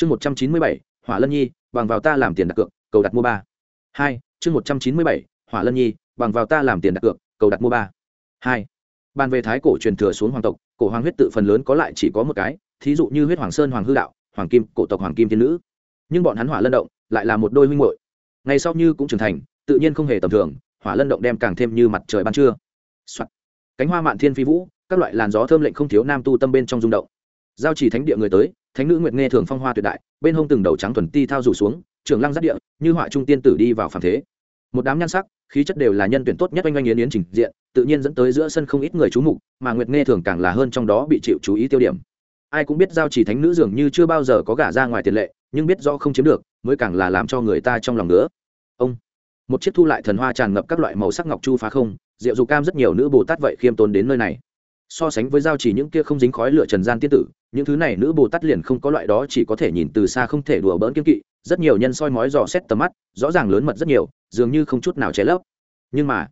chương một trăm chín mươi bảy, hỏa lân nhi, bằng vào ta làm tiền đặt cược, cầu đặt mua ba. Hai, chương một trăm chín mươi bảy, hỏa lân nhi, bằng vào ta làm tiền đặt cược, cầu đặt mua ba. Hai, bàn về thái cổ truyền thừa xuống hoàng tộc, cổ hoàng huyết tự phần lớn có lại chỉ có một cái, thí dụ như huyết hoàng sơn hoàng hư đạo, hoàng kim, cổ tộc hoàng kim thiên nữ. Nhưng bọn hắn hỏa lân động, lại là một đôi huynh hội ngày sau như cũng trưởng thành, tự nhiên không hề tầm thường, hỏa lân động đem càng thêm như mặt trời ban trưa、Soạn. cánh hoa mạn thiên phi vũ, các loại làn gió thơm lệnh không thiếu nam tu tâm bên trong rung động. Giao chỉ thánh địa người tới thánh nữ nguyệt nghe thường phong hoa tuyệt đại, bên hông từng đầu trắng thuần ti thao rủ xuống, trường lăng giáp địa, như họa trung tiên tử đi vào phàm thế. Một đám nhan sắc, khí chất đều là nhân tuyển tốt nhất oanh oanh yến yến trình diện, tự nhiên dẫn tới giữa sân không ít người chú mục, mà nguyệt nghe thường càng là hơn trong đó bị chịu chú ý tiêu điểm. Ai cũng biết giao chỉ thánh nữ dường như chưa bao giờ có gả ra ngoài tiền lệ, nhưng biết do không chiếm được, mới càng là làm cho người ta trong lòng nữa ông, một chiếc thu lại thần hoa tràn ngập các loại màu sắc ngọc chu phá không, rượu dù cam rất nhiều nữ bồ tát vậy khiêm tốn đến nơi này so sánh với giao chỉ những kia không dính khói lửa trần gian tiên tử, những thứ này nữ bồ tát liền không có loại đó chỉ có thể nhìn từ xa không thể đùa bỡn kiên kỵ, rất nhiều nhân soi mói dò xét tầm mắt, rõ ràng lớn mật rất nhiều, dường như không chút nào che lấp. Nhưng mà,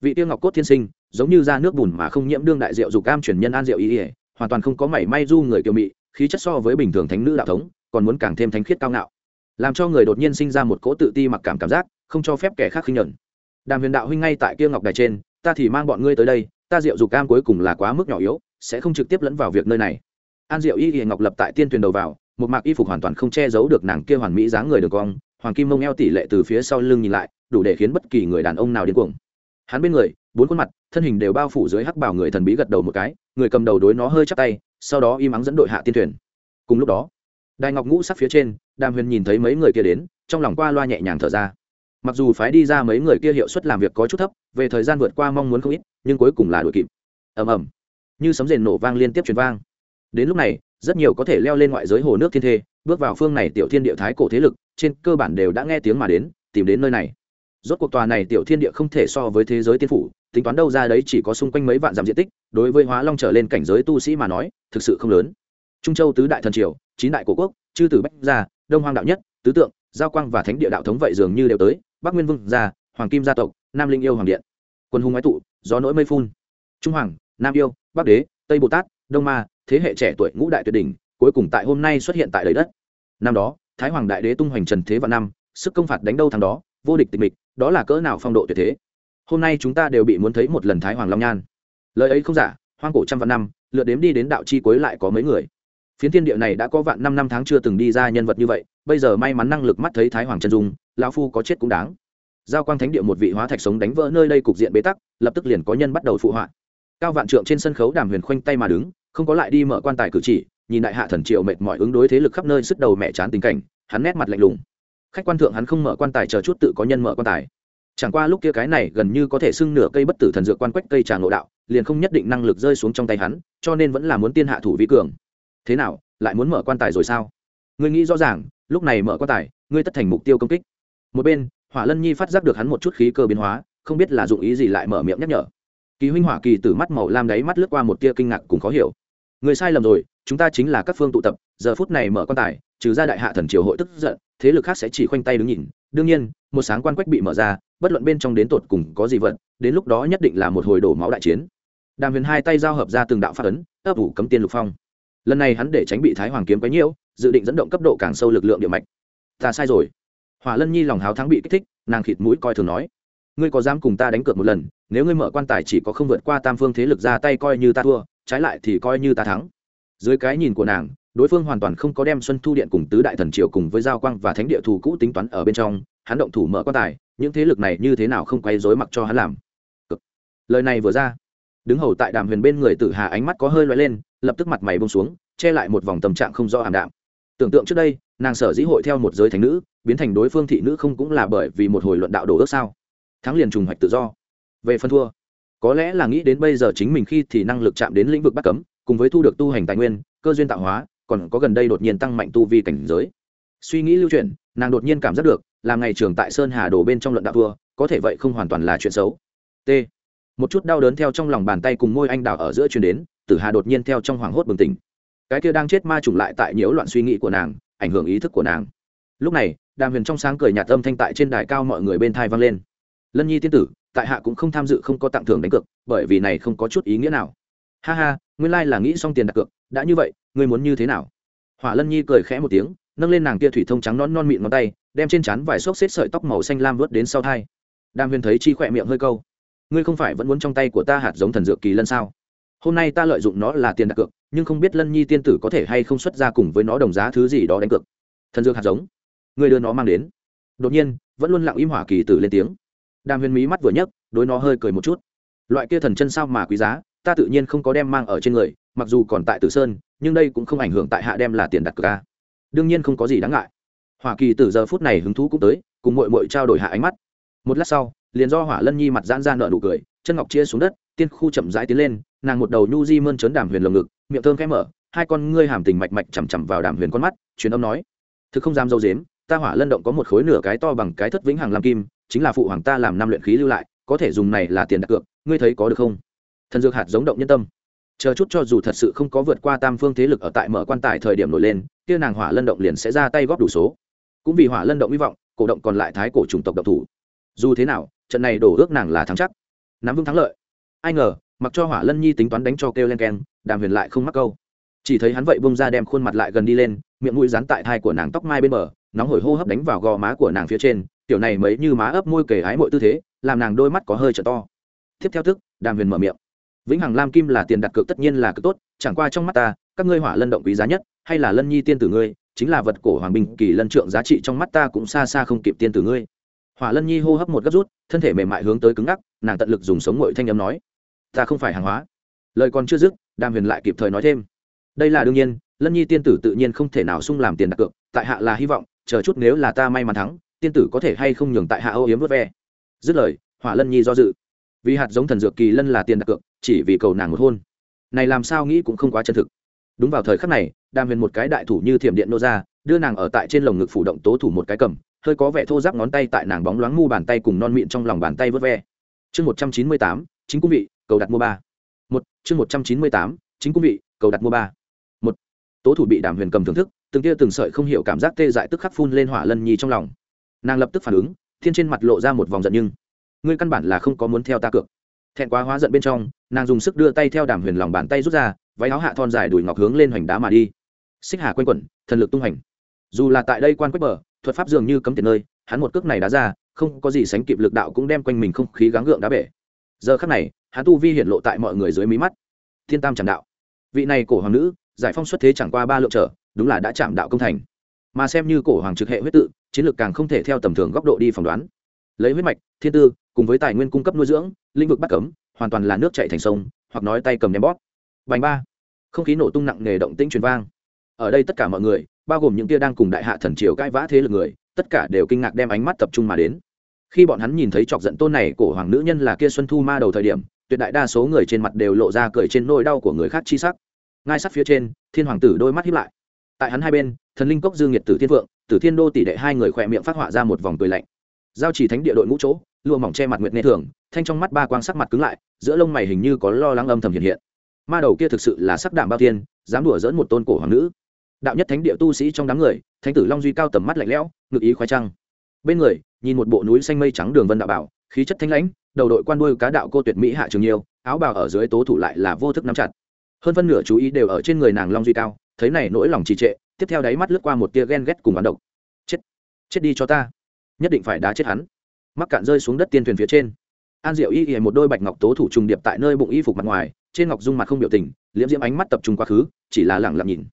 vị tiêu ngọc cốt thiên sinh, giống như ra nước bùn mà không nhiễm đương đại rượu dục cam chuyển nhân an rượu ý ỉa hoàn toàn không có mảy may du người kiều mị, khí chất so với bình thường thánh nữ đạo thống, còn muốn càng thêm thánh khiết cao ngạo. Làm cho người đột nhiên sinh ra một cỗ tự ti mặc cảm cảm giác, không cho phép kẻ khác khinh nhẫn. Đàm huyền đạo huynh ngay tại kia ngọc đài trên, ta thì mang bọn ngươi tới đây ta diệu dục cam cuối cùng là quá mức nhỏ yếu, sẽ không trực tiếp lẫn vào việc nơi này. An diệu y y ngọc lập tại tiên thuyền đầu vào, một mạc y phục hoàn toàn không che giấu được nàng kia hoàn mỹ dáng người đường cong, hoàng kim mông eo tỷ lệ từ phía sau lưng nhìn lại, đủ để khiến bất kỳ người đàn ông nào điên cuồng. Hắn bên người, bốn khuôn mặt, thân hình đều bao phủ dưới hắc bảo người thần bí gật đầu một cái, người cầm đầu đối nó hơi chắc tay, sau đó im ắng dẫn đội hạ tiên thuyền. Cùng lúc đó, đài ngọc ngũ sắc phía trên, đàm huyền nhìn thấy mấy người kia đến, trong lòng qua loa nhẹ nhàng thở ra mặc dù phái đi ra mấy người kia hiệu suất làm việc có chút thấp, về thời gian vượt qua mong muốn không ít, nhưng cuối cùng là đuổi kịp. Ầm ầm. Như sấm rền nổ vang liên tiếp truyền vang. Đến lúc này, rất nhiều có thể leo lên ngoại giới hồ nước thiên thê, bước vào phương này tiểu thiên địa thái cổ thế lực, trên cơ bản đều đã nghe tiếng mà đến, tìm đến nơi này. Rốt cuộc tòa này tiểu thiên địa không thể so với thế giới tiên phủ, tính toán đâu ra đấy chỉ có xung quanh mấy vạn dặm diện tích, đối với hóa long trở lên cảnh giới tu sĩ mà nói, thực sự không lớn. Trung châu tứ đại thần triều, chín đại cổ quốc, chư tử bách gia, đông hoang đạo nhất, tứ tượng, giao quang và thánh địa đạo thống vậy dường như đều tới bắc nguyên vương gia, hoàng kim gia tộc, nam linh yêu hoàng điện. Quân hùng ái tụ, gió nỗi mây phun. Trung hoàng, nam yêu, bắc đế, tây bồ tát, đông ma, thế hệ trẻ tuổi ngũ đại tuyệt đỉnh, cuối cùng tại hôm nay xuất hiện tại đầy đất. Năm đó, thái hoàng đại đế tung hoành trần thế vạn năm, sức công phạt đánh đâu thằng đó, vô địch tịch mịch, đó là cỡ nào phong độ tuyệt thế. Hôm nay chúng ta đều bị muốn thấy một lần thái hoàng long nhan. Lời ấy không giả, hoang cổ trăm vạn năm, lượt đếm đi đến đạo chi cuối lại có mấy người. Phiến thiên địa này đã có vạn năm năm tháng chưa từng đi ra nhân vật như vậy, bây giờ may mắn năng lực mắt thấy thái hoàng chân dung lão phu có chết cũng đáng. Giao quang thánh địa một vị hóa thạch sống đánh vỡ nơi đây cục diện bế tắc, lập tức liền có nhân bắt đầu phụ họa. Cao vạn trượng trên sân khấu đàm huyền khoanh tay mà đứng, không có lại đi mở quan tài cử chỉ, nhìn đại hạ thần triệu mệt mỏi ứng đối thế lực khắp nơi sức đầu mẹ chán tình cảnh, hắn nét mặt lạnh lùng. Khách quan thượng hắn không mở quan tài chờ chút tự có nhân mở quan tài. Chẳng qua lúc kia cái này gần như có thể xưng nửa cây bất tử thần dược quan quách cây trà ngộ đạo, liền không nhất định năng lực rơi xuống trong tay hắn, cho nên vẫn là muốn tiên hạ thủ vi cường. Thế nào, lại muốn mở quan tài rồi sao? Ngươi nghĩ rõ ràng, lúc này mở quan tài, ngươi tất thành mục tiêu công kích một bên, hỏa lân nhi phát giác được hắn một chút khí cơ biến hóa, không biết là dụng ý gì lại mở miệng nhắc nhở. Kỳ huynh hỏa kỳ từ mắt màu lam đáy mắt lướt qua một tia kinh ngạc cùng khó hiểu. Người sai lầm rồi, chúng ta chính là các phương tụ tập, giờ phút này mở quan tài, trừ ra đại hạ thần triều hội tức giận, thế lực khác sẽ chỉ khoanh tay đứng nhìn. Đương nhiên, một sáng quan quách bị mở ra, bất luận bên trong đến tột cùng có gì vật, đến lúc đó nhất định là một hồi đổ máu đại chiến. Đàm huyền hai tay giao hợp ra từng đạo phát ấn, ấp ủ cấm tiên lục phong. Lần này hắn để tránh bị thái hoàng kiếm quấy nhiễu, dự định dẫn động cấp độ càng sâu lực lượng địa mạch. Ta sai rồi hỏa lân nhi lòng háo thắng bị kích thích, nàng khịt mũi coi thường nói, ngươi có dám cùng ta đánh cược một lần, nếu ngươi mở quan tài chỉ có không vượt qua tam phương thế lực ra tay coi như ta thua, trái lại thì coi như ta thắng. Dưới cái nhìn của nàng, đối phương hoàn toàn không có đem xuân thu điện cùng tứ đại thần triều cùng với giao quang và thánh địa thù cũ tính toán ở bên trong, hắn động thủ mở quan tài, những thế lực này như thế nào không quay dối mặc cho hắn làm. Cực. lời này vừa ra, đứng hầu tại đàm huyền bên người tử hà ánh mắt có hơi loay lên, lập tức mặt mày bông xuống, che lại một vòng tâm trạng không rõ ảm đạm tưởng tượng trước đây, nàng sở dĩ hội theo một giới thành nữ, biến thành đối phương thị nữ không cũng là bởi vì một hồi luận đạo đồ ước sao? Thắng liền trùng hoạch tự do. Về phân thua, có lẽ là nghĩ đến bây giờ chính mình khi thì năng lực chạm đến lĩnh vực bắt cấm, cùng với thu được tu hành tài nguyên, cơ duyên tạo hóa, còn có gần đây đột nhiên tăng mạnh tu vi cảnh giới. Suy nghĩ lưu chuyển, nàng đột nhiên cảm giác được làm ngày trường tại sơn hà đổ bên trong luận đạo thua, có thể vậy không hoàn toàn là chuyện xấu. T. Một chút đau đớn theo trong lòng bàn tay cùng môi anh đào ở giữa chuyển đến, tử hà đột nhiên theo trong hoảng hốt bừng tỉnh cái kia đang chết ma trùng lại tại nhiễu loạn suy nghĩ của nàng, ảnh hưởng ý thức của nàng. Lúc này, đàm huyền trong sáng cười nhạt âm thanh tại trên đài cao mọi người bên thai vang lên. Lân nhi tiên tử, tại hạ cũng không tham dự, không có tặng thưởng đánh cược, bởi vì này không có chút ý nghĩa nào. Ha ha, nguyên lai là nghĩ xong tiền đặt cược, đã như vậy, ngươi muốn như thế nào? Hỏa lân nhi cười khẽ một tiếng, nâng lên nàng kia thủy thông trắng non non mịn ngón tay, đem trên trán vài xốc xếp sợi tóc màu xanh lam vớt đến sau thai. Đàm huyền thấy chi khỏe miệng hơi câu. Ngươi không phải vẫn muốn trong tay của ta hạt giống thần dược kỳ lân sao? Hôm nay ta lợi dụng nó là tiền đặt cược, nhưng không biết lân nhi tiên tử có thể hay không xuất ra cùng với nó đồng giá thứ gì đó đánh cược. Thần dược hạt giống. Ngươi đưa nó mang đến. Đột nhiên, vẫn luôn lặng im hỏa kỳ tử lên tiếng. Đàm huyền mí mắt vừa nhấc, đối nó hơi cười một chút. Loại kia thần chân sao mà quý giá, ta tự nhiên không có đem mang ở trên người, mặc dù còn tại tử sơn, nhưng đây cũng không ảnh hưởng tại hạ đem là tiền đặt cược ca đương nhiên không có gì đáng ngại. Hỏa kỳ tử giờ phút này hứng thú cũng tới, cùng mội mội trao đổi hạ ánh mắt. Một lát sau, liền do hỏa lân nhi mặt giãn ra nợ nụ cười, chân ngọc chia xuống đất tiên khu chậm rãi tiến lên, nàng một đầu nhu di mơn trớn đàm huyền lồng ngực, miệng thơm khẽ mở, hai con ngươi hàm tình mạch mạch chằm chằm vào đàm huyền con mắt, truyền âm nói, thực không dám dâu dếm, ta hỏa lân động có một khối nửa cái to bằng cái thất vĩnh hằng làm kim, chính là phụ hoàng ta làm năm luyện khí lưu lại, có thể dùng này là tiền đặt cược, ngươi thấy có được không? Thần dược hạt giống động nhân tâm. Chờ chút cho dù thật sự không có vượt qua tam phương thế lực ở tại mở quan tài thời điểm nổi lên, kia nàng hỏa lân động liền sẽ ra tay góp đủ số. Cũng vì hỏa lân động hy vọng, cổ động còn lại thái cổ chủng tộc độc thủ. Dù thế nào, trận này đổ ước nàng là thắng chắc. Nắm vững thắng lợi ai ngờ, mặc cho hỏa lân nhi tính toán đánh cho kêu len keng, đàm huyền lại không mắc câu. Chỉ thấy hắn vậy bông ra đem khuôn mặt lại gần đi lên, miệng mũi dán tại thai của nàng tóc mai bên bờ, nóng hổi hô hấp đánh vào gò má của nàng phía trên, tiểu này mấy như má ấp môi kề ái mọi tư thế, làm nàng đôi mắt có hơi trở to. Tiếp theo thức, đàm huyền mở miệng. Vĩnh hằng lam kim là tiền đặt cược tất nhiên là cực tốt, chẳng qua trong mắt ta, các ngươi hỏa lân động quý giá nhất, hay là lân nhi tiên tử ngươi, chính là vật cổ hoàng bình kỳ lân trượng giá trị trong mắt ta cũng xa xa không kịp tiên tử ngươi. Hỏa lân nhi hô hấp một gấp rút, thân thể mềm mại hướng tới cứng ngắc, nàng tận lực dùng sống ngội thanh âm nói ta không phải hàng hóa. Lời còn chưa dứt, đàm huyền lại kịp thời nói thêm. Đây là đương nhiên, lân nhi tiên tử tự nhiên không thể nào sung làm tiền đặt cược, tại hạ là hy vọng, chờ chút nếu là ta may mắn thắng, tiên tử có thể hay không nhường tại hạ âu yếm vớt ve. Dứt lời, hỏa lân nhi do dự. Vì hạt giống thần dược kỳ lân là tiền đặt cược, chỉ vì cầu nàng một hôn. Này làm sao nghĩ cũng không quá chân thực. Đúng vào thời khắc này, đàm huyền một cái đại thủ như thiểm điện nô ra, đưa nàng ở tại trên lồng ngực phủ động tố thủ một cái cầm, hơi có vẻ thô giáp ngón tay tại nàng bóng loáng mu bàn tay cùng non mịn trong lòng bàn tay vớt ve. Chương một trăm chín mươi tám, chính cung vị cầu đặt mua ba. Một, chương một trăm chín mươi tám, chính cung vị, cầu đặt mua ba. Một, tố thủ bị đàm huyền cầm thưởng thức, từng tia từng sợi không hiểu cảm giác tê dại tức khắc phun lên hỏa lân nhi trong lòng. Nàng lập tức phản ứng, thiên trên mặt lộ ra một vòng giận nhưng, ngươi căn bản là không có muốn theo ta cược. Thẹn quá hóa giận bên trong, nàng dùng sức đưa tay theo đàm huyền lòng bàn tay rút ra, váy áo hạ thon dài đùi ngọc hướng lên hoành đá mà đi. Xích hà q u a n quẩn, thần lực tung hành dù là tại đây quan quách bờ, thuật pháp dường như cấm tiền nơi, hắn một cước này đá ra, không có gì sánh kịp lực đạo cũng đem quanh mình không khí gắng gượng đá bể. Giờ khắc này hắn tu vi hiện lộ tại mọi người dưới mí mắt. Thiên tam trảm đạo. Vị này cổ hoàng nữ, giải phong xuất thế chẳng qua ba lượng trở, đúng là đã chạm đạo công thành. Mà xem như cổ hoàng trực hệ huyết tự, chiến lược càng không thể theo tầm thường góc độ đi phỏng đoán. Lấy huyết mạch, thiên tư, cùng với tài nguyên cung cấp nuôi dưỡng, lĩnh vực bắt cấm, hoàn toàn là nước chạy thành sông, hoặc nói tay cầm ném bóp. Bành ba. Không khí nổ tung nặng nề động tĩnh truyền vang. Ở đây tất cả mọi người, bao gồm những kia đang cùng đại hạ thần triều cãi vã thế lực người, tất cả đều kinh ngạc đem ánh mắt tập trung mà đến. Khi bọn hắn nhìn thấy chọc giận tôn này cổ hoàng nữ nhân là kia xuân thu ma đầu thời điểm tuyệt đại đa số người trên mặt đều lộ ra cười trên nỗi đau của người khác chi sắc. Ngay sát phía trên, thiên hoàng tử đôi mắt hiếp lại. Tại hắn hai bên, thần linh cốc dương nhiệt tử thiên vượng tử thiên đô tỷ đệ hai người khỏe miệng phát họa ra một vòng cười lạnh. Giao chỉ thánh địa đội ngũ chỗ, lụa mỏng che mặt nguyệt nghe thường, thanh trong mắt ba quang sắc mặt cứng lại, giữa lông mày hình như có lo lắng âm thầm hiện hiện. Ma đầu kia thực sự là sắc đảm bao tiên dám đùa dỡn một tôn cổ hoàng nữ. Đạo nhất thánh địa tu sĩ trong đám người, thánh tử long duy cao tầm mắt lạnh lẽo ngực ý khoái trăng. Bên người, nhìn một bộ núi xanh mây trắng đường vân đạo bảo, khí chất thanh lãnh đầu đội quan đuôi cá đạo cô tuyệt mỹ hạ trường nhiều áo bào ở dưới tố thủ lại là vô thức nắm chặt. Hơn phân nửa chú ý đều ở trên người nàng long duy cao, thấy này nỗi lòng trì trệ, tiếp theo đáy mắt lướt qua một tia ghen ghét cùng bán độc. Chết chết đi cho ta, nhất định phải đá chết hắn. Mắc cạn rơi xuống đất tiên thuyền phía trên. An diệu y y một đôi bạch ngọc tố thủ trùng điệp tại nơi bụng y phục mặt ngoài, trên ngọc dung mặt không biểu tình, liễm diễm ánh mắt tập trung quá khứ, chỉ là lẳng lặng nhìn.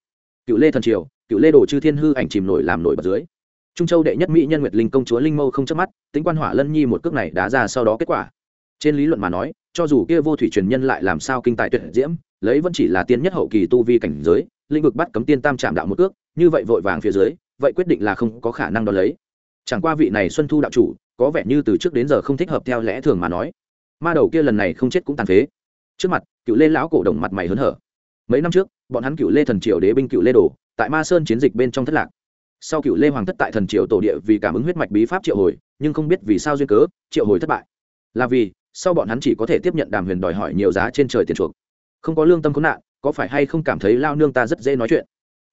Cựu lê thần triều, cựu lê đồ chư thiên hư ảnh chìm nổi làm nổi bật dưới trung châu đệ nhất mỹ nhân nguyệt linh công chúa linh mâu không chớp mắt, tính quan hỏa lân nhi một cước này đá ra sau đó kết quả. Trên lý luận mà nói, cho dù kia vô thủy truyền nhân lại làm sao kinh tài tuyệt diễm, lấy vẫn chỉ là tiên nhất hậu kỳ tu vi cảnh giới, lĩnh vực bắt cấm tiên tam chạm đạo một cước, như vậy vội vàng phía dưới, vậy quyết định là không có khả năng đo lấy. Chẳng qua vị này xuân thu đạo chủ, có vẻ như từ trước đến giờ không thích hợp theo lẽ thường mà nói. Ma đầu kia lần này không chết cũng tàn phế. Trước mặt cựu lê lão cổ đồng mặt mày hớn hở. Mấy năm trước, bọn hắn cựu lê thần triều đế binh cựu lê đồ tại ma sơn chiến dịch bên trong thất lạc sau cựu lê hoàng thất tại thần Triệu tổ địa vì cảm ứng huyết mạch bí pháp triệu hồi, nhưng không biết vì sao duyên cớ, triệu hồi thất bại. Là vì, sau bọn hắn chỉ có thể tiếp nhận đàm huyền đòi hỏi nhiều giá trên trời tiền chuộc. Không có lương tâm khốn nạn, có phải hay không cảm thấy lao nương ta rất dễ nói chuyện?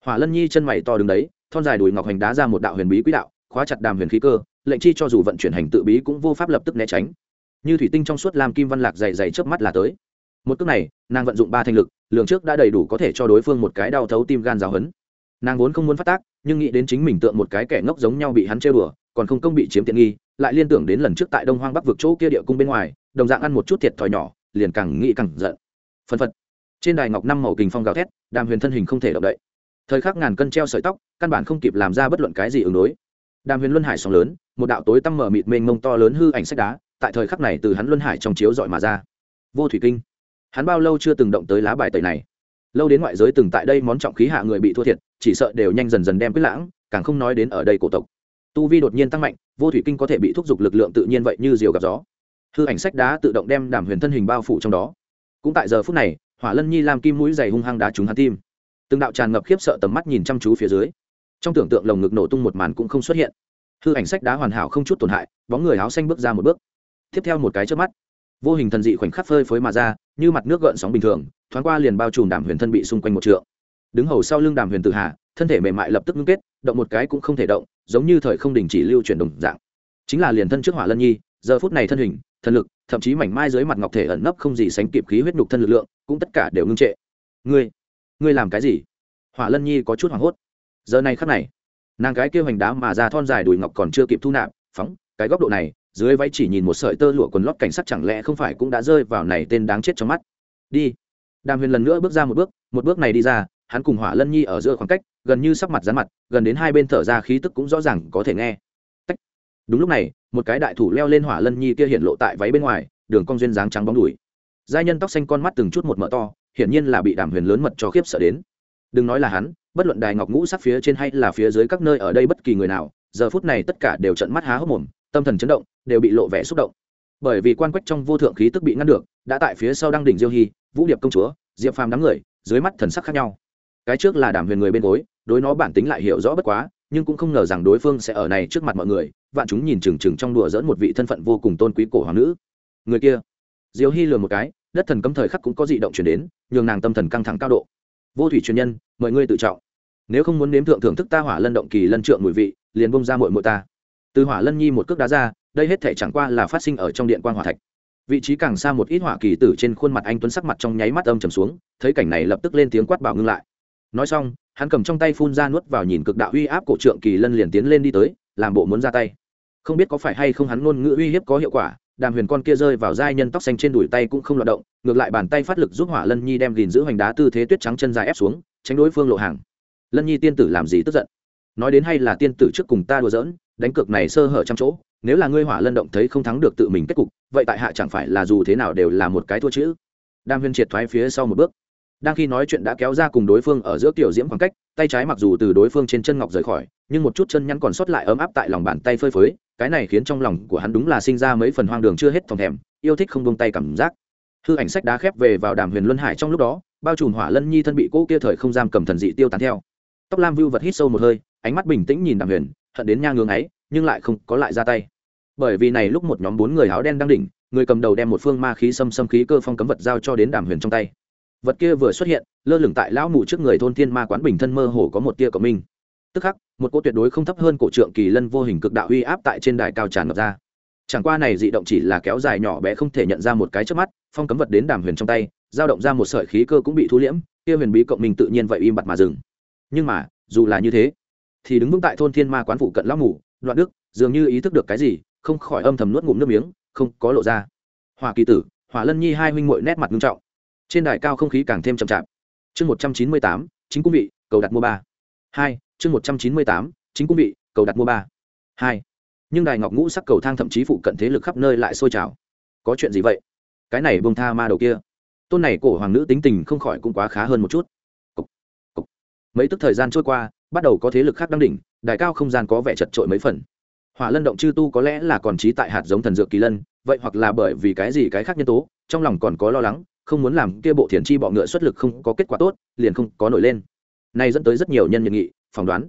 Hỏa lân nhi chân mày to đứng đấy, thon dài đùi ngọc hành đá ra một đạo huyền bí quỹ đạo, khóa chặt đàm huyền khí cơ, lệnh chi cho dù vận chuyển hành tự bí cũng vô pháp lập tức né tránh. Như thủy tinh trong suốt làm kim văn lạc dày dày trước mắt là tới. Một cước này, nàng vận dụng ba thanh lực lượng trước đã đầy đủ có thể cho đối phương một cái đau thấu tim gan giáo hấn nàng vốn không muốn phát tác nhưng nghĩ đến chính mình tượng một cái kẻ ngốc giống nhau bị hắn trêu đùa, còn không công bị chiếm tiện nghi, lại liên tưởng đến lần trước tại đông hoang bắc vực chỗ kia địa cung bên ngoài, đồng dạng ăn một chút thiệt thòi nhỏ, liền càng nghĩ càng giận. Phân phật. Trên đài ngọc năm màu kình phong gào thét, đàm huyền thân hình không thể động đậy. Thời khắc ngàn cân treo sợi tóc, căn bản không kịp làm ra bất luận cái gì ứng đối. Đàm huyền luân hải sóng lớn, một đạo tối tăm mở mịt mênh mông to lớn hư ảnh sách đá, tại thời khắc này từ hắn luân hải trong chiếu dọi mà ra. Vô thủy kinh. Hắn bao lâu chưa từng động tới lá bài tẩy này? Lâu đến ngoại giới từng tại đây món trọng khí hạ người bị thua thiệt chỉ sợ đều nhanh dần dần đem quyết lãng, càng không nói đến ở đây cổ tộc. Tu vi đột nhiên tăng mạnh, vô thủy kinh có thể bị thúc giục lực lượng tự nhiên vậy như diều gặp gió. Hư ảnh sách đá tự động đem đàm huyền thân hình bao phủ trong đó. Cũng tại giờ phút này, hỏa lân nhi làm kim mũi dày hung hăng đá trúng hắn tim. Từng đạo tràn ngập khiếp sợ tầm mắt nhìn chăm chú phía dưới. Trong tưởng tượng lồng ngực nổ tung một màn cũng không xuất hiện. Hư ảnh sách đá hoàn hảo không chút tổn hại, bóng người áo xanh bước ra một bước. Tiếp theo một cái trước mắt, vô hình thần dị khoảnh khắc phơi phới mà ra, như mặt nước gợn sóng bình thường, thoáng qua liền bao trùm đàm huyền thân bị xung quanh một trượng đứng hầu sau lưng đàm huyền tự hạ thân thể mềm mại lập tức ngưng kết, động một cái cũng không thể động, giống như thời không đình chỉ lưu chuyển đồng dạng. Chính là liền thân trước hỏa lân nhi, giờ phút này thân hình, thần lực, thậm chí mảnh mai dưới mặt ngọc thể ẩn nấp không gì sánh kịp khí huyết nhục thân lực lượng, cũng tất cả đều ngưng trệ. Ngươi ngươi làm cái gì? Hỏa lân nhi có chút hoảng hốt. Giờ này khắc này, nàng cái kêu hành đá mà ra thon dài đùi ngọc còn chưa kịp thu nạp, phóng, cái góc độ này, dưới váy chỉ nhìn một sợi tơ lụa quần lót cảnh sát chẳng lẽ không phải cũng đã rơi vào này tên đáng chết trong mắt. Đi. Đàm huyền lần nữa bước ra một bước một bước này đi ra hắn cùng hỏa lân nhi ở giữa khoảng cách, gần như sắc mặt rán mặt, gần đến hai bên thở ra khí tức cũng rõ ràng có thể nghe. Tách. đúng lúc này, một cái đại thủ leo lên hỏa lân nhi kia hiện lộ tại váy bên ngoài, đường cong duyên dáng trắng bóng đùi. Giai nhân tóc xanh con mắt từng chút một mỡ to, hiển nhiên là bị đàm huyền lớn mật cho khiếp sợ đến. Đừng nói là hắn, bất luận đài ngọc ngũ sắc phía trên hay là phía dưới các nơi ở đây bất kỳ người nào, giờ phút này tất cả đều trận mắt há hốc mồm, tâm thần chấn động, đều bị lộ vẻ xúc động. Bởi vì quan quách trong vô thượng khí tức bị ngăn được, đã tại phía sau đăng đỉnh diêu hy vũ điệp công chúa, diệp phàm đám người, dưới mắt thần sắc khác nhau cái trước là đàm huyền người bên gối, đối nó bản tính lại hiểu rõ bất quá, nhưng cũng không ngờ rằng đối phương sẽ ở này trước mặt mọi người, vạn chúng nhìn chừng chừng trong đùa dỡn một vị thân phận vô cùng tôn quý cổ hoàng nữ. Người kia, diêu hy lừa một cái, đất thần cấm thời khắc cũng có dị động chuyển đến, nhường nàng tâm thần căng thẳng cao độ. Vô thủy truyền nhân mời ngươi tự trọng. Nếu không muốn nếm thượng thưởng thức ta hỏa lân động kỳ lân trượng mùi vị, liền bông ra mội mội ta. Từ hỏa lân nhi một cước đá ra, đây hết thể chẳng qua là phát sinh ở trong điện quan hỏa thạch. Vị trí càng xa một ít hỏa kỳ tử trên khuôn mặt anh tuấn sắc mặt trong nháy mắt âm trầm xuống, thấy cảnh này lập tức lên tiếng quát bảo ngưng lại nói xong, hắn cầm trong tay phun ra nuốt vào nhìn cực đạo uy áp cổ trượng kỳ lân liền tiến lên đi tới, làm bộ muốn ra tay. Không biết có phải hay không hắn ngôn ngữ uy hiếp có hiệu quả, đàm huyền con kia rơi vào giai nhân tóc xanh trên đùi tay cũng không loạt động, ngược lại bàn tay phát lực giúp hỏa lân nhi đem gìn giữ hoành đá tư thế tuyết trắng chân dài ép xuống, tránh đối phương lộ hàng. Lân nhi tiên tử làm gì tức giận? Nói đến hay là tiên tử trước cùng ta đùa giỡn, đánh cược này sơ hở trăm chỗ, nếu là ngươi hỏa lân động thấy không thắng được tự mình kết cục, vậy tại hạ chẳng phải là dù thế nào đều là một cái thua chữ. Đam huyên triệt thoái phía sau một bước đang khi nói chuyện đã kéo ra cùng đối phương ở giữa tiểu diễm khoảng cách, tay trái mặc dù từ đối phương trên chân ngọc rời khỏi, nhưng một chút chân nhắn còn sót lại ấm áp tại lòng bàn tay phơi phới, cái này khiến trong lòng của hắn đúng là sinh ra mấy phần hoang đường chưa hết thòng thèm, yêu thích không buông tay cảm giác. Hư ảnh sách đá khép về vào đàm huyền luân hải trong lúc đó, bao trùm hỏa lân nhi thân bị cỗ kia thời không giam cầm thần dị tiêu tán theo. Tóc lam vưu vật hít sâu một hơi, ánh mắt bình tĩnh nhìn đàm huyền, hận đến nha ngưng ấy, nhưng lại không có lại ra tay. Bởi vì này lúc một nhóm bốn người áo đen đang đỉnh, người cầm đầu đem một phương ma khí xâm xâm khí cơ phong cấm vật giao cho đến đàm huyền trong tay vật kia vừa xuất hiện, lơ lửng tại lão mù trước người thôn thiên ma quán bình thân mơ hồ có một tia cộng minh. Tức khắc, một cô tuyệt đối không thấp hơn cổ trượng kỳ lân vô hình cực đạo uy áp tại trên đài cao tràn ngập ra. Chẳng qua này dị động chỉ là kéo dài nhỏ bé không thể nhận ra một cái trước mắt, phong cấm vật đến đàm huyền trong tay giao động ra một sợi khí cơ cũng bị thu liễm, kia huyền bí cộng minh tự nhiên vậy im bặt mà dừng. Nhưng mà, dù là như thế, thì đứng vững tại thôn thiên ma quán phụ cận lão mù đoạn đức, dường như ý thức được cái gì, không khỏi âm thầm nuốt ngụm nước miếng, không có lộ ra. Hòa kỳ tử, hỏa lân nhi hai huynh muội nét mặt nghiêm trọng trên đài cao không khí càng thêm chậm chạp. Chương một trăm chín mươi tám chính cung vị cầu đặt mua ba. Hai chương một trăm chín mươi tám chính cung vị cầu đặt mua ba. Hai nhưng đài ngọc ngũ sắc cầu thang thậm chí phụ cận thế lực khắp nơi lại sôi trào. Có chuyện gì vậy? Cái này bông tha ma đầu kia. Tôn này cổ hoàng nữ tính tình không khỏi cũng quá khá hơn một chút. Cục, cục. mấy tức thời gian trôi qua bắt đầu có thế lực khác đăng đỉnh đài cao không gian có vẻ chật trội mấy phần. Hỏa lân động chư tu có lẽ là còn trí tại hạt giống thần dược kỳ lân vậy hoặc là bởi vì cái gì cái khác nhân tố trong lòng còn có lo lắng không muốn làm kia bộ thiền chi bọ ngựa xuất lực không có kết quả tốt, liền không có nổi lên. Nay dẫn tới rất nhiều nhân nhiệt nghị, phỏng đoán.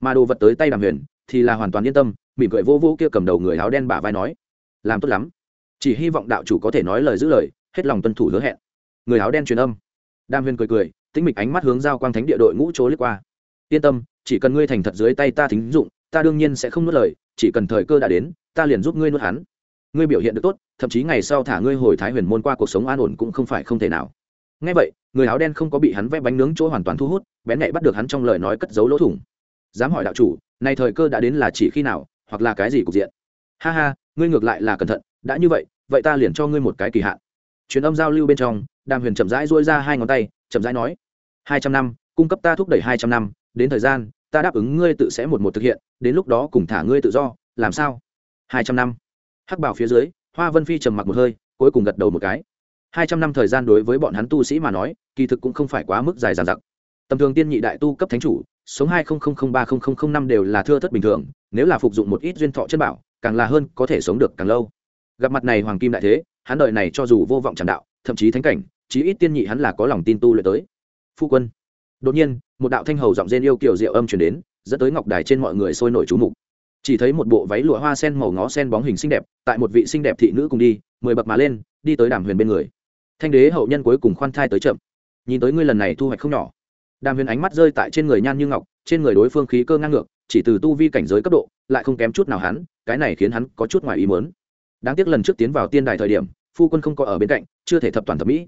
Mà đồ vật tới tay đàm huyền, thì là hoàn toàn yên tâm, mỉm cười vô vô kia cầm đầu người áo đen bả vai nói, làm tốt lắm. Chỉ hy vọng đạo chủ có thể nói lời giữ lời, hết lòng tuân thủ hứa hẹn. Người áo đen truyền âm. Đàm huyền cười cười, tĩnh mịch ánh mắt hướng giao quang thánh địa đội ngũ chỗ lướt qua. Yên tâm, chỉ cần ngươi thành thật dưới tay ta thính dụng, ta đương nhiên sẽ không nuốt lời, chỉ cần thời cơ đã đến, ta liền giúp ngươi nuốt hắn ngươi biểu hiện được tốt, thậm chí ngày sau thả ngươi hồi thái huyền môn qua cuộc sống an ổn cũng không phải không thể nào. Ngay vậy, người áo đen không có bị hắn vẽ bánh nướng chỗ hoàn toàn thu hút, bén nhạy bắt được hắn trong lời nói cất giấu lỗ thủng. Dám hỏi đạo chủ nay thời cơ đã đến là chỉ khi nào, hoặc là cái gì cục diện? Ha ha, ngươi ngược lại là cẩn thận, đã như vậy vậy ta liền cho ngươi một cái kỳ hạn. Truyền âm giao lưu bên trong, đàm huyền chậm rãi dôi ra hai ngón tay, chậm rãi nói, hai trăm năm, cung cấp ta thúc đẩy hai trăm năm, đến thời gian, ta đáp ứng ngươi tự sẽ một một thực hiện, đến lúc đó cùng thả ngươi tự do, làm sao? Hai trăm năm hắc bảo phía dưới, hoa vân phi trầm mặc một hơi, cuối cùng gật đầu một cái. Hai trăm năm thời gian đối với bọn hắn tu sĩ mà nói, kỳ thực cũng không phải quá mức dài dàn dặc. Tầm thường tiên nhị đại tu cấp thánh chủ, sống hai ba năm đều là thưa thất bình thường, nếu là phục dụng một ít duyên thọ chân bảo, càng là hơn có thể sống được càng lâu. Gặp mặt này hoàng kim đại thế, hắn đợi này cho dù vô vọng tràn đạo, thậm chí thánh cảnh, chí ít tiên nhị hắn là có lòng tin tu luyện tới. Phu quân. Đột nhiên, một đạo thanh hầu giọng rên yêu kiều diệu âm chuyển đến, dẫn tới ngọc đài trên mọi người sôi nổi chú mục chỉ thấy một bộ váy lụa hoa sen màu ngó sen bóng hình xinh đẹp, tại một vị xinh đẹp thị nữ cùng đi, mười bậc mà lên, đi tới đàm huyền bên người. Thanh đế hậu nhân cuối cùng khoan thai tới chậm. Nhìn tới ngươi lần này thu hoạch không nhỏ. Đàm huyền ánh mắt rơi tại trên người nhan như ngọc, trên người đối phương khí cơ ngang ngược, chỉ từ tu vi cảnh giới cấp độ, lại không kém chút nào hắn, cái này khiến hắn có chút ngoài ý muốn. Đáng tiếc lần trước tiến vào tiên đài thời điểm, phu quân không có ở bên cạnh, chưa thể thập toàn thẩm mỹ.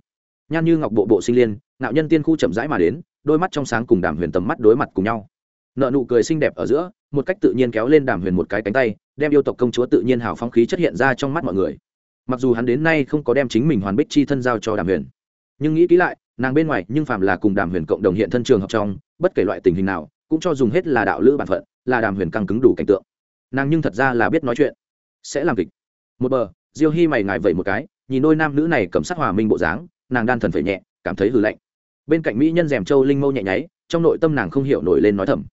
Nhan như ngọc bộ bộ sinh liên nạo nhân tiên khu chậm rãi mà đến, đôi mắt trong sáng cùng đàm huyền tầm mắt đối mặt cùng nhau. Nợ nụ cười xinh đẹp ở giữa một cách tự nhiên kéo lên đàm huyền một cái cánh tay, đem yêu tộc công chúa tự nhiên hào phóng khí chất hiện ra trong mắt mọi người. Mặc dù hắn đến nay không có đem chính mình hoàn bích chi thân giao cho đàm huyền, nhưng nghĩ kỹ lại, nàng bên ngoài nhưng phàm là cùng đàm huyền cộng đồng hiện thân trường học trong, bất kể loại tình hình nào, cũng cho dùng hết là đạo lữ bản phận, là đàm huyền căng cứng đủ cảnh tượng. Nàng nhưng thật ra là biết nói chuyện, sẽ làm kịch. Một bờ, diêu hy mày ngài vậy một cái, nhìn đôi nam nữ này cầm sát hòa minh bộ dáng, nàng đan thần phải nhẹ, cảm thấy hư lạnh. Bên cạnh mỹ nhân rèm châu linh mâu nhẹ nháy, trong nội tâm nàng không hiểu nổi lên nói thầm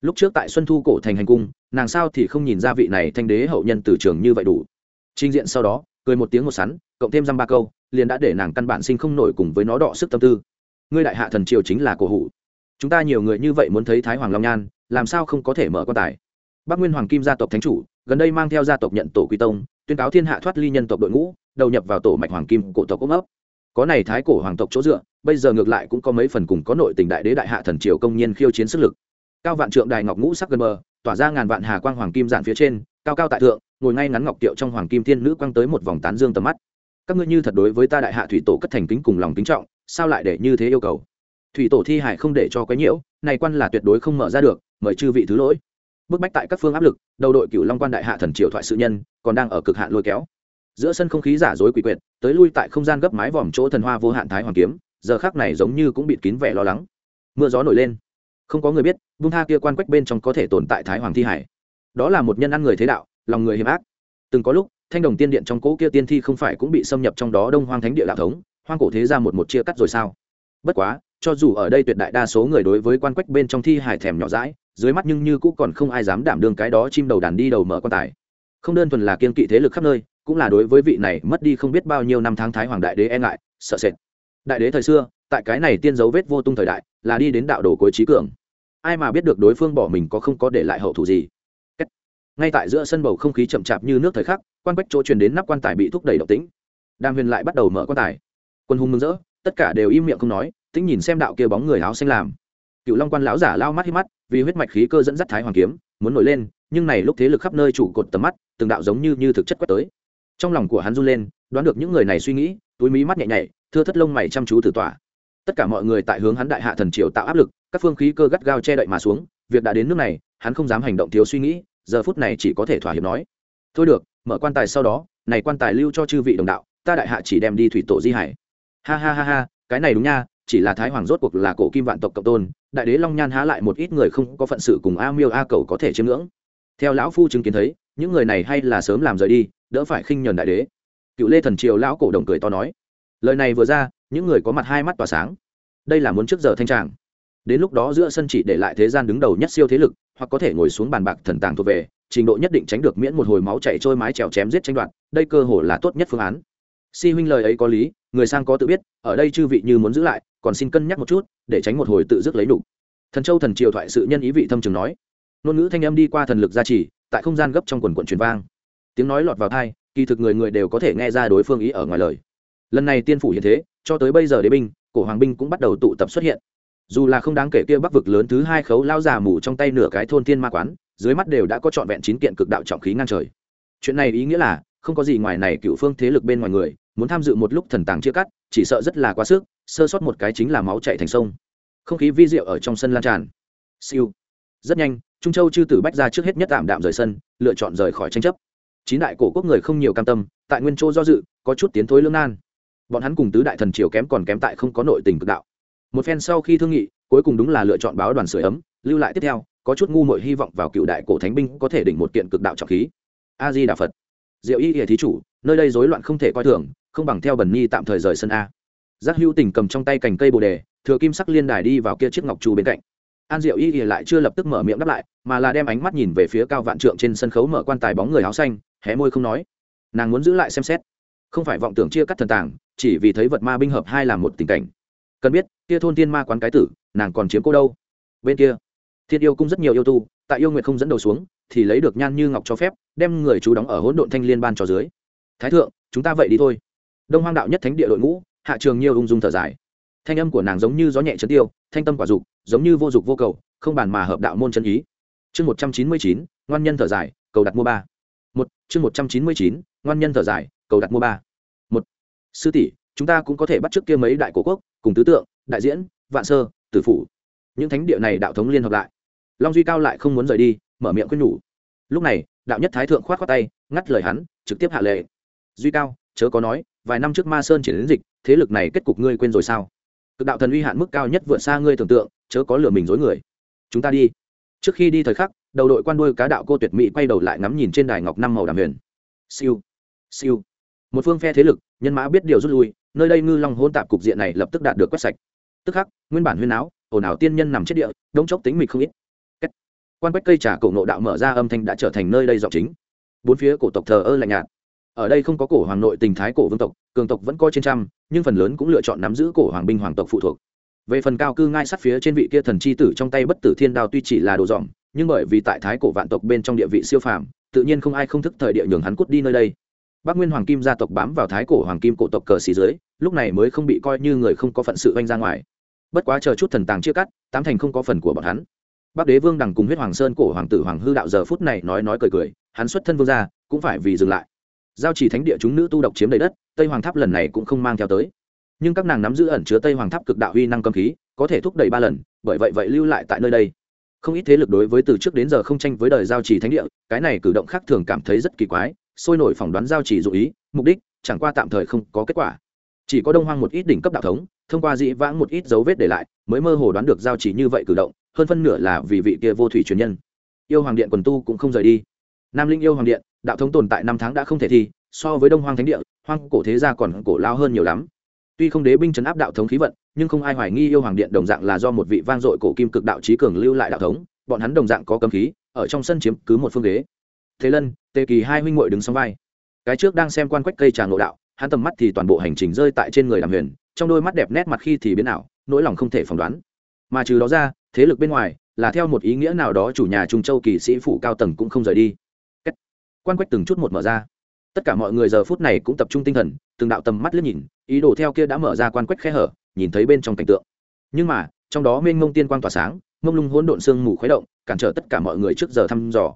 lúc trước tại xuân thu cổ thành hành cung, nàng sao thì không nhìn ra vị này thanh đế hậu nhân từ trường như vậy đủ. Trình diện sau đó, cười một tiếng một sắn, cộng thêm dăm ba câu, liền đã để nàng căn bản sinh không nổi cùng với nó đọ sức tâm tư. Ngươi đại hạ thần triều chính là cổ hủ. Chúng ta nhiều người như vậy muốn thấy thái hoàng long nhan, làm sao không có thể mở quan tài? Bắc nguyên hoàng kim gia tộc thánh chủ, gần đây mang theo gia tộc nhận tổ quy tông, tuyên cáo thiên hạ thoát ly nhân tộc đội ngũ, đầu nhập vào tổ mạch hoàng kim cổ tộc ôm ấp. Có này thái cổ hoàng tộc chỗ dựa, bây giờ ngược lại cũng có mấy phần cùng có nội tình đại đế đại hạ thần triều công nhiên khiêu chiến sức lực cao vạn trượng đài ngọc ngũ sắc gần bờ, tỏa ra ngàn vạn hà quang hoàng kim dạn phía trên, cao cao tại thượng, ngồi ngay ngắn ngọc tiệu trong hoàng kim thiên nữ quang tới một vòng tán dương tầm mắt. Các ngươi như thật đối với ta đại hạ thủy tổ cất thành kính cùng lòng kính trọng, sao lại để như thế yêu cầu? Thủy tổ thi hải không để cho quấy nhiễu, này quan là tuyệt đối không mở ra được, mời chư vị thứ lỗi. Bức bách tại các phương áp lực, đầu đội cửu long quan đại hạ thần triều thoại sự nhân, còn đang ở cực hạn lôi kéo. Giữa sân không khí giả dối quỷ quyệt, tới lui tại không gian gấp mái vòm chỗ thần hoa vô hạn thái hoàng kiếm, giờ khác này giống như cũng bịt kín vẻ lo lắng. Mưa gió nổi lên không có người biết bung tha kia quan quách bên trong có thể tồn tại thái hoàng thi hải. Đó là một nhân ăn người thế đạo, lòng người hiểm ác. Từng có lúc, thanh đồng tiên điện trong cỗ kia tiên thi không phải cũng bị xâm nhập trong đó đông hoang thánh địa đạo thống, hoang cổ thế ra một một chia cắt rồi sao? Bất quá, cho dù ở đây tuyệt đại đa số người đối với quan quách bên trong thi hải thèm nhỏ rãi dưới mắt nhưng như cũng còn không ai dám đảm đương cái đó chim đầu đàn đi đầu mở quan tài. Không đơn thuần là kiên kỵ thế lực khắp nơi, cũng là đối với vị này mất đi không biết bao nhiêu năm tháng thái hoàng đại đế e ngại, sợ sệt. Đại đế thời xưa, tại cái này tiên dấu vết vô tung thời đại, là đi đến đạo đồ cuối trí cường ai mà biết được đối phương bỏ mình có không có để lại hậu thủ gì. Ngay tại giữa sân bầu không khí chậm chạp như nước thời khắc, quan bách chỗ truyền đến nắp quan tài bị thúc đẩy động tĩnh. Đàm huyền lại bắt đầu mở quan tài. Quân hùng mừng rỡ, tất cả đều im miệng không nói tính nhìn xem đạo kia bóng người áo xanh làm. Cựu long quan lão giả lao mắt hít mắt, vì huyết mạch khí cơ dẫn dắt thái hoàng kiếm, muốn nổi lên, nhưng này lúc thế lực khắp nơi chủ cột tầm mắt, từng đạo giống như như thực chất quét tới. Trong lòng của hắn run lên, đoán được những người này suy nghĩ, túi mí mắt nhẹ nhảy thưa thất lông mày chăm chú tử tỏa tất cả mọi người tại hướng hắn đại hạ thần triều tạo áp lực các phương khí cơ gắt gao che đậy mà xuống, việc đã đến nước này, hắn không dám hành động thiếu suy nghĩ, giờ phút này chỉ có thể thỏa hiệp nói. Thôi được, mở quan tài sau đó, này quan tài lưu cho chư vị đồng đạo, ta đại hạ chỉ đem đi thủy tổ di hải. Ha ha ha ha, cái này đúng nha, chỉ là thái hoàng rốt cuộc là cổ kim vạn tộc cộng tôn, đại đế long nhan há lại một ít người không có phận sự cùng a miêu a cầu có thể chiếm ngưỡng. Theo lão phu chứng kiến thấy, những người này hay là sớm làm rời đi, đỡ phải khinh nhờn đại đế. Cựu lê thần triều lão cổ đồng cười to nói. Lời này vừa ra, những người có mặt hai mắt tỏa sáng. Đây là muốn trước giờ thanh tràng đến lúc đó giữa sân chỉ để lại thế gian đứng đầu nhất siêu thế lực, hoặc có thể ngồi xuống bàn bạc thần tàng thuộc về, trình độ nhất định tránh được miễn một hồi máu chảy trôi mái trèo chém giết tranh đoạt, đây cơ hồ là tốt nhất phương án. Si huynh lời ấy có lý, người sang có tự biết, ở đây chư vị như muốn giữ lại, còn xin cân nhắc một chút, để tránh một hồi tự dứt lấy đủ. thần châu thần triều thoại sự nhân ý vị thâm trường nói. Ngôn ngữ thanh âm đi qua thần lực gia trì, tại không gian gấp trong quần quận truyền vang. Tiếng nói lọt vào thai kỳ thực người người đều có thể nghe ra đối phương ý ở ngoài lời. Lần này tiên phủ hiện thế, cho tới bây giờ đế binh, cổ hoàng binh cũng bắt đầu tụ tập xuất hiện dù là không đáng kể kia bắc vực lớn thứ hai khấu lao già mù trong tay nửa cái thôn thiên ma quán, dưới mắt đều đã có trọn vẹn chín kiện cực đạo trọng khí ngang trời. Chuyện này ý nghĩa là, không có gì ngoài này cựu phương thế lực bên ngoài người, muốn tham dự một lúc thần tàng chia cắt, chỉ sợ rất là quá sức, sơ sót một cái chính là máu chạy thành sông. Không khí vi diệu ở trong sân lan tràn. Siêu. Rất nhanh, trung châu chư tử bách ra trước hết nhất tạm đạm rời sân, lựa chọn rời khỏi tranh chấp. Chín đại cổ quốc người không nhiều cam tâm, tại nguyên châu do dự, có chút tiến thối lương nan. Bọn hắn cùng tứ đại thần triều kém còn kém tại không có nội tình cực đạo một phen sau khi thương nghị, cuối cùng đúng là lựa chọn báo đoàn sửa ấm, lưu lại tiếp theo, có chút ngu mội hy vọng vào cựu đại cổ thánh binh có thể đỉnh một kiện cực đạo trọng khí. A di đà phật diệu y hệ thí chủ, nơi đây rối loạn không thể coi thường, không bằng theo bần nhi tạm thời rời sân a. Giác hữu tình cầm trong tay cành cây bồ đề, thừa kim sắc liên đài đi vào kia chiếc ngọc trù bên cạnh. An diệu y ỉa lại chưa lập tức mở miệng đáp lại, mà là đem ánh mắt nhìn về phía cao vạn trượng trên sân khấu mở quan tài bóng người áo xanh, hé môi không nói. Nàng muốn giữ lại xem xét. Không phải vọng tưởng chia cắt thần tàng, chỉ vì thấy vật ma binh hợp hai là một tình cảnh cần biết, kia thôn tiên ma quán cái tử, nàng còn chiếm cô đâu? Bên kia, thiên yêu cung rất nhiều yêu tu, tại yêu nguyệt không dẫn đầu xuống, thì lấy được nhan như ngọc cho phép, đem người chú đóng ở hỗn độn thanh liên ban cho dưới. Thái thượng, chúng ta vậy đi thôi. Đông hoang đạo nhất thánh địa đội ngũ, hạ trường nhiều ung dung thở dài. Thanh âm của nàng giống như gió nhẹ chấn tiêu, thanh tâm quả dục, giống như vô dục vô cầu, không bàn mà hợp đạo môn chân ý. Chương một trăm chín mươi chín, ngoan nhân thở dài, cầu đặt mua ba. Một, chương một trăm chín mươi chín, ngoan nhân thở dài, cầu đặt mua ba. Một, sư tỷ, chúng ta cũng có thể bắt trước kia mấy đại cổ quốc cùng tứ tượng, đại diễn, vạn sơ, tử phủ. Những thánh địa này đạo thống liên hợp lại. Long duy cao lại không muốn rời đi, mở miệng khuyên nhủ. Lúc này, đạo nhất thái thượng k h o á t tay, ngắt lời hắn, trực tiếp hạ lệ. Duy cao, chớ có nói, vài năm trước ma sơn triển đến dịch, thế lực này kết cục ngươi quên rồi sao? Cực đạo thần uy hạn mức cao nhất vượt xa ngươi tưởng tượng, chớ có lừa mình dối người. Chúng ta đi. Trước khi đi thời khắc, đầu đội quan đôi cá đạo cô tuyệt mỹ quay đầu lại ngắm nhìn trên đài ngọc năm màu đàm huyền. Siêu. Siêu. Một phương phe thế lực, nhân mã biết điều rút lui nơi đây ngư long hôn tạp cục diện này lập tức đạt được quét sạch. Tức khắc, nguyên bản huyên áo ồn ào tiên nhân nằm chết địa đông chốc tính mịch không ít. Kết. quan quách cây trà cổ nộ đạo mở ra âm thanh đã trở thành nơi đây dọc chính. Bốn phía cổ tộc thờ ơ lạnh nhạt. Ở đây không có cổ hoàng nội tình thái cổ vương tộc, cường tộc vẫn có trên trăm, nhưng phần lớn cũng lựa chọn nắm giữ cổ hoàng binh hoàng tộc phụ thuộc. Về phần cao cư ngai sát phía trên vị kia thần chi tử trong tay bất tử thiên đao tuy chỉ là đồ dòm, nhưng bởi vì tại thái cổ vạn tộc bên trong địa vị siêu phàm, tự nhiên không ai không thức thời địa nhường hắn cút đi nơi đây bắc nguyên hoàng kim gia tộc bám vào thái cổ hoàng kim cổ tộc cờ xì dưới, lúc này mới không bị coi như người không có phận sự oanh ra ngoài. Bất quá chờ chút thần tàng chia cắt, tám thành không có phần của bọn hắn. Bắc đế vương đằng cùng huyết hoàng sơn cổ hoàng tử hoàng hư đạo giờ phút này nói nói cười cười, hắn xuất thân vương gia, cũng phải vì dừng lại. Giao chỉ thánh địa chúng nữ tu độc chiếm đầy đất, tây hoàng tháp lần này cũng không mang theo tới. Nhưng các nàng nắm giữ ẩn chứa tây hoàng tháp cực đạo huy năng cầm khí, có thể thúc đẩy ba lần, bởi vậy vậy lưu lại tại nơi đây. Không ít thế lực đối với từ trước đến giờ không tranh với đời giao chỉ thánh địa, cái này cử động khác thường cảm thấy rất kỳ quái sôi nổi phỏng đoán giao chỉ dụ ý, mục đích, chẳng qua tạm thời không có kết quả. Chỉ có đông hoang một ít đỉnh cấp đạo thống, thông qua dĩ vãng một ít dấu vết để lại, mới mơ hồ đoán được giao chỉ như vậy cử động, hơn phân nửa là vì vị kia vô thủy truyền nhân. Yêu hoàng điện quần tu cũng không rời đi. Nam linh yêu hoàng điện, đạo thống tồn tại năm tháng đã không thể thi, so với đông hoang thánh địa, hoang cổ thế gia còn cổ lao hơn nhiều lắm. Tuy không đế binh chấn áp đạo thống khí vận, nhưng không ai hoài nghi yêu hoàng điện đồng dạng là do một vị vang dội cổ kim cực đạo trí cường lưu lại đạo thống, bọn hắn đồng dạng có cấm khí, ở trong sân chiếm cứ một phương ghế. Thế lân tề kỳ hai huynh muội đứng song vai. Cái trước đang xem quan quách cây trà ngộ đạo, hắn tầm mắt thì toàn bộ hành trình rơi tại trên người đàm huyền, trong đôi mắt đẹp nét mặt khi thì biến ảo, nỗi lòng không thể phỏng đoán. Mà trừ đó ra, thế lực bên ngoài, là theo một ý nghĩa nào đó chủ nhà trung châu kỳ sĩ phủ cao tầng cũng không rời đi. Quan quách từng chút một mở ra. Tất cả mọi người giờ phút này cũng tập trung tinh thần, từng đạo tầm mắt liếc nhìn, ý đồ theo kia đã mở ra quan quách khe hở, nhìn thấy bên trong cảnh tượng. Nhưng mà, trong đó mênh mông tiên quang tỏa sáng, mông lung hỗn độn sương mù khuấy động, cản trở tất cả mọi người trước giờ thăm dò.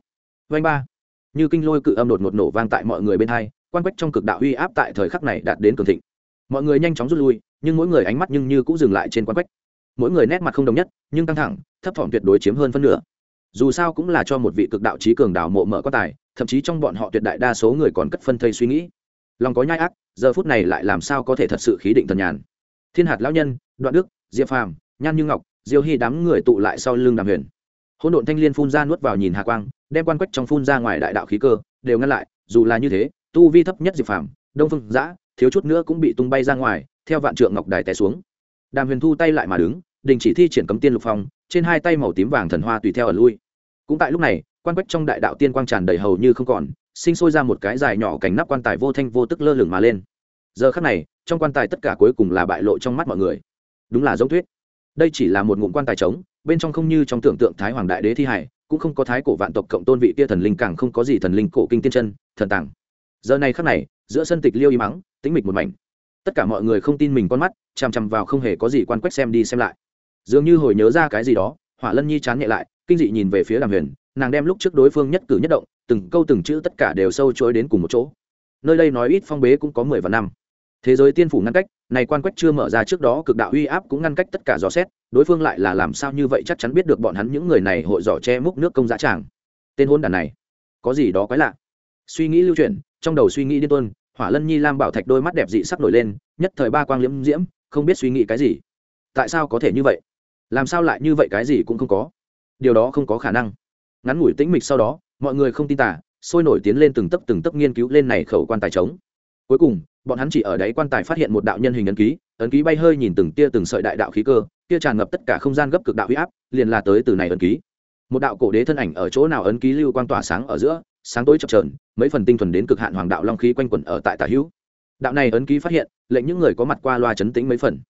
Vanh ba như kinh lôi cự âm đột ngột nổ vang tại mọi người bên hai, quan quách trong cực đạo uy áp tại thời khắc này đạt đến cường thịnh. Mọi người nhanh chóng rút lui, nhưng mỗi người ánh mắt nhưng như cũng dừng lại trên quan quách. Mỗi người nét mặt không đồng nhất, nhưng căng thẳng, thấp thỏm tuyệt đối chiếm hơn phân nửa. Dù sao cũng là cho một vị cực đạo trí cường đảo mộ mở quan tài, thậm chí trong bọn họ tuyệt đại đa số người còn cất phân thây suy nghĩ. Lòng có nhai ác, giờ phút này lại làm sao có thể thật sự khí định thần nhàn. Thiên hạt lão nhân, đoạn đức, diệp phàm, nhan như ngọc, diêu hy đám người tụ lại sau lưng đàm huyền. Hỗn độn thanh liên phun ra nuốt vào nhìn hà quang đem quan quách trong phun ra ngoài đại đạo khí cơ, đều ngăn lại, dù là như thế, tu vi thấp nhất diệp phàm, đông phương giã thiếu chút nữa cũng bị tung bay ra ngoài, theo vạn trượng ngọc đài té xuống. Đàm huyền thu tay lại mà đứng, đình chỉ thi triển cấm tiên lục phong, trên hai tay màu tím vàng thần hoa tùy theo ở lui. Cũng tại lúc này, quan quách trong đại đạo tiên quang tràn đầy hầu như không còn, sinh sôi ra một cái dài nhỏ cánh nắp quan tài vô thanh vô tức lơ lửng mà lên. Giờ khắc này, trong quan tài tất cả cuối cùng là bại lộ trong mắt mọi người. Đúng là giống thuyết đây chỉ là một ngụm quan tài trống, bên trong không như trong tưởng tượng thái hoàng đại đế thi hải cũng không có thái cổ vạn tộc cộng tôn vị kia thần linh, càng không có gì thần linh cổ kinh tiên chân, thần tàng. Giờ này khắc này, giữa sân tịch liêu y mắng tính mịch một mảnh. Tất cả mọi người không tin mình con mắt, chằm chằm vào không hề có gì quan quách xem đi xem lại. Dường như hồi nhớ ra cái gì đó, hỏa lân nhi chán nhẹ lại, kinh dị nhìn về phía đàm huyền, nàng đem lúc trước đối phương nhất cử nhất động, từng câu từng chữ tất cả đều sâu chối đến cùng một chỗ. Nơi đây nói ít phong bế cũng có mười vạn năm. Thế giới tiên phủ ngăn cách này quan quách chưa mở ra trước đó, cực đạo uy áp cũng ngăn cách tất cả dò xét, đối phương lại là làm sao như vậy chắc chắn biết được bọn hắn những người này hội dò che múc nước công giá tràng. Tên hôn đàn này, có gì đó quái lạ. Suy nghĩ lưu chuyển, trong đầu suy nghĩ điên tuân hỏa lân nhi lam bảo thạch đôi mắt đẹp dị sắc nổi lên, nhất thời ba quang liễm diễm, không biết suy nghĩ cái gì. Tại sao có thể như vậy? Làm sao lại như vậy cái gì cũng không có? Điều đó không có khả năng. Ngắn ngủi tĩnh mịch sau đó, mọi người không tin tả sôi nổi tiến lên từng tấc từng tấc nghiên cứu lên này khẩu quan tài trống cuối cùng, bọn hắn chỉ ở đáy quan tài phát hiện một đạo nhân hình ấn ký ấn ký bay hơi nhìn từng tia từng sợi đại đạo khí cơ tia tràn ngập tất cả không gian gấp cực đạo huy áp, liền là tới từ này ấn ký. Một đạo cổ đế thân ảnh ở chỗ nào ấn ký lưu quang tỏa sáng ở giữa, sáng tối chập trờn mấy phần tinh thuần đến cực hạn hoàng đạo long khí quanh quẩn ở tại tả hữu. Đạo này ấn ký phát hiện, lệnh những người có mặt qua loa chấn tĩnh mấy phần.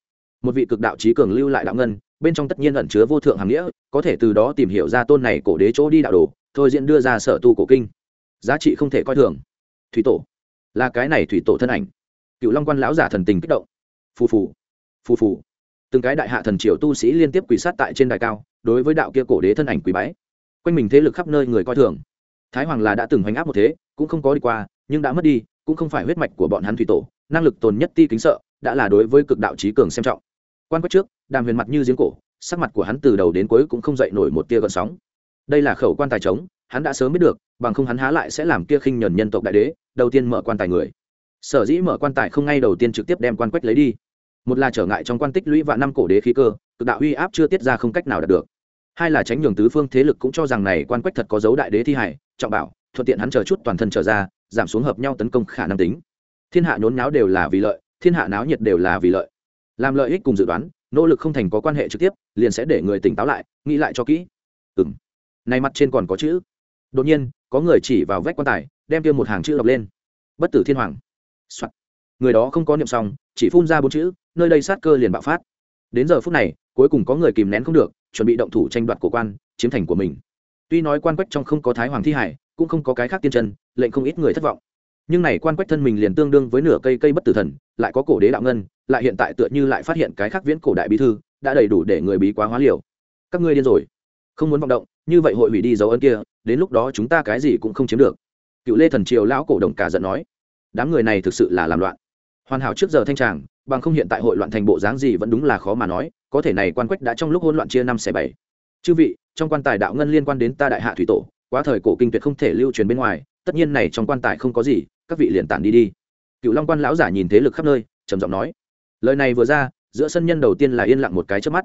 Một vị cực đạo trí cường lưu lại đạo ngân, bên trong tất nhiên ẩn chứa vô thượng hàm nghĩa, có thể từ đó tìm hiểu ra tôn này cổ đế chỗ đi đạo đồ, thôi diễn đưa ra sở tu cổ kinh. Giá trị không thể coi thường. Thủy tổ là cái này thủy tổ thân ảnh. Cựu long quan lão giả thần tình kích động. Phù phù phù phù. Từng cái đại hạ thần triều tu sĩ liên tiếp quỳ sát tại trên đài cao, đối với đạo kia cổ đế thân ảnh quỳ bái. Quanh mình thế lực khắp nơi người coi thường. Thái hoàng là đã từng hoành áp một thế, cũng không có đi qua, nhưng đã mất đi, cũng không phải huyết mạch của bọn hắn thủy tổ, năng lực tồn nhất ti kính sợ, đã là đối với cực đạo trí cường xem trọng. Quan quách trước, đàm huyền mặt như giếng cổ, sắc mặt của hắn từ đầu đến cuối cũng không dậy nổi một tia gợn sóng. Đây là khẩu quan tài trống, hắn đã sớm biết được bằng không hắn há lại sẽ làm kia khinh nhẫn nhân tộc đại đế, đầu tiên mở quan tài người. Sở dĩ mở quan tài không ngay đầu tiên trực tiếp đem quan quách lấy đi. Một là trở ngại trong quan tích lũy và năm cổ đế khí cơ, cực đạo uy áp chưa tiết ra không cách nào đạt được. Hai là tránh nhường tứ phương thế lực cũng cho rằng này quan quách thật có dấu đại đế thi hải, trọng bảo, thuận tiện hắn chờ chút toàn thân trở ra, giảm xuống hợp nhau tấn công khả năng tính. Thiên hạ nhốn nháo đều là vì lợi, thiên hạ náo nhiệt đều là vì lợi. Làm lợi ích cùng dự đoán, nỗ lực không thành có quan hệ trực tiếp, liền sẽ để người tỉnh táo lại, nghĩ lại cho kỹ. Ừng này mặt trên còn có chữ. Đột nhiên có người chỉ vào vách quan tài, đem kia một hàng chữ đọc lên. Bất tử thiên hoàng、Soạn. người đó không có niệm xong, chỉ phun ra bốn chữ, nơi đây sát cơ liền bạo phát. Đến giờ phút này, cuối cùng có người kìm nén không được, chuẩn bị động thủ tranh đoạt của quan, chiếm thành của mình. Tuy nói quan quách trong không có thái hoàng thi hải, cũng không có cái khác tiên chân, lệnh không ít người thất vọng. Nhưng này quan quách thân mình liền tương đương với nửa cây cây bất tử thần, lại có cổ đế đạo ngân, lại hiện tại tựa như lại phát hiện cái khác viễn cổ đại bí thư, đã đầy đủ để người bí quá hóa liều. Các ngươi điên rồi. Không muốn vọng động như vậy hội hủy đi dấu ấn kia, đến lúc đó chúng ta cái gì cũng không chiếm được. Cựu lê thần triều lão cổ đồng cả giận nói, đám người này thực sự là làm loạn. Hoàn hảo trước giờ thanh tràng, bằng không hiện tại hội loạn thành bộ dáng gì vẫn đúng là khó mà nói, có thể này quan quách đã trong lúc hỗn loạn chia năm xẻ bảy. Chư vị, trong quan tài đạo ngân liên quan đến ta đại hạ thủy tổ, quá thời cổ kinh tuyệt không thể lưu truyền bên ngoài, tất nhiên này trong quan tài không có gì, các vị liền tản đi đi. Cựu long quan lão giả nhìn thế lực khắp nơi, trầm giọng nói, lời này vừa ra, giữa sân nhân đầu tiên là yên lặng một cái trước mắt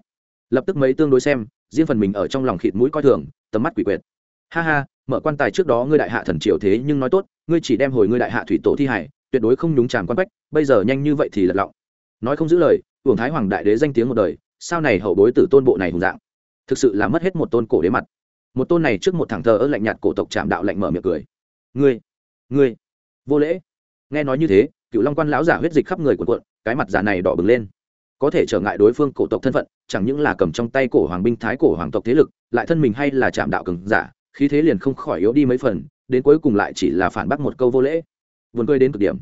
lập tức mấy tương đối xem, riêng phần mình ở trong lòng khịt mũi coi thường, tầm mắt quỷ quyệt. Ha ha, mở quan tài trước đó ngươi đại hạ thần triều thế nhưng nói tốt, ngươi chỉ đem hồi ngươi đại hạ thủy tổ thi hải, tuyệt đối không nhúng tràn quan quách, bây giờ nhanh như vậy thì lật lọng. Nói không giữ lời, uổng thái hoàng đại đế danh tiếng một đời, sao này hậu bối tử tôn bộ này hùng dạng? Thực sự là mất hết một tôn cổ đế mặt. Một tôn này trước một thằng thờ ơ lạnh nhạt cổ tộc chạm đạo lạnh mở miệng cười. Ngươi ngươi, vô lễ. Nghe nói như thế cựu long quan lão giả huyết dịch khắp người của quận cái mặt giả này đỏ bừng lên có thể trở ngại đối phương cổ tộc thân phận, chẳng những là cầm trong tay cổ hoàng binh thái cổ hoàng tộc thế lực, lại thân mình hay là chạm đạo cường giả, khí thế liền không khỏi yếu đi mấy phần, đến cuối cùng lại chỉ là phản bác một câu vô lễ. Vườn cười đến cực điểm.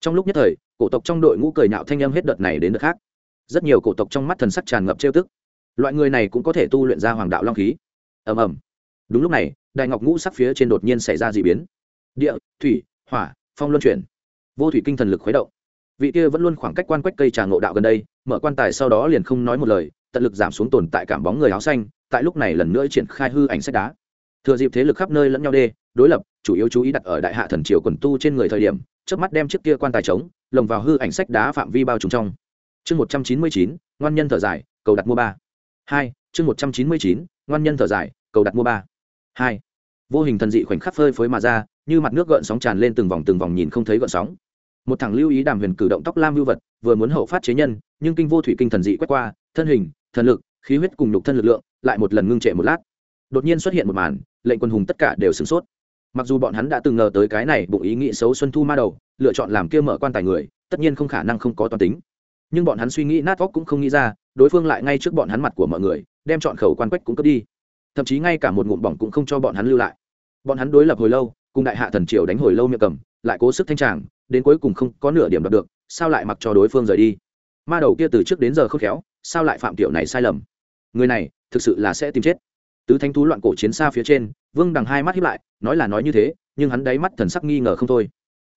Trong lúc nhất thời, cổ tộc trong đội ngũ cười nạo thanh âm hết đợt này đến đợt khác. Rất nhiều cổ tộc trong mắt thần sắc tràn ngập trêu tức. Loại người này cũng có thể tu luyện ra hoàng đạo long khí. Ầm ầm. Đúng lúc này đại ngọc ngũ sắc phía trên đột nhiên xảy ra d ị biến. Địa, thủy, hỏa, phong luân chuyển. Vô thủy kinh thần lực khuấy động vị kia vẫn luôn khoảng cách quan quách cây trà ngộ đạo gần đây, mở quan tài sau đó liền không nói một lời, tận lực giảm xuống tồn tại cảm bóng người áo xanh, tại lúc này lần nữa triển khai hư ảnh sách đá. Thừa dịp thế lực khắp nơi lẫn nhau đê, đối lập, chủ yếu chú ý đặt ở đại hạ thần triều quần tu trên người thời điểm trước mắt đem chiếc kia quan tài trống lồng vào hư ảnh sách đá phạm vi bao trùm trong. Chương một trăm chín mươi chín, ngoan nhân thở dài, cầu đặt mua ba. Hai, chương một trăm chín mươi chín, ngoan nhân thở dài, cầu đặt mua ba. Hai. Vô hình thần dị khoảnh khắc phơi phới mà ra, như mặt nước gợn sóng tràn lên từng vòng từng vòng nhìn không thấy gợn sóng một thằng lưu ý đàm huyền cử động tóc lam lưu vật, vừa muốn hậu phát chế nhân, nhưng kinh vô thủy kinh thần dị quét qua, thân hình, thần lực, khí huyết cùng nhục thân lực lượng, lại một lần ngưng trệ một lát. Đột nhiên xuất hiện một màn, lệnh quân hùng tất cả đều sửng sốt. Mặc dù bọn hắn đã từng ngờ tới cái này bụng ý nghĩ xấu xuân thu ma đầu, lựa chọn làm kia mở quan tài người, tất nhiên không khả năng không có toàn tính. Nhưng bọn hắn suy nghĩ nát óc cũng không nghĩ ra, đối phương lại ngay trước bọn hắn mặt của mọi người, đem chọn khẩu quan quách cũng cướp đi. Thậm chí ngay cả một ngụm bỏng cũng không cho bọn hắn lưu lại. Bọn hắn đối lập hồi lâu, cùng đại hạ thần triều đánh hồi lâu miệng cầm, lại cố sức thanh tràng đến cuối cùng không có nửa điểm đạt được, sao lại mặc cho đối phương rời đi? Ma đầu kia từ trước đến giờ không khéo, sao lại phạm tiểu này sai lầm? Người này, thực sự là sẽ tìm chết. Tứ thanh thú loạn cổ chiến xa phía trên, vương đằng hai mắt hiếp lại, nói là nói như thế, nhưng hắn đáy mắt thần sắc nghi ngờ không thôi.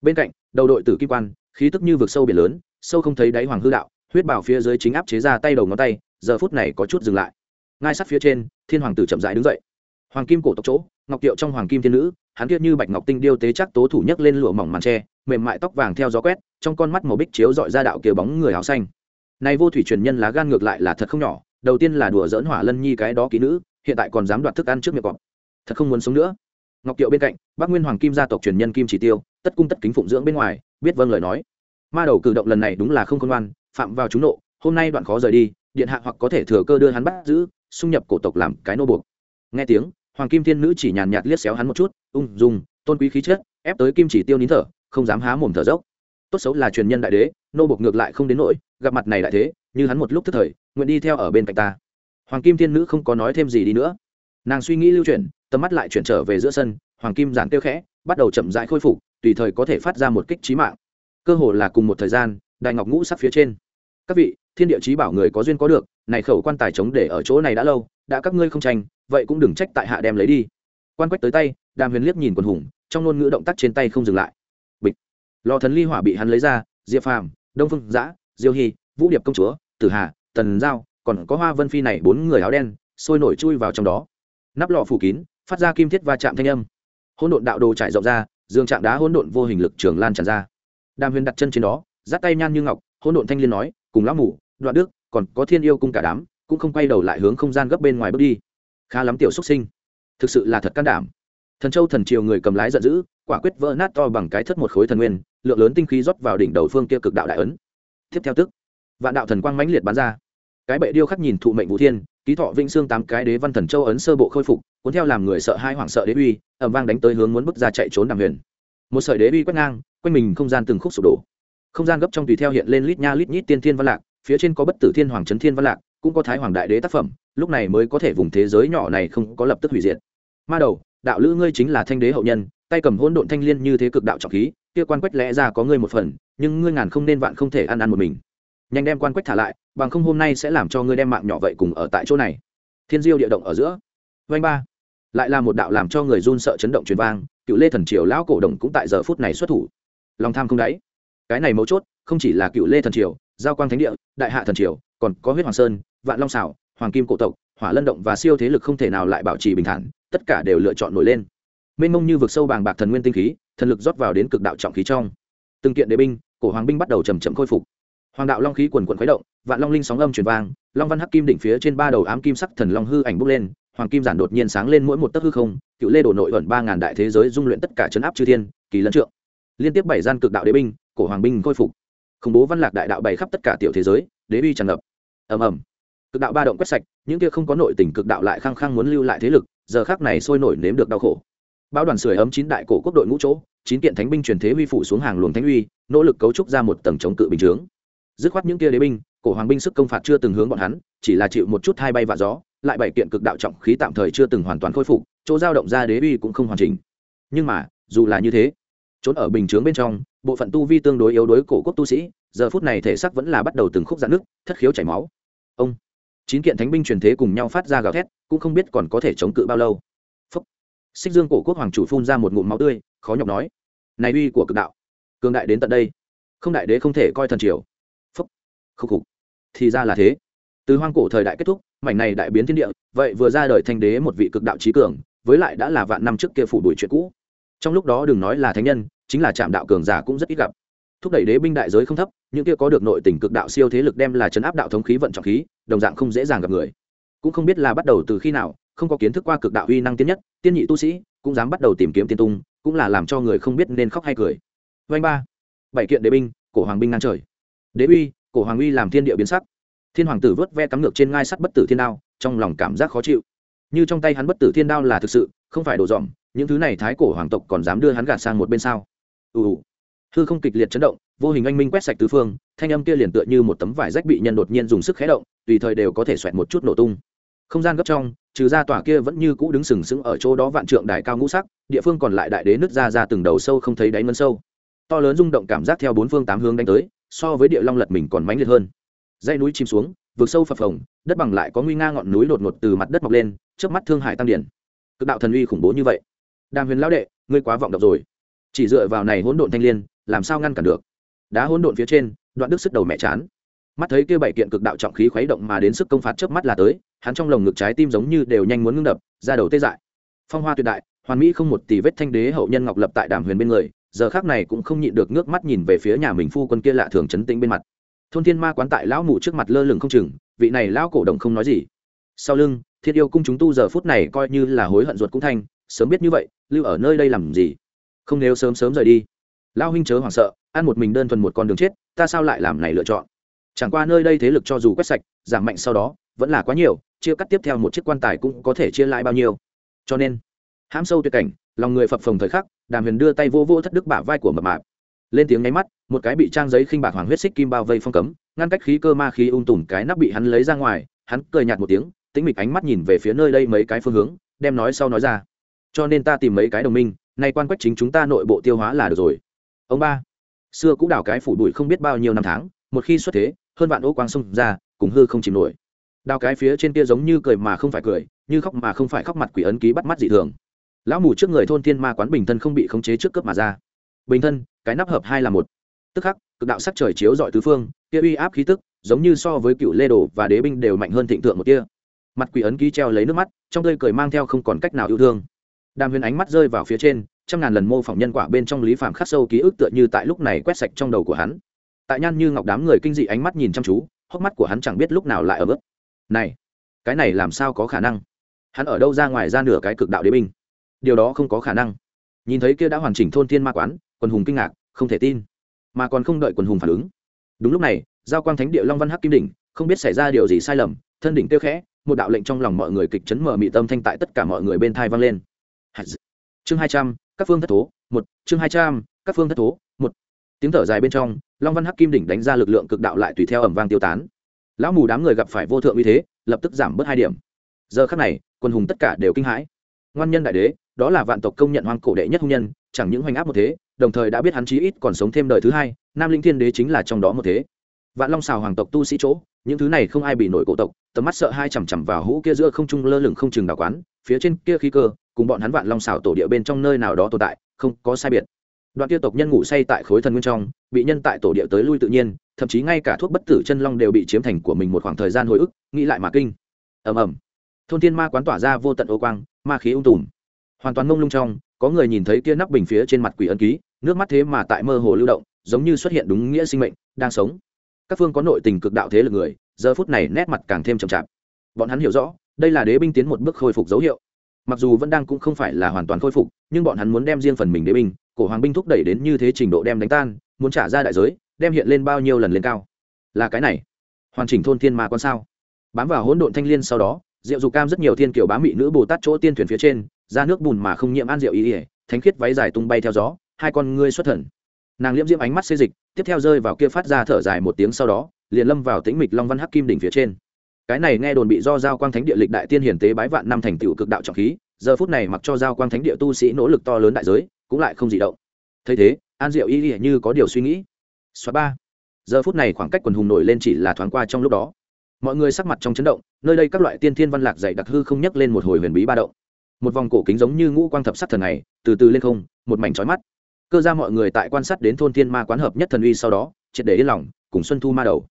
Bên cạnh, đầu đội tử kim quan, khí tức như vực sâu biển lớn, sâu không thấy đáy hoàng hư đạo, huyết bảo phía dưới chính áp chế ra tay đầu ngón tay, giờ phút này có chút dừng lại. Ngay sát phía trên, thiên hoàng tử chậm rãi đứng dậy. Hoàng kim cổ tộc chỗ, ngọc kiệu trong hoàng kim thiên nữ hắn kia như bạch ngọc tinh điêu tế chắc tố thủ nhấc lên lụa mỏng màn tre, mềm mại tóc vàng theo gió quét, trong con mắt màu bích chiếu dọi ra đạo kia bóng người áo xanh. Này vô thủy truyền nhân lá gan ngược lại là thật không nhỏ, đầu tiên là đùa dỡn hỏa lân nhi cái đó ký nữ, hiện tại còn dám đoạt thức ăn trước miệng cọp. Thật không muốn sống nữa. Ngọc kiệu bên cạnh bác nguyên hoàng kim gia tộc truyền nhân kim chỉ tiêu, tất cung tất kính phụng dưỡng bên ngoài, biết vâng lời nói. Ma đầu cử động lần này đúng là không công ngoan, phạm vào chúng nộ, hôm nay đoạn khó rời đi, điện hạ hoặc có thể thừa cơ đưa hắn bắt giữ, xung nhập cổ tộc làm cái nô buộc. Nghe tiếng hoàng kim thiên nữ chỉ nhàn nhạt liếc xéo hắn một chút, ung dung, tôn quý khí chất, ép tới kim chỉ tiêu nín thở, không dám há mồm thở dốc. Tốt xấu là truyền nhân đại đế, nô buộc ngược lại không đến nỗi, gặp mặt này đại thế, như hắn một lúc thức thời, nguyện đi theo ở bên cạnh ta. Hoàng kim thiên nữ không có nói thêm gì đi nữa. Nàng suy nghĩ lưu chuyển, tầm mắt lại chuyển trở về giữa sân, hoàng kim giản tiêu khẽ, bắt đầu chậm rãi khôi phục, tùy thời có thể phát ra một kích trí mạng. Cơ hồ là cùng một thời gian, đại ngọc ngũ sắc phía trên. Các vị, thiên địa chí bảo người có duyên có được, này khẩu quan tài chống để ở chỗ này đã lâu đã các ngươi không tranh, vậy cũng đừng trách tại hạ đem lấy đi. Quan quách tới tay, đàm huyền liếc nhìn quần hùng, trong ngôn ngữ động tác trên tay không dừng lại. Bịch. Lò thần ly hỏa bị hắn lấy ra, diệp phàm, đông phương giã diêu hy, vũ điệp công chúa, tử hà, tần giao, còn có hoa vân phi này bốn người áo đen, sôi nổi chui vào trong đó. Nắp lọ phủ kín, phát ra kim thiết va chạm thanh âm. Hỗn độn đạo đồ trải rộng ra, dương trạng đá hỗn độn vô hình lực trường lan tràn ra. Đàm huyền đặt chân trên đó, giắt tay nhan như ngọc, hỗn độn thanh liên nói, cùng lão mủ đoạn đức, còn có thiên yêu cung cả đám cũng không quay đầu lại hướng không gian gấp bên ngoài bước đi. Khá lắm tiểu xuất sinh. Thực sự là thật can đảm. Thần châu thần triều người cầm lái giận dữ, quả quyết vỡ nát to bằng cái thất một khối thần nguyên, lượng lớn tinh khí rót vào đỉnh đầu phương kia cực đạo đại ấn. Tiếp theo tức, vạn đạo thần quang mãnh liệt bắn ra. Cái bệ điêu khắc nhìn thụ mệnh vũ thiên, ký thọ vĩnh xương tám cái đế văn thần châu ấn sơ bộ khôi phục, cuốn theo làm người sợ hai hoảng sợ đế uy ẩm vang đánh tới hướng muốn bước ra chạy trốn đàm huyền. Một sợi đế uy quét ngang, quanh mình không gian từng khúc sụp đổ. Không gian gấp trong tùy theo hiện lên lít nha lít nhít tiên thiên văn lạc, phía trên có bất tử thiên hoàng trấn thiên văn lạc cũng có thái hoàng đại đế tác phẩm, lúc này mới có thể vùng thế giới nhỏ này không có lập tức hủy diệt. Ma đầu, đạo lữ ngươi chính là thanh đế hậu nhân, tay cầm hỗn độn thanh liên như thế cực đạo trọng khí, kia quan quách lẽ ra có ngươi một phần, nhưng ngươi ngàn không nên vạn không thể ăn ăn một mình. Nhanh đem quan quách thả lại, bằng không hôm nay sẽ làm cho ngươi đem mạng nhỏ vậy cùng ở tại chỗ này. Thiên diêu địa động ở giữa. Vanh ba. Lại là một đạo làm cho người run sợ chấn động truyền vang, cựu lê thần triều lão cổ đồng cũng tại giờ phút này xuất thủ. Lòng tham không đáy. Cái này mấu chốt, không chỉ là cựu lê thần triều, giao quang thánh địa, đại hạ thần triều, còn có huyết hoàng sơn vạn long xảo, hoàng kim cổ tộc, hỏa lân động và siêu thế lực không thể nào lại bảo trì bình thản, tất cả đều lựa chọn nổi lên. Mênh mông như vực sâu bàng bạc thần nguyên tinh khí, thần lực rót vào đến cực đạo trọng khí trong. Từng kiện đế binh, cổ hoàng binh bắt đầu chầm chậm khôi phục. Hoàng đạo long khí quần quần khuấy động, vạn long linh sóng âm truyền vang, long văn hắc kim đỉnh phía trên ba đầu ám kim sắc thần long hư ảnh bốc lên, hoàng kim giản đột nhiên sáng lên mỗi một tấc hư không, cựu lê đổ nội ẩn ba ngàn đại thế giới dung luyện tất cả chấn áp chư thiên, kỳ lân trượng. Liên tiếp bảy gian cực đạo đế binh, cổ hoàng binh khôi phục. Khủng bố văn lạc đại đạo bày khắp tất cả tiểu thế giới, đế uy tràn ngập. Ầm ầm cực đạo ba động quét sạch, những kia không có nội tình cực đạo lại khăng khăng muốn lưu lại thế lực, giờ khác này sôi nổi nếm được đau khổ. Bão đoàn sưởi ấm chín đại cổ quốc đội ngũ chỗ, chín kiện thánh binh truyền thế huy phủ xuống hàng luồng thánh uy, nỗ lực cấu trúc ra một tầng chống cự bình chướng. Dứt khoát những kia đế binh, cổ hoàng binh sức công phạt chưa từng hướng bọn hắn, chỉ là chịu một chút hai bay và gió, lại bảy kiện cực đạo trọng khí tạm thời chưa từng hoàn toàn khôi phục, chỗ dao động ra đế uy cũng không hoàn chỉnh. Nhưng mà, dù là như thế, trốn ở bình chướng bên trong, bộ phận tu vi tương đối yếu đối cổ quốc tu sĩ, giờ phút này thể xác vẫn là bắt đầu từng khúc giãn nước thất khiếu chảy máu. Ông! Chín kiện thánh binh truyền thế cùng nhau phát ra gào thét, cũng không biết còn có thể chống cự bao lâu. Phúc. Xích dương cổ quốc hoàng chủ phun ra một ngụm máu tươi, khó nhọc nói, này uy của cực đạo, cường đại đến tận đây, không đại đế không thể coi thần triều. Phúc. Khúc khục. Thì ra là thế. Từ hoang cổ thời đại kết thúc, mảnh này đại biến thiên địa, vậy vừa ra đời thanh đế một vị cực đạo trí cường, với lại đã là vạn năm trước kia phủ đuổi chuyện cũ. Trong lúc đó đừng nói là thánh nhân, chính là trạm đạo cường giả cũng rất ít gặp. Thúc đẩy đế binh đại giới không thấp, những kia có được nội tình cực đạo siêu thế lực đem là chấn áp đạo thống khí vận trọng khí đồng dạng không dễ dàng gặp người. Cũng không biết là bắt đầu từ khi nào, không có kiến thức qua cực đạo uy năng tiên nhất, tiên nhị tu sĩ cũng dám bắt đầu tìm kiếm tiên tung, cũng là làm cho người không biết nên khóc hay cười. Vanh ba. Bảy kiện đế binh, cổ hoàng binh ngang trời. Đế uy, cổ hoàng uy làm thiên địa biến sắc. Thiên hoàng tử vớt ve cắm ngược trên ngai sắt bất tử thiên đao, trong lòng cảm giác khó chịu. Như trong tay hắn bất tử thiên đao là thực sự, không phải đổ dòm, những thứ này thái cổ hoàng tộc còn dám đưa hắn gạt sang một bên sao? Ù ù. Hư không kịch liệt chấn động, vô hình anh minh quét sạch tứ phương, thanh âm kia liền tựa như một tấm vải rách bị nhân đột nhiên dùng sức khé động tùy thời đều có thể xoẹt một chút nổ tung. Không gian gấp trong, trừ ra tòa kia vẫn như cũ đứng sừng sững ở chỗ đó vạn trượng đài cao ngũ sắc, địa phương còn lại đại đế nứt ra ra từng đầu sâu không thấy đáy ngân sâu. To lớn rung động cảm giác theo bốn phương tám hướng đánh tới, so với địa long lật mình còn mãnh liệt hơn. Dãy núi chìm xuống, vực sâu phập phồng, đất bằng lại có nguy nga ngọn núi đột ngột từ mặt đất mọc lên trước mắt thương hải tăng điển. Cực đạo thần uy khủng bố như vậy. Đàm huyền lão đệ, ngươi quá vọng động rồi. Chỉ dựa vào này hỗn độn thanh liên, làm sao ngăn cản được? Đá hỗn độn phía trên, đoạn đức sức đầu mẹ chán mắt thấy kia bảy kiện cực đạo trọng khí khuấy động mà đến sức công phạt trước mắt là tới, hắn trong lồng ngực trái tim giống như đều nhanh muốn ngưng đập ra đầu tê dại. Phong hoa tuyệt đại, hoàn mỹ không một tỷ vết thanh đế hậu nhân ngọc lập tại đàm huyền bên người, giờ khác này cũng không nhịn được nước mắt nhìn về phía nhà mình phu quân kia lạ thường chấn tĩnh bên mặt. Thôn thiên ma quán tại lão mụ trước mặt lơ lửng không chừng, vị này lão cổ động không nói gì. Sau lưng thiên yêu cung chúng tu giờ phút này coi như là hối hận ruột cũng thanh, sớm biết như vậy, lưu ở nơi đây làm gì? Không nếu sớm sớm rời đi. Lão huynh chớ hoảng sợ, ăn một mình đơn thuần một con đường chết, ta sao lại làm này lựa chọn? Chẳng qua nơi đây thế lực cho dù quét sạch, giảm mạnh sau đó, vẫn là quá nhiều, chia cắt tiếp theo một chiếc quan tài cũng có thể chia lại bao nhiêu. Cho nên, hãm sâu tuyệt cảnh, lòng người phập phồng thời khắc, đàm huyền đưa tay vô vô thất đức bả vai của mập mạp. Lên tiếng nháy mắt, một cái bị trang giấy khinh bạc hoàng huyết xích kim bao vây phong cấm, ngăn cách khí cơ ma khí ung tùm cái nắp bị hắn lấy ra ngoài, hắn cười nhạt một tiếng, tĩnh mịch ánh mắt nhìn về phía nơi đây mấy cái phương hướng, đem nói sau nói ra. Cho nên ta tìm mấy cái đồng minh, nay quan quách chính chúng ta nội bộ tiêu hóa là được rồi. Ông ba, xưa cũng đào cái phủ bụi không biết bao nhiêu năm tháng, một khi xuất thế hơn vạn ô quang xông ra, cùng hư không chìm nổi. Đào cái phía trên kia giống như cười mà không phải cười, như khóc mà không phải khóc mặt quỷ ấn ký bắt mắt dị thường. Lão mù trước người thôn thiên ma quán bình thân không bị khống chế trước cướp mà ra. Bình thân, cái nắp hợp hai là một. Tức khắc, cực đạo sắc trời chiếu dọi tứ phương, kia uy áp khí tức, giống như so với cựu lê đồ và đế binh đều mạnh hơn thịnh tượng một kia. Mặt quỷ ấn ký treo lấy nước mắt, trong tươi cười mang theo không còn cách nào yêu thương. Đàm huyền ánh mắt rơi vào phía trên, trăm ngàn lần mô phỏng nhân quả bên trong lý phạm khắc sâu ký ức tựa như tại lúc này quét sạch trong đầu của hắn tại nhan như ngọc đám người kinh dị ánh mắt nhìn chăm chú, hốc mắt của hắn chẳng biết lúc nào lại ở bước. Này, cái này làm sao có khả năng? Hắn ở đâu ra ngoài ra nửa cái cực đạo đế binh? Điều đó không có khả năng. Nhìn thấy kia đã hoàn chỉnh thôn thiên ma quán, quần hùng kinh ngạc, không thể tin. Mà còn không đợi quần hùng phản ứng. Đúng lúc này, giao quang thánh địa long văn hắc kim đỉnh, không biết xảy ra điều gì sai lầm, thân đỉnh tiêu khẽ, một đạo lệnh trong lòng mọi người kịch chấn mở mị tâm thanh tại tất cả mọi người bên thai vang lên. Chương hai trăm, các phương thất thố, một, chương hai trăm, các phương thất thố tiếng thở dài bên trong, long văn hắc kim đỉnh đánh ra lực lượng cực đạo lại tùy theo ẩm vang tiêu tán. Lão mù đám người gặp phải vô thượng uy thế, lập tức giảm bớt hai điểm. Giờ khắc này, quân hùng tất cả đều kinh hãi. Ngoan nhân đại đế, đó là vạn tộc công nhận hoang cổ đệ nhất hung nhân, chẳng những hoành áp một thế, đồng thời đã biết hắn chí ít còn sống thêm đời thứ hai, nam linh thiên đế chính là trong đó một thế. Vạn long xào hoàng tộc tu sĩ chỗ, những thứ này không ai bị nổi cổ tộc, tầm mắt sợ hai chằm chằm vào hũ kia giữa không trung lơ lửng không chừng đào quán, phía trên kia khí cơ, cùng bọn hắn vạn long xào tổ địa bên trong nơi nào đó tồn tại, không có sai biệt đoạn kia tộc nhân ngủ say tại khối thần nguyên trong, bị nhân tại tổ địa tới lui tự nhiên, thậm chí ngay cả thuốc bất tử chân long đều bị chiếm thành của mình một khoảng thời gian hồi ức, nghĩ lại mà kinh. Ầm ầm. Thôn thiên ma quán tỏa ra vô tận ô quang, ma khí ung tùm. Hoàn toàn mông lung trong, có người nhìn thấy kia nắp bình phía trên mặt quỷ ân ký, nước mắt thế mà tại mơ hồ lưu động, giống như xuất hiện đúng nghĩa sinh mệnh, đang sống. Các phương có nội tình cực đạo thế lực người, giờ phút này nét mặt càng thêm chậm chạp. Bọn hắn hiểu rõ, đây là đế binh tiến một bước khôi phục dấu hiệu mặc dù vẫn đang cũng không phải là hoàn toàn khôi phục, nhưng bọn hắn muốn đem riêng phần mình đế binh, cổ hoàng binh thúc đẩy đến như thế trình độ đem đánh tan, muốn trả ra đại giới, đem hiện lên bao nhiêu lần lên cao. Là cái này. Hoàn chỉnh thôn thiên ma con sao? Bám vào hỗn độn thanh liên sau đó, diệu dục cam rất nhiều thiên kiểu bá mị nữ bồ tát chỗ tiên thuyền phía trên, ra nước bùn mà không nhiễm an diệu ý ỉa, thánh khiết váy dài tung bay theo gió, hai con ngươi xuất thần. Nàng liễm diễm ánh mắt xê dịch, tiếp theo rơi vào kia phát ra thở dài một tiếng sau đó, liền lâm vào tĩnh mịch long văn hắc kim đỉnh phía trên cái này nghe đồn bị do giao quang thánh địa lịch đại tiên hiển tế bái vạn năm thành tựu cực đạo trọng khí, giờ phút này mặc cho giao quang thánh địa tu sĩ nỗ lực to lớn đại giới, cũng lại không gì động. Thấy thế, an diệu y như có điều suy nghĩ. Xóa ba. Giờ phút này khoảng cách quần hùng nổi lên chỉ là thoáng qua trong lúc đó. Mọi người sắc mặt trong chấn động, nơi đây các loại tiên thiên văn lạc dày đặc hư không nhắc lên một hồi huyền bí ba động. Một vòng cổ kính giống như ngũ quang thập sắc thần này, từ từ lên không, một mảnh trói mắt. Cơ ra mọi người tại quan sát đến thôn thiên ma quán hợp nhất thần uy sau đó, triệt để yên lòng, cùng xuân thu ma đầu.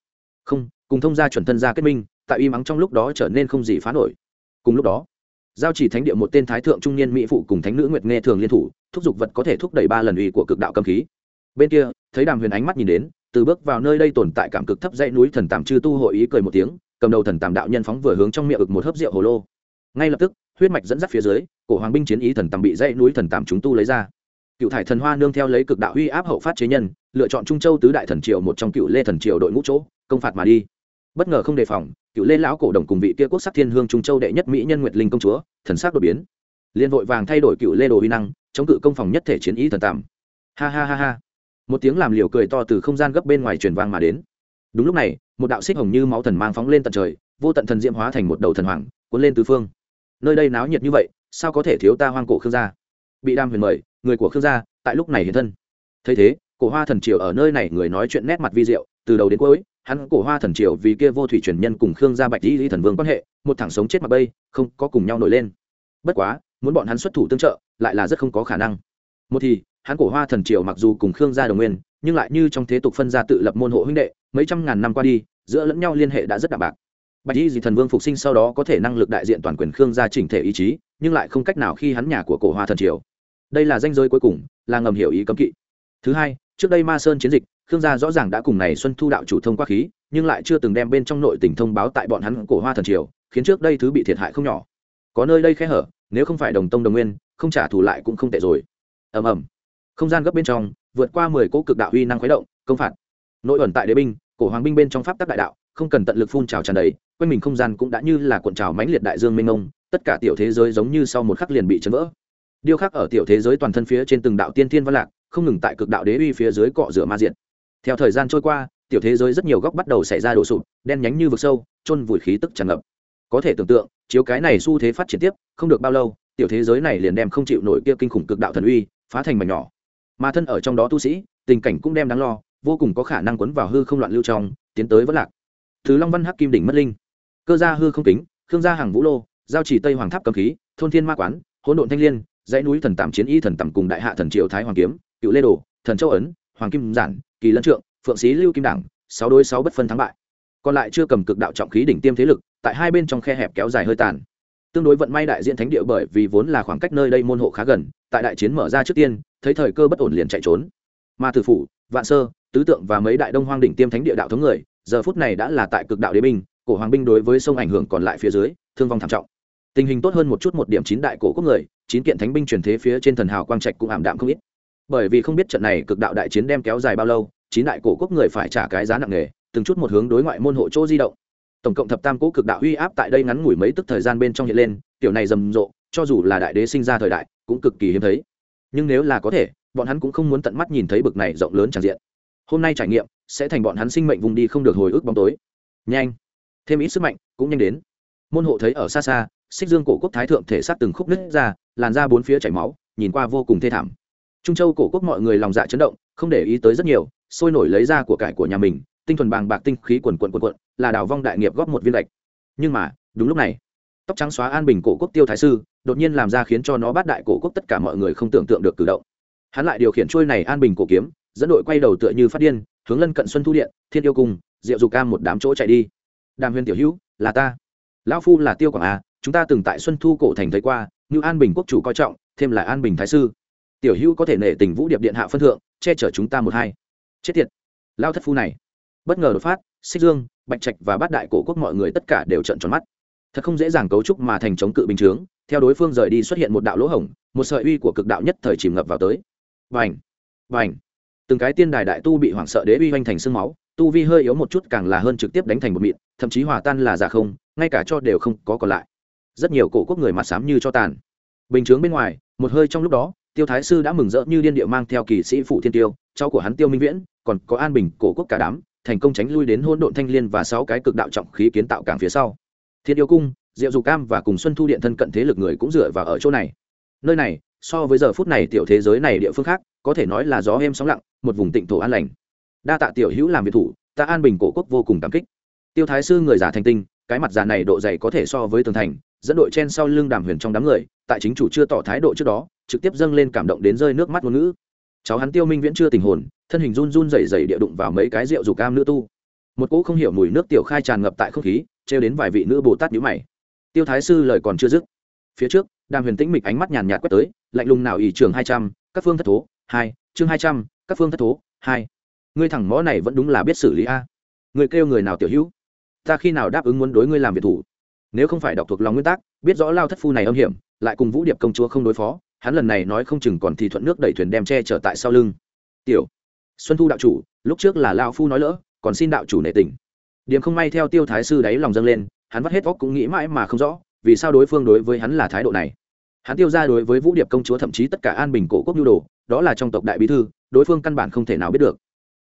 Không, cùng thông gia chuẩn thân gia kết minh tại y mắng trong lúc đó trở nên không gì phá nổi. Cùng lúc đó, giao chỉ thánh địa một tên thái thượng trung niên mỹ phụ cùng thánh nữ nguyệt nghe thường liên thủ, thúc giục vật có thể thúc đẩy ba lần uy của cực đạo cầm khí. Bên kia, thấy đàm huyền ánh mắt nhìn đến, từ bước vào nơi đây tồn tại cảm cực thấp dãy núi thần tàm chư tu hội ý cười một tiếng, cầm đầu thần tàm đạo nhân phóng vừa hướng trong miệng ực một hớp rượu hồ lô. Ngay lập tức, huyết mạch dẫn dắt phía dưới, cổ hoàng binh chiến ý thần tàm bị dãy núi thần tàm chúng tu lấy ra. Cựu thải thần hoa nương theo lấy cực đạo uy áp hậu phát chế nhân, lựa chọn trung châu tứ đại thần triều một trong cựu lê thần triều đội ngũ chỗ, công phạt mà đi. Bất ngờ không đề phòng cựu lê lão cổ đồng cùng vị kia quốc sắc thiên hương trung châu đệ nhất mỹ nhân nguyệt linh công chúa, thần sắc đột biến. Liên vội vàng thay đổi cựu lê đồ huy năng, chống cự công phòng nhất thể chiến ý thần tàm ha ha ha ha. Một tiếng làm liều cười to từ không gian gấp bên ngoài truyền vang mà đến. Đúng lúc này, một đạo xích hồng như máu thần mang phóng lên tận trời, vô tận thần diễm hóa thành một đầu thần hoàng, cuốn lên tứ phương. Nơi đây náo nhiệt như vậy, sao có thể thiếu ta hoang cổ khương gia? Bị đam huyền mời, người của khương gia, tại lúc này hiện thân. Thấy thế cổ hoa thần triều ở nơi này người nói chuyện nét mặt vi diệu, từ đầu đến cuối, hắn cổ hoa thần triều vì kia vô thủy truyền nhân cùng khương gia bạch di thần vương quan hệ, một thằng sống chết mặc bây không có cùng nhau nổi lên. Bất quá, muốn bọn hắn xuất thủ tương trợ, lại là rất không có khả năng. Một thì, hắn cổ hoa thần triều mặc dù cùng khương gia đồng nguyên, nhưng lại như trong thế tục phân gia tự lập môn hộ huynh đệ, mấy trăm ngàn năm qua đi, giữa lẫn nhau liên hệ đã rất đạm bạc. Bạch y dị thần vương phục sinh sau đó có thể năng lực đại diện toàn quyền khương gia chỉnh thể ý chí, nhưng lại không cách nào khi hắn nhà của cổ hoa thần triều. Đây là danh giới cuối cùng, là ngầm hiểu ý cấm kỵ. Thứ hai trước đây ma sơn chiến dịch, khương gia rõ ràng đã cùng này xuân thu đạo chủ thông qua khí, nhưng lại chưa từng đem bên trong nội tỉnh thông báo tại bọn hắn cổ hoa thần triều, khiến trước đây thứ bị thiệt hại không nhỏ. Có nơi đây khẽ hở, nếu không phải đồng tông đồng nguyên, không trả thù lại cũng không tệ rồi. Ầm ầm. Không gian gấp bên trong, vượt qua mười cỗ cực đạo uy năng khuấy động, công phạt. Nội ẩn tại đế binh, cổ hoàng binh bên trong pháp tắc đại đạo, không cần tận lực phun trào tràn đầy, quanh mình không gian cũng đã như là cuộn trào mãnh liệt đại dương mênh mông, tất cả tiểu thế giới giống như sau một khắc liền bị chấn vỡ. Điêu khắc ở tiểu thế giới toàn thân phía trên từng đạo tiên thiên văn lạc không ngừng tại cực đạo đế uy phía dưới cọ rửa ma diện theo thời gian trôi qua, tiểu thế giới rất nhiều góc bắt đầu xảy ra đổ sụp, đen nhánh như vực sâu, chôn vùi khí tức tràn ngập. Có thể tưởng tượng, chiếu cái này xu thế phát triển tiếp, không được bao lâu, tiểu thế giới này liền đem không chịu nổi kia kinh khủng cực đạo thần uy, phá thành mảnh nhỏ. Mà thân ở trong đó tu sĩ, tình cảnh cũng đem đáng lo, vô cùng có khả năng quấn vào hư không loạn lưu trong, tiến tới vẫn lạc. Thứ long văn hắc kim đỉnh mất linh. Cơ gia hư không kính, khương gia hàng vũ lô, giao chỉ tây hoàng tháp cầm khí, thôn thiên ma quán, hỗn độn thanh liên, dãy núi thần tạm chiến y thần tạm cùng đại hạ thần triều thái hoàng kiếm cựu lê đồ, thần châu ấn, hoàng kim giản, kỳ lân trượng, phượng sĩ lưu kim đảng, sáu đôi sáu bất phân thắng bại. Còn lại chưa cầm cực đạo trọng khí đỉnh tiêm thế lực, tại hai bên trong khe hẹp kéo dài hơi tàn. Tương đối vận may đại diện thánh địa bởi vì vốn là khoảng cách nơi đây môn hộ khá gần, tại đại chiến mở ra trước tiên, thấy thời cơ bất ổn liền chạy trốn. Ma tử phủ, vạn sơ, tứ tượng và mấy đại đông hoang đỉnh tiêm thánh địa đạo thống người, giờ phút này đã là tại cực đạo đế binh, cổ hoàng binh đối với sông ảnh hưởng còn lại phía dưới, thương vong thảm trọng. Tình hình tốt hơn một chút một điểm chín đại cổ quốc người, chín kiện thánh binh truyền thế phía trên thần hào quang trạch cũng ảm đạm không ít bởi vì không biết trận này cực đạo đại chiến đem kéo dài bao lâu, chín đại cổ quốc người phải trả cái giá nặng nề, từng chút một hướng đối ngoại môn hộ chỗ di động. Tổng cộng thập tam cố cực đạo uy áp tại đây ngắn ngủi mấy tức thời gian bên trong hiện lên kiểu này rầm rộ, cho dù là đại đế sinh ra thời đại, cũng cực kỳ hiếm thấy. Nhưng nếu là có thể, bọn hắn cũng không muốn tận mắt nhìn thấy bực này rộng lớn tràn diện. Hôm nay trải nghiệm, sẽ thành bọn hắn sinh mệnh vùng đi không được hồi ức bóng tối. Nhanh. Thêm ít sức mạnh, cũng nhanh đến. Môn hộ thấy ở xa xa, xích dương cổ quốc thái thượng thể sát từng khúc nứt ra, làn ra bốn phía chảy máu, nhìn qua vô cùng thê thảm trung châu cổ quốc mọi người lòng dạ chấn động, không để ý tới rất nhiều, sôi nổi lấy ra của cải của nhà mình, tinh thuần bàng bạc tinh khí quần quần quần quận là đào vong đại nghiệp góp một viên lệch nhưng mà, đúng lúc này, tóc trắng xóa an bình cổ quốc tiêu thái sư, đột nhiên làm ra khiến cho nó bắt đại cổ quốc tất cả mọi người không tưởng tượng được cử động. Hắn lại điều khiển trôi này an bình cổ kiếm, dẫn đội quay đầu tựa như phát điên, hướng lân cận xuân thu điện, thiên yêu cung, diệu dục cam một đám chỗ chạy đi. Đàm huyền tiểu hữu, là ta. Lão phu là tiêu quảng a, chúng ta từng tại xuân thu cổ thành thấy qua, như an bình quốc chủ coi trọng, thêm là an bình thái sư tiểu hữu có thể nể tình vũ điệp điện hạ phân thượng, che chở chúng ta một hai. Chết tiệt. Lao thất phu này. Bất ngờ đột phát, xích dương, bạch trạch và bát đại cổ quốc mọi người tất cả đều trận tròn mắt. Thật không dễ dàng cấu trúc mà thành chống cự bình chướng, theo đối phương rời đi xuất hiện một đạo lỗ hổng, một sợi uy của cực đạo nhất thời chìm ngập vào tới. Vành vành từng cái tiên đài đại tu bị hoảng sợ đế uy hoành thành sương máu, tu vi hơi yếu một chút càng là hơn trực tiếp đánh thành một mịn, thậm chí hòa tan là giả không, ngay cả cho đều không có còn lại. Rất nhiều cổ quốc người mặt xám như cho tàn. Bình chướng bên ngoài, một hơi trong lúc đó tiêu thái sư đã mừng rỡ như điên địa mang theo kỳ sĩ phụ thiên tiêu, cháu của hắn tiêu minh viễn, còn có an bình, cổ quốc cả đám, thành công tránh lui đến hôn độn thanh liên và sáu cái cực đạo trọng khí kiến tạo cảng phía sau. Thiên yêu cung, diệu dù cam và cùng xuân thu điện thân cận thế lực người cũng dựa vào ở chỗ này. Nơi này, so với giờ phút này tiểu thế giới này địa phương khác, có thể nói là gió êm sóng lặng, một vùng tịnh thổ an lành. Đa tạ tiểu hữu làm việc thủ, ta an bình cổ quốc vô cùng cảm kích. Tiêu thái sư người giả thành tinh, cái mặt giả này độ dày có thể so với tường thành dẫn đội chen sau lưng đàm huyền trong đám người, tại chính chủ chưa tỏ thái độ trước đó, trực tiếp dâng lên cảm động đến rơi nước mắt ngôn ngữ. Cháu hắn tiêu minh viễn chưa tình hồn, thân hình run run rẩy rẩy địa đụng vào mấy cái rượu dù cam nữ tu. Một cỗ không hiểu mùi nước tiểu khai tràn ngập tại không khí, trêu đến vài vị nữ bồ tát nhíu mày. Tiêu thái sư lời còn chưa dứt, phía trước, đàm huyền tĩnh mịch ánh mắt nhàn nhạt quét tới, lạnh lùng nào ỷ trường hai trăm, các phương thất thố, hai, chương hai trăm, các phương thất thố, hai. Ngươi thẳng mõ này vẫn đúng là biết xử lý a. Người kêu người nào tiểu hữu? Ta khi nào đáp ứng muốn đối ngươi làm việc thủ? Nếu không phải đọc thuộc lòng nguyên tắc, biết rõ lao thất phu này âm hiểm, lại cùng vũ điệp công chúa không đối phó, hắn lần này nói không chừng còn thì thuận nước đẩy thuyền đem che chở tại sau lưng. Tiểu, xuân thu đạo chủ, lúc trước là lao phu nói lỡ, còn xin đạo chủ nể tình. Điểm không may theo tiêu thái sư đáy lòng dâng lên, hắn vắt hết óc cũng nghĩ mãi mà không rõ, vì sao đối phương đối với hắn là thái độ này. Hắn tiêu ra đối với vũ điệp công chúa thậm chí tất cả an bình cổ quốc nhu đồ, đó là trong tộc đại bí thư, đối phương căn bản không thể nào biết được.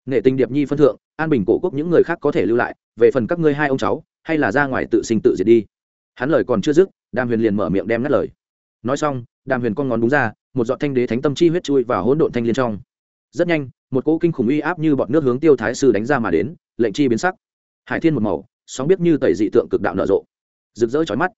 Nghệ tình điệp nhi phân thượng, an bình cổ quốc những người khác có thể lưu lại, về phần các ngươi hai ông cháu, hay là ra ngoài tự sinh tự diệt đi hắn lời còn chưa dứt, đàm huyền liền mở miệng đem ngắt lời. Nói xong, đàm huyền con ngón búng ra, một giọt thanh đế thánh tâm chi huyết chui vào hỗn độn thanh liên trong. Rất nhanh, một cỗ kinh khủng uy áp như bọt nước hướng tiêu thái sư đánh ra mà đến, lệnh chi biến sắc. Hải thiên một màu, sóng biết như tẩy dị tượng cực đạo nở rộ. Rực rỡ chói mắt.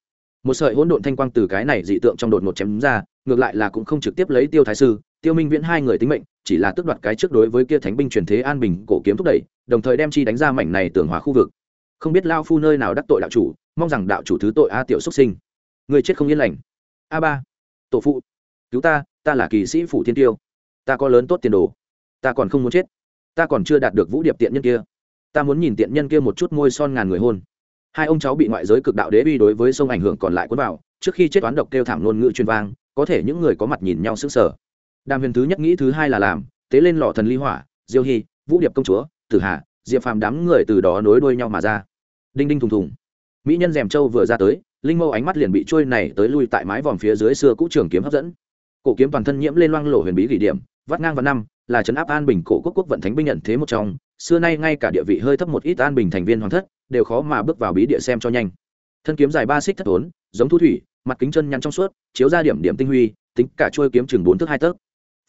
Một sợi hỗn độn thanh quang từ cái này dị tượng trong đột ngột chém ra, ngược lại là cũng không trực tiếp lấy tiêu thái sư, tiêu minh viễn hai người tính mệnh, chỉ là tước đoạt cái trước đối với kia thánh binh truyền thế an bình cổ kiếm thúc đẩy, đồng thời đem chi đánh ra mảnh này tường hòa khu vực. Không biết lao phu nơi nào đắc tội đạo chủ mong rằng đạo chủ thứ tội a tiểu xuất sinh. Người chết không yên lành. A ba, tổ phụ, cứu ta ta là kỳ sĩ phủ thiên tiêu. Ta có lớn tốt tiền đồ. Ta còn không muốn chết. Ta còn chưa đạt được vũ điệp tiện nhân kia. Ta muốn nhìn tiện nhân kia một chút môi son ngàn người hôn. Hai ông cháu bị ngoại giới cực đạo đế bi đối với sông ảnh hưởng còn lại cuốn vào, trước khi chết toán độc kêu thảm ngôn ngữ truyền vang, có thể những người có mặt nhìn nhau sững sờ. Đàm huyền thứ nhất nghĩ thứ hai là làm, tế lên lò thần ly hỏa, diêu hy, vũ điệp công chúa, tử hà, diệp phàm đám người từ đó nối đuôi nhau mà ra. Đinh đinh thùng thùng mỹ nhân rèm châu vừa ra tới, linh mâu ánh mắt liền bị trôi này tới lui tại mái vòm phía dưới xưa cũ trường kiếm hấp dẫn. Cổ kiếm toàn thân nhiễm lên loang lổ huyền bí gỉ điểm, vắt ngang vào năm, là trấn áp an bình cổ quốc quốc vận thánh binh nhận thế một trong. Xưa nay ngay cả địa vị hơi thấp một ít an bình thành viên hoàng thất, đều khó mà bước vào bí địa xem cho nhanh. Thân kiếm dài ba xích thất ốn giống thu thủy, mặt kính chân nhăn trong suốt, chiếu ra điểm điểm tinh huy, tính cả trôi kiếm chừng bốn thước hai tấc.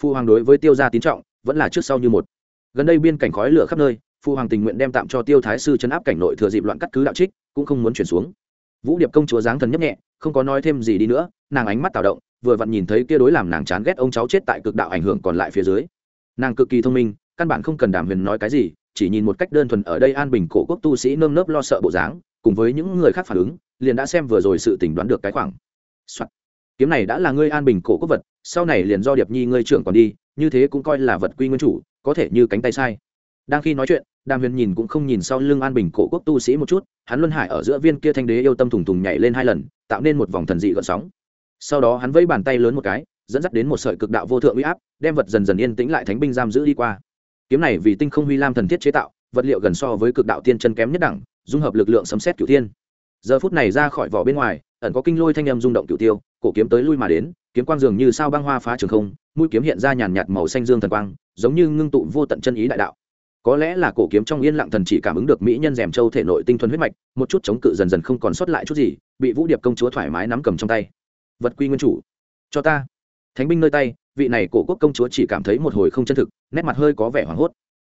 Phu hoàng đối với tiêu gia tín trọng, vẫn là trước sau như một. Gần đây biên cảnh khói lửa khắp nơi phu hoàng tình nguyện đem tạm cho tiêu thái sư chấn áp cảnh nội thừa dịp loạn cắt cứ đạo trích, cũng không muốn chuyển xuống. Vũ điệp công chúa dáng thần nhấp nhẹ, không có nói thêm gì đi nữa, nàng ánh mắt tạo động, vừa vặn nhìn thấy kia đối làm nàng chán ghét ông cháu chết tại cực đạo ảnh hưởng còn lại phía dưới. Nàng cực kỳ thông minh, căn bản không cần đàm huyền nói cái gì, chỉ nhìn một cách đơn thuần ở đây an bình cổ quốc tu sĩ nơm nớp lo sợ bộ dáng, cùng với những người khác phản ứng, liền đã xem vừa rồi sự tỉnh đoán được cái khoảng、Soạn. kiếm này đã là ngươi an bình cổ quốc vật, sau này liền do điệp nhi ngươi trưởng còn đi, như thế cũng coi là vật quy nguyên chủ, có thể như cánh tay sai đang khi nói chuyện, đàm huyền nhìn cũng không nhìn sau lưng an bình cổ quốc tu sĩ một chút, hắn luân hải ở giữa viên kia thanh đế yêu tâm thùng thùng nhảy lên hai lần, tạo nên một vòng thần dị gợn sóng. Sau đó hắn vẫy bàn tay lớn một cái, dẫn dắt đến một sợi cực đạo vô thượng uy áp, đem vật dần dần yên tĩnh lại thánh binh giam giữ đi qua. Kiếm này vì tinh không huy lam thần thiết chế tạo, vật liệu gần so với cực đạo tiên chân kém nhất đẳng, dung hợp lực lượng sấm xét cửu thiên. Giờ phút này ra khỏi vỏ bên ngoài, ẩn có kinh lôi thanh âm rung động cửu tiêu, cổ kiếm tới lui mà đến, kiếm quang dường như sao băng hoa phá trường không, mũi kiếm hiện ra nhàn nhạt màu xanh dương thần quang, giống như ngưng tụ vô tận chân ý đại đạo có lẽ là cổ kiếm trong yên lặng thần chỉ cảm ứng được mỹ nhân rèm châu thể nội tinh thuần huyết mạch, một chút chống cự dần dần không còn sót lại chút gì, bị vũ điệp công chúa thoải mái nắm cầm trong tay. Vật quy nguyên chủ, cho ta. Thánh binh nơi tay, vị này cổ quốc công chúa chỉ cảm thấy một hồi không chân thực, nét mặt hơi có vẻ hoảng hốt.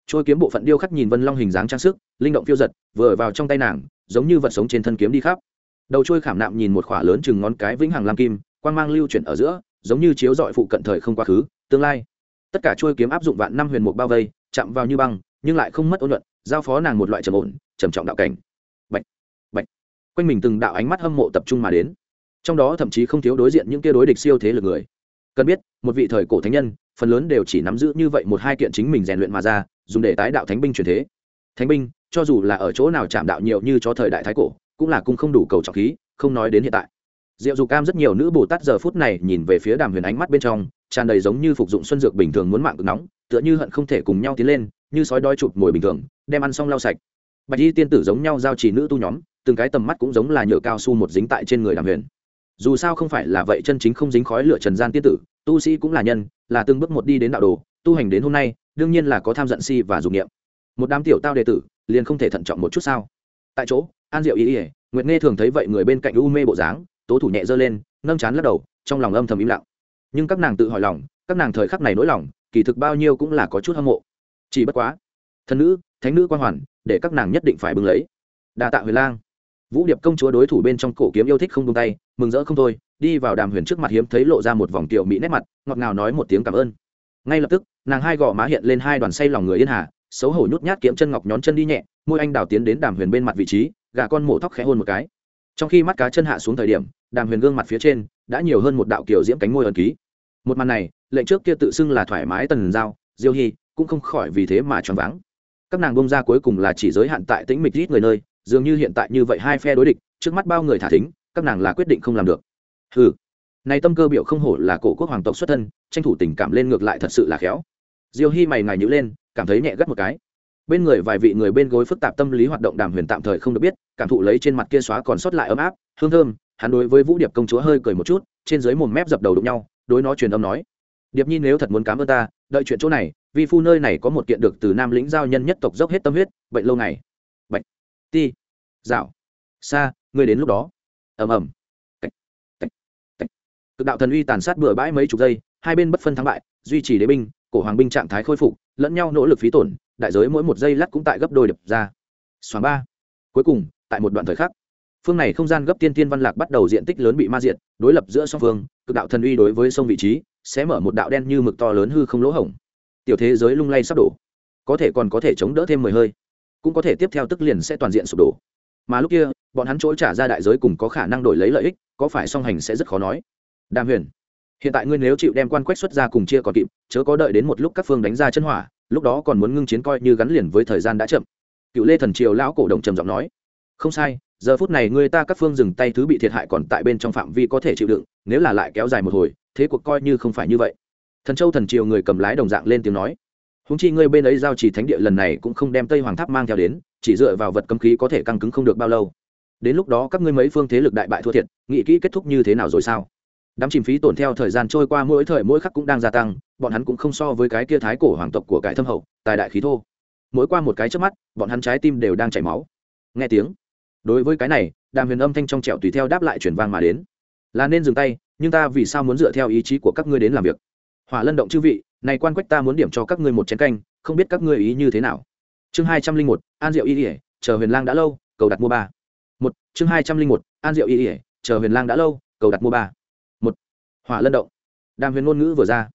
Trôi kiếm bộ phận điêu khắc nhìn vân long hình dáng trang sức, linh động phiêu giật, vừa vào trong tay nàng, giống như vật sống trên thân kiếm đi khắp. Đầu trôi khảm nạm nhìn một khỏa lớn chừng ngón cái vĩnh hằng lam kim quan mang lưu chuyển ở giữa, giống như chiếu dọi phụ cận thời không quá khứ, tương lai. Tất cả trôi kiếm áp dụng vạn năm huyền mục bao vây, chạm vào như băng nhưng lại không mất ôn luận giao phó nàng một loại trầm ổn trầm trọng đạo cảnh. Bạch, bạch. quanh mình từng đạo ánh mắt hâm mộ tập trung mà đến. Trong đó thậm chí không thiếu đối diện những kia đối địch siêu thế lực người. Cần biết một vị thời cổ thánh nhân phần lớn đều chỉ nắm giữ như vậy một hai kiện chính mình rèn luyện mà ra dùng để tái đạo thánh binh truyền thế. Thánh binh cho dù là ở chỗ nào chạm đạo nhiều như cho thời đại thái cổ cũng là cung không đủ cầu trọng khí không nói đến hiện tại. Diệu dù cam rất nhiều nữ bồ tát giờ phút này nhìn về phía đàm huyền ánh mắt bên trong tràn đầy giống như phục dụng xuân dược bình thường muốn mạng cực nóng tựa như hận không thể cùng nhau tiến lên như sói đói chụp mồi bình thường, đem ăn xong lau sạch. Bạch y tiên tử giống nhau giao chỉ nữ tu nhóm, từng cái tầm mắt cũng giống là nhựa cao su một dính tại trên người đàm huyền. Dù sao không phải là vậy, chân chính không dính khói lửa trần gian tiên tử, tu sĩ cũng là nhân, là từng bước một đi đến đạo đồ, tu hành đến hôm nay, đương nhiên là có tham giận si và dục niệm. một đám tiểu tao đệ tử, liền không thể thận trọng một chút sao? Tại chỗ, an diệu ý ỉa nguyệt nghe thường thấy vậy người bên cạnh u mê bộ dáng, tố thủ nhẹ giơ lên, nâng chán lắc đầu, trong lòng âm thầm im lặng. Nhưng các nàng tự hỏi lòng, các nàng thời khắc này nỗi lòng, kỳ thực bao nhiêu cũng là có chút hâm mộ chỉ bất quá, thần nữ, thánh nữ quan hoàn, để các nàng nhất định phải bưng lấy. Đa tạ huyền lang. Vũ điệp công chúa đối thủ bên trong cổ kiếm yêu thích không tung tay, mừng rỡ không thôi, đi vào đàm huyền trước mặt hiếm thấy lộ ra một vòng tiểu mỹ nét mặt, ngọt ngào nói một tiếng cảm ơn. Ngay lập tức, nàng hai gò má hiện lên hai đoàn say lòng người yên hà, xấu hổ nhút nhát kiếm chân ngọc nhón chân đi nhẹ, môi anh đào tiến đến đàm huyền bên mặt vị trí, gà con mổ tóc khẽ hôn một cái. Trong khi mắt cá chân hạ xuống thời điểm, đàm huyền gương mặt phía trên đã nhiều hơn một đạo kiểu diễm cánh môi ẩn ký. Một màn này, lệnh trước kia tự xưng là thoải mái tần giao, diêu hy cũng không khỏi vì thế mà choáng váng. Các nàng bông ra cuối cùng là chỉ giới hạn tại tĩnh mịch ít người nơi, dường như hiện tại như vậy hai phe đối địch, trước mắt bao người thả thính, các nàng là quyết định không làm được. Ừ này tâm cơ biểu không hổ là cổ quốc hoàng tộc xuất thân, tranh thủ tình cảm lên ngược lại thật sự là khéo. Diêu hy mày ngài nhữ lên, cảm thấy nhẹ gắt một cái. Bên người vài vị người bên gối phức tạp tâm lý hoạt động đàm huyền tạm thời không được biết, cảm thụ lấy trên mặt kia xóa còn sót lại ấm áp, hương thơm, hắn đối với vũ điệp công chúa hơi cười một chút, trên dưới mồm mép dập đầu đụng nhau, đối nó truyền âm nói, điệp nhi nếu thật muốn cám ơn ta, đợi chuyện chỗ này vi phu nơi này có một kiện được từ nam lĩnh giao nhân nhất tộc dốc hết tâm huyết, bệnh lâu ngày. Bệnh. Ti. Dạo. Xa ngươi đến lúc đó. Ầm ầm. Cực đạo thần uy tàn sát bừa bãi mấy chục giây, hai bên bất phân thắng bại, duy trì đế binh, cổ hoàng binh trạng thái khôi phục, lẫn nhau nỗ lực phí tổn, đại giới mỗi một giây lát cũng tại gấp đôi đập ra. Xoáng ba. Cuối cùng, tại một đoạn thời khắc, phương này không gian gấp tiên tiên văn lạc bắt đầu diện tích lớn bị ma diện đối lập giữa song phương, cực đạo thần uy đối với sông vị trí, sẽ mở một đạo đen như mực to lớn hư không lỗ hổng tiểu thế giới lung lay sắp đổ. Có thể còn có thể chống đỡ thêm mười hơi, cũng có thể tiếp theo tức liền sẽ toàn diện sụp đổ. Mà lúc kia, bọn hắn chỗ trả ra đại giới cùng có khả năng đổi lấy lợi ích, có phải song hành sẽ rất khó nói. Đàm huyền, hiện tại ngươi nếu chịu đem quan quách xuất ra cùng chia còn kịp, chớ có đợi đến một lúc các phương đánh ra chân hỏa, lúc đó còn muốn ngưng chiến coi như gắn liền với thời gian đã chậm. Cựu lê thần triều lão cổ đồng trầm giọng nói, không sai, giờ phút này người ta các phương dừng tay thứ bị thiệt hại còn tại bên trong phạm vi có thể chịu đựng, nếu là lại kéo dài một hồi, thế cuộc coi như không phải như vậy thần châu thần triều người cầm lái đồng dạng lên tiếng nói. Húng chi ngươi bên ấy giao trì thánh địa lần này cũng không đem tây hoàng tháp mang theo đến, chỉ dựa vào vật cấm khí có thể căng cứng không được bao lâu. Đến lúc đó các ngươi mấy phương thế lực đại bại thua thiệt, nghị kỹ kết thúc như thế nào rồi sao? Đám chìm phí tổn theo thời gian trôi qua mỗi thời mỗi khắc cũng đang gia tăng, bọn hắn cũng không so với cái kia thái cổ hoàng tộc của cải thâm hậu, tài đại khí thô. Mỗi qua một cái trước mắt, bọn hắn trái tim đều đang chảy máu. Nghe tiếng. Đối với cái này, đàm huyền âm thanh trong trẻo tùy theo đáp lại chuyển vang mà đến. Là nên dừng tay, nhưng ta vì sao muốn dựa theo ý chí của các ngươi đến làm việc? Hỏa lân động chư vị, này quan quách ta muốn điểm cho các ngươi một chén canh, không biết các ngươi ý như thế nào. Chương hai trăm linh một, an diệu y ỉa chờ huyền lang đã lâu, cầu đặt mua ba. Một, chương hai trăm linh một, an diệu y ỉa chờ huyền lang đã lâu, cầu đặt mua ba. Một, hỏa lân động. Đàm huyền ngôn ngữ vừa ra.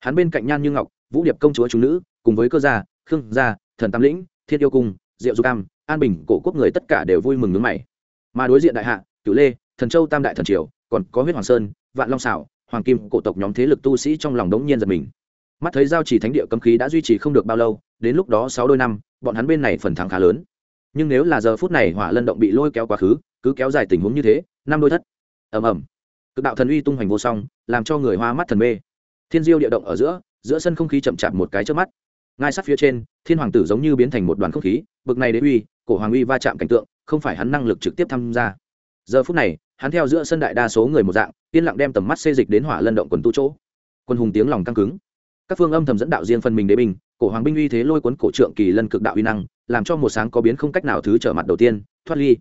Hắn bên cạnh nhan như ngọc, vũ điệp công chúa chúng nữ, cùng với cơ gia, khương gia, thần tam lĩnh, thiên yêu cung, diệu du cam an bình, cổ quốc người tất cả đều vui mừng nước mày. Mà đối diện đại hạ, cửu lê, thần châu tam đại thần triều, còn có huyết hoàng sơn, vạn long xảo hoàng kim cổ tộc nhóm thế lực tu sĩ trong lòng đống nhiên giật mình. Mắt thấy giao chỉ thánh địa cấm khí đã duy trì không được bao lâu, đến lúc đó sáu đôi năm, bọn hắn bên này phần thắng khá lớn. Nhưng nếu là giờ phút này hỏa lân động bị lôi kéo quá khứ, cứ kéo dài tình huống như thế, năm đôi thất. Ầm ầm. Cực đạo thần uy tung hoành vô song, làm cho người hoa mắt thần mê. Thiên diêu địa động ở giữa giữa sân không khí chậm chạp một cái trước mắt. Ngay sát phía trên, thiên hoàng tử giống như biến thành một đoàn không khí, bực này đế uy, cổ hoàng uy va chạm cảnh tượng, không phải hắn năng lực trực tiếp tham gia. Giờ phút này, hắn theo giữa sân đại đa số người một dạng yên lặng đem tầm mắt xê dịch đến hỏa lân động quần tu chỗ. Quân hùng tiếng lòng căng cứng. Các phương âm thầm dẫn đạo riêng phần mình đế binh, cổ hoàng binh uy thế lôi cuốn cổ trượng kỳ lân cực đạo uy năng, làm cho một sáng có biến không cách nào thứ trở mặt đầu tiên, thoát ly.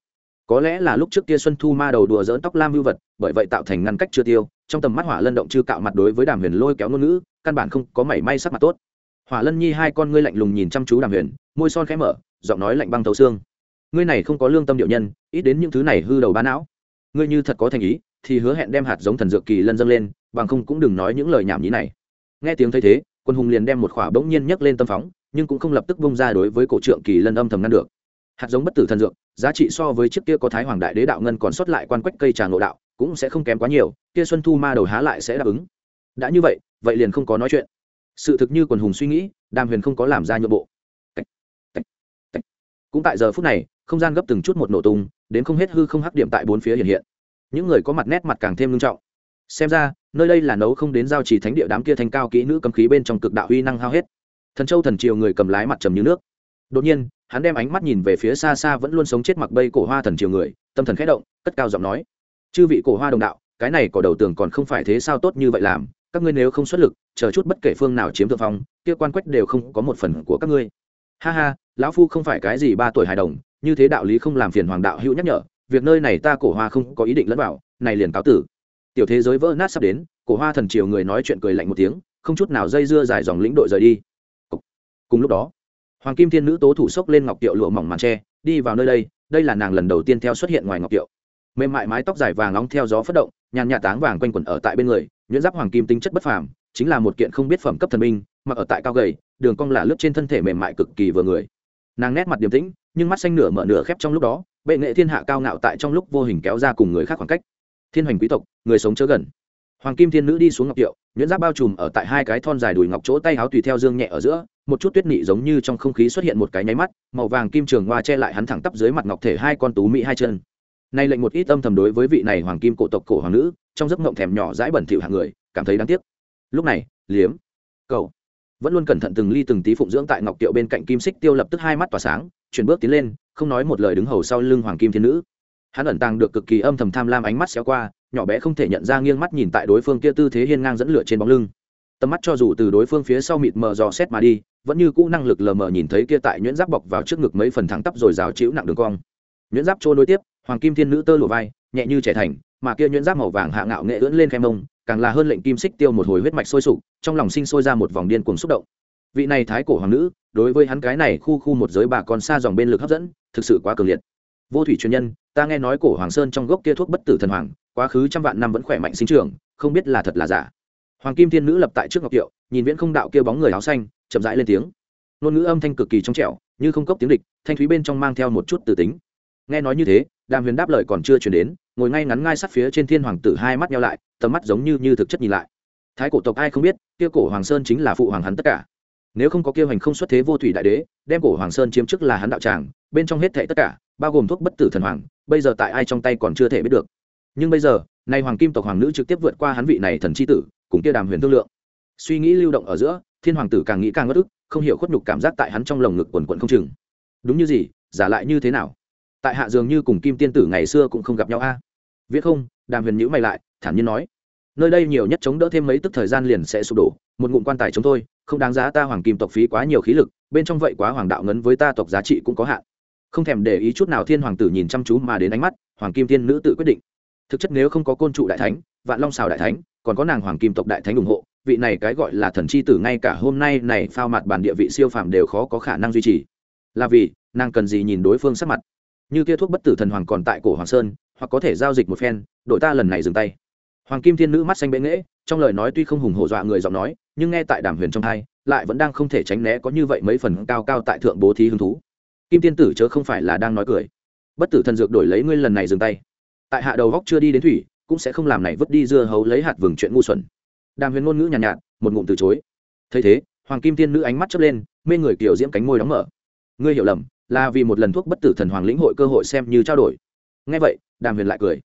Có lẽ là lúc trước kia xuân thu ma đầu đùa dỡn tóc lam hưu vật, bởi vậy tạo thành ngăn cách chưa tiêu, trong tầm mắt hỏa lân động chưa cạo mặt đối với đàm huyền lôi kéo ngôn ngữ, căn bản không có mảy may sắc mặt tốt. Hỏa lân nhi hai con ngươi lạnh lùng nhìn chăm chú đàm huyền, môi son khẽ mở, giọng nói lạnh băng thấu xương. Ngươi này không có lương tâm điệu nhân, ít đến những thứ này hư đầu ba não. Ngươi như thật có thành ý thì hứa hẹn đem hạt giống thần dược kỳ lân dâng lên, bằng không cũng đừng nói những lời nhảm nhí này. Nghe tiếng thấy thế, quân hùng liền đem một khỏa bỗng nhiên nhấc lên tâm phóng, nhưng cũng không lập tức bông ra đối với cổ trượng kỳ lân âm thầm ngăn được. Hạt giống bất tử thần dược, giá trị so với chiếc kia có thái hoàng đại đế đạo ngân còn sót lại quan quách cây trà ngộ đạo, cũng sẽ không kém quá nhiều, kia xuân thu ma đầu há lại sẽ đáp ứng. Đã như vậy vậy liền không có nói chuyện. Sự thực như quần hùng suy nghĩ, đàm huyền không có làm ra nhượng bộ. Cũng tại giờ phút này, không gian gấp từng chút một nổ tung, đến không hết hư không hắc điểm tại bốn phía hiện hiện những người có mặt nét mặt càng thêm nghiêm trọng. Xem ra, nơi đây là nấu không đến giao trì thánh địa đám kia thanh cao kỹ nữ cấm khí bên trong cực đạo huy năng hao hết. Thần châu thần triều người cầm lái mặt trầm như nước. Đột nhiên, hắn đem ánh mắt nhìn về phía xa xa vẫn luôn sống chết mặc bây cổ hoa thần triều người, tâm thần khẽ động, cất cao giọng nói, chư vị cổ hoa đồng đạo, cái này cỏ đầu tường còn không phải thế sao tốt như vậy làm, các ngươi nếu không xuất lực, chờ chút bất kể phương nào chiếm thượng phong, kia quan quách đều không có một phần của các ngươi. Ha ha, lão phu không phải cái gì ba tuổi hài đồng, như thế đạo lý không làm phiền hoàng đạo hữu nhắc nhở việc nơi này ta cổ hoa không có ý định lẫn vào này liền cáo tử. Tiểu thế giới vỡ nát sắp đến cổ hoa thần triều người nói chuyện cười lạnh một tiếng không chút nào dây dưa dài dòng lĩnh đội rời đi. Cùng lúc đó hoàng kim thiên nữ tố thủ sốc lên ngọc tiệu lụa mỏng màn tre đi vào nơi đây đây là nàng lần đầu tiên theo xuất hiện ngoài ngọc tiệu. Mềm mại mái tóc dài vàng nóng theo gió phất động nhàn nhạt táng vàng quanh quẩn ở tại bên người nhuyễn giáp hoàng kim tính chất bất phàm chính là một kiện không biết phẩm cấp thần minh, mặc ở tại cao gầy đường cong là lướt trên thân thể mềm mại cực kỳ vừa người. Nàng nét mặt điềm tĩnh nhưng mắt xanh nửa mở nửa khép trong lúc đó bệ nghệ thiên hạ cao ngạo tại trong lúc vô hình kéo ra cùng người khác khoảng cách. Thiên hoành quý tộc, người sống chớ gần. Hoàng kim thiên nữ đi xuống ngọc tiệu nhuyễn giáp bao trùm ở tại hai cái thon dài đùi ngọc chỗ tay áo tùy theo dương nhẹ ở giữa, một chút tuyết nị giống như trong không khí xuất hiện một cái nháy mắt, màu vàng kim trường hoa che lại hắn thẳng tắp dưới mặt ngọc thể hai con tú mỹ hai chân. Nay lệnh một ít âm thầm đối với vị này hoàng kim cổ tộc cổ hoàng nữ, trong giấc ngộng thèm nhỏ dãi bẩn thỉu hạng người, cảm thấy đáng tiếc. Lúc này, liếm cậu vẫn luôn cẩn thận từng ly từng tí phụng dưỡng tại ngọc tiệu bên cạnh kim xích tiêu lập tức hai mắt tỏa sáng chuyển bước tiến lên, không nói một lời đứng hầu sau lưng hoàng kim thiên nữ. Hắn ẩn tàng được cực kỳ âm thầm tham lam ánh mắt xéo qua, nhỏ bé không thể nhận ra nghiêng mắt nhìn tại đối phương kia tư thế hiên ngang dẫn lửa trên bóng lưng. Tầm mắt cho dù từ đối phương phía sau mịt mờ dò xét mà đi, vẫn như cũ năng lực lờ mờ nhìn thấy kia tại nhuyễn giáp bọc vào trước ngực mấy phần thẳng tắp rồi rào chịu nặng đường cong. Nhuyễn giáp trôi nối tiếp, hoàng kim thiên nữ tơ lụa vai, nhẹ như trẻ thành, mà kia nhuyễn giáp màu vàng hạ ngạo nghệ ưỡn lên khe mông, càng là hơn lệnh kim xích tiêu một hồi huyết mạch sôi sục, trong lòng sinh sôi ra một vòng điên cuồng xúc động vị này thái cổ hoàng nữ, đối với hắn cái này khu khu một giới bà con xa dòng bên lực hấp dẫn, thực sự quá cường liệt. Vô thủy truyền nhân, ta nghe nói cổ hoàng sơn trong gốc kia thuốc bất tử thần hoàng, quá khứ trăm vạn năm vẫn khỏe mạnh sinh trưởng, không biết là thật là giả. Hoàng kim thiên nữ lập tại trước ngọc kiệu, nhìn viễn không đạo kia bóng người áo xanh, chậm rãi lên tiếng. Ngôn ngữ âm thanh cực kỳ trong trẻo, như không cốc tiếng địch, thanh thúy bên trong mang theo một chút từ tính. Nghe nói như thế, đàm huyền đáp lời còn chưa chuyển đến, ngồi ngay ngắn ngay sát phía trên thiên hoàng tử hai mắt nhau lại, tầm mắt giống như như thực chất nhìn lại. Thái cổ tộc ai không biết, kia cổ hoàng sơn chính là phụ hoàng hắn tất cả nếu không có kia hành không xuất thế vô thủy đại đế, đem cổ hoàng sơn chiếm chức là hắn đạo tràng, bên trong hết thệ tất cả, bao gồm thuốc bất tử thần hoàng, bây giờ tại ai trong tay còn chưa thể biết được. Nhưng bây giờ, nay hoàng kim tộc hoàng nữ trực tiếp vượt qua hắn vị này thần c h i tử, cùng kia đàm huyền thương lượng. Suy nghĩ lưu động ở giữa, thiên hoàng tử càng nghĩ càng ngất ức, không hiểu khuất nhục cảm giác tại hắn trong lồng ngực quần quận không chừng. Đúng như gì, giả lại như thế nào? Tại hạ dường như cùng kim tiên tử ngày xưa cũng không gặp nhau a. À? viết không, đàm huyền nhữ mày lại, thản nhiên nói. Nơi đây nhiều nhất chống đỡ thêm mấy tức thời gian liền sẽ sụp đổ, một ngụm quan tài chống thôi không đáng giá ta hoàng kim tộc phí quá nhiều khí lực, bên trong vậy quá hoàng đạo ngấn với ta tộc giá trị cũng có hạn. Không thèm để ý chút nào thiên hoàng tử nhìn chăm chú mà đến ánh mắt, hoàng kim thiên nữ tự quyết định. Thực chất nếu không có côn trụ đại thánh, vạn long xào đại thánh, còn có nàng hoàng kim tộc đại thánh ủng hộ, vị này cái gọi là thần chi tử ngay cả hôm nay này phao mặt bản địa vị siêu phàm đều khó có khả năng duy trì. Là vì, nàng cần gì nhìn đối phương sắc mặt. Như kia thuốc bất tử thần hoàng còn tại cổ hoàng sơn, hoặc có thể giao dịch một phen, đội ta lần này dừng tay. Hoàng kim thiên nữ mắt xanh bệ nghễ, trong lời nói tuy không hùng hổ dọa người giọng nói nhưng nghe tại đàm huyền trong hai lại vẫn đang không thể tránh né có như vậy mấy phần cao cao tại thượng bố thí hứng thú. Kim tiên tử chớ không phải là đang nói cười. Bất tử thần dược đổi lấy ngươi lần này dừng tay. Tại hạ đầu góc chưa đi đến thủy cũng sẽ không làm này vứt đi dưa hấu lấy hạt vừng chuyện ngu xuẩn. Đàm huyền ngôn ngữ nhàn nhạt, nhạt một ngụm từ chối. Thấy thế hoàng kim tiên nữ ánh mắt chớp lên mê người kiểu diễm cánh môi đóng mở. Ngươi hiểu lầm là vì một lần thuốc bất tử thần hoàng lĩnh hội cơ hội xem như trao đổi. Nghe vậy đàm huyền lại cười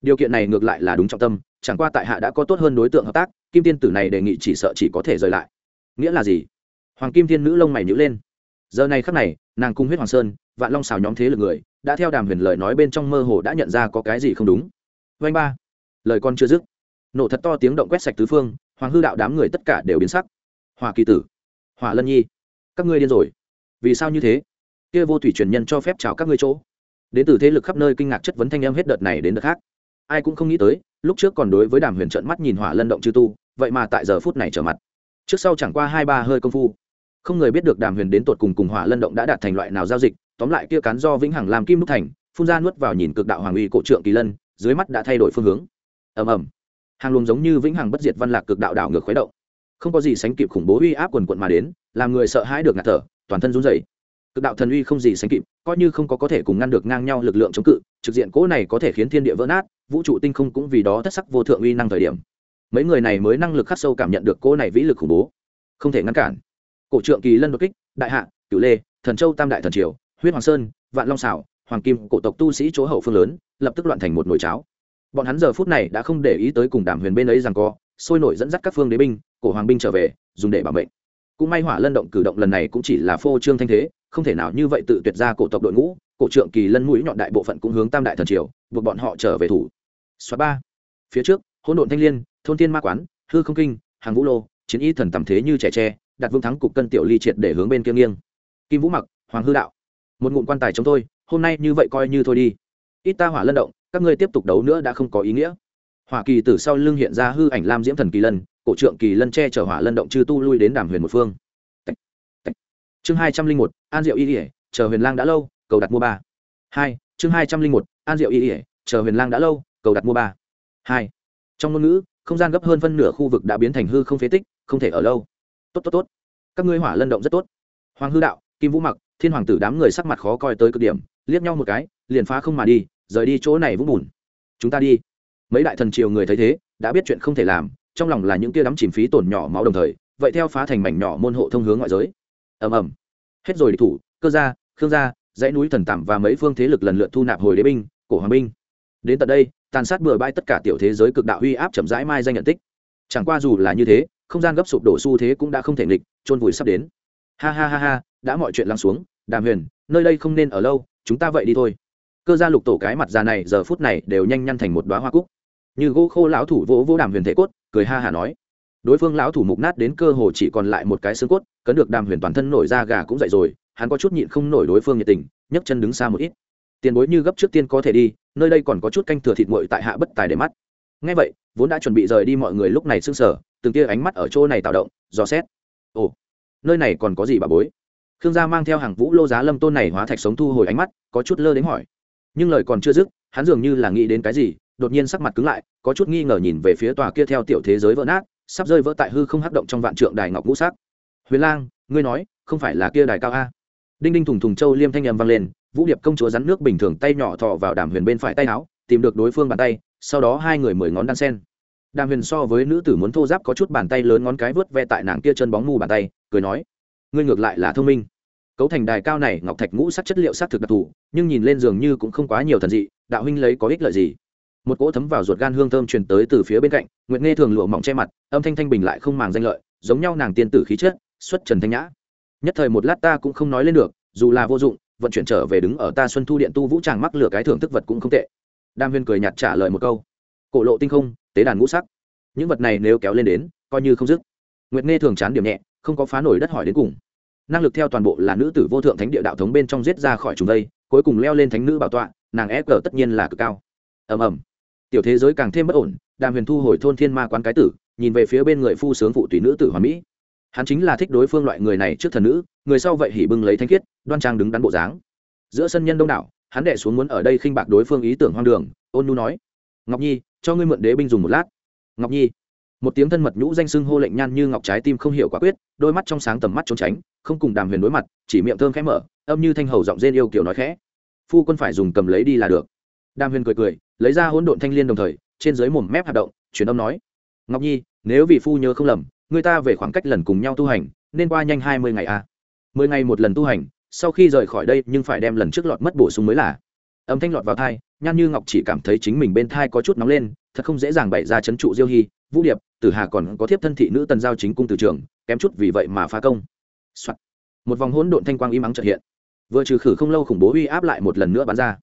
điều kiện này ngược lại là đúng trọng tâm, chẳng qua tại hạ đã có tốt hơn đối tượng hợp tác, kim tiên tử này đề nghị chỉ sợ chỉ có thể rời lại. Nghĩa là gì? Hoàng kim tiên nữ lông mày nhữ lên. Giờ này khắc này, nàng cung huyết hoàng sơn, vạn long xào nhóm thế lực người, đã theo đàm huyền lời nói bên trong mơ hồ đã nhận ra có cái gì không đúng. Vanh ba. Lời con chưa dứt, nổ thật to tiếng động quét sạch tứ phương, hoàng hư đạo đám người tất cả đều biến sắc. Hòa kỳ tử hòa lân nhi, các ngươi điên rồi. Vì sao như thế? Kia vô thủy truyền nhân cho phép chào các ngươi chỗ. Đến từ thế lực khắp nơi kinh ngạc chất vấn thanh em hết đợt này đến đợt khác ai cũng không nghĩ tới, lúc trước còn đối với đàm huyền trận mắt nhìn hỏa lân động chư tu, vậy mà tại giờ phút này trở mặt. Trước sau chẳng qua hai ba hơi công phu. Không người biết được đàm huyền đến tột cùng cùng hỏa lân động đã đạt thành loại nào giao dịch, tóm lại kia cán do vĩnh hằng làm kim đúc thành, phun ra nuốt vào nhìn cực đạo hoàng uy cổ trượng kỳ lân, dưới mắt đã thay đổi phương hướng. Ầm ầm. Hàng luồng giống như vĩnh hằng bất diệt văn lạc cực đạo đảo ngược khuấy động. Không có gì sánh kịp khủng bố uy áp quần quận mà đến, làm người sợ hãi được ngạt thở, toàn thân run rẩy cực đạo thần uy không gì sánh kịp, coi như không có có thể cùng ngăn được ngang nhau lực lượng chống cự, trực diện cỗ này có thể khiến thiên địa vỡ nát, vũ trụ tinh không cũng vì đó thất sắc vô thượng uy năng thời điểm. Mấy người này mới năng lực khắc sâu cảm nhận được cỗ này vĩ lực khủng bố. Không thể ngăn cản. Cổ trượng kỳ lân đột kích, đại hạ, cửu lê, thần châu tam đại thần triều, huyết hoàng sơn, vạn long xảo, hoàng kim, cổ tộc tu sĩ chỗ hậu phương lớn, lập tức loạn thành một nồi cháo. Bọn hắn giờ phút này đã không để ý tới cùng đàm huyền bên ấy rằng co, sôi nổi dẫn dắt các phương đế binh, cổ hoàng binh trở về, dùng để bảo mệnh cũng may hỏa lân động cử động lần này cũng chỉ là phô trương thanh thế, không thể nào như vậy tự tuyệt ra cổ tộc đội ngũ, cổ trượng kỳ lân mũi nhọn đại bộ phận cũng hướng tam đại thần triều, buộc bọn họ trở về thủ. Xóa ba. Phía trước, hỗn độn thanh liên, thôn thiên ma quán, hư không kinh, hàng vũ lô, chiến y thần tầm thế như trẻ tre, đặt vương thắng cục cân tiểu ly triệt để hướng bên kia nghiêng. Kim vũ mặc, hoàng hư đạo. Một ngụm quan tài chống tôi, hôm nay như vậy coi như thôi đi. Ít ta hỏa lân động, các ngươi tiếp tục đấu nữa đã không có ý nghĩa. Hỏa kỳ từ sau lưng hiện ra hư ảnh lam diễm thần kỳ lân cổ trượng kỳ lân che chở hỏa lân động chư tu lui đến đàm huyền một phương. Chương hai trăm linh một, an diệu y ỉa chờ huyền lang đã lâu, cầu đặt mua ba. Hai, chương hai trăm linh một, an diệu y ỉa chờ huyền lang đã lâu, cầu đặt mua ba. Hai, trong ngôn ngữ, không gian gấp hơn phân nửa khu vực đã biến thành hư không phế tích, không thể ở lâu. Tốt tốt tốt. Các ngươi hỏa lân động rất tốt. Hoàng hư đạo, kim vũ mặc, thiên hoàng tử đám người sắc mặt khó coi tới cực điểm, liếc nhau một cái, liền phá không mà đi, rời đi chỗ này vũng bùn. Chúng ta đi. Mấy đại thần triều người thấy thế, đã biết chuyện không thể làm trong lòng là những kia đắm chìm phí tổn nhỏ máu đồng thời, vậy theo phá thành mảnh nhỏ môn hộ thông hướng ngoại giới. Ầm ầm. Hết rồi địch thủ, cơ gia, khương gia, dãy núi thần tạm và mấy phương thế lực lần lượt thu nạp hồi đế binh, cổ hoàng binh. Đến tận đây, tàn sát bừa bãi tất cả tiểu thế giới cực đạo huy áp chậm rãi mai danh nhận tích. Chẳng qua dù là như thế, không gian gấp sụp đổ xu thế cũng đã không thể nghịch trôn vùi sắp đến. Ha ha ha ha, đã mọi chuyện lắng xuống, đàm huyền, nơi đây không nên ở lâu, chúng ta vậy đi thôi. Cơ gia lục tổ cái mặt già này giờ phút này đều nhanh nhăn thành một đoá hoa cúc như gỗ khô lão thủ vỗ vỗ đàm huyền thể cốt, cười ha hả nói. Đối phương lão thủ mục nát đến cơ hồ chỉ còn lại một cái xương cốt, cấn được đàm huyền toàn thân nổi ra gà cũng dậy rồi, hắn có chút nhịn không nổi đối phương nhiệt tình, nhấc chân đứng xa một ít. Tiền bối như gấp trước tiên có thể đi, nơi đây còn có chút canh thừa thịt nguội tại hạ bất tài để mắt. Ngay vậy, vốn đã chuẩn bị rời đi mọi người lúc này sưng sở từng tia ánh mắt ở chỗ này tạo động, dò xét. Ồ, nơi này còn có gì bà bối? Khương gia mang theo hàng vũ lô giá lâm tôn này hóa thạch sống thu hồi ánh mắt, có chút lơ đến hỏi. Nhưng lời còn chưa dứt, hắn dường như là nghĩ đến cái gì đột nhiên sắc mặt cứng lại, có chút nghi ngờ nhìn về phía tòa kia theo tiểu thế giới vỡ nát, sắp rơi vỡ tại hư không hắc động trong vạn trượng đài ngọc ngũ sắc. Huyền lang, ngươi nói, không phải là kia đài cao a? Đinh đinh thùng thùng châu liêm thanh âm vang lên, vũ điệp công chúa rắn nước bình thường tay nhỏ thọ vào đàm huyền bên phải tay áo, tìm được đối phương bàn tay, sau đó hai người mười ngón đan sen. Đàm huyền so với nữ tử muốn thô giáp có chút bàn tay lớn ngón cái vớt ve tại nàng kia chân bóng mù bàn tay, cười nói, ngươi ngược lại là thông minh. Cấu thành đài cao này ngọc thạch ngũ sắc chất liệu sắc thực đặc thù, nhưng nhìn lên dường như cũng không quá nhiều thần dị, đạo huynh lấy có ích lợi gì? Một cỗ thấm vào ruột gan hương thơm truyền tới từ phía bên cạnh, nguyệt nghe thường lụa mỏng che mặt, âm thanh thanh bình lại không màng danh lợi, giống nhau nàng tiên tử khí chất, xuất trần thanh nhã. Nhất thời một lát ta cũng không nói lên được, dù là vô dụng, vận chuyển trở về đứng ở ta xuân thu điện tu vũ tràng mắc lửa cái thưởng thức vật cũng không tệ. Đam huyên cười nhạt trả lời một câu. Cổ lộ tinh không, tế đàn ngũ sắc. Những vật này nếu kéo lên đến, coi như không dứt. Nguyệt nghe thường chán điểm nhẹ, không có phá nổi đất hỏi đến cùng. Năng lực theo toàn bộ là nữ tử vô thượng thánh địa đạo thống bên trong giết ra khỏi chúng đây, cuối cùng leo lên thánh nữ bảo tọa, nàng ép cờ tất nhiên là cực cao. Ầm ầm tiểu thế giới càng thêm bất ổn, đàm huyền thu hồi thôn thiên ma quán cái tử, nhìn về phía bên người phu sướng phụ tùy nữ tử hoàn mỹ. Hắn chính là thích đối phương loại người này trước thần nữ, người sau vậy hỉ bưng lấy thanh khiết, đoan trang đứng đắn bộ dáng. Giữa sân nhân đông đảo, hắn đệ xuống muốn ở đây khinh bạc đối phương ý tưởng hoang đường, ôn nhu nói, ngọc nhi, cho ngươi mượn đế binh dùng một lát. Ngọc nhi? Một tiếng thân mật nhũ danh sưng hô lệnh nhan như ngọc trái tim không hiểu quả quyết, đôi mắt trong sáng tầm mắt trốn tránh, không cùng đàm huyền đối mặt, chỉ miệng thơm khẽ mở, âm như thanh hầu giọng rên yêu kiểu nói khẽ. Phu quân phải dùng cầm lấy đi là được đàm huyền cười cười, lấy ra hỗn độn thanh liên đồng thời, trên dưới mồm mép hoạt động chuyển âm nói, ngọc nhi, nếu vị phu nhớ không lầm, người ta về khoảng cách lần cùng nhau tu hành, nên qua nhanh hai mươi ngày à. mười ngày một lần tu hành, sau khi rời khỏi đây nhưng phải đem lần trước lọt mất bổ sung mới là âm thanh lọt vào thai, nhan như ngọc chỉ cảm thấy chính mình bên thai có chút nóng lên, thật không dễ dàng bày ra chấn trụ diêu hy vũ điệp, tử hà còn có thiếp thân thị nữ tần giao chính cung từ trường, kém chút vì vậy mà phá công、Soạn. một vòng hỗn độn thanh quang im ắng trật hiện vừa trừ khử không lâu khủng bố uy áp lại một lần nữa bắn ra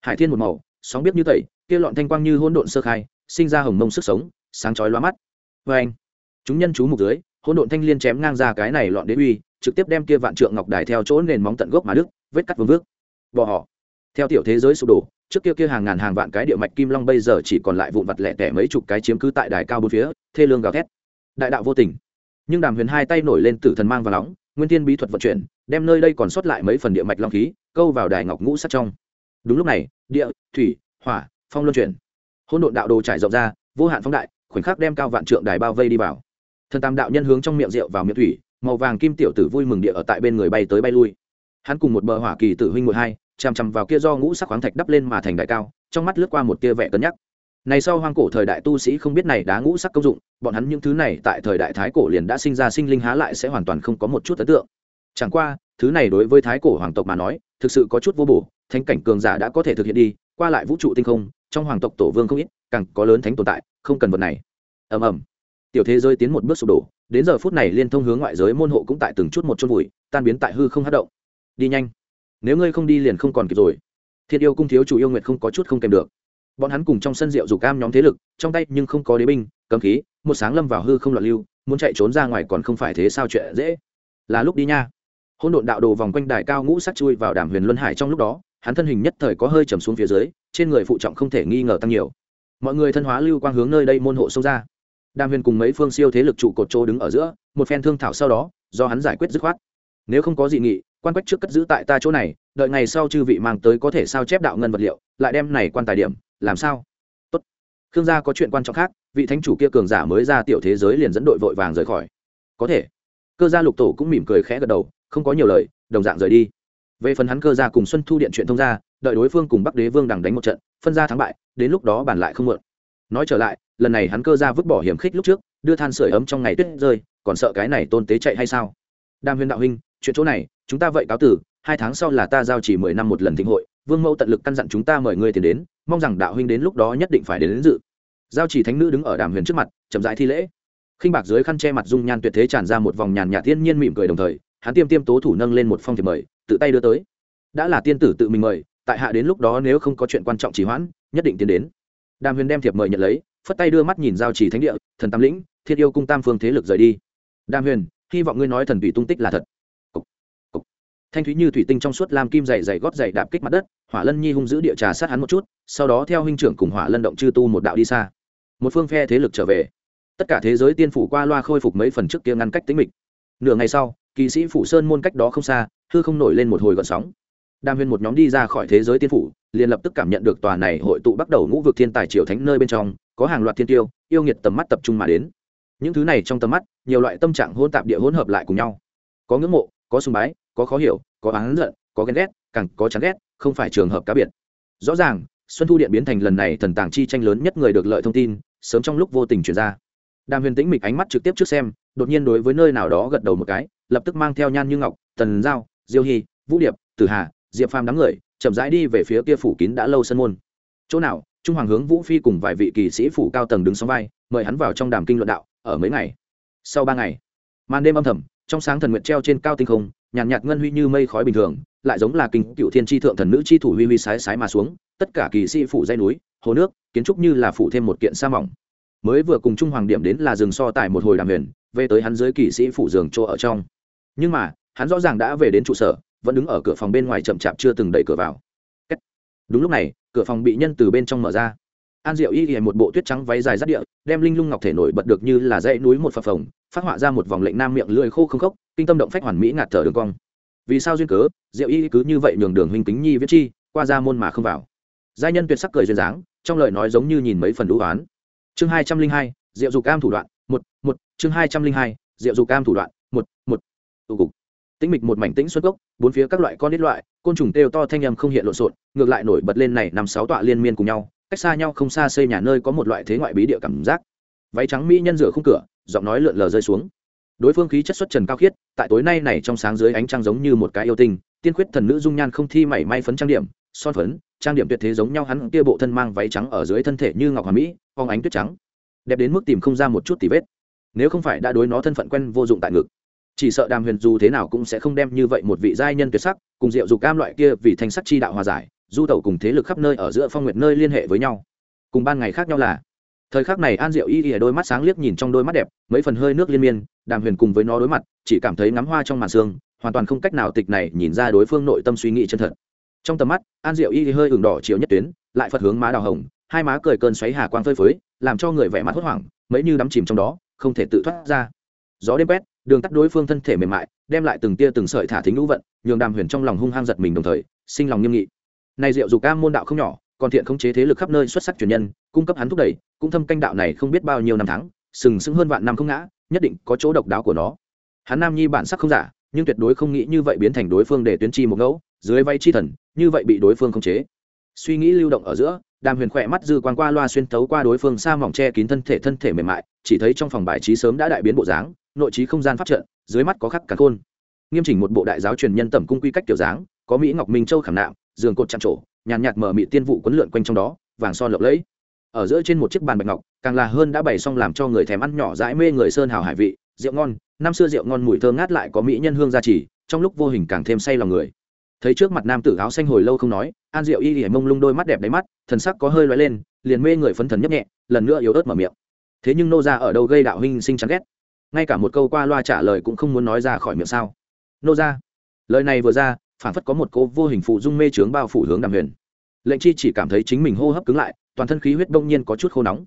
hải thiên một màu sóng biết như tẩy, kia lọn thanh quang như hỗn độn sơ khai, sinh ra hồng mông sức sống, sáng chói loa mắt. Vê anh, chúng nhân chú mục dưới, hỗn độn thanh liên chém ngang ra cái này lọn đế uy, trực tiếp đem kia vạn trượng ngọc đài theo chỗ nền móng tận gốc mà đức vết cắt vương vước. Bỏ họ. Theo tiểu thế giới sụp đổ, trước kia kia hàng ngàn hàng vạn cái địa mạch kim long bây giờ chỉ còn lại vụn vặt lẻ tẻ mấy chục cái chiếm cứ tại đài cao bốn phía, thê lương gào thét. Đại đạo vô tình. Nhưng đàm huyền hai tay nổi lên tử thần mang và nóng, nguyên thiên bí thuật vận chuyển, đem nơi đây còn sót lại mấy phần địa mạch long khí, câu vào đài ngọc ngũ sắt trong đúng lúc này, địa, thủy, hỏa, phong luân chuyển. Hôn độn đạo đồ trải rộng ra, vô hạn phóng đại, khoảnh khắc đem cao vạn trượng đài bao vây đi vào. Thần tam đạo nhân hướng trong miệng rượu vào miệng thủy, màu vàng kim tiểu tử vui mừng địa ở tại bên người bay tới bay lui. Hắn cùng một bờ hỏa kỳ tử huynh một hai, chằm chằm vào kia do ngũ sắc khoáng thạch đắp lên mà thành đại cao, trong mắt lướt qua một tia vẻ cân nhắc. Này sau hoang cổ thời đại tu sĩ không biết này đá ngũ sắc công dụng, bọn hắn những thứ này tại thời đại thái cổ liền đã sinh ra sinh linh há lại sẽ hoàn toàn không có một chút ấn tượng. Chẳng qua, thứ này đối với thái cổ hoàng tộc mà nói, thực sự có chút vô bổ thánh cảnh cường giả đã có thể thực hiện đi, qua lại vũ trụ tinh không, trong hoàng tộc tổ vương không ít, càng có lớn thánh tồn tại, không cần vật này. Ầm ầm. Tiểu thế giới tiến một bước sụp đổ, đến giờ phút này liên thông hướng ngoại giới môn hộ cũng tại từng chút một chôn vùi, tan biến tại hư không hát động. Đi nhanh. Nếu ngươi không đi liền không còn kịp rồi. Thiên yêu cung thiếu chủ yêu nguyệt không có chút không kèm được. Bọn hắn cùng trong sân rượu rủ cam nhóm thế lực, trong tay nhưng không có đế binh cấm khí, một sáng lâm vào hư không loạn lưu, muốn chạy trốn ra ngoài còn không phải thế sao chuyện dễ. Là lúc đi nha. Hôn độn đạo đồ vòng quanh đài cao ngũ sắc chui vào đàm huyền luân hải trong lúc đó hắn thân hình nhất thời có hơi trầm xuống phía dưới, trên người phụ trọng không thể nghi ngờ tăng nhiều. Mọi người thân hóa lưu quang hướng nơi đây môn hộ sâu ra. Đàm huyền cùng mấy phương siêu thế lực trụ cột chỗ đứng ở giữa, một phen thương thảo sau đó, do hắn giải quyết dứt khoát. Nếu không có gì nghị, quan quách trước cất giữ tại ta chỗ này, đợi ngày sau chư vị mang tới có thể sao chép đạo ngân vật liệu, lại đem này quan tài điểm, làm sao? Tốt. Khương gia có chuyện quan trọng khác, vị thánh chủ kia cường giả mới ra tiểu thế giới liền dẫn đội vội vàng rời khỏi. Có thể. Cơ gia lục tổ cũng mỉm cười khẽ gật đầu, không có nhiều lời, đồng dạng rời đi về phần hắn cơ gia cùng xuân thu điện chuyện thông gia đợi đối phương cùng bắc đế vương đằng đánh một trận phân ra thắng bại đến lúc đó bàn lại không mượn. Nói trở lại lần này hắn cơ gia vứt bỏ hiểm khích lúc trước đưa than sửa ấm trong ngày tuyết rơi còn sợ cái này tôn tế chạy hay sao? Đam huyền đạo huynh chuyện chỗ này chúng ta vậy cáo tử hai tháng sau là ta giao chỉ mười năm một lần thịnh hội vương mẫu tận lực căn dặn chúng ta mời người tiền đến mong rằng đạo huynh đến lúc đó nhất định phải đến, đến dự. Giao chỉ thánh nữ đứng ở đàm huyền trước mặt chậm rãi thi lễ. Khinh bạc dưới khăn che mặt dung nhan tuyệt thế tràn ra một vòng nhàn nhạt thiên nhiên mỉm cười đồng thời hắn tiêm tiêm tố thủ nâng lên một phong thiệp mời, tự tay đưa tới. Đã là tiên tử tự mình mời, tại hạ đến lúc đó nếu không có chuyện quan trọng trì hoãn, nhất định tiến đến. Đàm huyền đem thiệp mời nhận lấy, phất tay đưa mắt nhìn giao chỉ thánh địa, thần tam lĩnh thiên yêu cung tam phương thế lực rời đi. Đàm huyền, hy vọng ngươi nói thần tùy tung tích là thật. Thanh thúy như thủy tinh trong suốt làm kim dày dày gót dày đạp kích mặt đất, hỏa lân nhi hung giữ địa trà sát hắn một chút, sau đó theo huynh trưởng cùng hỏa lân động chư tu một đạo đi xa. Một phương phe thế lực trở về. Tất cả thế giới tiên phủ qua loa khôi phục mấy phần trước kia ngăn cách tính mịch. Nửa ngày sau kỳ sĩ phủ sơn môn cách đó không xa, hư không nổi lên một hồi gọn sóng. Đam huyên một nhóm đi ra khỏi thế giới tiên phủ, liền lập tức cảm nhận được tòa này hội tụ bắt đầu ngũ vực thiên tài triều thánh nơi bên trong, có hàng loạt thiên tiêu, yêu nghiệt tầm mắt tập trung mà đến. Những thứ này trong tầm mắt, nhiều loại tâm trạng hôn tạp địa hỗn hợp lại cùng nhau. Có ngưỡng mộ, có sùng bái, có khó hiểu, có oán giận, có ghen ghét, càng có chán ghét, không phải trường hợp cá biệt. Rõ ràng, xuân thu điện biến thành lần này thần tàng chi tranh lớn nhất người được lợi thông tin, sớm trong lúc vô tình chuyển ra. Đàm huyền tĩnh mịch ánh mắt trực tiếp trước xem, đột nhiên đối với nơi nào đó gật đầu một cái lập tức mang theo nhan như ngọc tần giao diêu hy vũ điệp tử hà diệp phàm đám người chậm rãi đi về phía kia phủ kín đã lâu sân môn. Chỗ nào trung hoàng hướng vũ phi cùng vài vị kỳ sĩ phủ cao tầng đứng sóng vai mời hắn vào trong đàm kinh luận đạo ở mấy ngày? Sau ba ngày màn đêm âm thầm trong sáng thần nguyện treo trên cao tinh không nhàn nhạt, nhạt ngân huy như mây khói bình thường lại giống là kinh cựu thiên tri thượng thần nữ chi thủ huy huy sái sái mà xuống tất cả kỳ sĩ phủ dây núi hồ nước kiến trúc như là phủ thêm một kiện sa mỏng. Mới vừa cùng trung hoàng điểm đến là rừng so tại một hồi đàm huyền về tới hắn dưới kỳ sĩ phủ giường chỗ ở trong nhưng mà, hắn rõ ràng đã về đến trụ sở, vẫn đứng ở cửa phòng bên ngoài chậm chạp chưa từng đẩy cửa vào. Đúng lúc này, cửa phòng bị nhân từ bên trong mở ra. An diệu y y một bộ tuyết trắng váy dài rắt địa, đem linh lung ngọc thể nổi bật được như là dãy núi một phập phồng, phát họa ra một vòng lệnh nam miệng lưỡi khô không khốc, kinh tâm động phách hoàn mỹ ngạt thở đường cong. Vì sao duyên cớ, diệu y cứ như vậy nhường đường huynh kính nhi viết chi, qua ra môn mà không vào. Giai nhân tuyệt sắc cười duyên dáng, trong lời nói giống như nhìn mấy phần đũ oán. Chương hai trăm linh hai, diệu dục cam thủ đoạn, một một, chương hai trăm linh hai, diệu dục cam thủ đoạn, một một tụ cục. Tĩnh mịch một mảnh tĩnh xuất gốc bốn phía các loại con nít loại, côn trùng kêu to thanh âm không hiện lộn xộn, ngược lại nổi bật lên này năm sáu tọa liên miên cùng nhau, cách xa nhau không xa xây nhà nơi có một loại thế ngoại bí địa cảm giác. Váy trắng mỹ nhân rửa khung cửa, giọng nói lượn lờ rơi xuống. Đối phương khí chất xuất trần cao khiết, tại tối nay này trong sáng dưới ánh trăng giống như một cái yêu tinh, tiên quyết thần nữ dung nhan không thi mảy may phấn trang điểm, son phấn, trang điểm tuyệt thế giống nhau hắn kia bộ thân mang váy trắng ở dưới thân thể như ngọc hòa mỹ, phong ánh tuyết trắng. Đẹp đến mức tìm không ra một chút tì vết. Nếu không phải đã đối nó thân phận quen vô dụng tại ngực chỉ sợ đàm huyền dù thế nào cũng sẽ không đem như vậy một vị giai nhân tuyệt sắc, cùng diệu dục cam loại kia vì thanh sắc chi đạo hòa giải, du tẩu cùng thế lực khắp nơi ở giữa phong nguyệt nơi liên hệ với nhau. Cùng ban ngày khác nhau là, thời khắc này an diệu y ỉa đôi mắt sáng liếc nhìn trong đôi mắt đẹp, mấy phần hơi nước liên miên, đàm huyền cùng với nó đối mặt, chỉ cảm thấy ngắm hoa trong màn xương hoàn toàn không cách nào tịch này nhìn ra đối phương nội tâm suy nghĩ chân thật. Trong tầm mắt, an diệu y hơi ửng đỏ chiều nhất tuyến, lại phật hướng má đào hồng, hai má cười cơn xoáy hà quang phơi phới, làm cho người vẻ mặt hốt hoảng, mấy như đắm chìm trong đó, không thể tự thoát ra. Gió đêm quét đường tắt đối phương thân thể mềm mại, đem lại từng tia từng sợi thả thính lũ vận, nhường đàm huyền trong lòng hung hăng giật mình đồng thời, sinh lòng nghiêm nghị. Này diệu dục cam môn đạo không nhỏ, còn thiện khống chế thế lực khắp nơi xuất sắc truyền nhân, cung cấp hắn thúc đẩy, cũng thâm canh đạo này không biết bao nhiêu năm tháng, sừng sững hơn vạn năm không ngã, nhất định có chỗ độc đáo của nó. Hắn nam nhi bản sắc không giả, nhưng tuyệt đối không nghĩ như vậy biến thành đối phương để tuyến chi một ngẫu, dưới vay chi thần, như vậy bị đối phương khống chế. Suy nghĩ lưu động ở giữa, đàm huyền khỏe mắt dư quan qua loa xuyên tấu qua đối phương xa mỏng che kín thân thể thân thể mềm mại, chỉ thấy trong phòng bài trí sớm đã đại biến bộ dáng nội trí không gian pháp trận, dưới mắt có khắc cả khôn. Nghiêm chỉnh một bộ đại giáo truyền nhân tẩm cung quy cách kiểu dáng, có mỹ ngọc minh châu khảm nạm, giường cột chạm trổ, nhàn nhạt mở mị tiên vụ quấn lượn quanh trong đó, vàng son lộng lẫy. Ở giữa trên một chiếc bàn bạch ngọc, càng là hơn đã bày xong làm cho người thèm ăn nhỏ dãi mê người sơn hào hải vị, rượu ngon, năm xưa rượu ngon mùi thơm ngát lại có mỹ nhân hương gia trì, trong lúc vô hình càng thêm say lòng người. Thấy trước mặt nam tử áo xanh hồi lâu không nói, an rượu y hỉa mông lung đôi mắt đẹp đáy mắt, thần sắc có hơi loay lên, liền mê người phấn thần nhấp nhẹ, lần nữa yếu ớt mở miệng. Thế nhưng nô ra ở đâu gây đạo huynh sinh chán ghét? Ngay cả một câu qua loa trả lời cũng không muốn nói ra khỏi miệng sao. Nô ra. Lời này vừa ra phản phất có một cô vô hình phụ dung mê trướng bao phủ hướng đàm huyền. Lệnh chi chỉ cảm thấy chính mình hô hấp cứng lại, toàn thân khí huyết đông nhiên có chút khô nóng.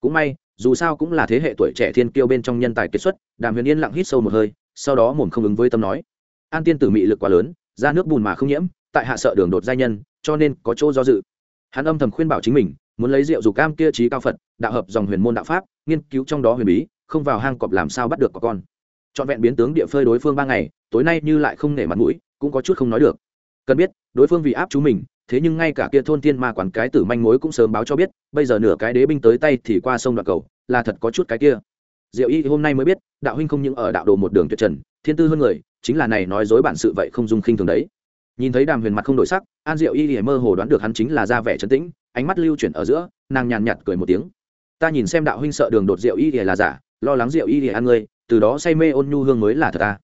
Cũng may, dù sao cũng là thế hệ tuổi trẻ thiên kiêu bên trong nhân tài kết xuất, đàm huyền yên lặng hít sâu một hơi, sau đó mồm không ứng với tâm nói. An tiên tử mị lực quá lớn ra nước bùn mà không nhiễm, tại hạ sợ đường đột giai nhân, cho nên có chỗ do dự. Hắn âm thầm khuyên bảo chính mình, muốn lấy rượu dù cam kia trí cao phật, đạo hợp dòng huyền môn đạo pháp, nghiên cứu trong đó huyền bí không vào hang cọp làm sao bắt được có con. Trọn vẹn biến tướng địa phơi đối phương ba ngày, tối nay như lại không nể mặt mũi, cũng có chút không nói được. Cần biết, đối phương vì áp chú mình, thế nhưng ngay cả kia thôn tiên ma quản cái tử manh mối cũng sớm báo cho biết, bây giờ nửa cái đế binh tới tay thì qua sông đoạn cầu, là thật có chút cái kia. Diệu y hôm nay mới biết, đạo huynh không những ở đạo đồ một đường tuyệt trần, thiên tư hơn người, chính là này nói dối bản sự vậy không dung khinh thường đấy. Nhìn thấy đàm huyền mặt không đổi sắc, an diệu y hề mơ hồ đoán được hắn chính là ra vẻ trấn tĩnh, ánh mắt lưu chuyển ở giữa, nàng nhàn nhạt cười một tiếng. Ta nhìn xem đạo huynh sợ đường đột diệu y hề là giả lo lắng diệu y để ăn ngươi, từ đó say mê ôn nhu hương mới là thật ta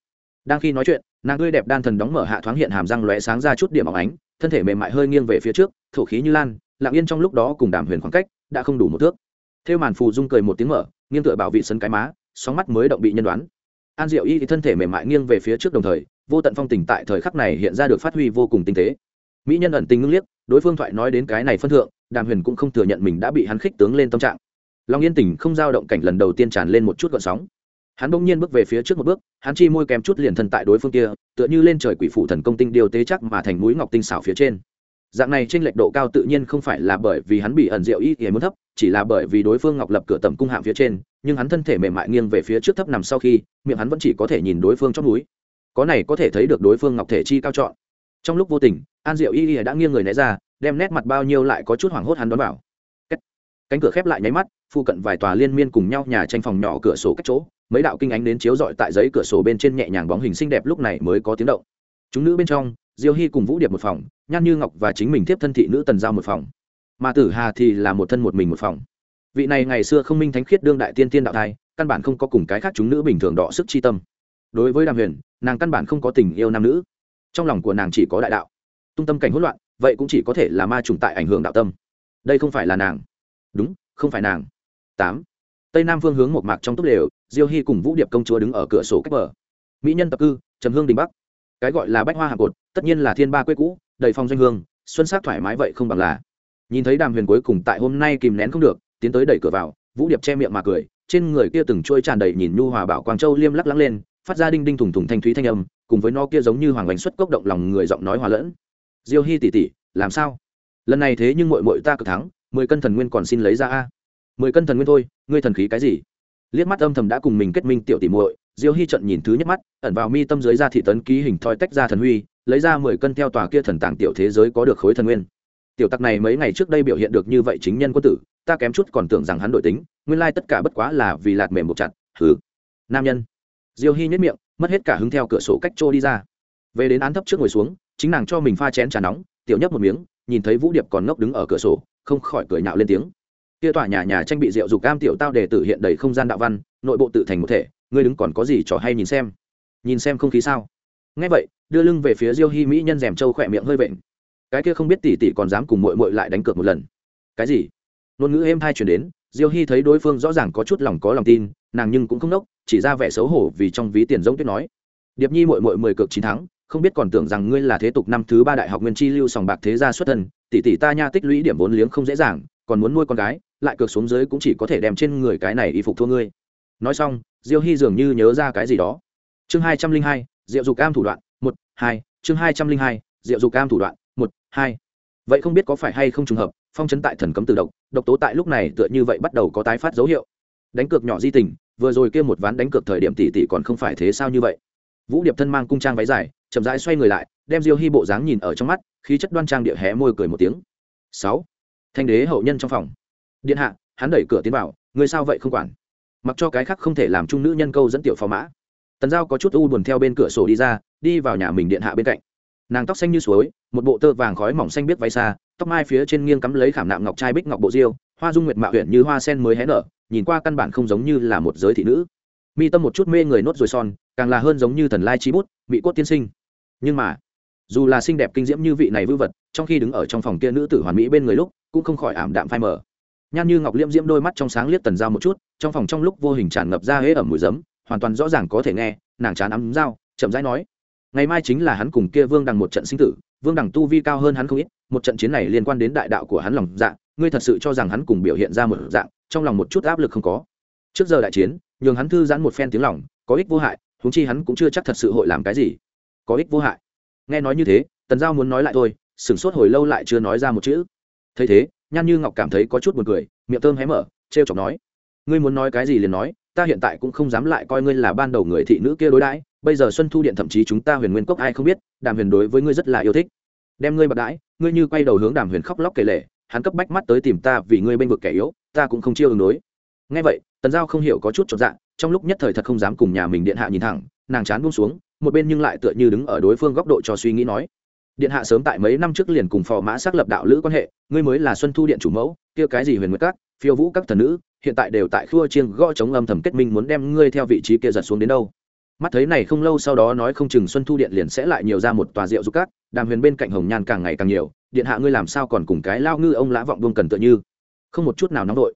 đang khi nói chuyện, nàng tươi đẹp đan thần đóng mở hạ thoáng hiện hàm răng lóe sáng ra chút điểm óng ánh, thân thể mềm mại hơi nghiêng về phía trước, thổ khí như lan, lặng yên trong lúc đó cùng đàm huyền khoảng cách, đã không đủ một thước. Theo màn phù dung cười một tiếng mở, nghiêng tựa bảo vị sân cái má, sóng mắt mới động bị nhân đoán. An diệu y thì thân thể mềm mại nghiêng về phía trước đồng thời, vô tận phong tình tại thời khắc này hiện ra được phát huy vô cùng tinh tế. Mỹ nhân ẩn tình ngưng liếc, đối phương thoại nói đến cái này phân thượng, đàm huyền cũng không thừa nhận mình đã bị hắn khích tướng lên tâm trạng lòng yên tình không dao động cảnh lần đầu tiên tràn lên một chút gợn sóng. Hắn bỗng nhiên bước về phía trước một bước, hắn chi môi kèm chút liền thân tại đối phương kia, tựa như lên trời quỷ phủ thần công tinh điều tế chắc mà thành mũi ngọc tinh xảo phía trên. Dạng này trên lệch độ cao tự nhiên không phải là bởi vì hắn bị ẩn diệu ý thì muốn thấp, chỉ là bởi vì đối phương ngọc lập cửa tầm cung hạng phía trên, nhưng hắn thân thể mềm mại nghiêng về phía trước thấp nằm sau khi, miệng hắn vẫn chỉ có thể nhìn đối phương trong núi. Có này có thể thấy được đối phương ngọc thể chi cao trọn. Trong lúc vô tình, an diệu y y đã nghiêng người né ra, đem nét mặt bao nhiêu lại có chút hoảng hốt hắn đón vào cánh cửa khép lại nháy mắt, phụ cận vài tòa liên miên cùng nhau nhà tranh phòng nhỏ cửa sổ cách chỗ, mấy đạo kinh ánh đến chiếu rọi tại giấy cửa sổ bên trên nhẹ nhàng bóng hình xinh đẹp lúc này mới có tiếng động. Chúng nữ bên trong, diêu hy cùng vũ điệp một phòng, nhan như ngọc và chính mình tiếp thân thị nữ tần giao một phòng. Mà tử hà thì là một thân một mình một phòng. Vị này ngày xưa không minh thánh khiết đương đại tiên tiên đạo thai, căn bản không có cùng cái khác chúng nữ bình thường đọ sức chi tâm. Đối với đàm huyền, nàng căn bản không có tình yêu nam nữ. Trong lòng của nàng chỉ có đại đạo. Tung tâm cảnh hỗn loạn, vậy cũng chỉ có thể là ma trùng tại ảnh hưởng đạo tâm. Đây không phải là nàng đúng, không phải nàng. Tám. Tây nam phương hướng một mạc trong túp lều, diêu hy cùng vũ điệp công chúa đứng ở cửa sổ cách bờ. Mỹ nhân tập cư, trầm hương đình bắc. Cái gọi là bách hoa hạng cột, tất nhiên là thiên ba quê cũ, đầy phong doanh hương, xuân sắc thoải mái vậy không bằng là. Nhìn thấy đàm huyền cuối cùng tại hôm nay kìm nén không được, tiến tới đẩy cửa vào, vũ điệp che miệng mà cười, trên người kia từng trôi tràn đầy nhìn nhu hòa bảo quang châu liêm lắc lắng lên, phát ra đinh đinh thủng thủng thanh thúy thanh âm, cùng với nó kia giống như hoàng bánh xuất cốc động lòng người giọng nói hòa lẫn. Diêu hy tỉ tỉ, làm sao? Lần này thế nhưng mội mội ta cực thắng mười cân thần nguyên còn xin lấy ra a. Mười cân thần nguyên thôi, ngươi thần khí cái gì? Liếc mắt âm thầm đã cùng mình kết minh tiểu tỉ muội, diêu hy trận nhìn thứ nhất mắt, ẩn vào mi tâm dưới ra thị tấn ký hình thoi tách ra thần huy, lấy ra mười cân theo tòa kia thần tàng tiểu thế giới có được khối thần nguyên. Tiểu tặc này mấy ngày trước đây biểu hiện được như vậy chính nhân quân tử, ta kém chút còn tưởng rằng hắn đổi tính, nguyên lai tất cả bất quá là vì lạt mềm một chặt Thứ nam nhân. Diêu hy nhất miệng, mất hết cả hứng theo cửa sổ cách trô đi ra. Về đến án thấp trước ngồi xuống, chính nàng cho mình pha chén trà nóng, tiểu nhấp một miếng, nhìn thấy vũ điệp còn ngốc đứng ở cửa sổ không khỏi cười nhạo lên tiếng. Kia tòa nhà nhà tranh bị rượu dục cam tiểu tao để tử hiện đầy không gian đạo văn, nội bộ tự thành một thể, ngươi đứng còn có gì trò hay nhìn xem? Nhìn xem không khí sao? Ngay vậy, đưa lưng về phía diêu hy mỹ nhân rèm trâu khỏe miệng hơi vện. Cái kia không biết tỷ tỷ còn dám cùng mội mội lại đánh cược một lần. Cái gì? Ngôn ngữ êm thai chuyển đến, diêu hy thấy đối phương rõ ràng có chút lòng có lòng tin, nàng nhưng cũng không nốc, chỉ ra vẻ xấu hổ vì trong ví tiền giống tuyết nói. Điệp nhi mội mội mười cược chín tháng không biết còn tưởng rằng ngươi là thế tục năm thứ ba đại học nguyên chi lưu sòng bạc thế gia xuất thân tỷ tỷ ta nha tích lũy điểm vốn liếng không dễ dàng, còn muốn nuôi con gái, lại cược xuống dưới cũng chỉ có thể đem trên người cái này y phục thua ngươi. Nói xong, diêu hy dường như nhớ ra cái gì đó. Chương hai trăm linh hai, diệu dục cam thủ đoạn, một, hai, chương hai trăm linh hai, diệu dục cam thủ đoạn, một, hai. Vậy không biết có phải hay không trùng hợp, phong chấn tại thần cấm tự độc độc tố tại lúc này tựa như vậy bắt đầu có tái phát dấu hiệu. Đánh cược nhỏ di tình, vừa rồi kia một ván đánh cược thời điểm tỷ tỷ còn không phải thế sao như vậy. Vũ điệp thân mang cung trang váy dài, chậm rãi xoay người lại đem diêu hy bộ dáng nhìn ở trong mắt, khí chất đoan trang địa hé môi cười một tiếng. Sáu. Thanh đế hậu nhân trong phòng. Điện hạ, hắn đẩy cửa tiến vào, người sao vậy không quản? Mặc cho cái khác không thể làm trung nữ nhân câu dẫn tiểu phò mã. Tần giao có chút u buồn theo bên cửa sổ đi ra, đi vào nhà mình điện hạ bên cạnh. Nàng tóc xanh như suối, một bộ tơ vàng khói mỏng xanh biết váy xa, tóc mai phía trên nghiêng cắm lấy khảm nạm ngọc trai bích ngọc bộ diêu, hoa dung nguyệt mạo huyện như hoa sen mới hé nở, nhìn qua căn bản không giống như là một giới thị nữ. Mi tâm một chút mê người nốt rồi son, càng là hơn giống như thần lai trí bút bị cốt tiên sinh. Nhưng mà dù là xinh đẹp kinh diễm như vị này vư vật, trong khi đứng ở trong phòng kia nữ tử hoàn mỹ bên người lúc, cũng không khỏi ảm đạm phai mờ. Nhan như ngọc liễm diễm đôi mắt trong sáng liếc tần dao một chút, trong phòng trong lúc vô hình tràn ngập ra hễ ẩm mùi giấm, hoàn toàn rõ ràng có thể nghe, nàng chán ấm dao, chậm rãi nói, ngày mai chính là hắn cùng kia vương đằng một trận sinh tử, vương đằng tu vi cao hơn hắn không ít, một trận chiến này liên quan đến đại đạo của hắn lòng dạ ngươi thật sự cho rằng hắn cùng biểu hiện ra một dạng, trong lòng một chút áp lực không có. Trước giờ đại chiến, nhường hắn thư giãn một phen tiếng lòng, có ích vô hại, huống chi hắn cũng chưa chắc thật sự hội làm cái gì. Có ích vô hại nghe nói như thế, tần giao muốn nói lại thôi, sửng sốt hồi lâu lại chưa nói ra một chữ. Thấy thế, nhan như ngọc cảm thấy có chút buồn cười, miệng thơm hé mở t r e o chọc nói, ngươi muốn nói cái gì liền nói, ta hiện tại cũng không dám lại coi ngươi là ban đầu người thị nữ kia đối đãi, bây giờ xuân thu điện thậm chí chúng ta huyền nguyên cốc ai không biết, đàm huyền đối với ngươi rất là yêu thích. Đem ngươi bạc đãi, ngươi như quay đầu hướng đàm huyền khóc lóc kể lể, hắn cấp bách mắt tới tìm ta vì ngươi bênh vực kẻ yếu, ta cũng không chiêu ứng đối. Ngay vậy, tần giao không hiểu có chút chột dạ trong lúc nhất thời thật không dám cùng nhà mình điện hạ nhìn thẳng, nàng chán buông xuống một bên nhưng lại tựa như đứng ở đối phương góc độ cho suy nghĩ nói, điện hạ sớm tại mấy năm trước liền cùng phò mã xác lập đạo lữ quan hệ, ngươi mới là xuân thu điện chủ mẫu, kia cái gì huyền nguyệt các, phiêu vũ các thần nữ, hiện tại đều tại khua chiêng gõ chống âm thầm kết minh muốn đem ngươi theo vị trí kia giật xuống đến đâu. Mắt thấy này không lâu sau đó nói không chừng xuân thu điện liền sẽ lại nhiều ra một tòa rượu dục cát đàm huyền bên cạnh hồng nhan càng ngày càng nhiều, điện hạ ngươi làm sao còn cùng cái lao ngư ông lã vọng buông cần tựa như? Không một chút nào nóng đội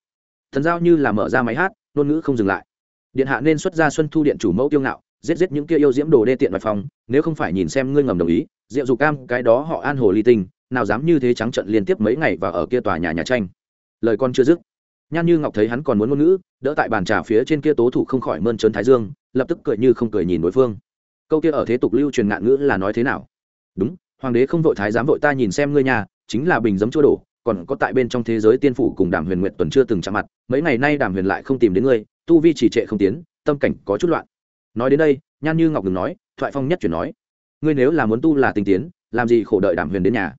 thần giao như là mở ra máy hát, ngôn ngữ không dừng lại. Điện hạ nên xuất ra xuân thu điện chủ mẫu tiêu ngạo giết giết những kia yêu diễm đồ đê tiện vạch phòng nếu không phải nhìn xem ngươi ngầm đồng ý rượu dục cam, cái đó họ an hồ ly tinh, nào dám như thế trắng trận liên tiếp mấy ngày và ở kia tòa nhà nhà tranh. Lời con chưa dứt, nhan như ngọc thấy hắn còn muốn ngôn ngữ, đỡ tại bàn trà phía trên kia tố thủ không khỏi mơn trớn thái dương, lập tức cười như không cười nhìn đối phương. Câu kia ở thế tục lưu truyền ngạn ngữ là nói thế nào? Đúng, hoàng đế không vội thái dám vội ta nhìn xem ngươi nhà, chính là bình giấm chua đổ, còn có tại bên trong thế giới tiên phủ cùng đàm huyền nguyện tuần chưa từng chạm mặt, mấy ngày nay đàm huyền lại không tìm đến ngươi, tu vi chỉ trệ không tiến, tâm cảnh có chút loạn nói đến đây, nhan như ngọc ngừng nói, thoại phong nhất chuyển nói, ngươi nếu là muốn tu là tinh tiến, làm gì khổ đợi đàm huyền đến nhà?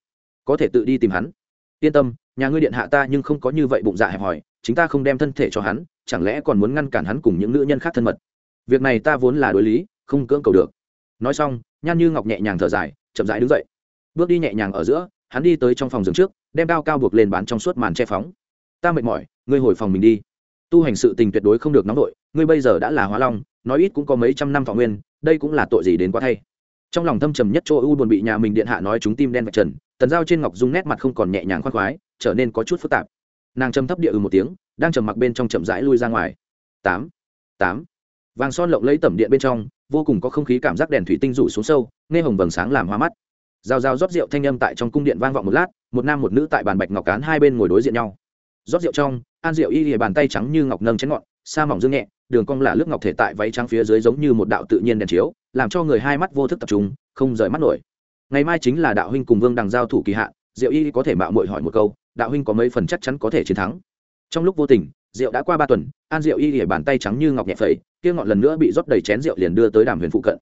Có thể tự đi tìm hắn. Yên tâm, nhà ngươi điện hạ ta nhưng không có như vậy bụng dạ hẹp hòi, chính ta không đem thân thể cho hắn, chẳng lẽ còn muốn ngăn cản hắn cùng những nữ nhân khác thân mật? Việc này ta vốn là đối lý, không cưỡng cầu được. Nói xong, nhan như ngọc nhẹ nhàng thở dài, chậm rãi đứng dậy. Bước đi nhẹ nhàng ở giữa, hắn đi tới trong phòng giường trước, đem cao cao buộc lên bán trong suốt màn che phóng. Ta mệt mỏi, ngươi hồi phòng mình đi tu hành sự tình tuyệt đối không được nóng vội, ngươi bây giờ đã là hóa long, nói ít cũng có mấy trăm năm thọ nguyên, đây cũng là tội gì đến quá thay. Trong lòng thâm trầm nhất chỗ u buồn bị nhà mình điện hạ nói chúng tim đen vạch trần, tần dao trên ngọc dung nét mặt không còn nhẹ nhàng khoác khoái, trở nên có chút phức tạp. Nàng châm thấp địa ừ một tiếng, đang trầm mặc bên trong chậm rãi lui ra ngoài. Tám tám. Vàng son lộng lấy tẩm điện bên trong, vô cùng có không khí cảm giác đèn thủy tinh rủ xuống sâu, nghe hồng vầng sáng làm hoa mắt. Rào rào rót rượu thanh âm tại trong cung điện vang vọng một lát, một nam một nữ tại bàn bạch ngọc cán hai bên ngồi đối diện nhau. Rót rượu trong an Diệu y lìa bàn tay trắng như ngọc nâng chén ngọn, sa mỏng dương nhẹ, đường cong là lớp ngọc thể tại váy trắng phía dưới giống như một đạo tự nhiên đèn chiếu, làm cho người hai mắt vô thức tập trung, không rời mắt nổi. Ngày mai chính là đạo huynh cùng vương đằng giao thủ kỳ hạn, diệu y có thể mạo muội hỏi một câu, đạo huynh có mấy phần chắc chắn có thể chiến thắng? Trong lúc vô tình rượu đã qua ba tuần, an rượu y lìa bàn tay trắng như ngọc nhẹ phẩy, kia ngọn lần nữa bị rót đầy chén rượu liền đưa tới đàm huyền phụ cận.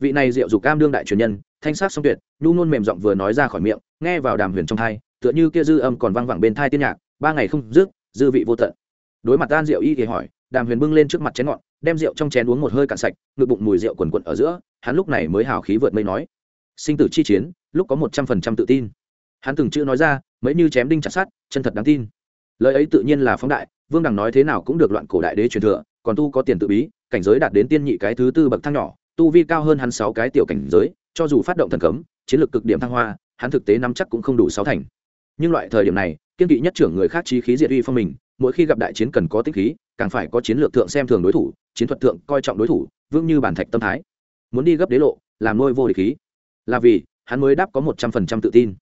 Vị này rượu dục cam đương đại truyền nhân, thanh sát song tuyệt, nhu nôn mềm giọng vừa nói ra khỏi miệng, nghe vào đàm huyền trong thai, tựa như kia dư âm còn vang vẳng bên thai tiên nhạc, ba ngày không dứt dư vị vô tận. Đối mặt an rượu y thì hỏi, đàm huyền bưng lên trước mặt chén ngọn đem rượu trong chén uống một hơi cạn sạch, ngực bụng mùi rượu quần quận ở giữa, hắn lúc này mới hào khí vượt mây nói. Sinh tử chi chiến, lúc có một trăm phần trăm tự tin. Hắn từng chữ nói ra, mấy như chém đinh chặt sát chân thật đáng tin. Lời ấy tự nhiên là phóng đại, vương đằng nói thế nào cũng được loạn cổ đại đế truyền thừa, còn tu có tiền tự bí, cảnh giới đạt đến tiên nhị cái thứ tư bậc thang nhỏ, tu vi cao hơn hắn sáu cái tiểu cảnh giới, cho dù phát động thần cấm, chiến lược cực điểm thăng hoa, hắn thực tế nắm chắc cũng không đủ sáu thành. Nhưng loại thời điểm này kiên kỵ nhất trưởng người khác trí khí diệt uy phong mình, mỗi khi gặp đại chiến cần có tích khí, càng phải có chiến lược thượng xem thường đối thủ, chiến thuật thượng coi trọng đối thủ vương như bản thạch tâm thái. Muốn đi gấp đế lộ, làm nuôi vô địch khí. Là vì, hắn mới đáp có một trăm phần trăm tự tin.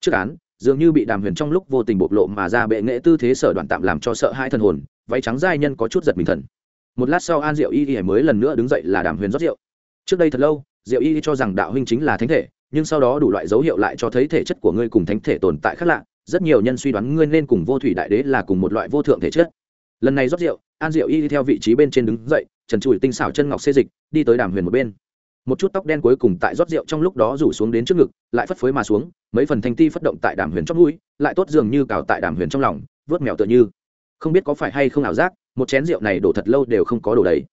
Trước án, dường như bị đàm huyền trong lúc vô tình bộc lộ mà ra bệ nghệ tư thế sở đoạn tạm làm cho sợ hai thần hồn, váy trắng giai nhân có chút giật mình thần. Một lát sau an diệu y y mới lần nữa đứng dậy là đàm huyền rót rượu. Trước đây thật lâu, diệu y cho rằng đạo huynh chính là thánh thể, nhưng sau đó đủ loại dấu hiệu lại cho thấy thể chất của ngươi cùng thánh thể tồn tại khác lạ rất nhiều nhân suy đoán ngươi nên cùng vô thủy đại đế là cùng một loại vô thượng thể chất. Lần này rót rượu, an diệu y đi theo vị trí bên trên đứng dậy, trần trụi tinh xảo chân ngọc xê dịch, đi tới đàm huyền một bên. Một chút tóc đen cuối cùng tại rót rượu trong lúc đó rủ xuống đến trước ngực, lại phất phới mà xuống, mấy phần thanh ti phất động tại đàm huyền trong mũi, lại tốt dường như cào tại đàm huyền trong lòng, vớt mèo tựa như. Không biết có phải hay không ảo giác, một chén rượu này đổ thật lâu đều không có đổ đầy.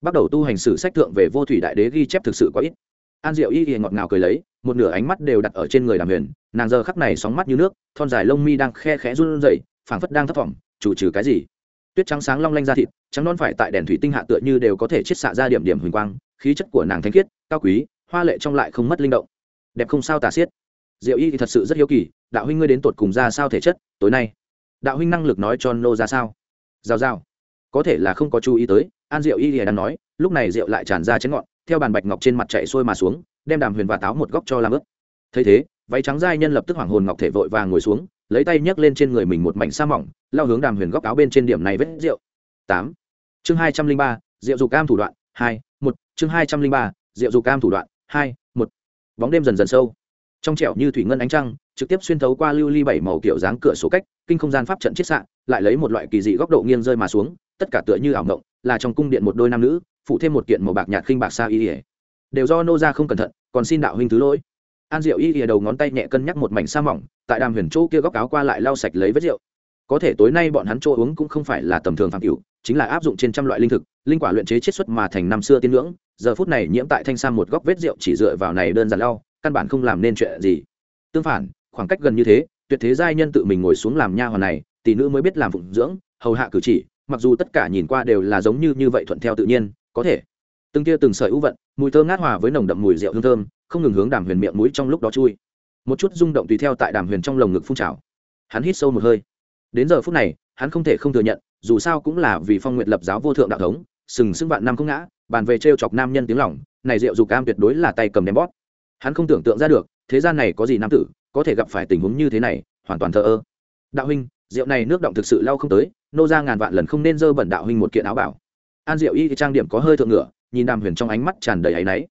Bắt đầu tu hành sử sách thượng về vô thủy đại đế ghi chép thực sự có ít an diệu y thì ngọt ngào cười lấy, một nửa ánh mắt đều đặt ở trên người đàm huyền, nàng giờ khắc này sóng mắt như nước, thon dài lông mi đang khe khẽ run rẩy, phảng phất đang thấp thỏm, chủ trừ cái gì? Tuyết trắng sáng long lanh ra thịt, trắng non phải tại đèn thủy tinh hạ tựa như đều có thể chiết xạ ra điểm điểm huỳnh quang, khí chất của nàng thanh khiết, cao quý, hoa lệ trong lại không mất linh động. Đẹp không sao tả xiết. Diệu y thì thật sự rất hiếu kỳ, đạo huynh ngươi đến tột cùng ra sao thể chất tối nay? Đạo huynh năng lực nói cho nô ra sao? Giao giao có thể là không có chú ý tới, an diệu y thì đang nói, lúc này rượu lại tràn ra chén ngọn theo bàn bạch ngọc trên mặt chạy xuôi mà xuống, đem đàm huyền và táo một góc cho làm ướp thấy thế, váy trắng giai nhân lập tức hoảng hồn ngọc thể vội vàng ngồi xuống, lấy tay nhấc lên trên người mình một mảnh sa mỏng, lao hướng đàm huyền góc áo bên trên điểm này vết rượu. Tám. Chương hai trăm linh ba, rượu dục cam thủ đoạn, hai, một. Chương hai trăm linh ba, rượu dục cam thủ đoạn, hai, một. Bóng đêm dần dần sâu. Trong trẻo như thủy ngân ánh trăng, trực tiếp xuyên thấu qua lưu ly bảy màu kiểu dáng cửa sổ cách, kinh không gian pháp trận chiết xạ, lại lấy một loại kỳ dị góc độ nghiêng rơi mà xuống, tất cả tựa như ảo ngộng là trong cung điện một đôi nam nữ phụ thêm một kiện màu bạc nhạt khinh bạc xa y ỉa đều do nô ra không cẩn thận, còn xin đạo huynh thứ lỗi. An diệu y ỉa đầu ngón tay nhẹ cân nhắc một mảnh sa mỏng, tại đàm huyền chỗ kia góc áo qua lại lau sạch lấy vết rượu. Có thể tối nay bọn hắn chỗ uống cũng không phải là tầm thường phạm cửu chính là áp dụng trên trăm loại linh thực, linh quả luyện chế chiết xuất mà thành năm xưa tiên ngưỡng giờ phút này nhiễm tại thanh sam một góc vết rượu chỉ dựa vào này đơn giản lau, căn bản không làm nên chuyện gì. Tương phản, khoảng cách gần như thế, tuyệt thế giai nhân tự mình ngồi xuống làm nha hoàn này, tỷ nữ mới biết làm phụng dưỡng, hầu hạ cử chỉ, mặc dù tất cả nhìn qua đều là giống như như vậy thuận theo tự nhiên có thể. Từng kia từng sợi ưu vận, mùi thơm ngát hòa với nồng đậm mùi rượu hương thơm, không ngừng hướng đàm huyền miệng mũi trong lúc đó chui. Một chút rung động tùy theo tại đàm huyền trong lồng ngực phun trào. Hắn hít sâu một hơi. Đến giờ phút này, hắn không thể không thừa nhận, dù sao cũng là vì phong nguyện lập giáo vô thượng đạo thống, sừng sững vạn năm không ngã, bàn về t chọc nam nhân tiếng lỏng này rượu dù cam tuyệt đối là tay cầm đem bót hắn không tưởng tượng ra được, thế gian này có gì nam tử, có thể gặp phải tình huống như thế này, hoàn toàn thờ ơ. Đạo huynh, rượu này nước động thực sự lau không tới, nô ra ngàn vạn lần không nên dơ bẩn đạo huynh một kiện áo bảo an diệu y trang điểm có hơi thượng ngựa, nhìn đàm huyền trong ánh mắt tràn đầy áy náy.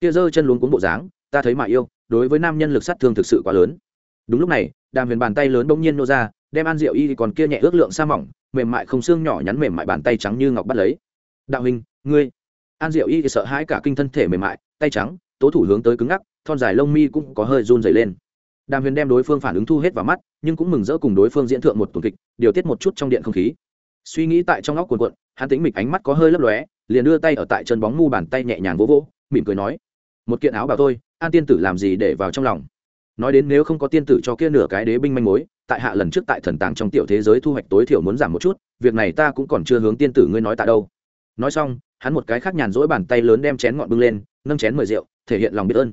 Kia giơ chân luống cuống bộ dáng, ta thấy mà yêu, đối với nam nhân lực sát thương thực sự quá lớn. Đúng lúc này, đàm huyền bàn tay lớn bỗng nhiên nô ra, đem an diệu y còn kia nhẹ ước lượng sa mỏng, mềm mại không xương nhỏ nhắn mềm mại bàn tay trắng như ngọc bắt lấy. Đạo huynh, ngươi. An diệu y thì sợ hãi cả kinh thân thể mềm mại, tay trắng, tố thủ hướng tới cứng ngắc, thon dài lông mi cũng có hơi run dày lên. Đàm huyền đem đối phương phản ứng thu hết vào mắt, nhưng cũng mừng rỡ cùng đối phương diễn thượng một tuần kịch, điều tiết một chút trong điện không khí suy nghĩ tại trong óc cuồn cuộn, hắn tính mịch ánh mắt có hơi lấp lóe, liền đưa tay ở tại chân bóng mu bàn tay nhẹ nhàng vỗ vỗ, mỉm cười nói, một kiện áo bảo tôi an tiên tử làm gì để vào trong lòng? Nói đến nếu không có tiên tử cho kia nửa cái đế binh manh mối, tại hạ lần trước tại thần tàng trong tiểu thế giới thu hoạch tối thiểu muốn giảm một chút, việc này ta cũng còn chưa hướng tiên tử ngươi nói tại đâu. Nói xong, hắn một cái khác nhàn rỗi bàn tay lớn đem chén ngọn bưng lên, nâng chén mời rượu, thể hiện lòng biết ơn.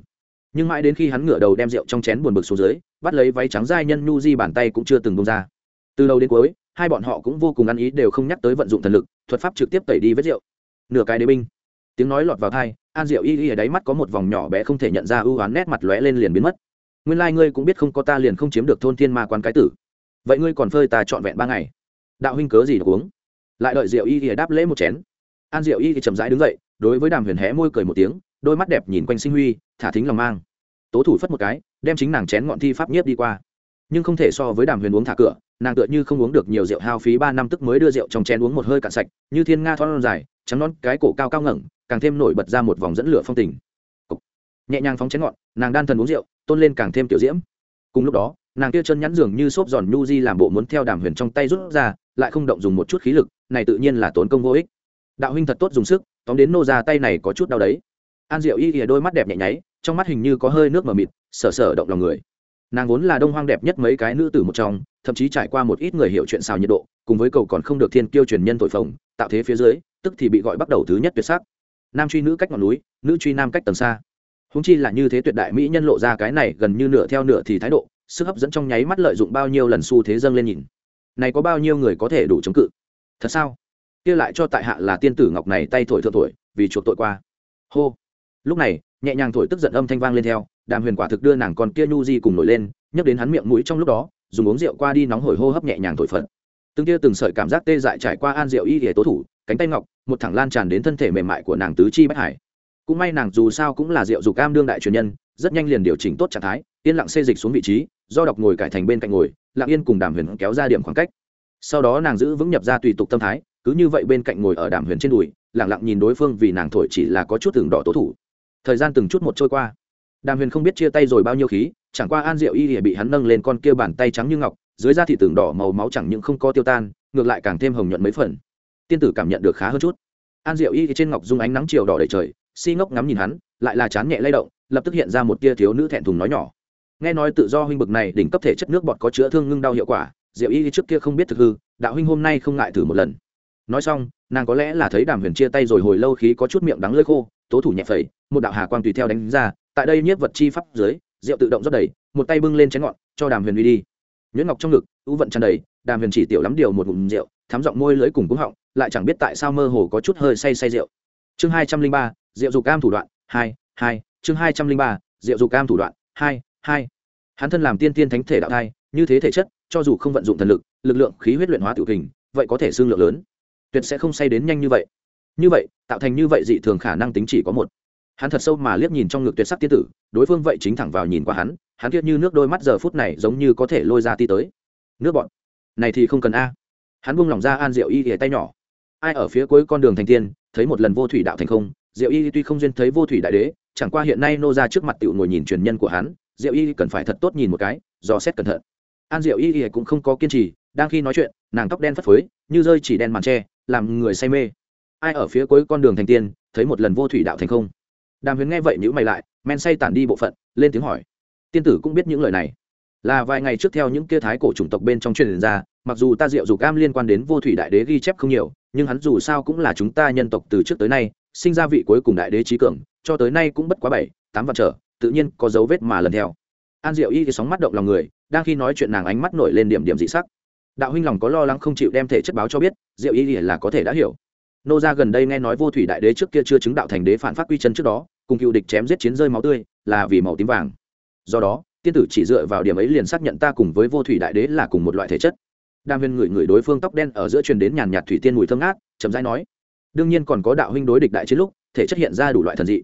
Nhưng mãi đến khi hắn ngửa đầu đem rượu trong chén buồn bực xuống dưới, bắt lấy váy trắng dai nhân nhu di bàn tay cũng chưa từng bông ra. Từ đầu đến cuối hai bọn họ cũng vô cùng ăn ý đều không nhắc tới vận dụng thần lực, thuật pháp trực tiếp tẩy đi vết rượu. Nửa cái đế binh. Tiếng nói lọt vào thai an diệu y y ở đáy mắt có một vòng nhỏ bé không thể nhận ra ưu oán nét mặt lóe lên liền biến mất. Nguyên lai、like、ngươi cũng biết không có ta liền không chiếm được thôn thiên ma quan cái tử. Vậy ngươi còn phơi ta trọn vẹn ba ngày. Đạo huynh cớ gì được uống? Lại đợi diệu y y đáp lễ một chén. An diệu y thì chậm rãi đứng dậy, đối với đàm huyền hé môi cười một tiếng, đôi mắt đẹp nhìn quanh sinh huy, thả thính lòng mang. Tố thủ phất một cái, đem chính nàng chén ngọn thi pháp nhiếp đi qua. Nhưng không thể so với đàm huyền uống thả cửa nàng tựa như không uống được nhiều rượu hao phí ba năm tức mới đưa rượu trong chén uống một hơi cạn sạch, như thiên nga thon dài, trắng non cái cổ cao cao ngẩng, càng thêm nổi bật ra một vòng dẫn lửa phong tình. Nhẹ nhàng phóng chén ngọn nàng đan thần uống rượu, tôn lên càng thêm tiểu diễm. Cùng lúc đó, nàng kia chân nhắn dường như xốp giòn nhu di làm bộ muốn theo đàm huyền trong tay rút ra, lại không động dùng một chút khí lực, này tự nhiên là tốn công vô ích. Đạo huynh thật tốt dùng sức, tóm đến nô ra tay này có chút đau đấy. An diệu y ỉa đôi mắt đẹp nhẹ nháy, trong mắt hình như có hơi nước mờ mịt sở sở động lòng người nàng vốn là đông hoang đẹp nhất mấy cái nữ tử một trong, thậm chí trải qua một ít người hiểu chuyện xào nhiệt độ, cùng với cầu còn không được thiên kiêu truyền nhân thổi phồng, tạo thế phía dưới, tức thì bị gọi bắt đầu thứ nhất tuyệt sắc. Nam truy nữ cách ngọn núi, nữ truy nam cách tầng xa. Húng chi là như thế tuyệt đại mỹ nhân lộ ra cái này, gần như nửa theo nửa thì thái độ, sức hấp dẫn trong nháy mắt lợi dụng bao nhiêu lần xu thế dâng lên nhìn. Này có bao nhiêu người có thể đủ chống cự? Thật sao? Kia lại cho tại hạ là tiên tử ngọc này tay thổi thượng thổi vì chuộc tội qua. Hô. Lúc này nhẹ nhàng thổi tức giận âm thanh vang lên theo, đàm huyền quả thực đưa nàng con kia nhu di cùng nổi lên, nhấc đến hắn miệng mũi trong lúc đó, dùng uống rượu qua đi nóng hổi hô hấp nhẹ nhàng thổi phận từng kia từng sợi cảm giác tê dại trải qua an rượu y để tố thủ, cánh tay ngọc, một thẳng lan tràn đến thân thể mềm mại của nàng tứ chi bách hải. Cũng may nàng dù sao cũng là rượu dục cam đương đại truyền nhân, rất nhanh liền điều chỉnh tốt trạng thái, yên lặng xê dịch xuống vị trí, do đọc ngồi cải thành bên cạnh ngồi, lặng yên cùng đàm huyền kéo ra điểm khoảng cách. Sau đó nàng giữ vững nhập ra tùy tục tâm thái, cứ như vậy bên cạnh ngồi ở đàm huyền trên đùi, lặng lặng nhìn đối phương vì nàng thổi chỉ là có chút tường đỏ tố thủ thời gian từng chút một trôi qua. Đàm huyền không biết chia tay rồi bao nhiêu khí, chẳng qua an diệu y thì bị hắn nâng lên con kia bàn tay trắng như ngọc, dưới da thị tường đỏ màu máu chẳng những không có tiêu tan, ngược lại càng thêm hồng nhuận mấy phần. Tiên tử cảm nhận được khá hơn chút. An diệu y thì trên ngọc dung ánh nắng chiều đỏ đầy trời, si ngốc ngắm nhìn hắn, lại là chán nhẹ lay động, lập tức hiện ra một tia thiếu nữ thẹn thùng nói nhỏ. Nghe nói tự do huynh bực này đỉnh cấp thể chất nước bọt có chữa thương ngưng đau hiệu quả, diệu y trước kia không biết thực hư, đạo huynh hôm nay không ngại thử một lần. Nói xong, nàng có lẽ là thấy đàm huyền chia tay rồi hồi lâu khí có chút miệng đắng lơi khô tố thủ nhẹ phẩy một đạo hà quang tùy theo đánh ra tại đây nhiếp vật chi pháp dưới rượu tự động rót đầy một tay bưng lên chén ngọn cho đàm huyền đi đi. Nhuyễn ngọc trong ngực ưu vận tràn đầy đàm huyền chỉ tiểu lắm điều một ngụm rượu thắm giọng môi lưỡi cùng cúng họng lại chẳng biết tại sao mơ hồ có chút hơi say say rượu. Chương hai trăm linh ba rượu dục cam thủ đoạn hai hai chương hai trăm linh ba rượu dục cam thủ đoạn hai hai. Hắn thân làm tiên tiên thánh thể đạo thai như thế thể chất cho dù không vận dụng thần lực lực lượng khí huyết luyện hóa tự hình, vậy có thể xương lượng lớn. Tuyệt sẽ không say đến nhanh như vậy như vậy, tạo thành như vậy dị thường khả năng tính chỉ có một. Hắn thật sâu mà liếc nhìn trong ngực tuyệt sắc tiên tử, đối phương vậy chính thẳng vào nhìn qua hắn hắn kiết như nước đôi mắt giờ phút này giống như có thể lôi ra ti tới. Nước bọn, này thì không cần a. Hắn buông lỏng ra an diệu y ghẻ tay nhỏ. Ai ở phía cuối con đường thành tiên, thấy một lần vô thủy đạo thành không, diệu y tuy không duyên thấy vô thủy đại đế, chẳng qua hiện nay nô ra trước mặt tiểu ngồi nhìn truyền nhân của hắn, diệu y cần phải thật tốt nhìn một cái do xét cẩn thận. An diệu y cũng không có kiên trì, đang khi nói chuyện, nàng tóc đen phất phới, như rơi chỉ đen màn tre, làm người say mê ai ở phía cuối con đường thành tiên, thấy một lần vô thủy đạo thành không? Đàm huyền nghe vậy nhữ mày lại, men say tản đi bộ phận, lên tiếng hỏi. Tiên tử cũng biết những lời này. Là vài ngày trước theo những kia thái cổ chủng tộc bên trong truyền ra, mặc dù ta diệu dù cam liên quan đến vô thủy đại đế ghi chép không nhiều, nhưng hắn dù sao cũng là chúng ta nhân tộc từ trước tới nay, sinh ra vị cuối cùng đại đế trí cường, cho tới nay cũng bất quá bảy, tám vạn trở, tự nhiên có dấu vết mà lần theo. An diệu y thì sóng mắt động lòng người, đang khi nói chuyện nàng ánh mắt nổi lên điểm điểm dị sắc. Đạo huynh lòng có lo lắng không chịu đem thể chất báo cho biết, diệu y là có thể đã hiểu nô gia gần đây nghe nói vô thủy đại đế trước kia chưa chứng đạo thành đế phản phát quy chân trước đó, cùng cựu địch chém giết chiến rơi máu tươi, là vì màu tím vàng. Do đó, tiên tử chỉ dựa vào điểm ấy liền xác nhận ta cùng với vô thủy đại đế là cùng một loại thể chất. Đam viên ngửi người đối phương tóc đen ở giữa truyền đến nhàn nhạt thủy tiên mùi thơm ngát, chậm rãi nói, đương nhiên còn có đạo huynh đối địch đại chiến lúc, thể chất hiện ra đủ loại thần dị.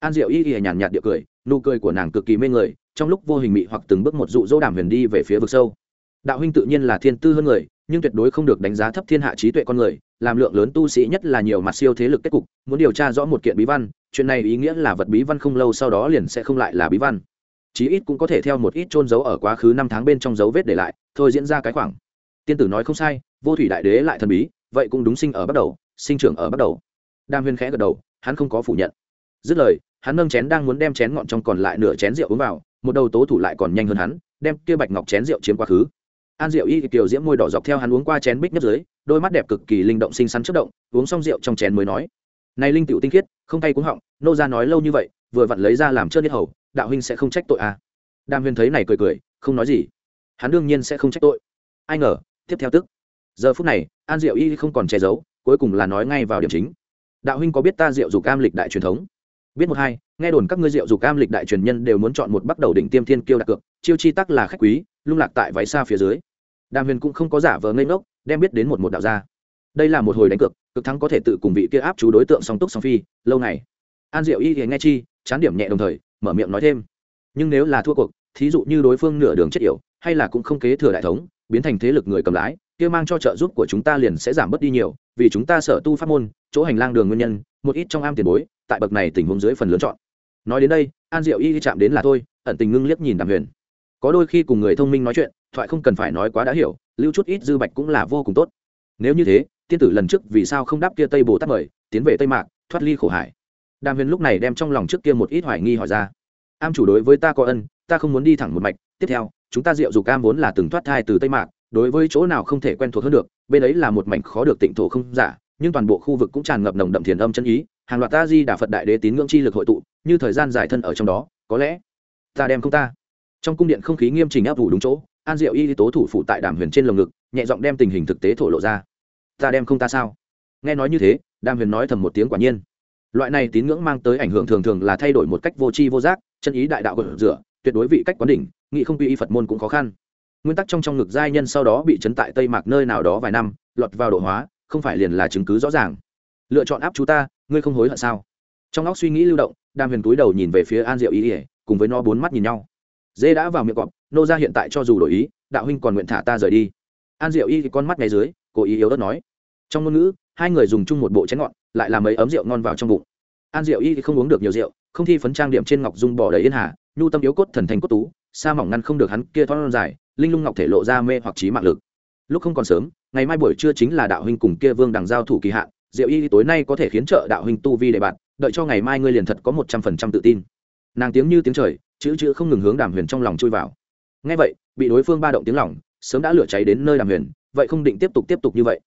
An diệu y y nhàn nhạt địa cười, nụ cười của nàng cực kỳ mê người, trong lúc vô hình mị hoặc từng bước một dụ dỗ đàm huyền đi về phía vực sâu. Đạo huynh tự nhiên là thiên tư hơn người nhưng tuyệt đối không được đánh giá thấp thiên hạ trí tuệ con người, làm lượng lớn tu sĩ nhất là nhiều mặt siêu thế lực kết cục, muốn điều tra rõ một kiện bí văn, chuyện này ý nghĩa là vật bí văn không lâu sau đó liền sẽ không lại là bí văn. Chí ít cũng có thể theo một ít trôn giấu ở quá khứ năm tháng bên trong dấu vết để lại, thôi diễn ra cái khoảng. Tiên tử nói không sai, vô thủy đại đế lại thần bí, vậy cũng đúng sinh ở bắt đầu, sinh trưởng ở bắt đầu. Đam huyên khẽ gật đầu, hắn không có phủ nhận. Dứt lời, hắn nâng chén đang muốn đem chén ngọn trong còn lại nửa chén rượu uống vào, một đầu tố thủ lại còn nhanh hơn hắn, đem kia bạch ngọc chén rượu chiếm quá khứ an rượu y kiều diễm môi đỏ dọc theo hắn uống qua chén bích nhấp dưới, đôi mắt đẹp cực kỳ linh động xinh xắn chất động, uống xong rượu trong chén mới nói. Này linh tiểu tinh khiết, không tay cuống họng, nô ra nói lâu như vậy, vừa vặn lấy ra làm trơn nhất hầu, đạo huynh sẽ không trách tội à. Đàm huyền thấy này cười cười, không nói gì. Hắn đương nhiên sẽ không trách tội. Ai ngờ, tiếp theo tức. Giờ phút này, an diệu y không còn che giấu, cuối cùng là nói ngay vào điểm chính. Đạo huynh có biết ta diệu dục cam lịch đại truyền thống? Biết một hai, nghe đồn các ngươi diệu dục cam lịch đại truyền nhân đều muốn chọn một bắt đầu đỉnh tiêm thiên kiêu đặt cược, chiêu chi tắc là khách quý lung lạc tại váy xa phía dưới. Đàm huyền cũng không có giả vờ ngây ngốc, đem biết đến một một đạo gia đây là một hồi đánh cược, cực thắng có thể tự cùng vị kia áp chú đối tượng song túc song phi, lâu ngày. an diệu y thì nghe chi, chán điểm nhẹ đồng thời, mở miệng nói thêm. Nhưng nếu là thua cuộc, thí dụ như đối phương nửa đường chết yểu, hay là cũng không kế thừa đại thống, biến thành thế lực người cầm lái, kia mang cho trợ giúp của chúng ta liền sẽ giảm bớt đi nhiều, vì chúng ta sở tu pháp môn, chỗ hành lang đường nguyên nhân, một ít trong am tiền bối, tại bậc này tình huống dưới phần lớn chọn. Nói đến đây, an diệu y chạm đến là thôi, ẩn tình ngưng liếc nhìn đàm huyền có đôi khi cùng người thông minh nói chuyện, thoại không cần phải nói quá đã hiểu, lưu chút ít dư bạch cũng là vô cùng tốt. Nếu như thế, tiên tử lần trước vì sao không đáp kia tây bồ tát mời, tiến về tây mạc, thoát ly khổ hải? Đàm huyền lúc này đem trong lòng trước kia một ít hoài nghi hỏi ra. Am chủ đối với ta có ân, ta không muốn đi thẳng một mạch, tiếp theo, chúng ta diệu dục cam vốn là từng thoát thai từ tây mạc, đối với chỗ nào không thể quen thuộc hơn được, bên ấy là một mảnh khó được tịnh thổ không giả, nhưng toàn bộ khu vực cũng tràn ngập nồng đậm thiền âm chân ý, hàng loạt ta di đà phật đại đế tín ngưỡng chi lực hội tụ, như thời gian dài thân ở trong đó, có lẽ ta đem không ta trong cung điện không khí nghiêm trình áp vụ đúng chỗ, an diệu y tố thủ phụ tại đàm huyền trên lồng ngực, nhẹ giọng đem tình hình thực tế thổ lộ ra. Ta đem không ta sao? Nghe nói như thế, đàm huyền nói thầm một tiếng quả nhiên. Loại này tín ngưỡng mang tới ảnh hưởng thường thường là thay đổi một cách vô tri vô giác, chân ý đại đạo gột rửa, tuyệt đối vị cách quán đỉnh nghị không quy y phật môn cũng khó khăn. Nguyên tắc trong trong ngực giai nhân sau đó bị chấn tại tây mạc nơi nào đó vài năm, lọt vào độ hóa, không phải liền là chứng cứ rõ ràng. Lựa chọn áp chú ta, ngươi không hối hận sao? Trong óc suy nghĩ lưu động, đàm huyền túi đầu nhìn về phía an diệu y ỉa cùng với nó bốn mắt nhìn nhau dê đã vào miệng cọp, nô ra hiện tại cho dù đổi ý, đạo huynh còn nguyện thả ta rời đi. An diệu y thì con mắt ngay dưới, cố ý yếu đất nói. Trong ngôn ngữ, hai người dùng chung một bộ chén ngọn, lại làm mấy ấm rượu ngon vào trong bụng. An diệu y thì không uống được nhiều rượu, không thi phấn trang điểm trên ngọc dung bỏ đầy yên hà, nhu tâm yếu cốt thần thành cốt tú, sa mỏng ngăn không được hắn kia thoát dài, linh lung ngọc thể lộ ra mê hoặc trí mạng lực. Lúc không còn sớm, ngày mai buổi trưa chính là đạo huynh cùng kia vương đằng giao thủ kỳ hạn, diệu y tối nay có thể khiến trợ đạo huynh tu vi để bạn, đợi cho ngày mai ngươi liền thật có một trăm phần trăm tự tin. Nàng tiếng như tiếng trời chữ chữ không ngừng hướng đàm huyền trong lòng chui vào. Ngay vậy, bị đối phương ba động tiếng lòng, sớm đã lửa cháy đến nơi đàm huyền, vậy không định tiếp tục tiếp tục như vậy.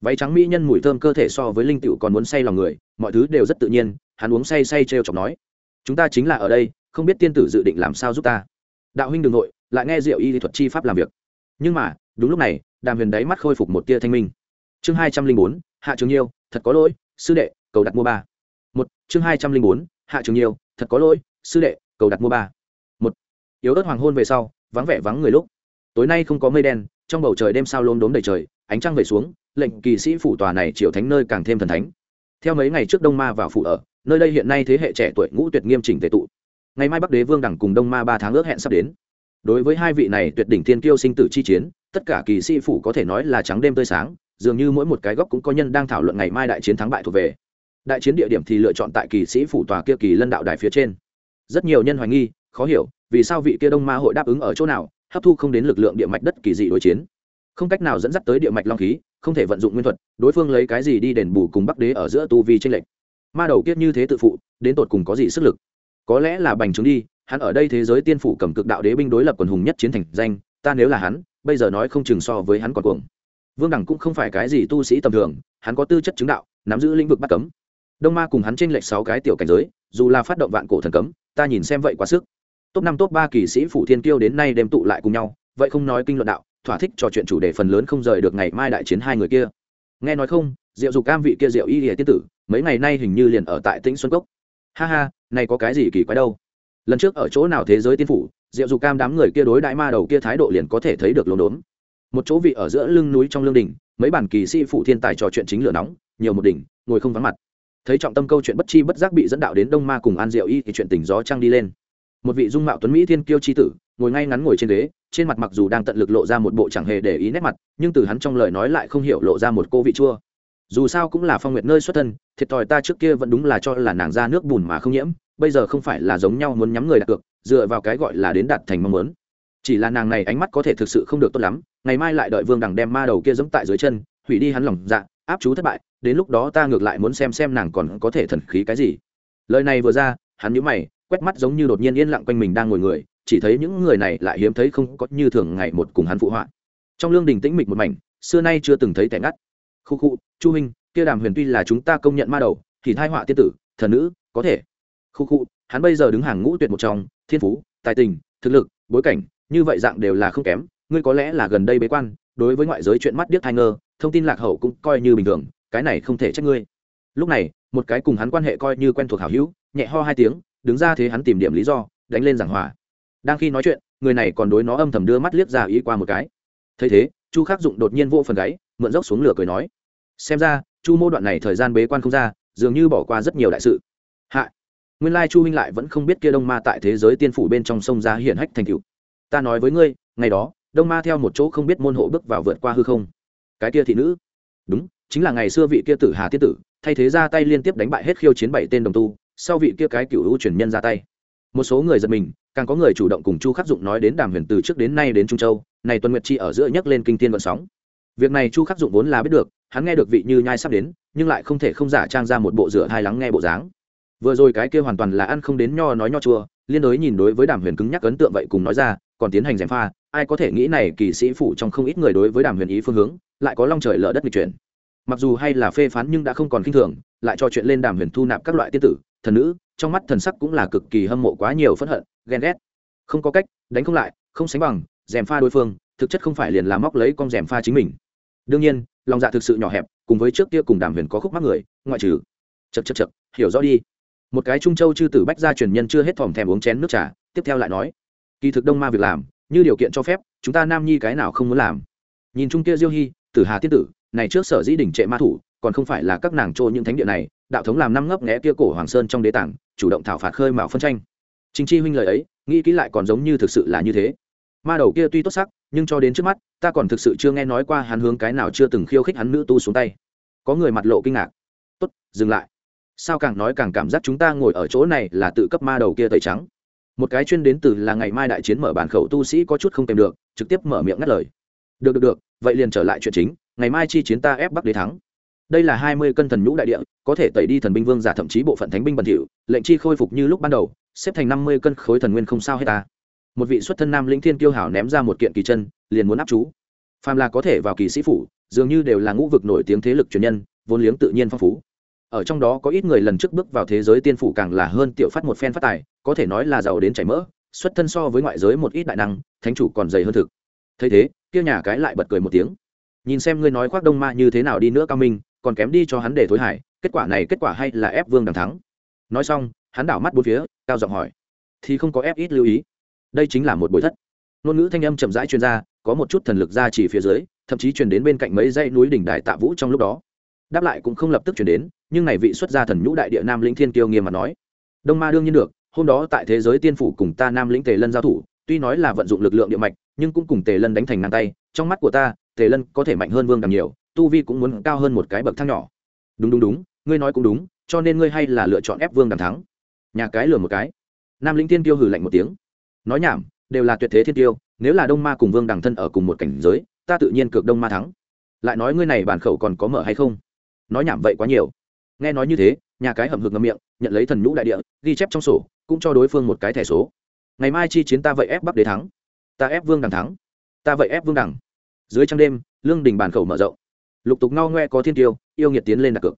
Váy trắng mỹ nhân mùi thơm cơ thể so với linh tựu còn muốn say lòng người, mọi thứ đều rất tự nhiên, hắn uống say say trêu chọc nói. Chúng ta chính là ở đây, không biết tiên tử dự định làm sao giúp ta. Đạo huynh đường nội lại nghe diệu y thuật chi pháp làm việc. Nhưng mà, đúng lúc này, đàm huyền đáy mắt khôi phục một tia thanh minh. Chương hai trăm linh bốn, hạ trường nhiêu, thật có lỗi, sư đệ, cầu đặt mua ba. Một, chương hai trăm linh bốn, hạ trường nhiêu, thật có lỗi, sư đệ, cầu đặt mua ba yếu ớt hoàng hôn về sau, vắng vẻ vắng người lúc. Tối nay không có mây đen, trong bầu trời đêm sao lốm đốm đầy trời, ánh trăng về xuống, lệnh kỳ sĩ phủ tòa này triều thánh nơi càng thêm thần thánh. Theo mấy ngày trước đông ma vào phủ ở, nơi đây hiện nay thế hệ trẻ tuổi ngũ tuyệt nghiêm chỉnh tệ tụ. Ngày mai bắc đế vương đẳng cùng đông ma ba tháng ước hẹn sắp đến. Đối với hai vị này tuyệt đỉnh thiên kiêu sinh tử chi chiến, tất cả kỳ sĩ phủ có thể nói là trắng đêm tươi sáng, dường như mỗi một cái góc cũng có nhân đang thảo luận ngày mai đại chiến thắng bại thuộc về. Đại chiến địa điểm thì lựa chọn tại kỳ sĩ phủ tòa kia kỳ lân đạo đài phía trên. Rất nhiều nhân hoài nghi, khó hiểu vì sao vị kia đông ma hội đáp ứng ở chỗ nào, hấp thu không đến lực lượng địa mạch đất kỳ dị đối chiến. Không cách nào dẫn dắt tới địa mạch long khí, không thể vận dụng nguyên thuật, đối phương lấy cái gì đi đền bù cùng bắc đế ở giữa tu vi tranh lệch. Ma đầu kiết như thế tự phụ, đến tột cùng có gì sức lực? Có lẽ là bành trướng đi, hắn ở đây thế giới tiên phủ cầm cực đạo đế binh đối lập quần hùng nhất chiến thành danh, ta nếu là hắn, bây giờ nói không chừng so với hắn còn cuồng. Vương đẳng cũng không phải cái gì tu sĩ tầm thường, hắn có tư chất chứng đạo, nắm giữ lĩnh vực bắt cấm. Đông ma cùng hắn tranh lệch sáu cái tiểu cảnh giới, dù là phát động vạn cổ thần cấm, ta nhìn xem vậy quá sức top năm, top ba kỳ sĩ phủ thiên kiêu đến nay đem tụ lại cùng nhau, vậy không nói kinh luận đạo, thỏa thích trò chuyện chủ đề phần lớn không rời được ngày mai đại chiến hai người kia. Nghe nói không, diệu dục cam vị kia diệu y lìa tiên tử, mấy ngày nay hình như liền ở tại tĩnh xuân cốc. Ha ha, này có cái gì kỳ quái đâu. Lần trước ở chỗ nào thế giới tiên phủ, diệu dục cam đám người kia đối đại ma đầu kia thái độ liền có thể thấy được lồn đốn. Một chỗ vị ở giữa lưng núi trong lương đình, mấy bản kỳ sĩ phụ thiên tài trò chuyện chính lửa nóng, nhiều một đỉnh, ngồi không vắng mặt. Thấy trọng tâm câu chuyện bất chi bất giác bị dẫn đạo đến đông ma cùng an diệu y thì chuyện tình gió trăng đi lên một vị dung mạo tuấn mỹ thiên kiêu chi tử, ngồi ngay ngắn ngồi trên ghế, trên mặt mặc dù đang tận lực lộ ra một bộ chẳng hề để ý nét mặt, nhưng từ hắn trong lời nói lại không hiểu lộ ra một cô vị chua. Dù sao cũng là phong nguyệt nơi xuất thân, thiệt thòi ta trước kia vẫn đúng là cho là nàng ra nước bùn mà không nhiễm, bây giờ không phải là giống nhau muốn nhắm người đặt cược, dựa vào cái gọi là đến đạt thành mong muốn. Chỉ là nàng này ánh mắt có thể thực sự không được tốt lắm, ngày mai lại đợi vương đằng đem ma đầu kia dẫm tại dưới chân, hủy đi hắn lòng dạ áp chú thất bại, đến lúc đó ta ngược lại muốn xem xem nàng còn có thể thần khí cái gì. Lời này vừa ra, hắn nhíu mày quét mắt giống như đột nhiên yên lặng quanh mình đang ngồi người, chỉ thấy những người này lại hiếm thấy không có như thường ngày một cùng hắn phụ họa. Trong lương đình tĩnh mịch một mảnh, xưa nay chưa từng thấy tẻ ngắt. Khu khu, chu huynh, kia đàm huyền tuy là chúng ta công nhận ma đầu, thì thai họa tiên tử, thần nữ, có thể. Khu khu, hắn bây giờ đứng hàng ngũ tuyệt một trong, thiên phú, tài tình, thực lực, bối cảnh, như vậy dạng đều là không kém, ngươi có lẽ là gần đây bế quan, đối với ngoại giới chuyện mắt điếc thai ngơ, thông tin lạc hậu cũng coi như bình thường, cái này không thể trách ngươi. Lúc này, một cái cùng hắn quan hệ coi như quen thuộc hảo hữu, nhẹ ho hai tiếng đứng ra thế hắn tìm điểm lý do, đánh lên giảng hòa. Đang khi nói chuyện, người này còn đối nó âm thầm đưa mắt liếc ra ý qua một cái. Thấy thế, chu khắc dụng đột nhiên vô phần gáy, mượn dốc xuống lửa cười nói, xem ra, chu mô đoạn này thời gian bế quan không ra, dường như bỏ qua rất nhiều đại sự. Hạ, nguyên lai chu huynh lại vẫn không biết kia đông ma tại thế giới tiên phủ bên trong sông ra hiển hách thành cựu ta nói với ngươi, ngày đó, đông ma theo một chỗ không biết môn hộ bước vào vượt qua hư không. Cái kia thị nữ. Đúng, chính là ngày xưa vị kia tử hà tiết tử, thay thế ra tay liên tiếp đánh bại hết khiêu chiến bảy tên đồng tu sau vị kia cái cựu hữu truyền nhân ra tay. Một số người giật mình, càng có người chủ động cùng chu khắc dụng nói đến đàm huyền từ trước đến nay đến trung châu, này tuần nguyệt chi ở giữa nhấc lên kinh tiên vận sóng. Việc này chu khắc dụng vốn là biết được, hắn nghe được vị như nhai sắp đến, nhưng lại không thể không giả trang ra một bộ rửa hai lắng nghe bộ dáng. Vừa rồi cái kia hoàn toàn là ăn không đến nho nói nho chua, liên đối nhìn đối với đàm huyền cứng nhắc ấn tượng vậy cùng nói ra, còn tiến hành gièm pha, ai có thể nghĩ này kỳ sĩ phủ trong không ít người đối với đàm huyền ý phương hướng, lại có long trời lở đất lịch chuyển. Mặc dù hay là phê phán nhưng đã không còn kinh thường, lại cho chuyện lên đàm huyền thu nạp các loại tiên tử thần nữ, trong mắt thần sắc cũng là cực kỳ hâm mộ quá nhiều phẫn hận, ghen ghét. Không có cách, đánh không lại, không sánh bằng dèm pha đối phương, thực chất không phải liền làm móc lấy con dèm pha chính mình. Đương nhiên, lòng dạ thực sự nhỏ hẹp, cùng với trước kia cùng đàm huyền có khúc mắc người, ngoại trừ. Chật chật chật hiểu rõ đi. Một cái trung châu chư tử bách gia truyền nhân chưa hết thòm thèm uống chén nước trà, tiếp theo lại nói, kỳ thực đông ma việc làm, như điều kiện cho phép, chúng ta nam nhi cái nào không muốn làm? Nhìn trung kia diêu hy tử hà tiết tử, này trước sở dĩ đỉnh trệ ma thủ, còn không phải là các nàng trôi những thánh địa này đạo thống làm năm ngấp nghẽ kia cổ hoàng sơn trong đế tảng, chủ động thảo phạt khơi mạo phân tranh. Chính chi huynh lời ấy, nghĩ kỹ lại còn giống như thực sự là như thế. Ma đầu kia tuy tốt sắc, nhưng cho đến trước mắt, ta còn thực sự chưa nghe nói qua hắn hướng cái nào chưa từng khiêu khích hắn nữ tu xuống tay. Có người mặt lộ kinh ngạc. Tốt, dừng lại. Sao càng nói càng cảm giác chúng ta ngồi ở chỗ này là tự cấp ma đầu kia tẩy trắng. Một cái chuyên đến từ là ngày mai đại chiến mở bản khẩu tu sĩ có chút không kèm được, trực tiếp mở miệng ngắt lời. Được được được, vậy liền trở lại chuyện chính, ngày mai chi chiến ta ép bắc đế thắng đây là hai mươi cân thần nhũ đại địa, có thể tẩy đi thần binh vương giả thậm chí bộ phận thánh binh bẩn thỉu, lệnh chi khôi phục như lúc ban đầu, xếp thành năm mươi cân khối thần nguyên không sao hết ta. Một vị xuất thân nam lĩnh thiên tiêu hảo ném ra một kiện kỳ chân, liền muốn áp chú. Phàm là có thể vào kỳ sĩ phủ, dường như đều là ngũ vực nổi tiếng thế lực truyền nhân, vốn liếng tự nhiên phong phú. Ở trong đó có ít người lần trước bước vào thế giới tiên phủ càng là hơn tiểu phát một phen phát tài, có thể nói là giàu đến chảy mỡ, xuất thân so với ngoại giới một ít đại năng, thánh chủ còn dày hơn thực. Thấy thế, kia nhà cái lại bật cười một tiếng. Nhìn xem ngươi nói khoác đông ma như thế nào đi nữa cao minh còn kém đi cho hắn để thối hải kết quả này kết quả hay là ép vương đằng thắng. Nói xong, hắn đảo mắt bốn phía, cao giọng hỏi, thì không có ép ít lưu ý. Đây chính là một bồi thất. Ngôn ngữ thanh âm chậm rãi chuyên gia có một chút thần lực ra chỉ phía dưới, thậm chí truyền đến bên cạnh mấy dãy núi đỉnh đài tạ vũ trong lúc đó. Đáp lại cũng không lập tức chuyển đến, nhưng này vị xuất gia thần nhũ đại địa nam lĩnh thiên kiêu nghiêm mà nói, đông ma đương nhiên được, hôm đó tại thế giới tiên phủ cùng ta nam lĩnh tề lân giao thủ, tuy nói là vận dụng lực lượng địa mạch, nhưng cũng cùng tề lân đánh thành ngang tay, trong mắt của ta, tề lân có thể mạnh hơn vương đằng nhiều tu vi cũng muốn cao hơn một cái bậc thang nhỏ. Đúng đúng đúng, ngươi nói cũng đúng, cho nên ngươi hay là lựa chọn ép vương đằng thắng. Nhà cái lừa một cái. Nam lĩnh tiên tiêu hử lạnh một tiếng. Nói nhảm, đều là tuyệt thế thiên tiêu nếu là đông ma cùng vương đằng thân ở cùng một cảnh giới, ta tự nhiên cược đông ma thắng. Lại nói ngươi này bản khẩu còn có mở hay không? Nói nhảm vậy quá nhiều. Nghe nói như thế, nhà cái hầm hực ngâm miệng, nhận lấy thần nhũ đại địa, ghi chép trong sổ, cũng cho đối phương một cái thẻ số. Ngày mai chi chiến ta vậy ép bắc đế thắng. Ta ép vương đằng thắng. Ta vậy ép vương đằng. Dưới trăng đêm, lương đình bàn khẩu mở rộng lục tục ngao ngoe có thiên tiêu, yêu nghiệt tiến lên đặt cược.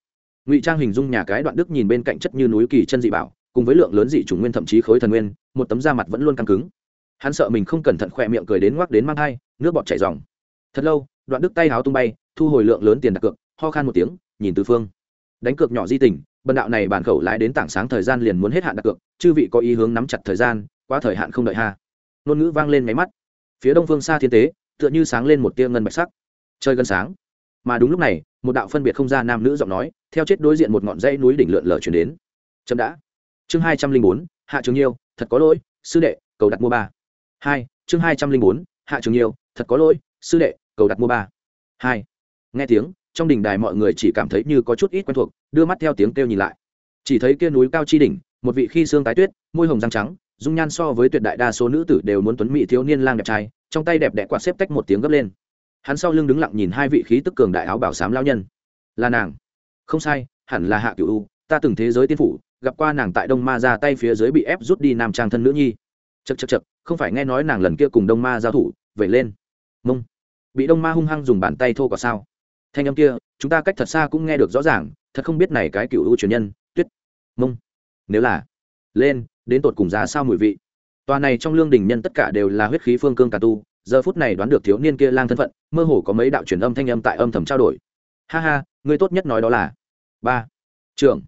Ngụy trang hình dung nhà cái đoạn đức nhìn bên cạnh chất như núi kỳ chân dị bảo, cùng với lượng lớn dị chủng nguyên thậm chí khối thần nguyên, một tấm da mặt vẫn luôn căng cứng. Hắn sợ mình không cẩn thận khỏe miệng cười đến ngoắc đến mang hai nước bọt chảy dòng thật lâu, đoạn đức tay háo tung bay, thu hồi lượng lớn tiền đặt cược, ho khan một tiếng, nhìn từ phương. Đánh cược nhỏ di tình, bần đạo này bản khẩu lái đến tảng sáng thời gian liền muốn hết hạn đặt cược, chư vị có ý hướng nắm chặt thời gian qua thời hạn không đợi ha. Ngôn ngữ vang lên máy mắt. Phía đông phương xa thiên tế, tựa như sáng lên một tia ngân bạch sắc. Chơi gần sáng mà đúng lúc này, một đạo phân biệt không ra nam nữ giọng nói, theo chết đối diện một ngọn dãy núi đỉnh lượn lờ chuyển đến. Chậm đã. Chương hai trăm linh bốn, hạ trường nhiêu, thật có lỗi, sư đệ, cầu đặt mua ba. Hai, chương hai trăm linh bốn, hạ trường nhiều thật có lỗi, sư đệ, cầu đặt mua ba. Hai, nghe tiếng, trong đình đài mọi người chỉ cảm thấy như có chút ít quen thuộc, đưa mắt theo tiếng kêu nhìn lại. Chỉ thấy kia núi cao chi đỉnh, một vị khi xương tái tuyết, môi hồng răng trắng, dung nhan so với tuyệt đại đa số nữ tử đều muốn tuấn mỹ thiếu niên lang đẹp trai, trong tay đẹp đẽ quạt xếp tách một tiếng gấp lên hắn sau lưng đứng lặng nhìn hai vị khí tức cường đại áo bảo sám lao nhân. Là nàng. Không sai, hẳn là hạ cựu u, ta từng thế giới tiên phủ, gặp qua nàng tại đông ma ra tay phía dưới bị ép rút đi nam trang thân nữ nhi. Chật chật chật không phải nghe nói nàng lần kia cùng đông ma giao thủ vậy lên. Mông. Bị đông ma hung hăng dùng bàn tay thô có sao. Thanh âm kia, chúng ta cách thật xa cũng nghe được rõ ràng, thật không biết này cái cựu u truyền nhân, tuyết. Mông. Nếu là lên, đến tột cùng giá sao mùi vị? Tòa này trong lương đình nhân tất cả đều là huyết khí phương cương cà tu giờ phút này đoán được thiếu niên kia lang thân phận, mơ hồ có mấy đạo truyền âm thanh âm tại âm thầm trao đổi. Ha ha, người tốt nhất nói đó là, ba, trưởng,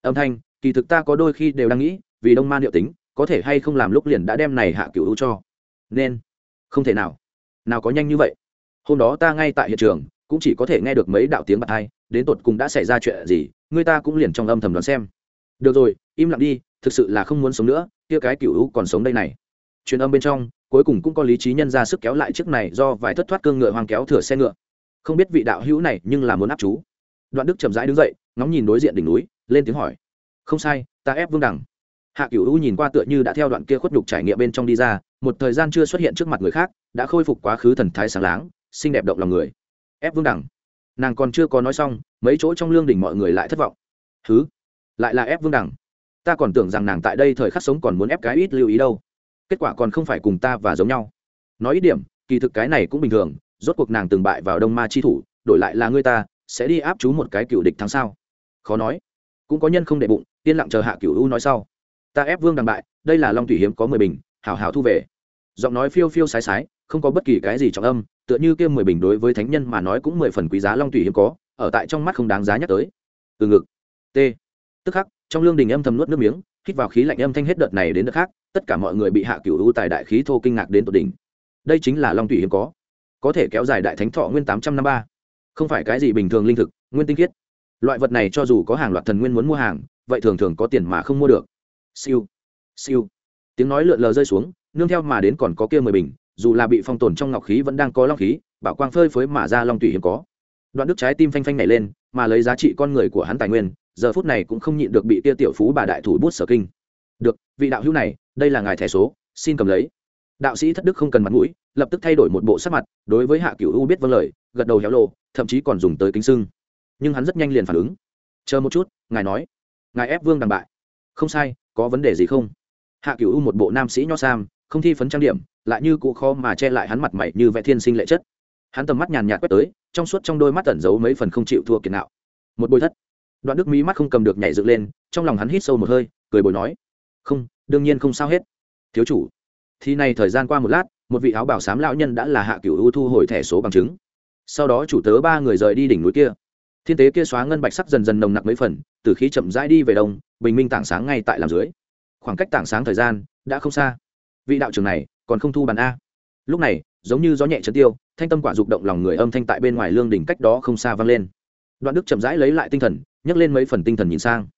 âm thanh, kỳ thực ta có đôi khi đều đang nghĩ, vì đông man liệu tính, có thể hay không làm lúc liền đã đem này hạ cựu ưu cho. Nên, không thể nào. Nào có nhanh như vậy. Hôm đó ta ngay tại hiện trường, cũng chỉ có thể nghe được mấy đạo tiếng bạc hai đến tột cùng đã xảy ra chuyện gì, người ta cũng liền trong âm thầm đoán xem. Được rồi, im lặng đi, thực sự là không muốn sống nữa, kia cái cựu ưu còn sống đây này. Truyền âm bên trong cuối cùng cũng có lý trí nhân ra sức kéo lại chiếc này do vài thất thoát cương ngựa hoang kéo thừa xe ngựa. Không biết vị đạo hữu này nhưng là muốn áp chú. Đoạn đức chậm rãi đứng dậy, ngóng nhìn đối diện đỉnh núi, lên tiếng hỏi. Không sai, ta ép vương đẳng. Hạ cửu u nhìn qua tựa như đã theo đoạn kia khuất nhục trải nghiệm bên trong đi ra, một thời gian chưa xuất hiện trước mặt người khác, đã khôi phục quá khứ thần thái sáng láng, xinh đẹp động lòng người. Ép vương đẳng. Nàng còn chưa có nói xong, mấy chỗ trong lương đỉnh mọi người lại thất vọng. Thứ lại là ép vương đẳng. Ta còn tưởng rằng nàng tại đây thời khắc sống còn muốn ép cái ít lưu ý đâu kết quả còn không phải cùng ta và giống nhau. Nói ít điểm, kỳ thực cái này cũng bình thường, rốt cuộc nàng từng bại vào đông ma chi thủ, đổi lại là ngươi ta, sẽ đi áp chú một cái cựu địch thắng sao? Khó nói. Cũng có nhân không đệ bụng, yên lặng chờ hạ cựu u nói sau. Ta ép vương đằng bại, đây là long thủy hiếm có mười bình, hảo hảo thu về. Giọng nói phiêu phiêu sái sái, không có bất kỳ cái gì trọng âm, tựa như kia mười bình đối với thánh nhân mà nói cũng mười phần quý giá long thủy hiếm có, ở tại trong mắt không đáng giá nhắc tới. Từ ngực. T. Tức khắc, trong lương đình âm thầm nuốt nước miếng hít vào khí lạnh âm thanh hết đợt này đến đợt khác, tất cả mọi người bị hạ cửu u tài đại khí thô kinh ngạc đến tột đỉnh. Đây chính là long thủy hiếm có. Có thể kéo dài đại thánh thọ nguyên tám trăm năm ba. Không phải cái gì bình thường linh thực, nguyên tinh khiết. Loại vật này cho dù có hàng loạt thần nguyên muốn mua hàng, vậy thường thường có tiền mà không mua được. Siêu siêu. Tiếng nói lượn lờ rơi xuống, nương theo mà đến còn có kia mười bình, dù là bị phong tồn trong ngọc khí vẫn đang có long khí, bảo quang phơi phới mà ra long tùy hiếm có. Đoạn đức trái tim phanh phanh nhảy lên, mà lấy giá trị con người của hắn tài nguyên giờ phút này cũng không nhịn được bị kia tiểu phú bà đại thủ bút sở kinh. Được, vị đạo hữu này, đây là ngài thẻ số, xin cầm lấy. Đạo sĩ thất đức không cần mặt mũi, lập tức thay đổi một bộ sắc mặt, đối với hạ cửu u biết vâng lời, gật đầu héo lộ, thậm chí còn dùng tới kính sưng. Nhưng hắn rất nhanh liền phản ứng. Chờ một chút, ngài nói. Ngài ép vương đàn bại. Không sai, có vấn đề gì không? Hạ cửu u một bộ nam sĩ nho sam, không thi phấn trang điểm, lại như cụ kho mà che lại hắn mặt mày như vẽ thiên sinh lệ chất. Hắn tầm mắt nhàn nhạt quét tới, trong suốt trong đôi mắt tẩn giấu mấy phần không chịu thua kiệt nạo. Một bôi thất đoạn đức mí mắt không cầm được nhảy dựng lên, trong lòng hắn hít sâu một hơi, cười bồi nói, không, đương nhiên không sao hết. Thiếu chủ, thì này thời gian qua một lát, một vị áo bảo sám lão nhân đã là hạ cửu u thu hồi thẻ số bằng chứng. Sau đó chủ tớ ba người rời đi đỉnh núi kia. Thiên tế kia xóa ngân bạch sắc dần dần nồng nặc mấy phần, từ khí chậm rãi đi về đông, bình minh tảng sáng ngay tại làm dưới. Khoảng cách tảng sáng thời gian đã không xa. Vị đạo trưởng này còn không thu bàn a. Lúc này, giống như gió nhẹ chấn tiêu, thanh tâm quả dục động lòng người âm thanh tại bên ngoài lương đỉnh cách đó không xa vang lên. Đoạn đức chậm rãi lấy lại tinh thần nhấc lên mấy phần tinh thần nhìn sang.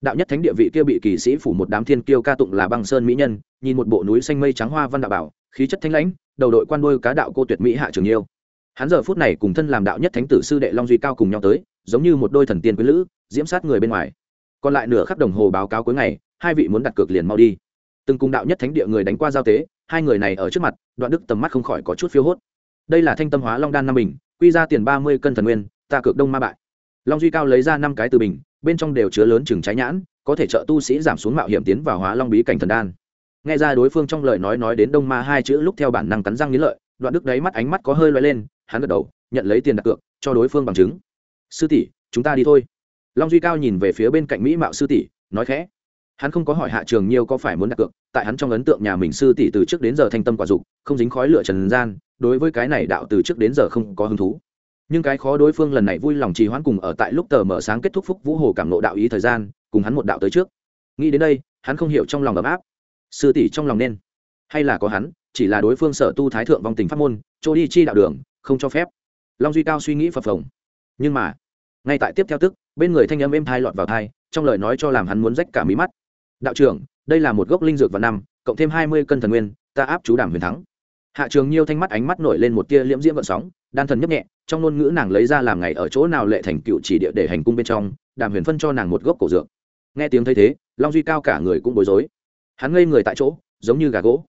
Đạo nhất thánh địa vị kia bị kỳ sĩ phủ một đám thiên kiêu ca tụng là băng sơn mỹ nhân, nhìn một bộ núi xanh mây trắng hoa văn đạo bảo, khí chất thanh lãnh, đầu đội quan đôi cá đạo cô tuyệt mỹ hạ trường yêu. Hắn giờ phút này cùng thân làm đạo nhất thánh tử sư đệ long duy cao cùng nhau tới, giống như một đôi thần tiên quý lữ, diễm sát người bên ngoài. Còn lại nửa khắc đồng hồ báo cáo cuối ngày, hai vị muốn đặt cược liền mau đi. Từng cùng đạo nhất thánh địa người đánh qua giao tế, hai người này ở trước mặt, đoạn đức tầm mắt không khỏi có chút phiếu hốt. Đây là thanh tâm hóa long đan năm bình, quy ra tiền ba mươi cân thần nguyên, ta cược đông ma bại long duy cao lấy ra năm cái từ bình, bên trong đều chứa lớn chừng trái nhãn, có thể trợ tu sĩ giảm xuống mạo hiểm tiến vào hóa long bí cảnh thần đan. Nghe ra đối phương trong lời nói nói đến đông ma hai chữ lúc theo bản năng cắn răng nghĩ lợi, đoạn đức đáy mắt ánh mắt có hơi loay lên, hắn gật đầu, nhận lấy tiền đặt cược, cho đối phương bằng chứng. Sư tỷ, chúng ta đi thôi. Long duy cao nhìn về phía bên cạnh mỹ mạo sư tỷ, nói khẽ. Hắn không có hỏi hạ trường nhiêu có phải muốn đặt cược, tại hắn trong ấn tượng nhà mình sư tỷ từ trước đến giờ thanh tâm quả dục, không dính khói lửa trần gian, đối với cái này đạo từ trước đến giờ không có hứng thú nhưng cái khó đối phương lần này vui lòng trì hoãn cùng ở tại lúc tờ mở sáng kết thúc phúc vũ hồ cảm nộ đạo ý thời gian, cùng hắn một đạo tới trước. Nghĩ đến đây, hắn không hiểu trong lòng ấm áp. Sư tỷ trong lòng nên. Hay là có hắn, chỉ là đối phương sở tu thái thượng vong tình pháp môn, chỗ đi chi đạo đường, không cho phép. Long duy cao suy nghĩ phập phồng. Nhưng mà, ngay tại tiếp theo tức, bên người thanh âm êm thai lọt vào thai, trong lời nói cho làm hắn muốn rách cả mí mắt. Đạo trưởng, đây là một gốc linh dược và năm, cộng thêm hai mươi cân thần nguyên, ta áp chú đảm huyền thắng. Hạ trường nhiêu thanh mắt ánh mắt nổi lên một tia liễm diễm vận sóng, đan thần nhấp nhẹ trong ngôn ngữ nàng lấy ra làm ngày ở chỗ nào lệ thành cựu chỉ địa để hành cung bên trong, đàm huyền phân cho nàng một gốc cổ dược. Nghe tiếng thấy thế, long duy cao cả người cũng bối rối. Hắn ngây người tại chỗ, giống như gà gỗ.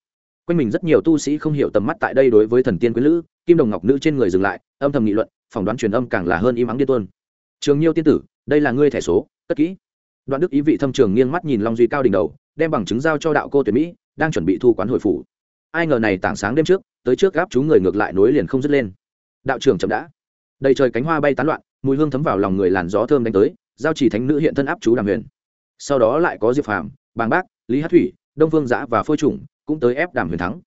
Quanh mình rất nhiều tu sĩ không hiểu tầm mắt tại đây đối với thần tiên quý lữ, kim đồng ngọc nữ trên người dừng lại, âm thầm nghị luận, phỏng đoán truyền âm càng là hơn im ắng điên tuân trường nhiêu tiên tử, đây là ngươi thẻ số, cất kỹ. Đoạn đức ý vị thâm trường nghiêng mắt nhìn long duy cao đỉnh đầu, đem bằng chứng giao cho đạo cô tuyển mỹ, đang chuẩn bị thu quán hồi phủ. Ai ngờ này tảng sáng đêm trước, tới trước gáp chú người ngược lại nối liền không dứt lên đạo trưởng chậm đã. Đầy trời cánh hoa bay tán loạn, mùi hương thấm vào lòng người làn gió thơm đánh tới, giao chỉ thánh nữ hiện thân áp chú đàm huyền. Sau đó lại có diệp phàm, bàng bác, lý hát thủy, đông vương giã và phôi trùng cũng tới ép đàm huyền thắng.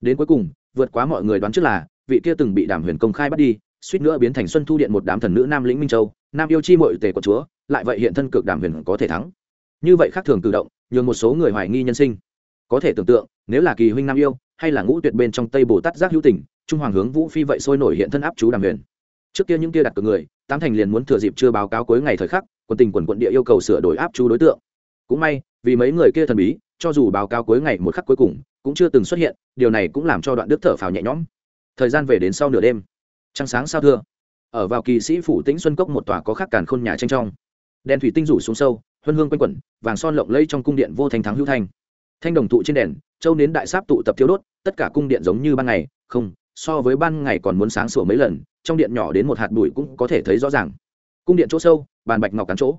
Đến cuối cùng, vượt quá mọi người đoán trước là, vị kia từng bị đàm huyền công khai bắt đi, suýt nữa biến thành xuân thu điện một đám thần nữ nam lĩnh minh châu, nam yêu chi mội tề của chúa, lại vậy hiện thân cực đàm huyền có thể thắng. Như vậy khác thường tự động, nhường một số người hoài nghi nhân sinh. Có thể tưởng tượng, nếu là kỳ huynh nam yêu, hay là ngũ tuyệt bên trong tây bồ tát giác hữu tình trung hoàng hướng vũ phi vậy sôi nổi hiện thân áp chú đàm huyền. Trước kia những kia đặt cược người, tám thành liền muốn thừa dịp chưa báo cáo cuối ngày thời khắc, quân tình quần quận địa yêu cầu sửa đổi áp chú đối tượng. Cũng may, vì mấy người kia thần bí, cho dù báo cáo cuối ngày một khắc cuối cùng, cũng chưa từng xuất hiện, điều này cũng làm cho đoạn đức thở phào nhẹ nhõm. Thời gian về đến sau nửa đêm, trăng sáng sao thưa, ở vào kỳ sĩ phủ tĩnh xuân cốc một tòa có khắc càn khôn nhà tranh trong. Đèn thủy tinh rủ xuống sâu, huân hương quanh quẩn, vàng son lộng lây trong cung điện vô thành thắng hữu thanh. Thanh đồng tụ trên đèn, châu nến đại sáp tụ tập thiếu đốt, tất cả cung điện giống như ban ngày, không so với ban ngày còn muốn sáng sủa mấy lần, trong điện nhỏ đến một hạt bụi cũng có thể thấy rõ ràng. Cung điện chỗ sâu, bàn bạch ngọc cắn chỗ.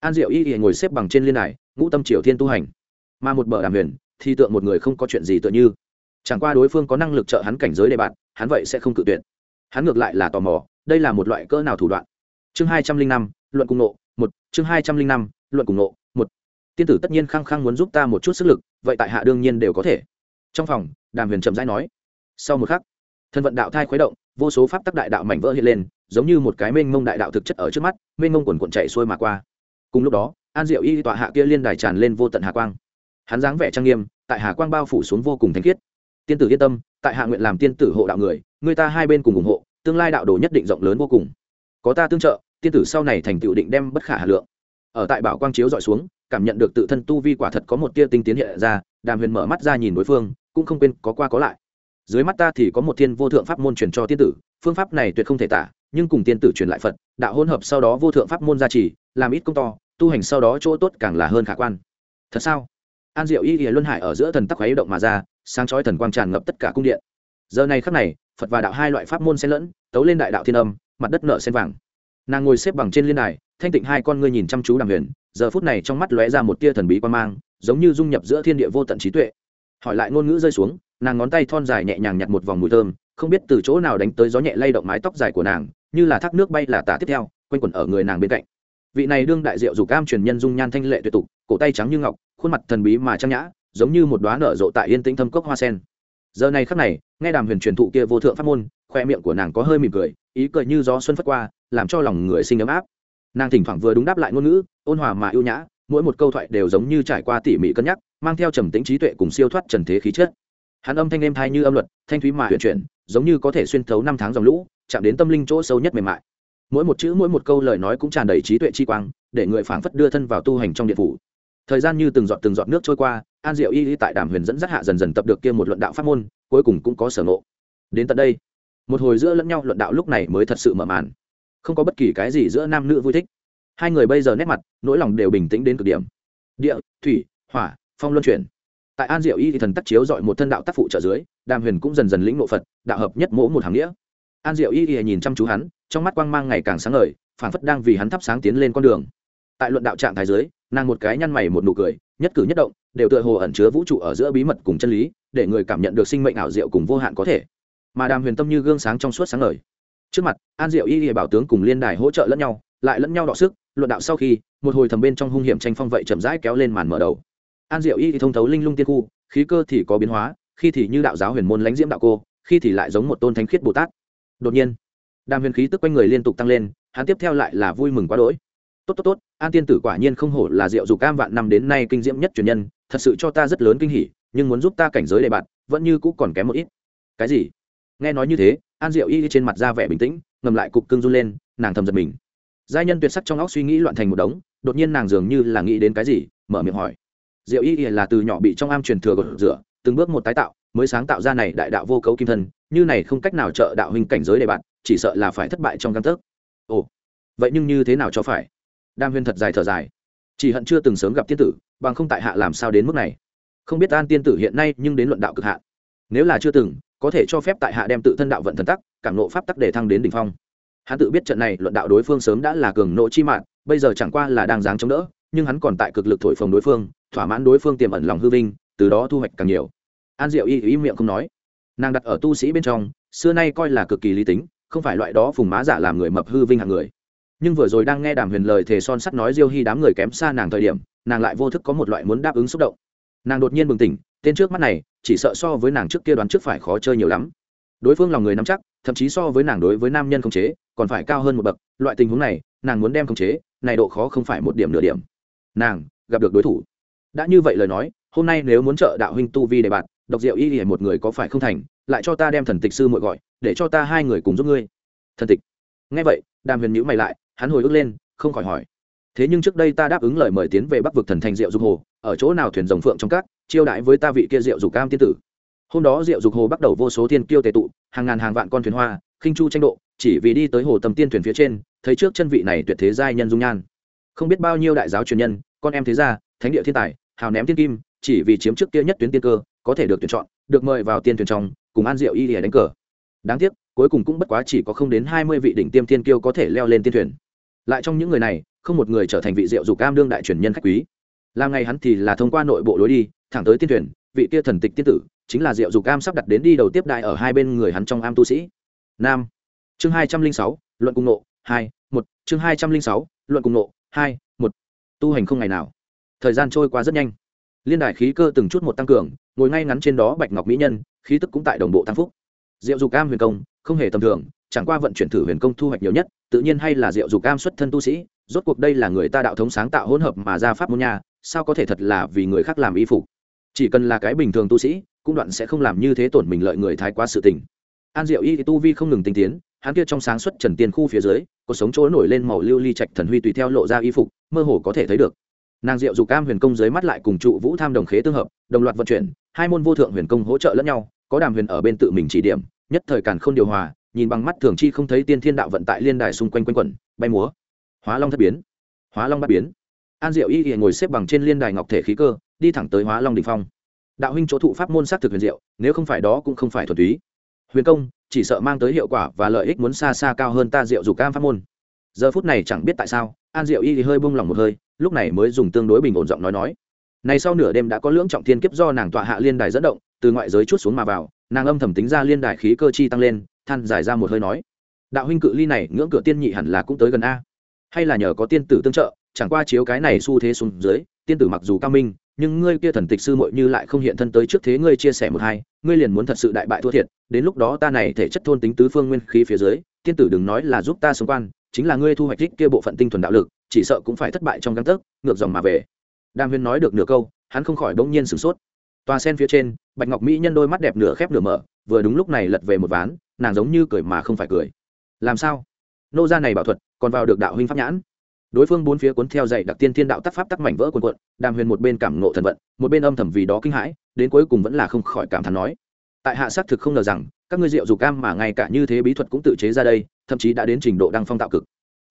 An diệu y y ngồi xếp bằng trên liên đài, ngũ tâm triều thiên tu hành. Mà một bờ đàm huyền, thì tượng một người không có chuyện gì tựa như. Chẳng qua đối phương có năng lực trợ hắn cảnh giới đề bạn, hắn vậy sẽ không cự tuyệt. Hắn ngược lại là tò mò, đây là một loại cỡ nào thủ đoạn? Chương hai trăm linh năm, luận cùng nộ một, chương hai trăm linh năm, luận cùng nộ một. Tiên tử tất nhiên khăng khăng muốn giúp ta một chút sức lực, vậy tại hạ đương nhiên đều có thể. Trong phòng, đàm huyền chậm rãi nói. Sau một khắc thân vận đạo thai khuấy động, vô số pháp tắc đại đạo mảnh vỡ hiện lên, giống như một cái mênh mông đại đạo thực chất ở trước mắt, mênh mông quần quần chạy xuôi mà qua. Cùng lúc đó, an diệu y tọa hạ kia liên đài tràn lên vô tận hà quang. Hắn dáng vẻ trang nghiêm, tại hà quang bao phủ xuống vô cùng thanh khiết. Tiên tử yên tâm, tại hạ nguyện làm tiên tử hộ đạo người người ta hai bên cùng ủng hộ, tương lai đạo đồ nhất định rộng lớn vô cùng. Có ta tương trợ, tiên tử sau này thành tựu định đem bất khả hà lượng. Ở tại bảo quang chiếu dọi xuống, cảm nhận được tự thân tu vi quả thật có một tia tinh tiến hiện ra, đàm huyền mở mắt ra nhìn đối phương, cũng không quên có qua có lại dưới mắt ta thì có một thiên vô thượng pháp môn truyền cho tiên tử, phương pháp này tuyệt không thể tả, nhưng cùng tiên tử truyền lại phật, đạo hôn hợp sau đó vô thượng pháp môn gia trì, làm ít công to, tu hành sau đó chỗ tốt càng là hơn khả quan. Thật sao? An diệu y ỉa luân hải ở giữa thần tắc khuấy động mà ra, sáng chói thần quang tràn ngập tất cả cung điện. Giờ này khắc này, phật và đạo hai loại pháp môn xen lẫn, tấu lên đại đạo thiên âm, mặt đất nợ sen vàng. Nàng ngồi xếp bằng trên liên đài, thanh tịnh hai con ngươi nhìn chăm chú đàm huyền, giờ phút này trong mắt lóe ra một tia thần bí quan mang, giống như dung nhập giữa thiên địa vô tận trí tuệ. Hỏi lại ngôn ngữ rơi xuống nàng ngón tay thon dài nhẹ nhàng nhặt một vòng mùi thơm, không biết từ chỗ nào đánh tới gió nhẹ lay động mái tóc dài của nàng, như là thác nước bay là tả tiếp theo, quanh quẩn ở người nàng bên cạnh. Vị này đương đại diệu dù cam truyền nhân dung nhan thanh lệ tuyệt tục, cổ tay trắng như ngọc, khuôn mặt thần bí mà trang nhã, giống như một đoá nở rộ tại yên tĩnh thâm cốc hoa sen. Giờ này khắc này, nghe đàm huyền truyền thụ kia vô thượng pháp môn, khoe miệng của nàng có hơi mỉm cười, ý cười như gió xuân phất qua, làm cho lòng người sinh ấm áp. Nàng thỉnh thoảng vừa đúng đáp lại ngôn ngữ, ôn hòa mà ưu nhã, mỗi một câu thoại đều giống như trải qua tỉ mỉ cân nhắc, mang theo trầm tĩnh trí tuệ cùng siêu thoát trần thế khí chất hắn âm thanh êm thai như âm luật, thanh thúy mà huyền chuyển, giống như có thể xuyên thấu năm tháng dòng lũ, chạm đến tâm linh chỗ sâu nhất mềm mại. Mỗi một chữ, mỗi một câu lời nói cũng tràn đầy trí tuệ chi quang, để người phảng phất đưa thân vào tu hành trong điện phủ. Thời gian như từng giọt từng giọt nước trôi qua, an diệu y y tại đàm huyền dẫn dắt hạ dần dần tập được kia một luận đạo pháp môn, cuối cùng cũng có sở ngộ. Đến tận đây, một hồi giữa lẫn nhau luận đạo lúc này mới thật sự mở màn. Không có bất kỳ cái gì giữa nam nữ vui thích. Hai người bây giờ nét mặt, nỗi lòng đều bình tĩnh đến cực điểm. Địa, thủy, hỏa, phong luân chuyển tại an diệu y thì thần tắc chiếu dọi một thân đạo tác phụ trợ dưới, đàm huyền cũng dần dần lĩnh ngộ phật, đạo hợp nhất mỗ một hàng nghĩa. An diệu y thì nhìn chăm chú hắn, trong mắt quang mang ngày càng sáng ngời, phản phất đang vì hắn thắp sáng tiến lên con đường. Tại luận đạo trạng thái dưới, nàng một cái nhăn mày một nụ cười, nhất cử nhất động, đều tựa hồ ẩn chứa vũ trụ ở giữa bí mật cùng chân lý, để người cảm nhận được sinh mệnh ảo diệu cùng vô hạn có thể. Mà đàm huyền tâm như gương sáng trong suốt sáng ngời. Trước mặt, an diệu y thì bảo tướng cùng liên đài hỗ trợ lẫn nhau, lại lẫn nhau đọ sức, luận đạo sau khi, một hồi thầm bên trong hung hiểm tranh phong vậy chậm rãi kéo lên màn mở đầu an diệu y thì thông thấu linh lung tiên khu, khí cơ thì có biến hóa, khi thì như đạo giáo huyền môn lãnh diễm đạo cô, khi thì lại giống một tôn thánh khiết bồ tát. Đột nhiên, đàm huyền khí tức quanh người liên tục tăng lên, hắn tiếp theo lại là vui mừng quá đỗi. Tốt tốt tốt, an tiên tử quả nhiên không hổ là diệu dục cam vạn năm đến nay kinh diễm nhất truyền nhân, thật sự cho ta rất lớn kinh hỉ, nhưng muốn giúp ta cảnh giới đề bạn, vẫn như cũ còn kém một ít. Cái gì? Nghe nói như thế, an diệu y trên mặt ra vẻ bình tĩnh, ngầm lại cục cưng run lên, nàng thầm giật mình. Giai nhân tuyệt sắc trong óc suy nghĩ loạn thành một đống, đột nhiên nàng dường như là nghĩ đến cái gì, mở miệng hỏi diệu y là từ nhỏ bị trong am truyền thừa gột rửa, từng bước một tái tạo, mới sáng tạo ra này đại đạo vô cấu kim thân, như này không cách nào trợ đạo huynh cảnh giới để bạn, chỉ sợ là phải thất bại trong căn tấc. Ồ, vậy nhưng như thế nào cho phải? Đam huyên thật dài thở dài. Chỉ hận chưa từng sớm gặp tiên tử, bằng không tại hạ làm sao đến mức này? Không biết an tiên tử hiện nay nhưng đến luận đạo cực hạn. Nếu là chưa từng, có thể cho phép tại hạ đem tự thân đạo vận thần tắc, cảm nộ pháp tắc để thăng đến đỉnh phong. Hắn tự biết trận này luận đạo đối phương sớm đã là cường nộ chi mạng, bây giờ chẳng qua là đang dáng chống đỡ, nhưng hắn còn tại cực lực thổi phồng đối phương thỏa mãn đối phương tiềm ẩn lòng hư vinh, từ đó thu hoạch càng nhiều. An diệu y ý miệng không nói. Nàng đặt ở tu sĩ bên trong, xưa nay coi là cực kỳ lý tính, không phải loại đó phùng má giả làm người mập hư vinh hạng người. Nhưng vừa rồi đang nghe đàm huyền lời thề son sắt nói diêu hy đám người kém xa nàng thời điểm, nàng lại vô thức có một loại muốn đáp ứng xúc động. Nàng đột nhiên bừng tỉnh, tên trước mắt này, chỉ sợ so với nàng trước kia đoán trước phải khó chơi nhiều lắm. Đối phương lòng người nắm chắc, thậm chí so với nàng đối với nam nhân khống chế, còn phải cao hơn một bậc. Loại tình huống này, nàng muốn đem khống chế, này độ khó không phải một điểm nửa điểm. Nàng, gặp được đối thủ đã như vậy lời nói, hôm nay nếu muốn trợ đạo huynh tu vi để bạn độc diệu y thì một người có phải không thành, lại cho ta đem thần tịch sư muội gọi, để cho ta hai người cùng giúp ngươi. Thần tịch. Nghe vậy, đàm huyền nhữ mày lại, hắn hồi ức lên, không khỏi hỏi. Thế nhưng trước đây ta đáp ứng lời mời tiến về bắc vực thần thành diệu dục hồ, ở chỗ nào thuyền rồng phượng trong các, chiêu đãi với ta vị kia diệu dục cam tiên tử. Hôm đó diệu dục hồ bắt đầu vô số thiên kiêu tề tụ, hàng ngàn hàng vạn con thuyền hoa, khinh chu tranh độ, chỉ vì đi tới hồ tầm tiên thuyền phía trên, thấy trước chân vị này tuyệt thế giai nhân dung nhan. Không biết bao nhiêu đại giáo truyền nhân, con em thế gia, thánh địa thiên tài hào ném tiên kim, chỉ vì chiếm trước kia nhất tuyến tiên cơ, có thể được tuyển chọn, được mời vào tiên thuyền trong, cùng an diệu y để đánh cờ. Đáng tiếc, cuối cùng cũng bất quá chỉ có không đến hai mươi vị đỉnh tiêm tiên kiêu có thể leo lên tiên thuyền. Lại trong những người này, không một người trở thành vị diệu dục cam đương đại truyền nhân khách quý. Làm ngày hắn thì là thông qua nội bộ lối đi, thẳng tới tiên thuyền, vị kia thần tịch tiên tử, chính là diệu dục cam sắp đặt đến đi đầu tiếp đại ở hai bên người hắn trong am tu sĩ. Nam. Chương hai trăm linh sáu, luận cung nộ, hai, một. Chương hai trăm linh sáu, luận cung nộ, hai, một. Tu hành không ngày nào thời gian trôi qua rất nhanh. Liên đài khí cơ từng chút một tăng cường, ngồi ngay ngắn trên đó bạch ngọc mỹ nhân, khí tức cũng tại đồng bộ tăng phúc. Diệu dục cam huyền công, không hề tầm thường, chẳng qua vận chuyển thử huyền công thu hoạch nhiều nhất, tự nhiên hay là diệu dục cam xuất thân tu sĩ, rốt cuộc đây là người ta đạo thống sáng tạo hỗn hợp mà ra pháp môn nhà sao có thể thật là vì người khác làm y phục? Chỉ cần là cái bình thường tu sĩ, cũng đoạn sẽ không làm như thế tổn mình lợi người thái quá sự tình. An diệu y tu vi không ngừng tinh tiến, hắn kia trong sáng xuất trần tiên khu phía dưới, có sống chỗ nổi lên màu lưu ly trạch thần huy tùy theo lộ ra y phục, mơ hồ có thể thấy được nàng diệu dục cam huyền công dưới mắt lại cùng trụ vũ tham đồng khế tương hợp, đồng loạt vận chuyển, hai môn vô thượng huyền công hỗ trợ lẫn nhau, có đàm huyền ở bên tự mình chỉ điểm, nhất thời càn không điều hòa, nhìn bằng mắt thường chi không thấy tiên thiên đạo vận tại liên đài xung quanh quanh quẩn, bay múa. Hóa long thất biến. Hóa long bắt biến. An diệu y hiện ngồi xếp bằng trên liên đài ngọc thể khí cơ, đi thẳng tới hóa long đình phong. Đạo huynh chỗ thụ pháp môn xác thực huyền diệu, nếu không phải đó cũng không phải thuần túy. Huyền công, chỉ sợ mang tới hiệu quả và lợi ích muốn xa xa cao hơn ta diệu dù cam pháp môn. Giờ phút này chẳng biết tại sao, an diệu y thì hơi bông lỏng một hơi lúc này mới dùng tương đối bình ổn giọng nói nói. Này sau nửa đêm đã có lưỡng trọng thiên kiếp do nàng tọa hạ liên đài dẫn động, từ ngoại giới chút xuống mà vào, nàng âm thầm tính ra liên đài khí cơ chi tăng lên, than giải ra một hơi nói. Đạo huynh cự ly này, ngưỡng cửa tiên nhị hẳn là cũng tới gần a. Hay là nhờ có tiên tử tương trợ, chẳng qua chiếu cái này xu thế xuống dưới, tiên tử mặc dù cao minh, nhưng ngươi kia thần tịch sư muội như lại không hiện thân tới trước thế ngươi chia sẻ một hai, ngươi liền muốn thật sự đại bại thua thiệt, đến lúc đó ta này thể chất thôn tính tứ phương nguyên khí phía dưới, tiên tử đừng nói là giúp ta sống quan chính là ngươi thu hoạch thích kia bộ phận tinh thuần đạo lực chỉ sợ cũng phải thất bại trong găng tấc, ngược dòng mà về. Đàm huyên nói được nửa câu, hắn không khỏi bỗng nhiên sửng sốt. Toa sen phía trên, bạch ngọc mỹ nhân đôi mắt đẹp nửa khép nửa mở, vừa đúng lúc này lật về một ván, nàng giống như cười mà không phải cười. Làm sao? Nô gia này bảo thuật, còn vào được đạo huynh pháp nhãn. Đối phương bốn phía cuốn theo dạy đặc tiên thiên đạo tác pháp tắc mảnh vỡ quần quận đàm huyền một bên cảm ngộ thần vận, một bên âm thầm vì đó kinh hãi, đến cuối cùng vẫn là không khỏi cảm thán nói. Tại hạ xác thực không ngờ rằng, các ngươi rượu dù cam mà ngay cả như thế bí thuật cũng tự chế ra đây, thậm chí đã đến trình độ đăng phong tạo cực.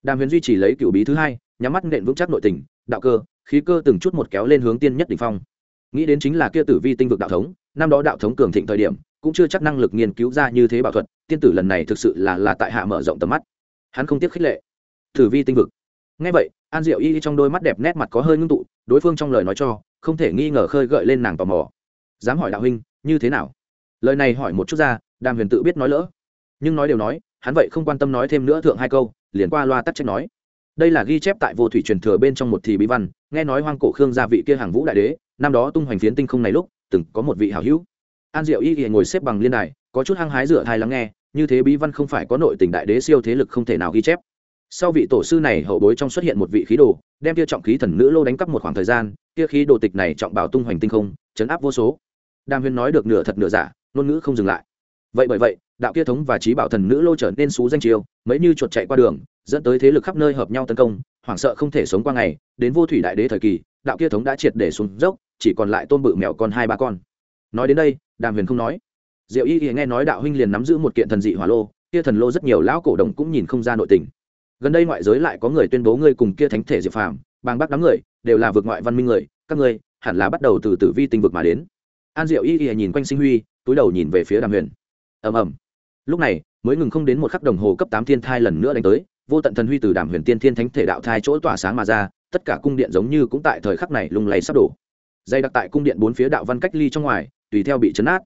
Đàm huyền duy trì lấy cựu bí thứ hai nhắm mắt nện vững chắc nội tình, đạo cơ, khí cơ từng chút một kéo lên hướng tiên nhất đ ỉ n h phong. Nghĩ đến chính là kia tử vi tinh vực đạo thống, năm đó đạo thống cường thịnh thời điểm, cũng chưa chắc năng lực nghiên cứu ra như thế bảo thuật, tiên tử lần này thực sự là là tại hạ mở rộng tầm mắt. Hắn không tiếc khích lệ. Tử vi tinh vực. Ngay vậy, an diệu y trong đôi mắt đẹp nét mặt có hơi ngưng tụ, đối phương trong lời nói cho, không thể nghi ngờ khơi gợi lên nàng tò mò. Dám hỏi đạo huynh, như thế nào? Lời này hỏi một chút ra, đàm huyền tự biết nói lỡ. Nhưng nói đều nói, hắn vậy không quan tâm nói thêm nữa thượng hai câu, liền qua loa tắt trách nói đây là ghi chép tại vô thủy truyền thừa bên trong một thì bí văn, nghe nói hoang cổ khương gia vị kia hàng vũ đại đế, năm đó tung hoành phiến tinh không này lúc, từng có một vị hảo hữu. An diệu y hiện ngồi xếp bằng liên đài, có chút hăng hái dựa thai lắng nghe, như thế bí văn không phải có nội tình đại đế siêu thế lực không thể nào ghi chép. Sau vị tổ sư này hậu bối trong xuất hiện một vị khí đồ, đem kia trọng khí thần nữ lô đánh cắp một khoảng thời gian, kia khí đồ tịch này trọng bảo tung hoành tinh không, chấn áp vô số. Đàm huyên nói được nửa thật nửa giả, ngôn ngữ không dừng lại. Vậy bởi vậy, đạo kia thống và trí bảo thần nữ lô trở nên xú danh chiêu mấy như chuột chạy qua đường dẫn tới thế lực khắp nơi hợp nhau tấn công, hoảng sợ không thể sống qua ngày, đến vô thủy đại đế thời kỳ, đạo kia thống đã triệt để xuống dốc, chỉ còn lại tôn bự mèo con hai ba con. Nói đến đây, đàm huyền không nói. Diệu y thì nghe nói đạo huynh liền nắm giữ một kiện thần dị hỏa lô, kia thần lô rất nhiều lão cổ đồng cũng nhìn không ra nội tình. Gần đây ngoại giới lại có người tuyên bố ngươi cùng kia thánh thể diệp phàm bang bác đám người, đều là vượt ngoại văn minh người, các ngươi hẳn là bắt đầu từ tử vi tinh vực mà đến. An diệu y y nhìn quanh sinh huy, túi đầu nhìn về phía đàm huyền. Ầm ầm. Lúc này, mới ngừng không đến một khắc đồng hồ cấp tám thiên thai lần nữa đánh tới vô tận thần huy từ đàm huyền tiên thiên thánh thể đạo thai chỗ tỏa sáng mà ra, tất cả cung điện giống như cũng tại thời khắc này lung lay sắp đổ. Dây đặc tại cung điện bốn phía đạo văn cách ly trong ngoài, tùy theo bị chấn át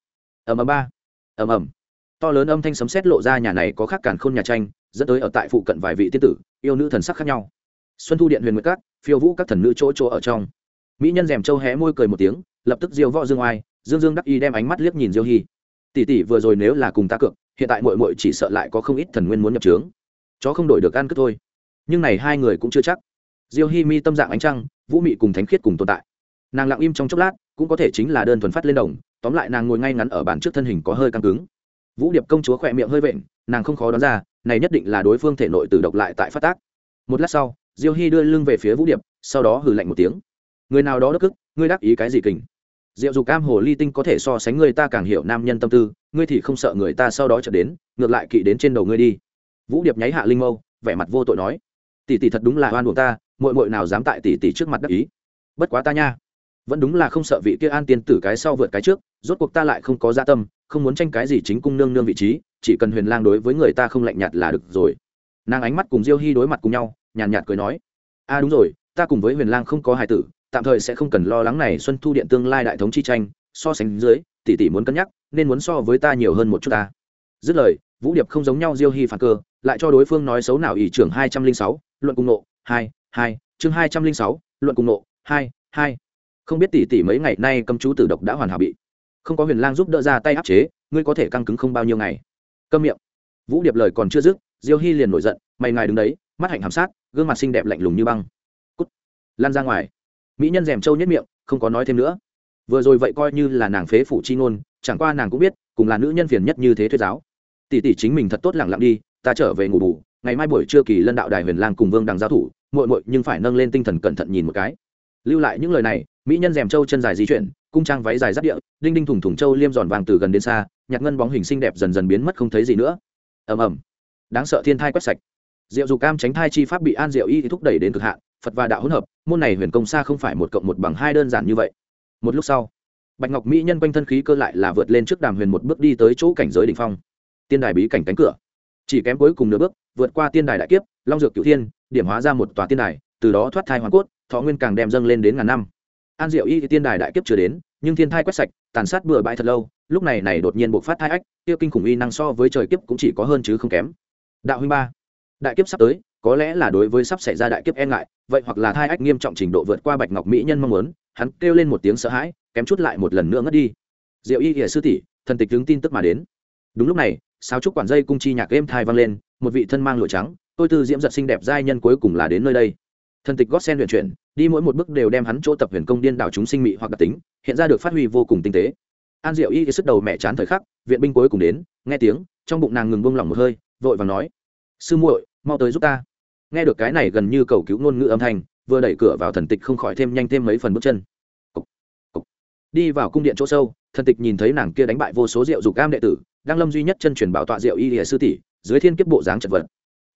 ầm ầm ba. Ầm ầm. To lớn âm thanh sấm sét lộ ra nhà này có khác cản khôn nhà tranh, dẫn tới ở tại phụ cận vài vị tiên tử, yêu nữ thần sắc khác nhau. Xuân thu điện huyền nguyệt các, phiêu vũ các thần nữ chỗ chỗ ở trong. Mỹ nhân rèm châu hé môi cười một tiếng, lập tức diêu võ dương oai, dương dương đắc y đem ánh mắt liếc nhìn diêu hy tỷ tỷ vừa rồi nếu là cùng ta cược, hiện tại muội muội chỉ sợ lại có không ít thần nguyên muốn nhập trướng chó không đổi được ăn cứ thôi. Nhưng này hai người cũng chưa chắc. Diêu hi mi tâm dạng ánh trăng, vũ mị cùng thánh khiết cùng tồn tại. Nàng lặng im trong chốc lát, cũng có thể chính là đơn thuần phát lên đồng, tóm lại nàng ngồi ngay ngắn ở bàn trước thân hình có hơi căng cứng. Vũ điệp công chúa khỏe miệng hơi vện, nàng không khó đoán ra, này nhất định là đối phương thể nội tử độc lại tại phát tác. Một lát sau, diêu hi đưa lưng về phía vũ điệp, sau đó hừ lạnh một tiếng. Người nào đó đắc cức, ngươi đắc ý cái gì kình? Diệu dục cam hồ ly tinh có thể so sánh người ta càng hiểu nam nhân tâm tư, ngươi thì không sợ người ta sau đó trở đến, ngược lại kỵ đến trên đầu ngươi đi vũ điệp nháy hạ linh mâu, vẻ mặt vô tội nói, tỷ tỷ thật đúng là oan buộc ta mội mội nào dám tại tỷ tỷ trước mặt đắc ý. Bất quá ta nha, vẫn đúng là không sợ vị kia an tiên tử cái sau vượt cái trước, rốt cuộc ta lại không có gia dạ tâm, không muốn tranh cái gì chính cung nương nương vị trí, chỉ cần huyền lang đối với người ta không lạnh nhạt là được rồi. Nàng ánh mắt cùng diêu hy đối mặt cùng nhau, nhàn nhạt cười nói, a, đúng rồi, ta cùng với huyền lang không có hài tử, tạm thời sẽ không cần lo lắng này xuân thu điện tương lai đại thống chi tranh, so sánh dưới, tỷ tỷ muốn cân nhắc, nên muốn so với ta nhiều hơn một chút ta. Dứt lời vũ điệp không giống nhau diêu hy phản cơ, lại cho đối phương nói xấu nào ỷ trưởng hai trăm linh sáu, luận cung nộ, hai hai, chương hai trăm linh sáu, luận cung nộ, hai hai. Không biết tỷ tỷ mấy ngày nay cầm chú tử độc đã hoàn hảo bị. Không có huyền lang giúp đỡ ra tay áp chế, ngươi có thể căng cứng không bao nhiêu ngày. Câm miệng. Vũ điệp lời còn chưa dứt, diêu hy liền nổi giận, mày ngài đứng đấy, mắt hạnh hàm sát, gương mặt xinh đẹp lạnh lùng như băng. Cút. Lan ra ngoài. Mỹ nhân rèm trâu nhất miệng, không có nói thêm nữa. Vừa rồi vậy coi như là nàng phế phủ chi ngôn, chẳng qua nàng cũng biết, cùng là nữ nhân phiền nhất như thế thuyết giáo tỷ tỷ chính mình thật tốt lặng lặng đi, ta trở về ngủ bù. Ngày mai buổi trưa kỳ lân đạo đài huyền lang cùng vương đằng giao thủ, muội muội nhưng phải nâng lên tinh thần cẩn thận nhìn một cái. Lưu lại những lời này, mỹ nhân rèm trâu chân dài di chuyển, cung trang váy dài giáp địa, đinh đinh thủng thủng trâu liêm giòn vàng từ gần đến xa nhặt ngân bóng hình xinh đẹp dần dần biến mất không thấy gì nữa. Ầm ầm. Đáng sợ thiên thai quét sạch. Diệu dục cam tránh thai chi pháp bị an diệu y thúc đẩy đến cực hạn, phật và đạo hỗn hợp, môn này huyền công xa không phải một cộng một bằng hai đơn giản như vậy. Một lúc sau, bạch ngọc mỹ nhân quanh thân khí cơ lại là vượt lên trước đàm huyền một bước đi tới chỗ cảnh giới đ ỉ n h phong tiên đài bí cảnh cánh cửa. Chỉ kém cuối cùng nửa bước, vượt qua tiên đài đại kiếp, long dược cựu thiên, điểm hóa ra một tòa tiên đài, từ đó thoát thai hoàn cốt, thọ nguyên càng đem dâng lên đến ngàn năm. An diệu y thì tiên đài đại kiếp chưa đến, nhưng thiên thai quét sạch, tàn sát bừa bãi thật lâu, lúc này này đột nhiên buộc phát thai ách tiêu kinh khủng y năng so với trời kiếp cũng chỉ có hơn chứ không kém. Đạo huynh ba, đại kiếp sắp tới, có lẽ là đối với sắp xảy ra đại kiếp e ngại, vậy hoặc là thai ách nghiêm trọng trình độ vượt qua bạch ngọc mỹ nhân mong muốn, hắn kêu lên một tiếng sợ hãi, kém chút lại một lần nữa ngất đi. Diệu y thì sư tỷ, thần tịch đứng tin tức mà đến. Đúng lúc này sáu trúc quản dây cung chi nhạc êm thai vang lên một vị thân mang lụa trắng tôi tư diễm giật xinh đẹp giai nhân cuối cùng là đến nơi đây. Thần tịch gót sen huyền chuyển đi mỗi một bước đều đem hắn chỗ tập huyền công điên đảo chúng sinh mị hoặc đặc tính hiện ra được phát huy vô cùng tinh tế. An diệu y sức đầu mẹ chán thời khắc viện binh cuối cùng đến nghe tiếng trong bụng nàng ngừng bông lỏng một hơi vội và nói sư muội mau tới giúp ta. Nghe được cái này gần như cầu cứu ngôn ngữ âm thanh vừa đẩy cửa vào thần tịch không khỏi thêm nhanh thêm mấy phần bước chân. Cục, cục. đi vào cung điện chỗ sâu thần tịch nhìn thấy nàng kia đánh bại vô số rượu dục cam đệ tử đang lâm duy nhất chân truyền bảo tọa rượu y lìa sư tỷ, dưới thiên kiếp bộ dáng chật vật.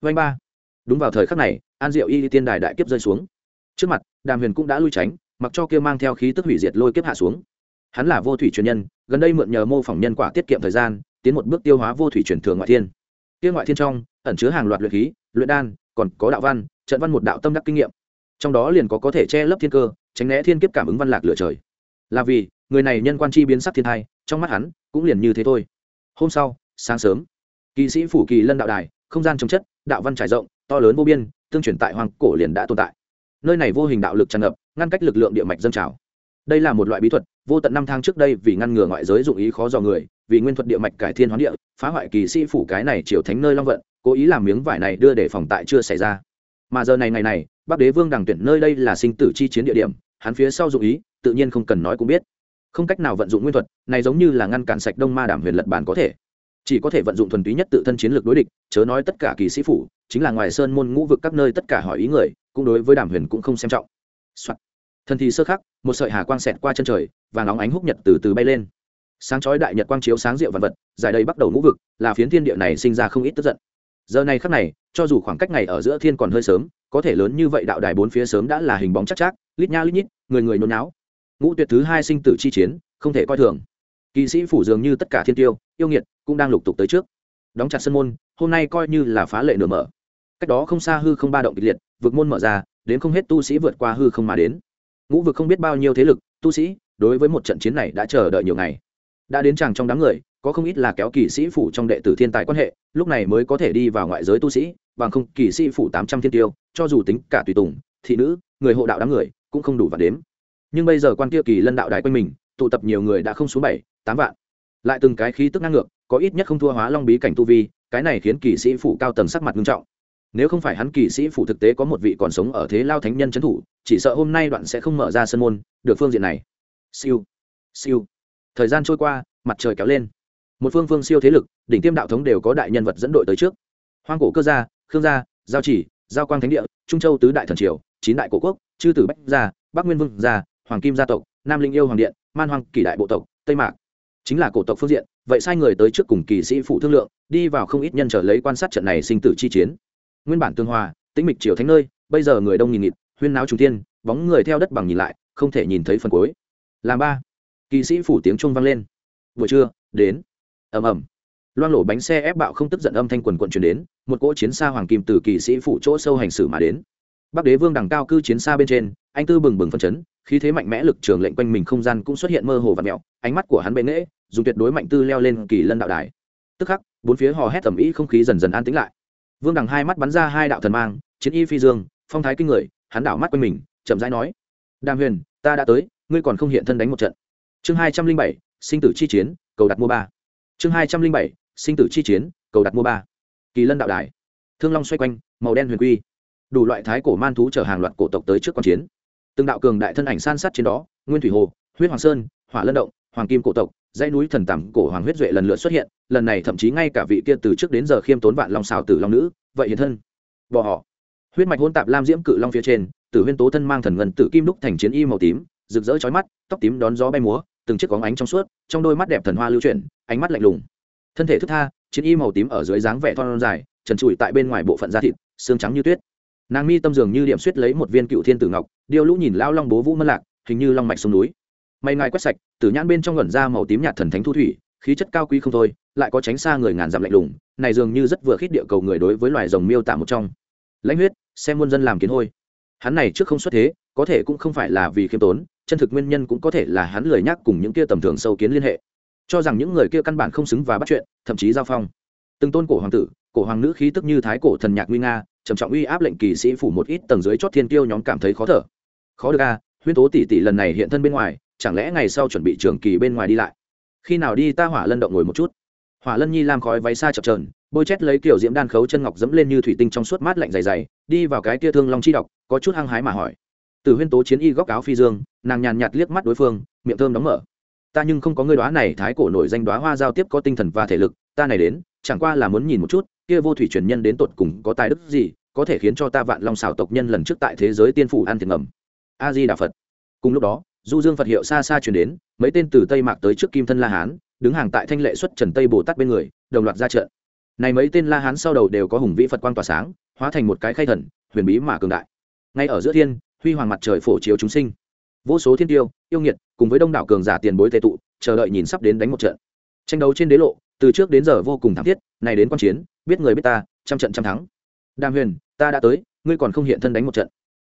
Vanh ba. Đúng vào thời khắc này, an diệu y tiên đài đại kiếp rơi xuống. Trước mặt, đàm huyền cũng đã lui tránh, mặc cho kia mang theo khí tức hủy diệt lôi kiếp hạ xuống. Hắn là vô thủy truyền nhân, gần đây mượn nhờ mô phỏng nhân quả tiết kiệm thời gian, tiến một bước tiêu hóa vô thủy truyền thường ngoại thiên. Kia ngoại thiên trong, ẩn chứa hàng loạt luyện khí, luyện đan, còn có đạo văn, trận văn một đạo tâm đắc kinh nghiệm. Trong đó liền có có thể che lấp thiên cơ, tránh né thiên kiếp cảm ứng văn lạc lửa trời. Là vì, người này nhân quan chi biến sắc thiên thai, trong mắt hắn, cũng liền như thế thôi hôm sau, sáng sớm, kỵ sĩ phủ kỳ lân đạo đài, không gian trồng chất, đạo văn trải rộng, to lớn vô biên, tương truyền tại hoàng cổ liền đã tồn tại. Nơi này vô hình đạo lực tràn ngập, ngăn cách lực lượng địa mạch dâng trào. Đây là một loại bí thuật, vô tận năm tháng trước đây vì ngăn ngừa ngoại giới dụng ý khó dò người, vì nguyên thuật địa mạch cải thiên hoán địa, phá hoại kỳ sĩ phủ cái này triều thánh nơi long vận, cố ý làm miếng vải này đưa để phòng tại chưa xảy ra. Mà giờ này ngày này, bắc đế vương đằng tuyển nơi đây là sinh tử chi chiến địa điểm, hắn phía sau dụng ý, tự nhiên không cần nói cũng biết không cách nào vận dụng nguyên thuật, này giống như là ngăn cản sạch đông ma đảm huyền lật bản có thể. Chỉ có thể vận dụng thuần túy nhất tự thân chiến lược đối địch, chớ nói tất cả kỳ sĩ phủ, chính là ngoài sơn môn ngũ vực các nơi tất cả hỏi ý người, cũng đối với đảm huyền cũng không xem trọng、Soạn. thần thì sơ khắc, một sợi hà quang xẹt qua chân trời và nóng ánh húc nhật từ từ bay lên. Sáng chói đại nhật quang chiếu sáng rượu vật vật, giải đầy bắt đầu ngũ vực, là phiến thiên địa này sinh ra không ít tức giận. Giờ này khắc này, cho dù khoảng cách ngày ở giữa thiên còn hơi sớm, có thể lớn như vậy đạo đài bốn phía sớm đã là hình bóng chắc chắc, lít nha lít nhít, người người nôn náo ngũ tuyệt thứ hai sinh tử chi chiến, không thể coi thường. Kỵ sĩ phủ dường như tất cả thiên tiêu, yêu nghiệt cũng đang lục tục tới trước. Đóng chặt sân môn, hôm nay coi như là phá lệ nửa mở. Cách đó không xa hư không ba động kịch liệt vượt môn mở ra, đến không hết tu sĩ vượt qua hư không mà đến. Ngũ vực không biết bao nhiêu thế lực, tu sĩ, đối với một trận chiến này đã chờ đợi nhiều ngày. Đã đến chàng trong đám người, có không ít là kéo kỵ sĩ phủ trong đệ tử thiên tài quan hệ, lúc này mới có thể đi vào ngoại giới tu sĩ, bằng không kỵ sĩ phủ tám trăm thiên tiêu, cho dù tính cả tùy tùng, thị nữ, người hộ đạo đám người, cũng không đủ và đếm nhưng bây giờ quan kia kỳ lân đạo đài quanh mình, tụ tập nhiều người đã không xuống bảy, tám vạn. Lại từng cái khí tức ngang ngược, có ít nhất không thua hóa long bí cảnh tu vi, cái này khiến kỳ sĩ phủ cao tầng sắc mặt nghiêm trọng. Nếu không phải hắn kỳ sĩ phủ thực tế có một vị còn sống ở thế lao thánh nhân trấn thủ, chỉ sợ hôm nay đoạn sẽ không mở ra sân môn, được phương diện này. Siêu siêu. Thời gian trôi qua, mặt trời kéo lên. Một phương phương siêu thế lực, đỉnh tiêm đạo thống đều có đại nhân vật dẫn đội tới trước. Hoang cổ cơ gia, khương gia, giao chỉ, giao quang thánh địa, trung châu tứ đại thần triều, chín đại cổ quốc, chư tử bách gia, bắc nguyên vương gia hoàng kim gia tộc, nam linh yêu hoàng điện, man hoang kỳ đại bộ tộc, tây mạc. Chính là cổ tộc phương diện, vậy sai người tới trước cùng kỳ sĩ phụ thương lượng, đi vào không ít nhân trở lấy quan sát trận này sinh tử chi chiến. Nguyên bản tương hòa, tĩnh mịch triều thánh nơi, bây giờ người đông nghìn nghịt, huyên náo trung tiên bóng người theo đất bằng nhìn lại, không thể nhìn thấy phần cuối. Làm ba, kỳ sĩ phủ tiếng trung vang lên. Buổi trưa, đến. Ầm ầm. Loan lổ bánh xe ép bạo không tức giận âm thanh quần quận chuyển đến, một cỗ chiến xa hoàng kim từ kỳ sĩ phủ chỗ sâu hành xử mà đến. Bắc đế vương đằng cao cư chiến xa bên trên, anh tư bừng bừng phân chấn khí thế mạnh mẽ lực trường lệnh quanh mình không gian cũng xuất hiện mơ hồ và mẹo, ánh mắt của hắn bệ nghễ, dùng tuyệt đối mạnh tư leo lên kỳ lân đạo đài. Tức khắc, bốn phía hò hét tầm ý không khí dần dần an tĩnh lại. Vương đằng hai mắt bắn ra hai đạo thần mang, chiến y phi dương, phong thái kinh người, hắn đảo mắt quanh mình, chậm rãi nói, đàm huyền, ta đã tới, ngươi còn không hiện thân đánh một trận. Chương hai trăm linh bảy, sinh tử chi chiến, cầu đặt mua ba. Chương hai trăm linh bảy, sinh tử chi chiến, cầu đặt mua ba. Kỳ lân đạo đài. Thương long xoay quanh, màu đen huyền quy. Đủ loại thái cổ man thú chở hàng loạt cổ tộc tới trước q chiến từng đạo cường đại thân ảnh san sát trên đó, nguyên thủy hồ, huyết hoàng sơn, hỏa lân động, hoàng kim cổ tộc, dãy núi thần tằm cổ hoàng huyết duệ lần lượt xuất hiện, lần này thậm chí ngay cả vị kia từ trước đến giờ khiêm tốn vạn long xào tử long nữ, vậy hiện thân. Bỏ họ. Huyết mạch hôn tạp lam diễm cự long phía trên, tử huyên tố thân mang thần ngân tử kim đúc thành chiến y màu tím, rực rỡ chói mắt, tóc tím đón gió bay múa, từng chiếc cóng ánh trong suốt, trong đôi mắt đẹp thần hoa lưu chuyển, ánh mắt lạnh lùng. Thân thể thức tha, chiến y màu tím ở dưới dáng vẻ thon dài, trần trụi tại bên ngoài bộ phận da thịt, xương trắng như tuyết nàng mi tâm dường như điểm suýt lấy một viên cựu thiên tử ngọc, điêu lũ nhìn lao long bố vũ mân lạc, hình như long mạch sông núi. Mày ngài quét sạch, tử nhãn bên trong ngẩn ra màu tím nhạt thần thánh thu thủy, khí chất cao quý không thôi, lại có tránh xa người ngàn dặm lạnh lùng, này dường như rất vừa khít địa cầu người đối với loài rồng miêu tả một trong. Lãnh huyết, xem muôn dân làm kiến hôi. Hắn này trước không xuất thế, có thể cũng không phải là vì khiêm tốn, chân thực nguyên nhân cũng có thể là hắn lười nhắc cùng những kia tầm thường sâu kiến liên hệ. Cho rằng những người kia căn bản không xứng và bắt chuyện, thậm chí giao phong. Từng tôn cổ hoàng tử, cổ hoàng nữ khí tức như thái cổ thần nhạc nguy nga trầm trọng uy áp lệnh kỳ sĩ phủ một ít tầng dưới chót thiên tiêu nhóm cảm thấy khó thở. Khó được a, huyên tố tỷ tỷ lần này hiện thân bên ngoài, chẳng lẽ ngày sau chuẩn bị trường kỳ bên ngoài đi lại? Khi nào đi ta hỏa lân động ngồi một chút. Hỏa lân nhi làm khói váy xa chập trờn bôi chét lấy kiểu diễm đan khấu chân ngọc dẫm lên như thủy tinh trong suốt mát lạnh dày dày, đi vào cái tia thương long chi độc, có chút hăng hái mà hỏi. Từ huyên tố chiến y góc áo phi dương, nàng nhàn nhạt liếc mắt đối phương, miệng thơm đóng mở. Ta nhưng không có người đoá này thái cổ nổi danh đoá hoa giao tiếp có tinh thần và thể lực, ta này đến, chẳng qua là muốn nhìn một chút kia vô thủy truyền nhân đến tột cùng có tài đức gì, có thể khiến cho ta vạn long xảo tộc nhân lần trước tại thế giới tiên phủ ăn thiệt ngầm. A di đà phật. Cùng lúc đó, du dương phật hiệu xa xa chuyển đến, mấy tên từ tây mạc tới trước kim thân la hán, đứng hàng tại thanh lệ xuất trần tây bồ tát bên người, đồng loạt ra trận. Này mấy tên la hán sau đầu đều có hùng vĩ phật quang tỏa sáng, hóa thành một cái khay thần, huyền bí mà cường đại. Ngay ở giữa thiên, huy hoàng mặt trời phổ chiếu chúng sinh. Vô số thiên tiêu, yêu nghiệt, cùng với đông đảo cường giả tiền bối tệ tụ, chờ đợi nhìn sắp đến đánh một trận. Tranh đấu trên đế lộ, từ trước đến giờ vô cùng thảm thiết này đến quan chiến, biết người biết ta, trăm trận trăm thắng. Đàm huyền, ta đã tới, ngươi còn không hiện thân đánh một trận.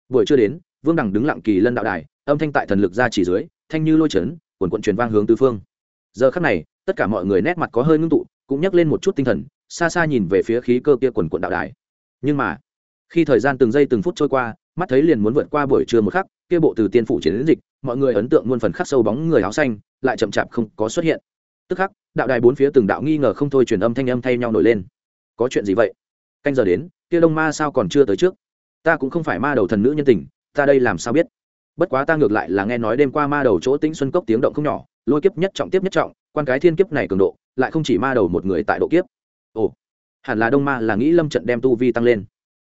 Buổi chưa đến, vương đằng đứng lặng kỳ lân đạo đài, âm thanh tại thần lực ra chỉ dưới, thanh như lôi chấn quần quận truyền vang hướng tứ phương. Giờ khắc này, tất cả mọi người nét mặt có hơi ngưng tụ, cũng nhắc lên một chút tinh thần, xa xa nhìn về phía khí cơ kia quần quận đạo đài. Nhưng mà, khi thời gian từng giây từng phút trôi qua, mắt thấy liền muốn vượt qua buổi trưa một khắc, kia bộ từ tiên phủ chiến đến dịch, mọi người ấn tượng muôn phần khắc sâu bóng người áo xanh, lại chậm chạp không có xuất hiện. Tức khắc đạo đài bốn phía từng đạo nghi ngờ không thôi truyền âm thanh âm thay nhau nổi lên. Có chuyện gì vậy? Canh giờ đến, kia đông ma sao còn chưa tới trước? Ta cũng không phải ma đầu thần nữ nhân tình, ta đây làm sao biết? Bất quá ta ngược lại là nghe nói đêm qua ma đầu chỗ tĩnh xuân cốc tiếng động không nhỏ, lôi kiếp nhất trọng tiếp nhất trọng, quan cái thiên kiếp này cường độ, lại không chỉ ma đầu một người tại độ kiếp. Ồ, hẳn là đông ma là nghĩ lâm trận đem tu vi tăng lên.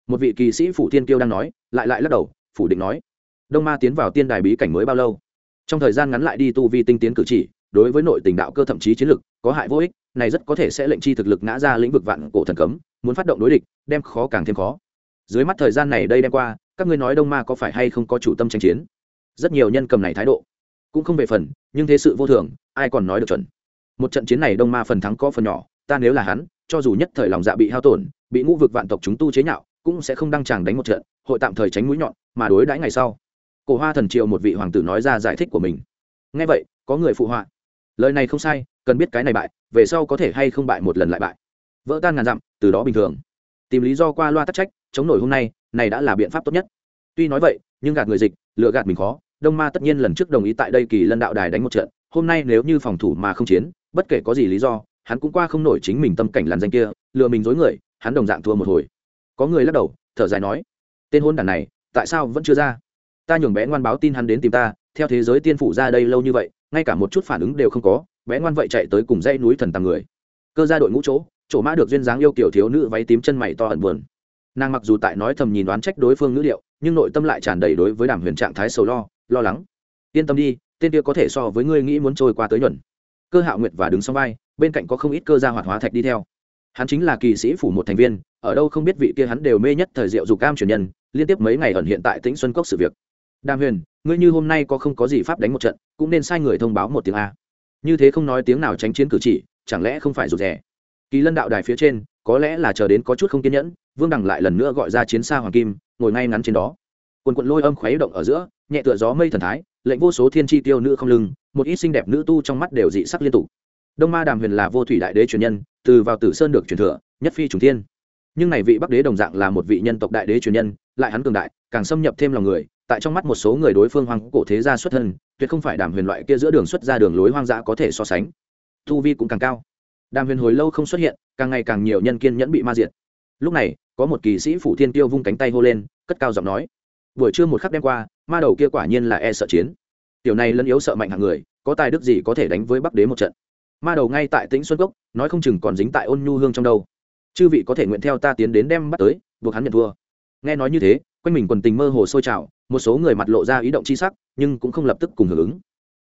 Một vị kỳ sĩ phủ thiên kiêu đang nói, lại lại lắc đầu, phủ định nói. Đông ma tiến vào tiên đài bí cảnh mới bao lâu? Trong thời gian ngắn lại đi tu vi tinh tiến cử chỉ đối với nội tình đạo cơ thậm chí chiến lực có hại vô ích, này rất có thể sẽ lệnh chi thực lực ngã ra lĩnh vực vạn cổ thần cấm, muốn phát động đối địch, đem khó càng thêm khó. Dưới mắt thời gian này đây đem qua, các ngươi nói đông ma có phải hay không có chủ tâm tranh chiến? Rất nhiều nhân cầm này thái độ, cũng không về phần, nhưng thế sự vô thường, ai còn nói được chuẩn. Một trận chiến này đông ma phần thắng có phần nhỏ, ta nếu là hắn, cho dù nhất thời lòng dạ bị hao tổn, bị ngũ vực vạn tộc chúng tu chế nhạo, cũng sẽ không đăng tràng đánh một trận, hội tạm thời tránh mũi nhọn, mà đối đãi ngày sau. Cổ hoa thần triệu một vị hoàng tử nói ra giải thích của mình. Ngay vậy, có người phụ họa lời này không sai, cần biết cái này bại, về sau có thể hay không bại một lần lại bại. Vỡ tan ngàn dặm, từ đó bình thường. Tìm lý do qua loa tắc trách, chống nổi hôm nay, này đã là biện pháp tốt nhất. Tuy nói vậy, nhưng gạt người dịch lựa gạt mình khó. Đông ma tất nhiên lần trước đồng ý tại đây kỳ lân đạo đài đánh một trận, hôm nay nếu như phòng thủ mà không chiến, bất kể có gì lý do, hắn cũng qua không nổi chính mình tâm cảnh làn danh kia, lừa mình dối người, hắn đồng dạng thua một hồi. Có người lắc đầu, thở dài nói, tên hôn đàn này, tại sao vẫn chưa ra? Ta nhường bé ngoan báo tin hắn đến tìm ta, theo thế giới tiên phủ ra đây lâu như vậy ngay cả một chút phản ứng đều không có, bé ngoan vậy chạy tới cùng dãy núi thần tàng người. Cơ ra đội ngũ chỗ chỗ mã được duyên dáng yêu kiểu thiếu nữ váy tím chân mày to ẩn buồn. Nàng mặc dù tại nói thầm nhìn đoán trách đối phương ngữ liệu, nhưng nội tâm lại tràn đầy đối với đàm huyền trạng thái sầu lo lo lắng. Yên tâm đi, tên kia có thể so với ngươi nghĩ muốn trôi qua tới nhuận. Cơ hạo nguyệt và đứng sau vai, bên cạnh có không ít cơ gia hoạt hóa thạch đi theo. Hắn chính là kỳ sĩ phủ một thành viên, ở đâu không biết vị kia hắn đều mê nhất thời diệu dục cam truyền nhân, liên tiếp mấy ngày ẩn hiện tại tĩnh xuân cốc sự việc. Đàm huyền ngươi như hôm nay có không có gì pháp đánh một trận, cũng nên sai người thông báo một tiếng a. Như thế không nói tiếng nào tránh chiến cử chỉ, chẳng lẽ không phải rụt rẻ kỳ lân đạo đài phía trên, có lẽ là chờ đến có chút không kiên nhẫn, vương đằng lại lần nữa gọi ra chiến xa hoàng kim, ngồi ngay ngắn trên đó. Quần quận lôi âm khuấy động ở giữa, nhẹ tựa gió mây thần thái, lệnh vô số thiên tri tiêu nữ không lưng, một ít xinh đẹp nữ tu trong mắt đều dị sắc liên tục. Đông ma đàm huyền là vô thủy đại đế truyền nhân, từ vào tử sơn được truyền thừa, nhất phi trùng thiên. Nhưng này vị bắc đế đồng dạng là một vị nhân tộc đại đế truyền nhân, lại hắn cường đại, càng xâm nhập thêm lòng người tại trong mắt một số người đối phương hoang cổ thế gia xuất thân, tuyệt không phải đàm huyền loại kia giữa đường xuất ra đường lối hoang dã có thể so sánh. Thu vi cũng càng cao. Đàm huyền hồi lâu không xuất hiện, càng ngày càng nhiều nhân kiên nhẫn bị ma diệt. Lúc này, có một kỳ sĩ phủ thiên tiêu vung cánh tay hô lên, cất cao giọng nói. Buổi trưa một khắc đêm qua, ma đầu kia quả nhiên là e sợ chiến. Tiểu này lân yếu sợ mạnh hạng người, có tài đức gì có thể đánh với bắc đế một trận? Ma đầu ngay tại tĩnh xuân cốc, nói không chừng còn dính tại ôn nhu hương trong đâu. Chư vị có thể nguyện theo ta tiến đến đem bắt tới, buộc hắn nhận thua. Nghe nói như thế, quanh mình quần tình mơ hồ sôi trào một số người mặt lộ ra ý động c h i sắc, nhưng cũng không lập tức cùng hưởng ứng.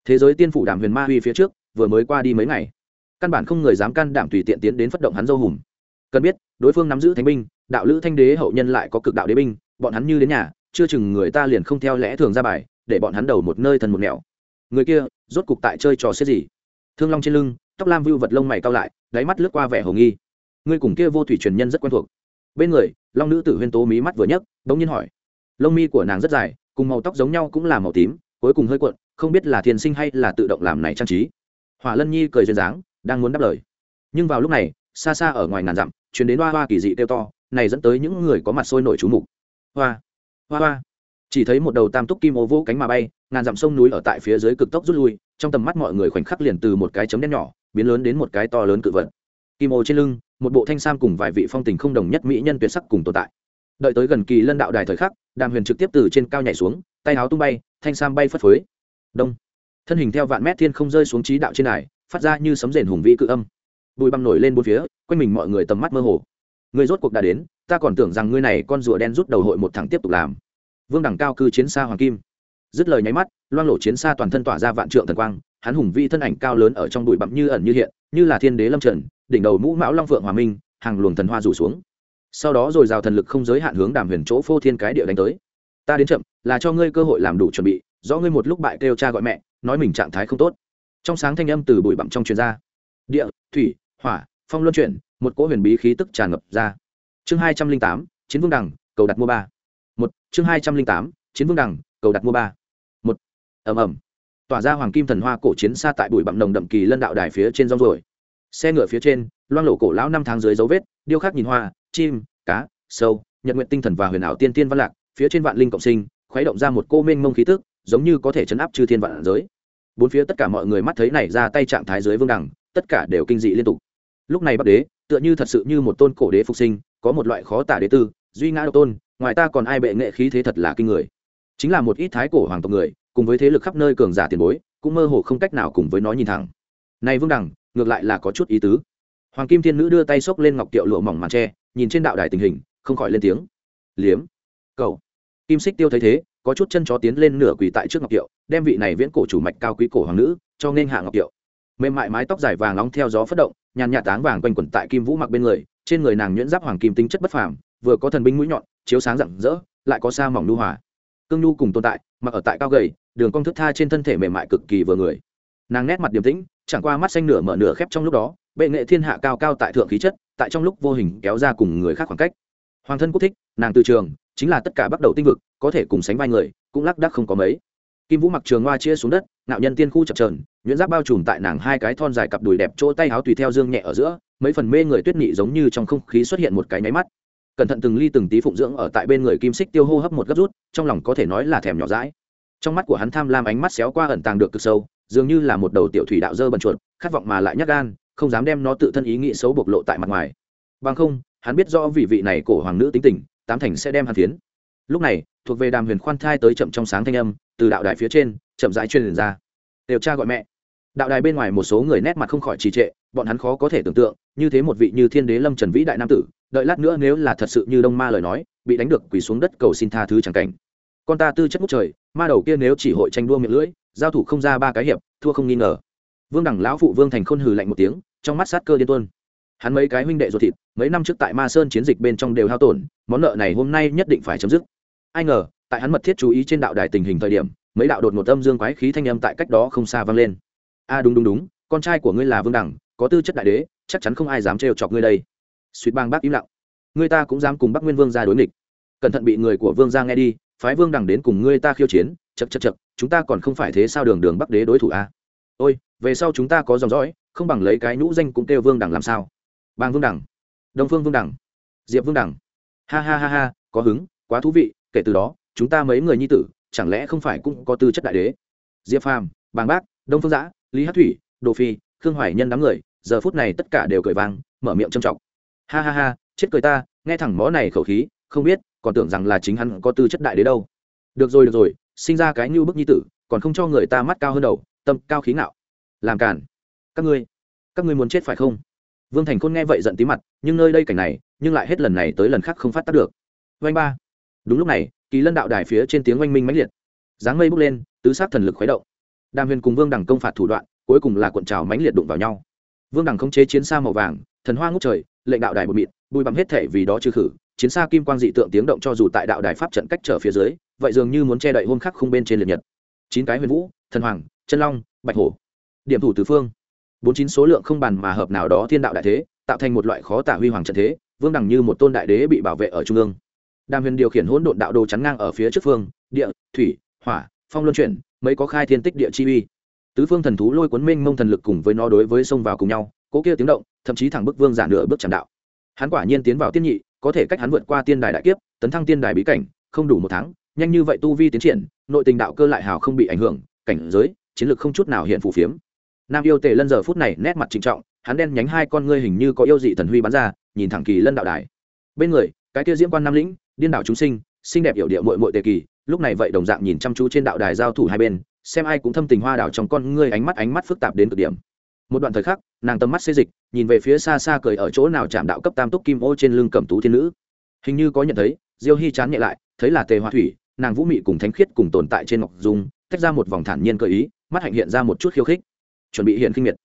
Thế giới tiên phủ đàm huyền ma huy phía trước, vừa mới qua đi mấy ngày, căn bản không người dám can đảm tùy tiện tiến đến phất động hắn dâu hùm. Cần biết, đối phương nắm giữ thánh binh, đạo lữ thanh đế hậu nhân lại có cực đạo đế binh, bọn hắn như đến nhà, chưa chừng người ta liền không theo lẽ thường ra bài, để bọn hắn đầu một nơi thần một nẻo. Người kia, rốt cục tại chơi trò xếp gì? Thương long trên lưng, tóc lam vưu vật lông mày cao lại, đáy mắt lướt qua vẻ hồ nghi. Ngươi cùng kia vô thủy truyền nhân rất quen thuộc. Bên người, long nữ tử huyên tố mí mắt vừa nhấc, đống nhiên hỏi lông mi của nàng rất dài, cùng màu tóc giống nhau cũng là màu tím, cuối cùng hơi cuộn, không biết là thiền sinh hay là tự động làm này trang trí. Hỏa lân nhi cười duyên dáng, đang muốn đáp lời. Nhưng vào lúc này, xa xa ở ngoài ngàn dặm chuyến đến hoa hoa kỳ dị kêu to, này dẫn tới những người có mặt sôi nổi chú mục. Hoa hoa hoa. Chỉ thấy một đầu tam túc kim ô vô cánh mà bay, ngàn dặm sông núi ở tại phía dưới cực tốc rút lui, trong tầm mắt mọi người khoảnh khắc liền từ một cái chấm đen nhỏ, biến lớn đến một cái to lớn cự vật. Kim ô trên lưng, một bộ thanh sam cùng vài vị phong tình không đồng nhất mỹ nhân tuyệt sắc cùng tồn tại đợi tới gần kỳ lân đạo đài thời khắc, đàm huyền trực tiếp từ trên cao nhảy xuống, tay áo tung bay, thanh sam bay phất phới. Đông. Thân hình theo vạn mét thiên không rơi xuống trí đạo trên đài, phát ra như sấm rền hùng vĩ cự âm. Bụi băng nổi lên bốn phía, quanh mình mọi người tầm mắt mơ hồ. Người rốt cuộc đã đến, ta còn tưởng rằng ngươi này con rùa đen rút đầu hội một thằng tiếp tục làm. Vương đẳng cao cư chiến xa hoàng kim. Dứt lời nháy mắt, loang lộ chiến xa toàn thân tỏa ra vạn trượng thần quang, hắn hùng vi thân ảnh cao lớn ở trong bụi bặm như ẩn như hiện, như là thiên đế lâm trần, đỉnh đầu mũ mão long phượng hòa minh, hàng luồng thần hoa rủ xuống sau đó rồi rào thần lực không giới hạn hướng đàm huyền chỗ phô thiên cái địa đánh tới. Ta đến chậm, là cho ngươi cơ hội làm đủ chuẩn bị do ngươi một lúc bại kêu cha gọi mẹ, nói mình trạng thái không tốt. Trong sáng thanh âm từ bụi bặm trong truyền ra. Địa, thủy, hỏa, phong luân chuyển, một cỗ huyền bí khí tức tràn ngập ra. Chương hai trăm linh tám, chiến vương đằng, cầu đặt mua ba. Một, chương hai trăm linh tám, chiến vương đằng, cầu đặt mua ba. Một ẩm ẩm tỏa ra hoàng kim thần hoa cổ chiến xa tại bụi bặm nồng đậm kỳ lân đạo đài phía trên rong rồi xe ngựa phía trên, loang lộ cổ lão năm tháng dưới dấu vết, điêu khắc nhìn hoa chim, cá, sâu, nhật nguyện tinh thần và huyền ảo tiên tiên văn lạc, phía trên vạn linh cộng sinh, khuấy động ra một cô mênh mông khí tức, giống như có thể chấn áp chư thiên vạn giới. Bốn phía tất cả mọi người mắt thấy này ra tay trạng thái dưới vương đẳng, tất cả đều kinh dị liên tục. Lúc này bắc đế, tựa như thật sự như một tôn cổ đế phục sinh, có một loại khó tả đế tư, duy ngã độc tôn, ngoài ta còn ai bệ nghệ khí thế thật là kinh người. Chính là một ít thái cổ hoàng tộc người, cùng với thế lực khắp nơi cường giả tiền bối, cũng mơ hồ không cách nào cùng với nó nhìn thẳng. Này vương đẳng, ngược lại là có chút ý tứ. Hoàng kim thiên nữ đưa tay xốc lên ngọc tiệu lụa mỏng màn tre nhìn trên đạo đài tình hình, không khỏi lên tiếng. Liếm, cầu. Kim xích tiêu thấy thế, có chút chân chó tiến lên nửa quỳ tại trước ngọc kiệu, đem vị này viễn cổ chủ mạch cao quý cổ hoàng nữ, cho nên hạ ngọc kiệu. Mềm mại mái tóc dài vàng nóng theo gió phất động, nhàn nhạt táng vàng quanh quẩn tại kim vũ mặc bên người, trên người nàng nhuyễn giáp hoàng kim tính chất bất phàm, vừa có thần binh mũi nhọn, chiếu sáng rạng rỡ, lại có sa mỏng nu hòa. Cương nhu cùng tồn tại, mặc ở tại cao gầy, đường cong thức tha trên thân thể mềm mại cực kỳ vừa người. Nàng nét mặt điềm tĩnh, chẳng qua mắt xanh nửa mở nửa khép trong lúc đó, bệ nghệ thiên hạ cao cao tại thượng khí chất tại trong lúc vô hình kéo ra cùng người khác khoảng cách. Hoàng thân quốc thích, nàng từ trường, chính là tất cả bắt đầu tinh vực, có thể cùng sánh vai người, cũng lác đác không có mấy. Kim vũ mặc trường hoa chia xuống đất nạo nhân tiên khu chập trờn nhuyễn giáp bao trùm tại nàng hai cái thon dài cặp đùi đẹp chỗ tay áo tùy theo dương nhẹ ở giữa, mấy phần mê người tuyết nhị giống như trong không khí xuất hiện một cái nháy mắt. Cẩn thận từng ly từng tí phụng dưỡng ở tại bên người kim xích tiêu hô hấp một gấp rút, trong lòng có thể nói là thèm nhỏ rãi trong mắt của hắn tham lam ánh mắt xéo qua ẩn tàng được cực sâu, dường như là một đầu tiểu thủy đạo dơ bẩn chuột, khát vọng mà lại nhắc gan không dám đem nó tự thân ý nghĩ xấu bộc lộ tại mặt ngoài. Bằng không, hắn biết rõ vị vị này cổ hoàng nữ tính tình, tám thành sẽ đem hắn phiến. Lúc này, thuộc về đàm huyền khoan thai tới chậm trong sáng thanh âm, từ đạo đài phía trên, chậm rãi truyền ra. Đều cha gọi mẹ. Đạo đài bên ngoài một số người nét mặt không khỏi trì trệ, bọn hắn khó có thể tưởng tượng, như thế một vị như thiên đế lâm trần vĩ đại nam tử, đợi lát nữa nếu là thật sự như đông ma lời nói, bị đánh được quỳ xuống đất cầu xin tha thứ chẳng cảnh. Con ta tư chất ngút trời, ma đầu kia nếu chỉ hội tranh đua miệng lưỡi, giao thủ không ra ba cái hiệp, thua không nghi ngờ. Vương đẳng lão phụ vương thành khôn hừ lạnh một tiếng trong mắt sát cơ điên tuôn. Hắn mấy cái huynh đệ ruột thịt, mấy năm trước tại ma sơn chiến dịch bên trong đều hao tổn, món nợ này hôm nay nhất định phải chấm dứt. Ai ngờ, tại hắn mật thiết chú ý trên đạo đài tình hình thời điểm, mấy đạo đột một âm dương quái khí thanh âm tại cách đó không xa vang lên. A, đúng đúng đúng, con trai của ngươi là vương đẳng, có tư chất đại đế, chắc chắn không ai dám trêu chọc ngươi đây. Suýt bang bác im lặng. Ngươi ta cũng dám cùng bắc nguyên vương ra đối nghịch. Cẩn thận bị người của vương ra nghe đi, phái vương đẳng đến cùng ngươi ta khiêu chiến chật chật chật chúng ta còn không phải thế sao đường đường bắc đế đối thủ a? Ôi, về sau chúng ta có dòng dõi không bằng lấy cái nhũ danh cũng kêu vương đẳng làm sao? Bang vương đẳng, đông phương vương đẳng, diệp vương đẳng. Ha ha ha ha, có hứng, quá thú vị, kể từ đó, chúng ta mấy người nhi tử, chẳng lẽ không phải cũng có tư chất đại đế? Diệp phàm, bàng bác, đông phương giã, lý hát thủy, đồ phi, khương hoài nhân đám người, giờ phút này tất cả đều cười vang, mở miệng trầm trọng. Ha ha ha, chết cười ta, nghe thẳng mó này khẩu khí, không biết, còn tưởng rằng là chính hắn có tư chất đại đế đâu. Được rồi được rồi, sinh ra cái như bức nhi tử, còn không cho người ta mắt cao hơn đầu, tâm cao khí ngạo. Làm cản các ngươi các ngươi muốn chết phải không? Vương thành khôn nghe vậy giận tí mặt, nhưng nơi đây cảnh này, nhưng lại hết lần này tới lần khác không phát tác được. Vanh ba. Đúng lúc này, kỳ lân đạo đài phía trên tiếng oanh minh mãnh liệt. Dáng mây bốc lên, tứ sát thần lực khuấy động. Đàm huyền cùng vương đẳng công phạt thủ đoạn, cuối cùng là cuộn trào mãnh liệt đụng vào nhau. Vương đẳng khống chế chiến xa màu vàng, thần hoa ngốc trời, lệnh đạo đài bột mịn bùi bặm hết thể vì đó trừ khử. Chiến xa kim quang dị tượng tiếng động cho dù tại đạo đài pháp trận cách trở phía dưới, vậy dường như muốn che đậy hôn khắc không bên trên liệt nhật. Chín cái huyền vũ, thần hoàng, chân long, bạch hổ. Điểm thủ tứ phương bốn chín số lượng không bàn mà hợp nào đó thiên đạo đại thế, tạo thành một loại khó tả huy hoàng trận thế, vương đẳng như một tôn đại đế bị bảo vệ ở trung ương. Đàm huyền điều khiển hỗn độn đạo đồ chắn ngang ở phía trước phương, địa, thủy, hỏa, phong luân chuyển, mấy có khai thiên tích địa chi uy. Tứ phương thần thú lôi cuốn minh mông thần lực cùng với nó đối với sông vào cùng nhau, cố kia tiếng động, thậm chí thẳng bức vương giả nửa bước chạm đạo. Hắn quả nhiên tiến vào tiên nhị, có thể cách hắn vượt qua tiên đài đại kiếp, tấn thăng tiên đài bí cảnh, không đủ một tháng, nhanh như vậy tu vi tiến triển, nội tình đạo cơ lại hào không bị ảnh hưởng, cảnh giới, chiến lược không chút nào hiện phù phiếm nam yêu tề lân giờ phút này nét mặt trịnh trọng, hắn đen nhánh hai con ngươi hình như có yêu dị thần huy bắn ra, nhìn thẳng kỳ lân đạo đài. Bên người, cái kia diễm quan nam lĩnh, điên đảo chúng sinh, xinh đẹp hiểu địa mội mội tề kỳ, lúc này vậy đồng dạng nhìn chăm chú trên đạo đài giao thủ hai bên, xem ai cũng thâm tình hoa đảo trong con ngươi ánh mắt ánh mắt phức tạp đến cực điểm. Một đoạn thời khắc, nàng tầm mắt xê dịch, nhìn về phía xa xa cười ở chỗ nào chạm đạo cấp tam túc kim ô trên lưng cẩm tú thiên nữ. Hình như có nhận thấy, diêu hy chán nhẹ lại, thấy là tề hoa thủy, nàng vũ mị cùng thánh khiết cùng tồn tại trên ngọc dung, tách ra một vòng thản nhiên cơ ý, mắt hạnh hiện ra một chút khiêu khích chuẩn bị hiện kinh miệt.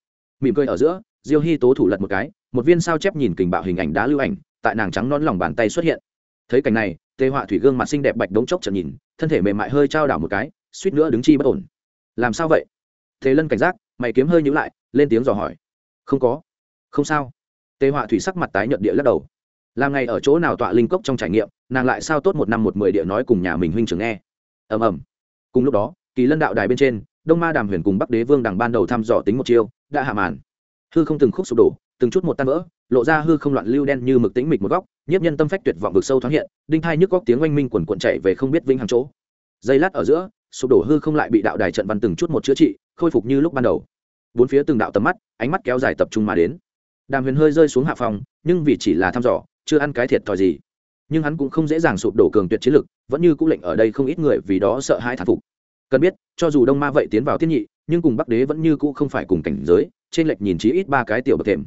Mỉm cười ở giữa, diêu hy tố thủ lật một cái, một viên sao chép nhìn kình bạo hình ảnh đá lưu ảnh, tại nàng trắng non lòng bàn tay xuất hiện. Thấy cảnh này tề họa thủy gương mặt xinh đẹp bạch đống chốc chợt nhìn, thân thể mềm mại hơi trao đảo một cái, suýt nữa đứng chi bất ổn. Làm sao vậy? Thế lân cảnh giác, mày kiếm hơi nhíu lại, lên tiếng dò hỏi. Không có. Không sao. Tề họa thủy sắc mặt tái nhợt địa lắc đầu. Làm ngày ở chỗ nào tọa linh cốc trong trải nghiệm, nàng lại sao tốt một năm một mười địa nói cùng nhà mình huynh trưởng nghe. Ầm ầm. Cùng lúc đó, kỳ lân đạo đài bên trên đông ma đàm huyền cùng bắc đế vương đằng ban đầu thăm dò tính một chiêu, đã hạ màn. Hư không từng khúc sụp đổ, từng chút một tan vỡ, lộ ra hư không loạn lưu đen như mực tĩnh mịch một góc, nhiếp nhân tâm phách tuyệt vọng vực sâu thoáng hiện, đinh thai nhức góc tiếng oanh minh quần cuộn chạy về không biết vinh hàng chỗ. Giây lát ở giữa, sụp đổ hư không lại bị đạo đài trận văn từng chút một chữa trị, khôi phục như lúc ban đầu. Bốn phía từng đạo tầm mắt, ánh mắt kéo dài tập trung mà đến. Đàm huyền hơi rơi xuống hạ phòng, nhưng vì chỉ là thăm dò, chưa ăn cái thiệt thòi gì. Nhưng hắn cũng không dễ dàng sụp đổ cường tuyệt chiến lực, vẫn như cũng lệnh ở đây không ít người vì đó sợ hãi thán phục cần biết, cho dù đông ma vậy tiến vào thiên nhị, nhưng cùng bắc đế vẫn như cũ không phải cùng cảnh giới, trên lệch nhìn chí ít ba cái tiểu bậc thềm.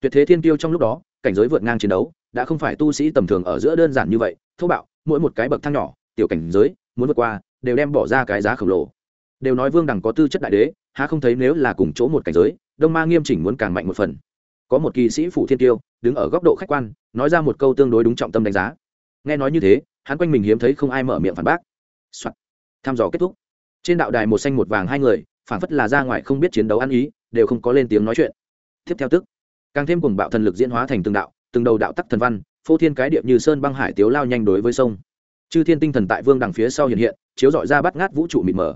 Tuyệt thế thiên tiêu trong lúc đó, cảnh giới vượt ngang chiến đấu, đã không phải tu sĩ tầm thường ở giữa đơn giản như vậy, thô bạo, mỗi một cái bậc thang nhỏ, tiểu cảnh giới, muốn vượt qua, đều đem bỏ ra cái giá khổng lồ. Đều nói vương đằng có tư chất đại đế, há không thấy nếu là cùng chỗ một cảnh giới, đông ma nghiêm chỉnh muốn càng mạnh một phần. Có một kỳ sĩ phủ thiên tiêu, đứng ở góc độ khách quan, nói ra một câu tương đối đúng trọng tâm đánh giá. Nghe nói như thế, hắn quanh mình hiếm thấy không ai mở miệng phản bác、Soạn. tham dò kết thúc trên đạo đài một xanh một vàng hai người phản phất là ra ngoài không biết chiến đấu ăn ý, đều không có lên tiếng nói chuyện. Tiếp theo tức, càng thêm cùng bạo thần lực diễn hóa thành từng đạo, từng đầu đạo tắc thần văn, phô thiên cái điệp như sơn băng hải tiếu lao nhanh đối với sông. Chư thiên tinh thần tại vương đằng phía sau hiện hiện, chiếu dọi ra bắt ngát vũ trụ mịt mờ.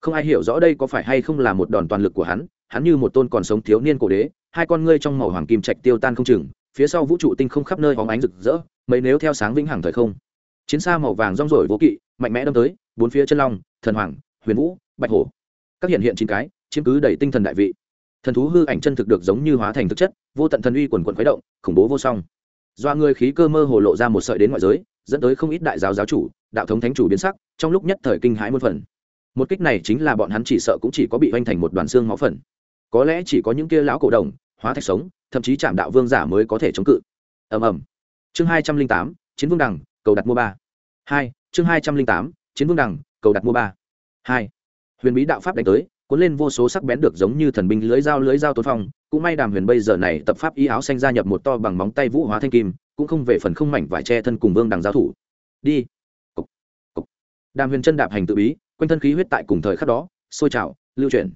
Không ai hiểu rõ đây có phải hay không là một đòn toàn lực của hắn hắn như một tôn còn sống thiếu niên cổ đế, hai con ngươi trong màu hoàng kim trạch tiêu tan không chừng, phía sau vũ trụ tinh không khắp nơi hóng ánh rực rỡ, mấy nếu theo sáng vĩnh hằng thời không. Chiến xa màu vàng rong rổi vô kỵ, mạnh mẽ đâm tới, bốn phía chân long, thần hoàng huyền vũ, bạch hổ. Các hiện hiện chín cái, chiếm cứ đầy tinh thần đại vị. Thần thú hư ảnh chân thực được giống như hóa thành thực chất, vô tận thần uy quần quần khuấy động, khủng bố vô song. Do người khí cơ mơ hồ lộ ra một sợi đến ngoại giới, dẫn tới không ít đại giáo giáo chủ, đạo thống thánh chủ biến sắc, trong lúc nhất thời kinh hãi muôn phần. Một kích này chính là bọn hắn chỉ sợ cũng chỉ có bị hoành thành một đoàn xương máu phần. Có lẽ chỉ có những kia lão cổ đồng, hóa thạch sống, thậm chí chạm đạo vương giả mới có thể chống cự. Ầm ầm. Chương hai trăm linh tám, chiến vương đằng, cầu đặt mua ba. Hai, chương hai trăm linh tám, chiến vương đằng, cầu đặt mua ba hai, huyền bí đạo pháp đánh tới, cuốn lên vô số sắc bén được giống như thần binh lưới dao lưới dao tôn phong, cũng may đàm huyền bây giờ này tập pháp y áo xanh gia nhập một to bằng móng tay vũ hóa thanh kim, cũng không về phần không mảnh vải che thân cùng vương đằng giao thủ đi Cục. Cục. đàm huyền chân đạp hành tự bí, quanh thân khí huyết tại cùng thời khắc đó, sôi trào, lưu chuyển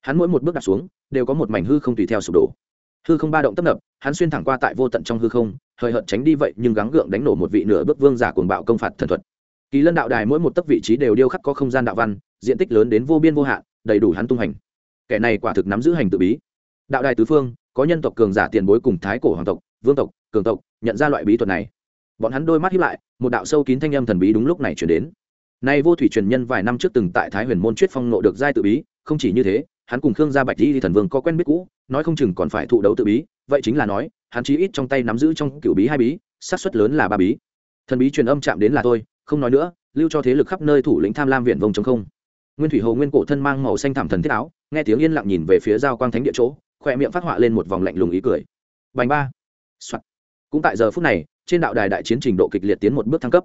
hắn mỗi một bước đạp xuống, đều có một mảnh hư không tùy theo sụp đổ hư không ba động tấp nập, hắn xuyên thẳng qua tại vô tận trong hư không hời hợt tránh đi vậy nhưng gắng gượng đánh nổ một vị nửa bước vương giả cuồng bạo công phạt thần thuật kỳ lân đạo đài mỗi một tấc vị trí đều điêu khắc có không gian đạo văn diện tích lớn đến vô biên vô hạn, đầy đủ hắn tung hành. Kẻ này quả thực nắm giữ hành tự bí. Đạo đài tứ phương, có nhân tộc cường giả tiền bối cùng thái cổ hoàng tộc, vương tộc, cường tộc, nhận ra loại bí thuật này. Bọn hắn đôi mắt hiếp lại, một đạo sâu kín thanh âm thần bí đúng lúc này chuyển đến. Nay vô thủy truyền nhân vài năm trước từng tại thái huyền môn chuyết phong nộ được giai tự bí, không chỉ như thế, hắn cùng khương gia bạch di thần vương có quen biết cũ, nói không chừng còn phải thụ đấu tự bí, vậy chính là nói, hắn chí ít trong tay nắm giữ trong cựu bí hai bí, xác suất lớn là ba bí. Thần bí truyền âm chạm đến là tôi không nói nữa, lưu cho thế lực khắp nơi thủ lĩnh tham lam viện vông chống không nguyên thủy hồ nguyên cổ thân mang màu xanh thảm thần thiết áo, nghe tiếng yên lặng nhìn về phía giao quang thánh địa chỗ khoe miệng phát họa lên một vòng lạnh lùng ý cười. Bành ba. Soạn. cũng tại giờ phút này, trên đạo đài đại chiến trình độ kịch liệt tiến một bước thăng cấp.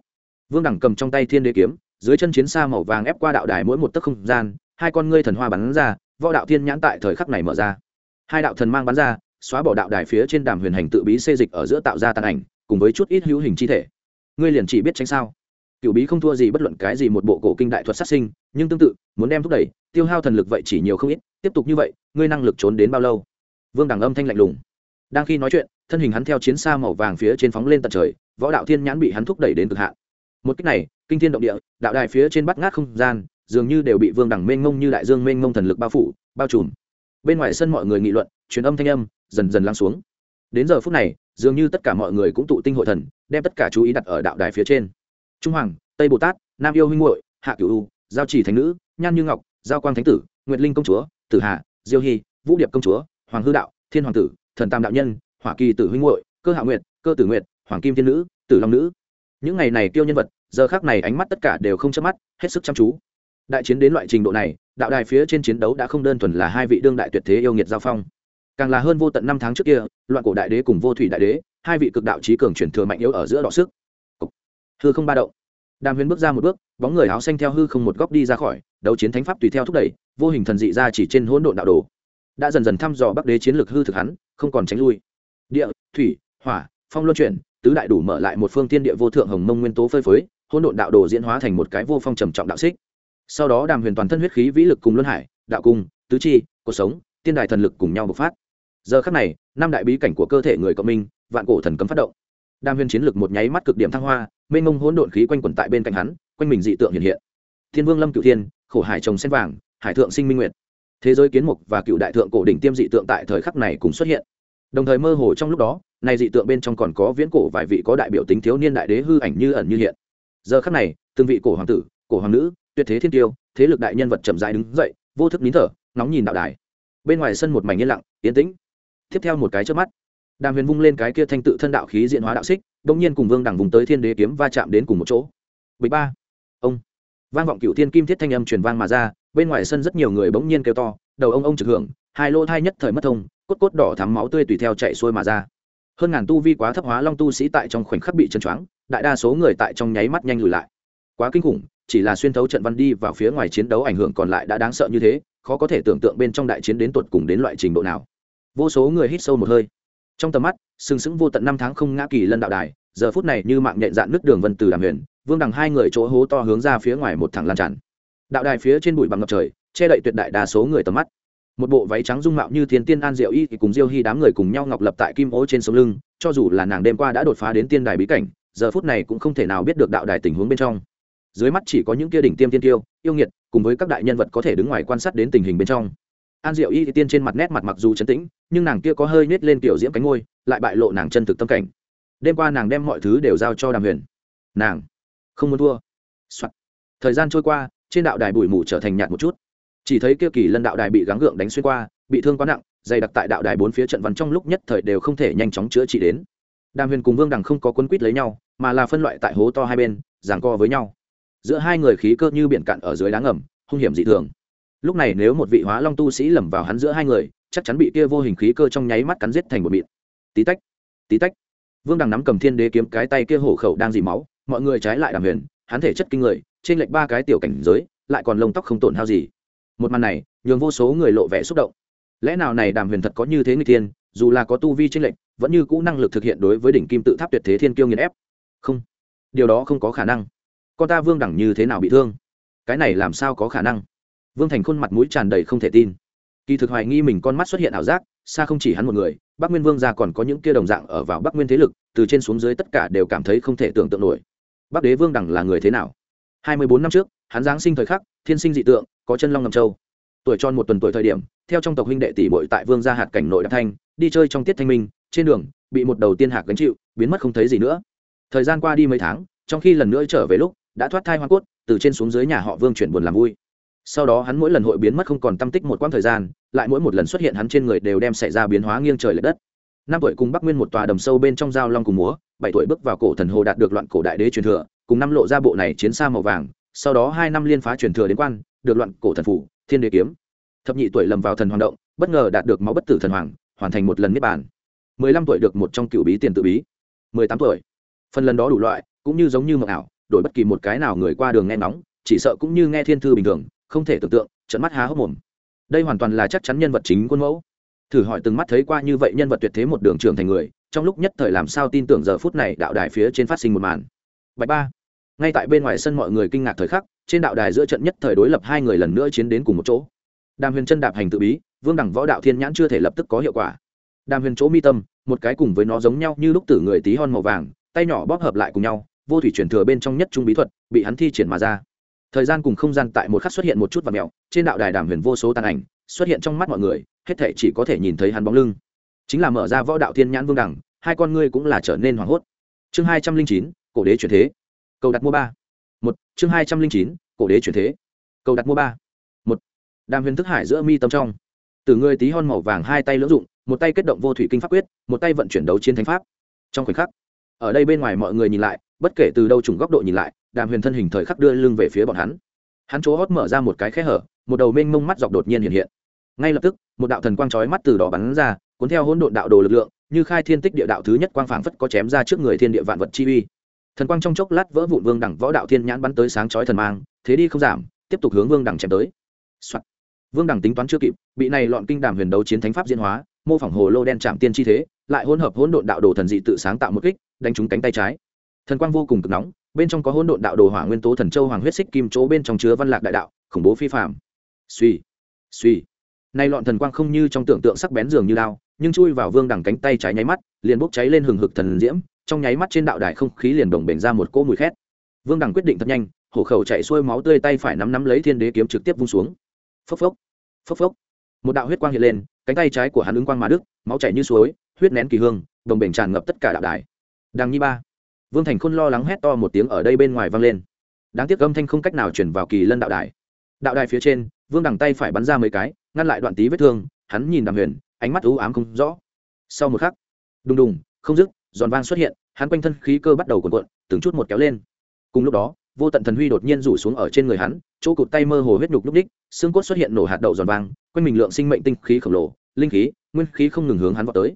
Vương đẳng cầm trong tay thiên đế kiếm, dưới chân chiến xa màu vàng ép qua đạo đài mỗi một tấc không gian, hai con ngươi thần hoa bắn ra, võ đạo thiên nhãn tại thời khắc này mở ra. Hai đạo thần mang bắn ra, xóa bỏ đạo đài phía trên đàm huyền hành tự bí xê dịch ở giữa tạo ra tàn ảnh, cùng với chút ít hữu hình chi thể. Ngươi liền chỉ biết tránh sao? Cựu bí không thua gì bất luận cái gì một bộ cổ kinh đại thuật sát sinh nhưng tương tự, muốn đem thúc đẩy, tiêu hao thần lực vậy chỉ nhiều không ít, tiếp tục như vậy, ngươi năng lực trốn đến bao lâu? Vương đẳng âm thanh lạnh lùng. Đang khi nói chuyện, thân hình hắn theo chiến xa màu vàng phía trên phóng lên tận trời, võ đạo thiên nhãn bị hắn thúc đẩy đến cực hạn. Một cách này, kinh thiên động địa, đạo đài phía trên bắt ngát không gian, dường như đều bị vương đẳng mênh mông như đại dương mênh mông thần lực bao phủ, bao trùm. Bên ngoài sân mọi người nghị luận, truyền âm thanh âm dần dần lắng xuống. Đến giờ phút này, dường như tất cả mọi người cũng tụ tinh hội thần, đem tất cả chú ý đặt ở đạo đài phía trên. Trung hoàng, tây bồ tát, nam yêu huynh hội hạ cửu u giao chỉ thánh nữ, nhan như ngọc, giao quang thánh tử, nguyệt linh công chúa, tử hà, diêu hy, vũ điệp công chúa, hoàng hư đạo, thiên hoàng tử, thần tam đạo nhân, hỏa kỳ tử huynh hội cơ hạ nguyệt, cơ tử nguyệt, hoàng kim thiên nữ, tử long nữ. Những ngày này tiêu nhân vật, giờ khác này ánh mắt tất cả đều không chớp mắt, hết sức chăm chú. Đại chiến đến loại trình độ này, đạo đài phía trên chiến đấu đã không đơn thuần là hai vị đương đại tuyệt thế yêu nghiệt giao phong. Càng là hơn vô tận năm tháng trước kia, loạn cổ đại đế cùng vô thủy đại đế, hai vị cực đạo trí cường chuyển thừa mạnh yếu ở giữa đọ sức. Hư không ba động đàm huyền bước ra một bước, bóng người áo xanh theo hư không một góc đi ra khỏi, đấu chiến thánh pháp tùy theo thúc đẩy, vô hình thần dị ra chỉ trên hỗn độn đạo đồ. Đã dần dần thăm dò bắc đế chiến lược hư thực hắn, không còn tránh lui. Địa, thủy, hỏa, phong luân chuyển, tứ đại đủ mở lại một phương tiên địa vô thượng hồng mông nguyên tố phơi phới, hỗn độn đạo đồ diễn hóa thành một cái vô phong trầm trọng đạo xích. Sau đó đàm huyền toàn thân huyết khí vĩ lực cùng luân hải, đạo cung, tứ chi cuộc sống, tiên đài thần lực cùng nhau bộc phát. Giờ khắc này, năm đại bí cảnh của cơ thể người cộng minh, vạn cổ thần cấm phát động. Đàm huyền chiến lực một nháy mắt cực điểm thăng hoa mênh mông hỗn độn khí quanh quẩn tại bên cạnh hắn, quanh mình dị tượng hiện hiện. Thiên vương lâm cựu thiên, khổ hải trồng sen vàng, hải thượng sinh minh nguyệt. Thế giới kiến mục và cựu đại thượng cổ đỉnh tiêm dị tượng tại thời khắc này cùng xuất hiện. Đồng thời mơ hồ trong lúc đó này dị tượng bên trong còn có viễn cổ vài vị có đại biểu tính thiếu niên đại đế hư ảnh như ẩn như hiện. Giờ khắc này, từng vị cổ hoàng tử, cổ hoàng nữ, tuyệt thế thiên tiêu, thế lực đại nhân vật chậm rãi đứng dậy, vô thức nín thở nóng nhìn đạo đài. Bên ngoài sân một mảnh yên lặng, yên tĩnh. Tiếp theo một cái trước mắt đàm huyền vung lên cái kia thanh tự thân đạo khí diện hóa đạo xích bỗng nhiên cùng vương đẳng vùng tới thiên đế kiếm va chạm đến cùng một chỗ. Bịch ba. Ông. Vang vọng cựu thiên kim thiết thanh âm truyền vang mà ra, bên ngoài sân rất nhiều người bỗng nhiên kêu to, đầu ông ông trực hưởng, hai lỗ thai nhất thời mất thông, cốt cốt đỏ thắm máu tươi tùy theo chạy xuôi mà ra. Hơn ngàn tu vi quá thấp hóa long tu sĩ tại trong khoảnh khắc bị chân choáng, đại đa số người tại trong nháy mắt nhanh lùi lại. Quá kinh khủng, chỉ là xuyên thấu trận văn đi vào phía ngoài chiến đấu ảnh hưởng còn lại đã đáng sợ như thế, khó có thể tưởng tượng bên trong đại chiến đến tột cùng đến loại trình độ nào. Vô số người hít sâu một hơi trong tầm mắt, sừng sững vô tận năm tháng không ngã kỳ lân đạo đài, giờ phút này như mạng nhện dạn nước đường vân từ đàm huyền, vương đằng hai người chỗ hố to hướng ra phía ngoài một thẳng lan tràn. Đạo đài phía trên bụi bằng ngập trời, che đậy tuyệt đại đa số người tầm mắt. Một bộ váy trắng dung mạo như thiên tiên an diệu y thì cùng diêu hy đám người cùng nhau ngọc lập tại kim ố trên sống lưng, cho dù là nàng đêm qua đã đột phá đến tiên đài bí cảnh, giờ phút này cũng không thể nào biết được đạo đài tình huống bên trong. Dưới mắt chỉ có những kia đỉnh tiêm tiên tiêu, yêu nghiệt, cùng với các đại nhân vật có thể đứng ngoài quan sát đến tình hình bên trong an diệu y thì tiên trên mặt nét mặt mặc dù chấn tĩnh, nhưng nàng kia có hơi nết lên tiểu diễm cánh ngôi lại bại lộ nàng chân thực tâm cảnh. Đêm qua nàng đem mọi thứ đều giao cho đàm huyền. Nàng không muốn thua、Soạn. thời gian trôi qua, trên đạo đài bụi mù trở thành nhạt một chút. Chỉ thấy kia kỳ lân đạo đài bị gắng gượng đánh xuyên qua, bị thương quá nặng, dày đặc tại đạo đài bốn phía trận văn trong lúc nhất thời đều không thể nhanh chóng chữa trị đến. Đàm huyền cùng vương đằng không có quân quýt lấy nhau, mà là phân loại tại hố to hai bên giảng co với nhau. Giữa hai người khí cơ như biển cạn ở dưới đá ngầm, hung hiểm dị thường lúc này nếu một vị hóa long tu sĩ lầm vào hắn giữa hai người, chắc chắn bị kia vô hình khí cơ trong nháy mắt cắn giết thành một mịn. Tí tách tí tách. Vương đằng nắm cầm thiên đế kiếm, cái tay kia hổ khẩu đang dì máu, mọi người trái lại đàm huyền, hắn thể chất kinh người, trên lệch ba cái tiểu cảnh giới, lại còn lông tóc không tổn hao gì. Một màn này, nhường vô số người lộ vẻ xúc động. Lẽ nào này đàm huyền thật có như thế người tiên dù là có tu vi trên lệnh vẫn như cũ năng lực thực hiện đối với đỉnh kim tự tháp tuyệt thế thiên kiêu nghiền ép? Không. Điều đó không có khả năng. Con ta vương đẳng như thế nào bị thương? Cái này làm sao có khả năng? Vương thành khuôn mặt mũi tràn đầy không thể tin. Kỳ thực hoài nghi mình con mắt xuất hiện ảo giác, xa không chỉ hắn một người, bắc nguyên vương gia còn có những kia đồng dạng ở vào bắc nguyên thế lực, từ trên xuống dưới tất cả đều cảm thấy không thể tưởng tượng nổi. Bắc đế vương đẳng là người thế nào? Hai mươi bốn năm trước, hắn giáng sinh thời khắc, thiên sinh dị tượng, có chân long ngầm châu. Tuổi tròn một tuần tuổi thời điểm, theo trong tộc huynh đệ tỷ bội tại vương gia hạt cảnh nội đặc thanh, đi chơi trong tiết thanh minh, trên đường, bị một đầu tiên hạc gánh chịu, biến mất không thấy gì nữa. Thời gian qua đi mấy tháng, trong khi lần nữa trở về lúc, đã thoát thai hoa cốt, từ trên xuống dưới nhà họ vương chuyển buồn làm vui sau đó hắn mỗi lần hội biến mất không còn tâm tích một quãng thời gian, lại mỗi một lần xuất hiện hắn trên người đều đem xảy ra biến hóa nghiêng trời l ệ đất. Năm tuổi cùng bắc nguyên một tòa đầm sâu bên trong giao long cùng múa, bảy tuổi bước vào cổ thần hồ đạt được loạn cổ đại đế truyền thừa, cùng năm lộ ra bộ này chiến xa màu vàng, sau đó hai năm liên phá truyền thừa đến quan, được loạn cổ thần phủ, thiên đế kiếm. Thập nhị tuổi lầm vào thần hoàng động, bất ngờ đạt được máu bất tử thần hoàng, hoàn thành một lần niết bàn. Mười lăm tuổi được một trong cựu bí tiền tự bí. Mười tám tuổi. Phần lần đó đủ loại, cũng như giống như mộng ảo, đổi bất kỳ một cái nào người qua đường nghe nóng chỉ sợ cũng như nghe thiên thư bình thường không thể tưởng tượng trận mắt há hốc mồm. Đây hoàn toàn là chắc chắn nhân vật chính quân mẫu. Thử hỏi từng mắt thấy qua như vậy nhân vật tuyệt thế một đường trưởng thành người, trong lúc nhất thời làm sao tin tưởng giờ phút này đạo đài phía trên phát sinh một màn. Bạch ba. Ngay tại bên ngoài sân mọi người kinh ngạc thời khắc, trên đạo đài giữa trận nhất thời đối lập hai người lần nữa chiến đến cùng một chỗ. Đàm huyền chân đạp hành tự bí, vương đẳng võ đạo thiên nhãn chưa thể lập tức có hiệu quả. Đàm huyền chỗ mi tâm, một cái cùng với nó giống nhau như lúc tử người tí hon màu vàng, tay nhỏ bóp hợp lại cùng nhau, vô thủy chuyển thừa bên trong nhất trung bí thuật, bị hắn thi triển mà ra thời gian cùng không gian tại một khắc xuất hiện một chút và mèo, trên đạo đài đàm huyền vô số tàn ảnh, xuất hiện trong mắt mọi người, hết thể chỉ có thể nhìn thấy hắn bóng lưng. Chính là mở ra võ đạo thiên nhãn vương đẳng, hai con ngươi cũng là trở nên hoảng hốt. Chương hai trăm linh chín, cổ đế chuyển thế. Cầu đặt mua ba. Một, chương hai trăm linh chín, cổ đế chuyển thế. Cầu đặt mua ba. Một, đàm huyền thức hải giữa mi tâm trong. Từ người tí hon màu vàng hai tay lưỡng dụng, một tay kết động vô thủy kinh pháp quyết, một tay vận chuyển đấu chiến thánh pháp. Trong khoảnh khắc, ở đây bên ngoài mọi người nhìn lại, bất kể từ đâu trùng góc độ nhìn lại đàm huyền thân hình thời khắc đưa lưng về phía bọn hắn. Hắn chỗ hót mở ra một cái khe hở, một đầu mênh mông mắt dọc đột nhiên hiện hiện. Ngay lập tức, một đạo thần quang chói mắt từ đó bắn ra, cuốn theo hỗn độn đạo đồ lực lượng, như khai thiên tích địa đạo thứ nhất quang phảng phất có chém ra trước người thiên địa vạn vật chi uy. Thần quang trong chốc lát vỡ vụn vương đẳng võ đạo thiên nhãn bắn tới sáng chói thần mang, thế đi không giảm, tiếp tục hướng vương đẳng chém tới、Soạn. vương đẳng tính toán chưa kịp, bị này lọn kinh đàm huyền đấu chiến thánh pháp diễn hóa, mô phỏng hồ lô đen chạm tiên chi thế, lại hỗn hợp hỗn độn đạo đồ thần dị tự sáng tạo một kích, đánh trúng cánh tay trái. Thần quang vô cùng cực nóng bên trong có hỗn độn đạo đồ hỏa nguyên tố thần châu hoàng huyết xích kim chỗ bên trong chứa văn lạc đại đạo, khủng bố phi phạm suy suy nay lọn thần quang không như trong tưởng tượng sắc bén dường như lao nhưng chui vào vương đẳng cánh tay trái nháy mắt, liền bốc cháy lên hừng hực thần diễm, trong nháy mắt trên đạo đài không khí liền đồng bể ra một cỗ mùi khét. Vương đằng quyết định thật nhanh, hổ khẩu chạy xuôi máu tươi tay phải nắm nắm lấy thiên đế kiếm trực tiếp vung xuống. Phốc phốc phốc phốc. Một đạo huyết quang hiện lên, cánh tay trái của hắn ứng quang mà đức máu chảy như suối, huyết nén kỳ hương đồng bể tràn ngập tất cả đạo đài. Đằng nhi ba vương thành khôn lo lắng hét to một tiếng ở đây bên ngoài vang lên. Đáng tiếc âm thanh không cách nào chuyển vào kỳ lân đạo đài. Đạo đài phía trên, vương đằng tay phải bắn ra mấy cái, ngăn lại đoạn tí vết thương, hắn nhìn đàm huyền, ánh mắt u ám không rõ. Sau một khắc, đùng đùng, không dứt, giòn vang xuất hiện, hắn quanh thân khí cơ bắt đầu cuộn cuộn, từng chút một kéo lên. Cùng lúc đó, vô tận thần huy đột nhiên rủ xuống ở trên người hắn, chỗ cụt tay mơ hồ huyết nhục lúc đích, xương cốt xuất hiện nổ hạt đậu giòn vang, quanh mình lượng sinh mệnh tinh khí khổng lồ, linh khí, nguyên khí không ngừng hướng hắn vào tới.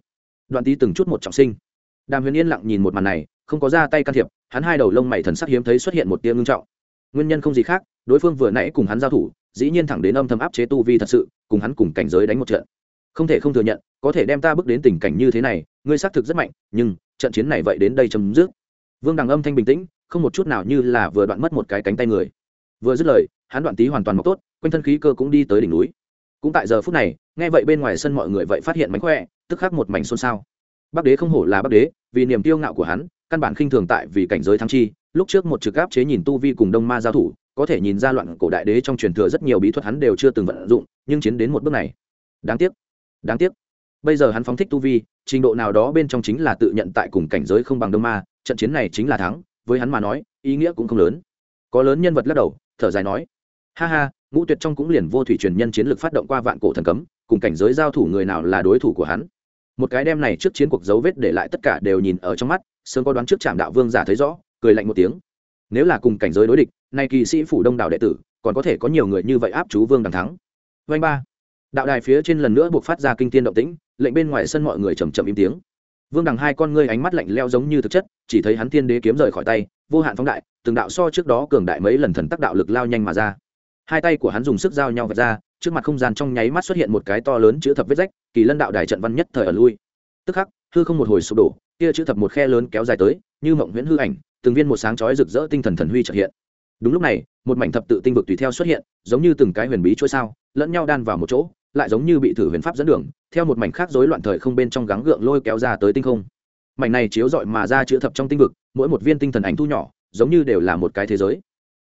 Đoạn tí từng chút một trọng sinh đàm huyền yên lặng nhìn một màn này, không có ra tay can thiệp, hắn hai đầu lông mày thần sắc hiếm thấy xuất hiện một tia ngưng trọng. Nguyên nhân không gì khác, đối phương vừa nãy cùng hắn giao thủ, dĩ nhiên thẳng đến âm thầm áp chế tu vi thật sự, cùng hắn cùng cảnh giới đánh một trận. Không thể không thừa nhận, có thể đem ta bước đến tình cảnh như thế này, ngươi xác thực rất mạnh, nhưng trận chiến này vậy đến đây chấm dứt. Vương đằng âm thanh bình tĩnh, không một chút nào như là vừa đoạn mất một cái cánh tay người. Vừa dứt lời, hắn đoạn tý hoàn toàn mọc tốt, quanh thân khí cơ cũng đi tới đỉnh núi. Cũng tại giờ phút này, nghe vậy bên ngoài sân mọi người vậy phát hiện mánh khỏe, tức khắc một mảnh xôn xao bắc đế không hổ là bắc đế, vì niềm kiêu ngạo của hắn, căn bản khinh thường tại vì cảnh giới thăng chi. Lúc trước một trực áp chế nhìn tu vi cùng đông ma giao thủ, có thể nhìn ra loạn cổ đại đế trong truyền thừa rất nhiều bí thuật hắn đều chưa từng vận dụng, nhưng chiến đến một bước này. Đáng tiếc đáng tiếc. Bây giờ hắn phóng thích tu vi, trình độ nào đó bên trong chính là tự nhận tại cùng cảnh giới không bằng đông ma, trận chiến này chính là thắng, với hắn mà nói, ý nghĩa cũng không lớn. Có lớn nhân vật lắc đầu, thở dài nói, ha ha, ngũ tuyệt trong cũng liền vô thủy truyền nhân chiến lược phát động qua vạn cổ thần cấm, cùng cảnh giới giao thủ người nào là đối thủ của hắn? Một cái đem này trước chiến cuộc dấu vết để lại tất cả đều nhìn ở trong mắt sớm có đoán trước trạm đạo vương giả thấy rõ, cười lạnh một tiếng. Nếu là cùng cảnh giới đối địch, nay kỳ sĩ phủ đông đảo đệ tử, còn có thể có nhiều người như vậy áp chú vương đằng thắng. Vanh ba. Đạo đài phía trên lần nữa buộc phát ra kinh tiên động tĩnh, lệnh bên ngoài sân mọi người chầm chậm im tiếng. Vương đằng hai con ngươi ánh mắt lạnh leo giống như thực chất, chỉ thấy hắn thiên đế kiếm rời khỏi tay, vô hạn phóng đại, từng đạo so trước đó cường đại mấy lần thần tác đạo lực lao nhanh mà ra. Hai tay của hắn dùng sức giao nhau vật ra trước mặt không gian trong nháy mắt xuất hiện một cái to lớn chữ thập vết rách, kỳ lân đạo đài trận văn nhất thời ở lui. Tức khắc, hư không một hồi sụp đổ, kia chữ thập một khe lớn kéo dài tới, như mộng huyễn hư ảnh, từng viên một sáng chói rực rỡ tinh thần thần huy trợ hiện. Đúng lúc này, một mảnh thập tự tinh vực tùy theo xuất hiện, giống như từng cái huyền bí chuỗi sao, lẫn nhau đan vào một chỗ, lại giống như bị thử huyền pháp dẫn đường, theo một mảnh khác rối loạn thời không bên trong gắng gượng lôi kéo ra tới tinh không. Mảnh này chiếu rọi mà ra chữ thập trong tinh vực, mỗi một viên tinh thần ảnh thu nhỏ, giống như đều là một cái thế giới.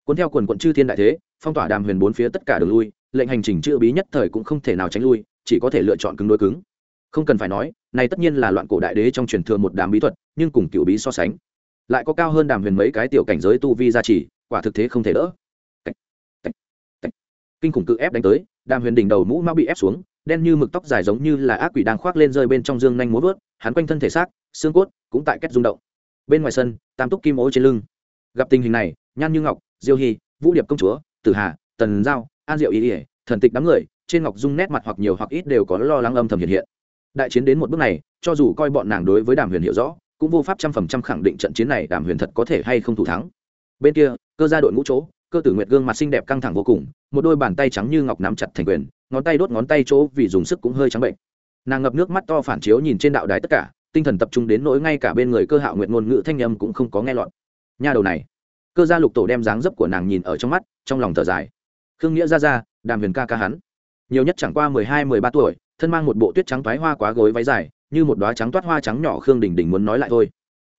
Cuốn theo quần quận chư thiên đại thế, phong tỏa đàm huyền bốn phía tất cả đường lui lệnh hành trình chữa bí nhất thời cũng không thể nào tránh lui, chỉ có thể lựa chọn cứng đối cứng. Không cần phải nói, này tất nhiên là loạn cổ đại đế trong truyền thừa một đám bí thuật, nhưng cùng cựu bí so sánh, lại có cao hơn đàm huyền mấy cái tiểu cảnh giới tu vi gia trì, quả thực thế không thể đỡ. Kinh khủng cự ép đánh tới, đàm huyền đỉnh đầu mũ mau bị ép xuống, đen như mực tóc dài giống như là ác quỷ đang khoác lên rơi bên trong dương nhanh múa vớt, hắn quanh thân thể xác, xương cốt cũng tại cách rung động. Bên ngoài sân, tam túc kim ố trên lưng. Gặp tình hình này, nhan như ngọc, diêu hy, vũ điệp công chúa, tử hà, tần giao an diệu ý ỉa thần tịch đám người, trên ngọc dung nét mặt hoặc nhiều hoặc ít đều có lo lắng âm thầm hiện hiện. Đại chiến đến một bước này, cho dù coi bọn nàng đối với đàm huyền hiểu rõ, cũng vô pháp trăm phần trăm khẳng định trận chiến này đàm huyền thật có thể hay không thủ thắng. Bên kia, cơ gia đội ngũ chỗ, cơ tử nguyệt gương mặt xinh đẹp căng thẳng vô cùng, một đôi bàn tay trắng như ngọc nắm chặt thành quyền, ngón tay đốt ngón tay chỗ vì dùng sức cũng hơi trắng bệnh. Nàng ngập nước mắt to phản chiếu nhìn trên đạo đài tất cả, tinh thần tập trung đến nỗi ngay cả bên người cơ hạo nguyện ngôn ngữ thanh âm cũng không có nghe lọt. Nha đầu này. Cơ gia lục tổ đem dáng dấp của nàng nhìn ở trong mắt, trong lòng thở dài khương nghĩa ra ra, đàm huyền ca ca hắn. Nhiều nhất chẳng qua mười hai, mười ba tuổi, thân mang một bộ tuyết trắng toái hoa quá gối váy dài, như một đoá trắng toát hoa trắng nhỏ khương đình đình muốn nói lại thôi.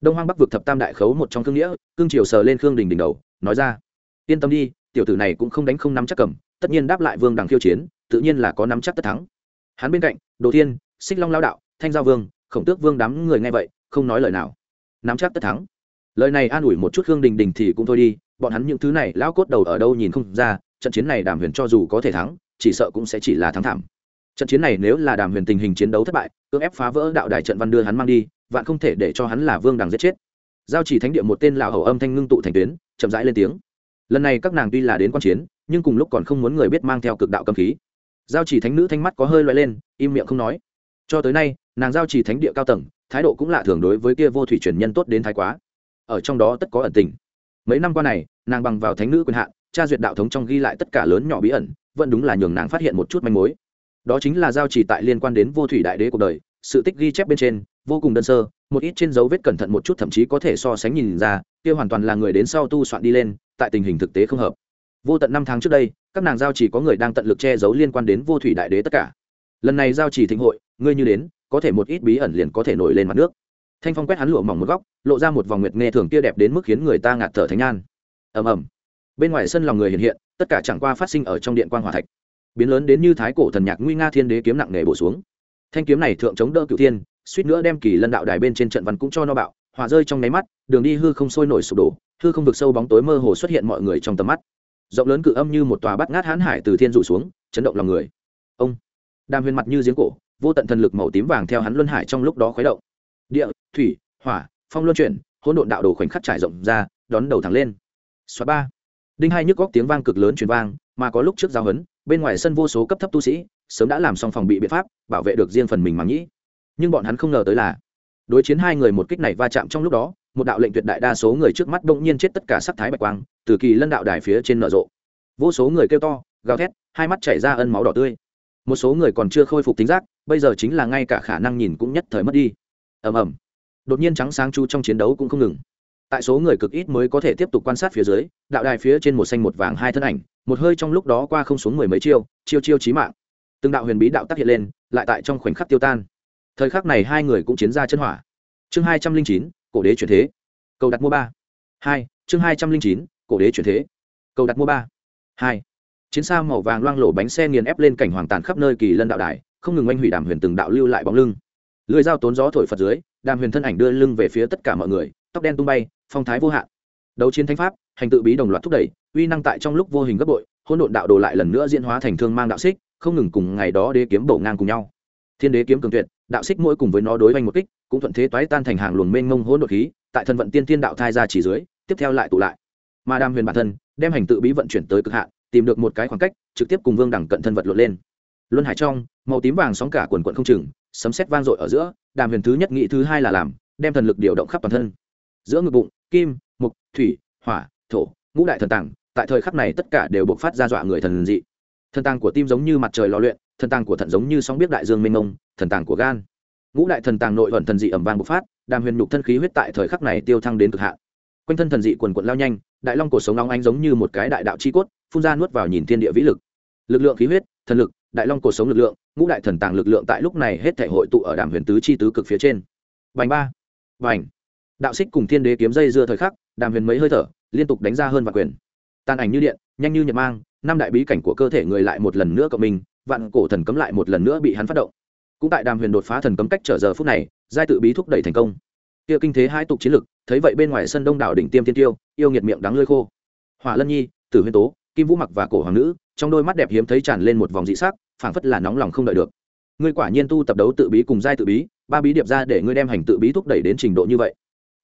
Đông hoang bắc vực thập tam đại khấu một trong khương nghĩa, cương triều sờ lên khương đình đình đầu, nói ra, yên tâm đi, tiểu tử này cũng không đánh không nắm chắc cầm, tất nhiên đáp lại vương đằng khiêu chiến, tự nhiên là có nắm chắc tất thắng. Hắn bên cạnh, đồ thiên, xích long lao đạo, thanh giao vương, khổng tước vương đám người nghe vậy, không nói lời nào. Nắm chắc tất thắng. Lời này an ủi một chút khương đình đình thì cũng thôi đi, bọn hắn những thứ này lão cốt đầu ở đâu nhìn không ra trận chiến này đàm huyền cho dù có thể thắng, chỉ sợ cũng sẽ chỉ là thắng thảm. Trận chiến này nếu là đàm huyền tình hình chiến đấu thất bại, cưỡng ép phá vỡ đạo đài trận văn đưa hắn mang đi, vạn không thể để cho hắn là vương đằng giết chết. Giao chỉ thánh địa một tên lão hầu âm thanh ngưng tụ thành tuyến, chậm rãi lên tiếng. Lần này các nàng tuy là đến quan chiến, nhưng cùng lúc còn không muốn người biết mang theo cực đạo cầm khí. Giao chỉ thánh nữ thanh mắt có hơi loay lên, im miệng không nói. Cho tới nay, nàng giao chỉ thánh địa cao tầng, thái độ cũng lạ thường đối với kia vô thủy truyền nhân tốt đến thái quá. Ở trong đó tất có ẩn tình. Mấy năm qua này, nàng bằng vào thánh nữ quyền hạn tra duyệt đạo thống trong ghi lại tất cả lớn nhỏ bí ẩn, vẫn đúng là nhường nàng phát hiện một chút manh mối. Đó chính là giao chỉ tại liên quan đến vô thủy đại đế cuộc đời, sự tích ghi chép bên trên, vô cùng đơn sơ, một ít trên dấu vết cẩn thận một chút thậm chí có thể so sánh nhìn ra, kia hoàn toàn là người đến sau tu soạn đi lên, tại tình hình thực tế không hợp. Vô tận năm tháng trước đây, các nàng giao chỉ có người đang tận lực che giấu liên quan đến vô thủy đại đế tất cả. Lần này giao chỉ thịnh hội, ngươi như đến, có thể một ít bí ẩn liền có thể nổi lên mặt nước. Thanh phong quét hắn lụa mỏng một góc, lộ ra một vòng nguyệt nghe thường kia đẹp đến mức khiến người ta ngạt thở thánh nhan. Ầm ầm bên ngoài sân lòng người hiện hiện, tất cả chẳng qua phát sinh ở trong điện quan hòa thạch. Biến lớn đến như thái cổ thần nhạc nguy nga thiên đế kiếm nặng nề bổ xuống. Thanh kiếm này thượng chống đỡ cựu thiên, suýt nữa đem kỳ lân đạo đài bên trên trận văn cũng cho no bạo hòa rơi trong nháy mắt, đường đi hư không sôi nổi sụp đổ, hư không vực sâu bóng tối mơ hồ xuất hiện mọi người trong tầm mắt. Rộng lớn cự âm như một tòa bắt ngát hãn hải từ thiên rủ xuống, chấn động lòng người. Ông đam huyền mặt như giếng cổ, vô tận thần lực màu tím vàng theo hắn luân hải trong lúc đó khuấy động. Địa, thủy, hỏa, phong luân chuyển, hỗn độn đạo đồ khoảnh khắc trải rộng ra, đón đầu thẳng lên. Xóa ba đinh hai nhức góc tiếng vang cực lớn truyền vang, mà có lúc trước giao hấn bên ngoài sân vô số cấp thấp tu sĩ, sớm đã làm xong phòng bị biện pháp, bảo vệ được riêng phần mình mà nhĩ nhưng bọn hắn không ngờ tới là, đối chiến hai người một kích này va chạm trong lúc đó, một đạo lệnh tuyệt đại đa số người trước mắt bỗng nhiên chết tất cả sắc thái bạch quang, từ kỳ lân đạo đài phía trên nở rộ. Vô số người kêu to, gào thét, hai mắt chảy ra ân máu đỏ tươi. Một số người còn chưa khôi phục tính giác, bây giờ chính là ngay cả khả năng nhìn cũng nhất thời mất đi. Ầm ầm. Đột nhiên trắng sáng chu trong chiến đấu cũng không ngừng tại số người cực ít mới có thể tiếp tục quan sát phía dưới, đạo đài phía trên một xanh một vàng hai thân ảnh, một hơi trong lúc đó qua không xuống mười mấy chiêu chiêu chiêu chí mạng. Từng đạo huyền bí đạo tác hiện lên, lại tại trong khoảnh khắc tiêu tan. Thời khắc này hai người cũng chiến ra chân hỏa. Chương hai trăm linh chín, cổ đế chuyển thế. Cầu đặt mua ba. Hai, chương hai trăm linh chín, cổ đế chuyển thế. Cầu đặt mua ba. Hai. Chiến xa màu vàng loang lổ bánh xe nghiền ép lên cảnh hoàng tàn khắp nơi kỳ lân đạo đài, không ngừng oanh hủy đàm huyền từng đạo lưu lại bóng lưng. Lưỡi dao tốn gió thổi phật dưới, đàm huyền thân ảnh đưa lưng về phía tất cả mọi người, tóc đen tung bay phong thái vô hạn. Đấu chiến thánh pháp, hành tự bí đồng loạt thúc đẩy, uy năng tại trong lúc vô hình gấp bội hôn độn đạo đồ lại lần nữa diễn hóa thành thương mang đạo xích, không ngừng cùng ngày đó đế kiếm bổ ngang cùng nhau. Thiên đế kiếm cường tuyệt, đạo xích mỗi cùng với nó đối với một kích, cũng thuận thế toái tan thành hàng luồng mênh mông hỗn độn khí, tại thân vận tiên tiên đạo thai ra chỉ dưới, tiếp theo lại tụ lại. Mà đam huyền bản thân, đem hành tự bí vận chuyển tới cực hạn, tìm được một cái khoảng cách, trực tiếp cùng vương đẳng cận thân vật lộn lên. Luân hải trong, màu tím vàng sóng cả quần quận không chừng, sấm sét vang dội ở giữa đàm huyền thứ nhất nghị thứ hai là làm, đem thần lực điều động khắp toàn thân giữa ngực bụng, kim mục thủy, hỏa, thổ, ngũ đại thần tàng, tại thời khắc này tất cả đều bộc phát ra dọa người thần dị. Thần tàng của tim giống như mặt trời lò luyện, thần tàng của thận giống như sóng biết đại dương mênh mông, thần tàng của gan. Ngũ đại thần tàng nội vận thần dị ẩm vàng bộc phát, đàm huyền nhục thân khí huyết tại thời khắc này tiêu thăng đến cực hạn. Quanh thân thần dị quần quận lao nhanh, đại long cổ sống long anh giống như một cái đại đạo chi cốt, phun ra nuốt vào nhìn thiên địa vĩ lực. Lực lượng khí huyết, thần lực, đại long cổ sống lực lượng, ngũ đại thần tàng lực lượng tại lúc này hết thể hội tụ ở đàm huyền tứ chi tứ cực phía trên. Vành ba. Vành đạo xích cùng thiên đế kiếm dây dưa thời khắc, đàm huyền mấy hơi thở, liên tục đánh ra hơn vạn quyền. Tàn ảnh như điện, nhanh như nhật mang, năm đại bí cảnh của cơ thể người lại một lần nữa cộng mình vạn cổ thần cấm lại một lần nữa bị hắn phát động. Cũng tại đàm huyền đột phá thần cấm cách trở giờ phút này, giai tự bí thúc đẩy thành công. Kia kinh thế hai tục chiến lực, thấy vậy bên ngoài sân đông đảo đỉnh tiêm tiên tiêu, yêu nghiệt miệng đắng lơi khô. Hỏa lân nhi, tử huyên tố, kim vũ mặc và cổ hoàng nữ, trong đôi mắt đẹp hiếm thấy tràn lên một vòng dị sắc, phảng phất là nóng lòng không đợi được. Ngươi quả nhiên tu tập đấu tự bí cùng giai tự bí, ba bí điệp ra để ngươi đem hành tự bí thúc đẩy đến trình độ như vậy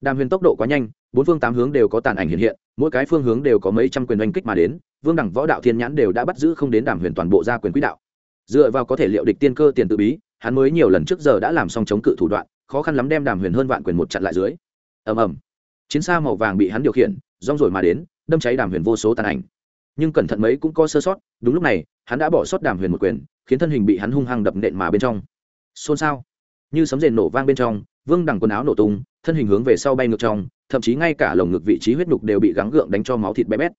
đàm huyền tốc độ quá nhanh, bốn phương tám hướng đều có tàn ảnh hiện hiện, mỗi cái phương hướng đều có mấy trăm quyền oanh kích mà đến, vương đẳng võ đạo thiên nhãn đều đã bắt giữ không đến đàm huyền toàn bộ gia quyền quỹ đạo. Dựa vào có thể liệu địch tiên cơ tiền tự bí, hắn mới nhiều lần trước giờ đã làm xong chống cự thủ đoạn, khó khăn lắm đem đàm huyền hơn vạn quyền một chặn lại dưới. Ầm ầm. Chiến xa màu vàng bị hắn điều khiển, rong rồi mà đến, đâm cháy đàm huyền vô số tàn ảnh. Nhưng cẩn thận mấy cũng có sơ sót, đúng lúc này, hắn đã bỏ sót đàm huyền một quyền, khiến thân hình bị hắn hung hăng đập nện mà bên trong. Xôn xao như sấm rền nổ vang bên trong, vương đằng quần áo nổ tung, thân hình hướng về sau bay ngược trong, thậm chí ngay cả lồng ngực vị trí huyết nhục đều bị gắng gượng đánh cho máu thịt bé bét.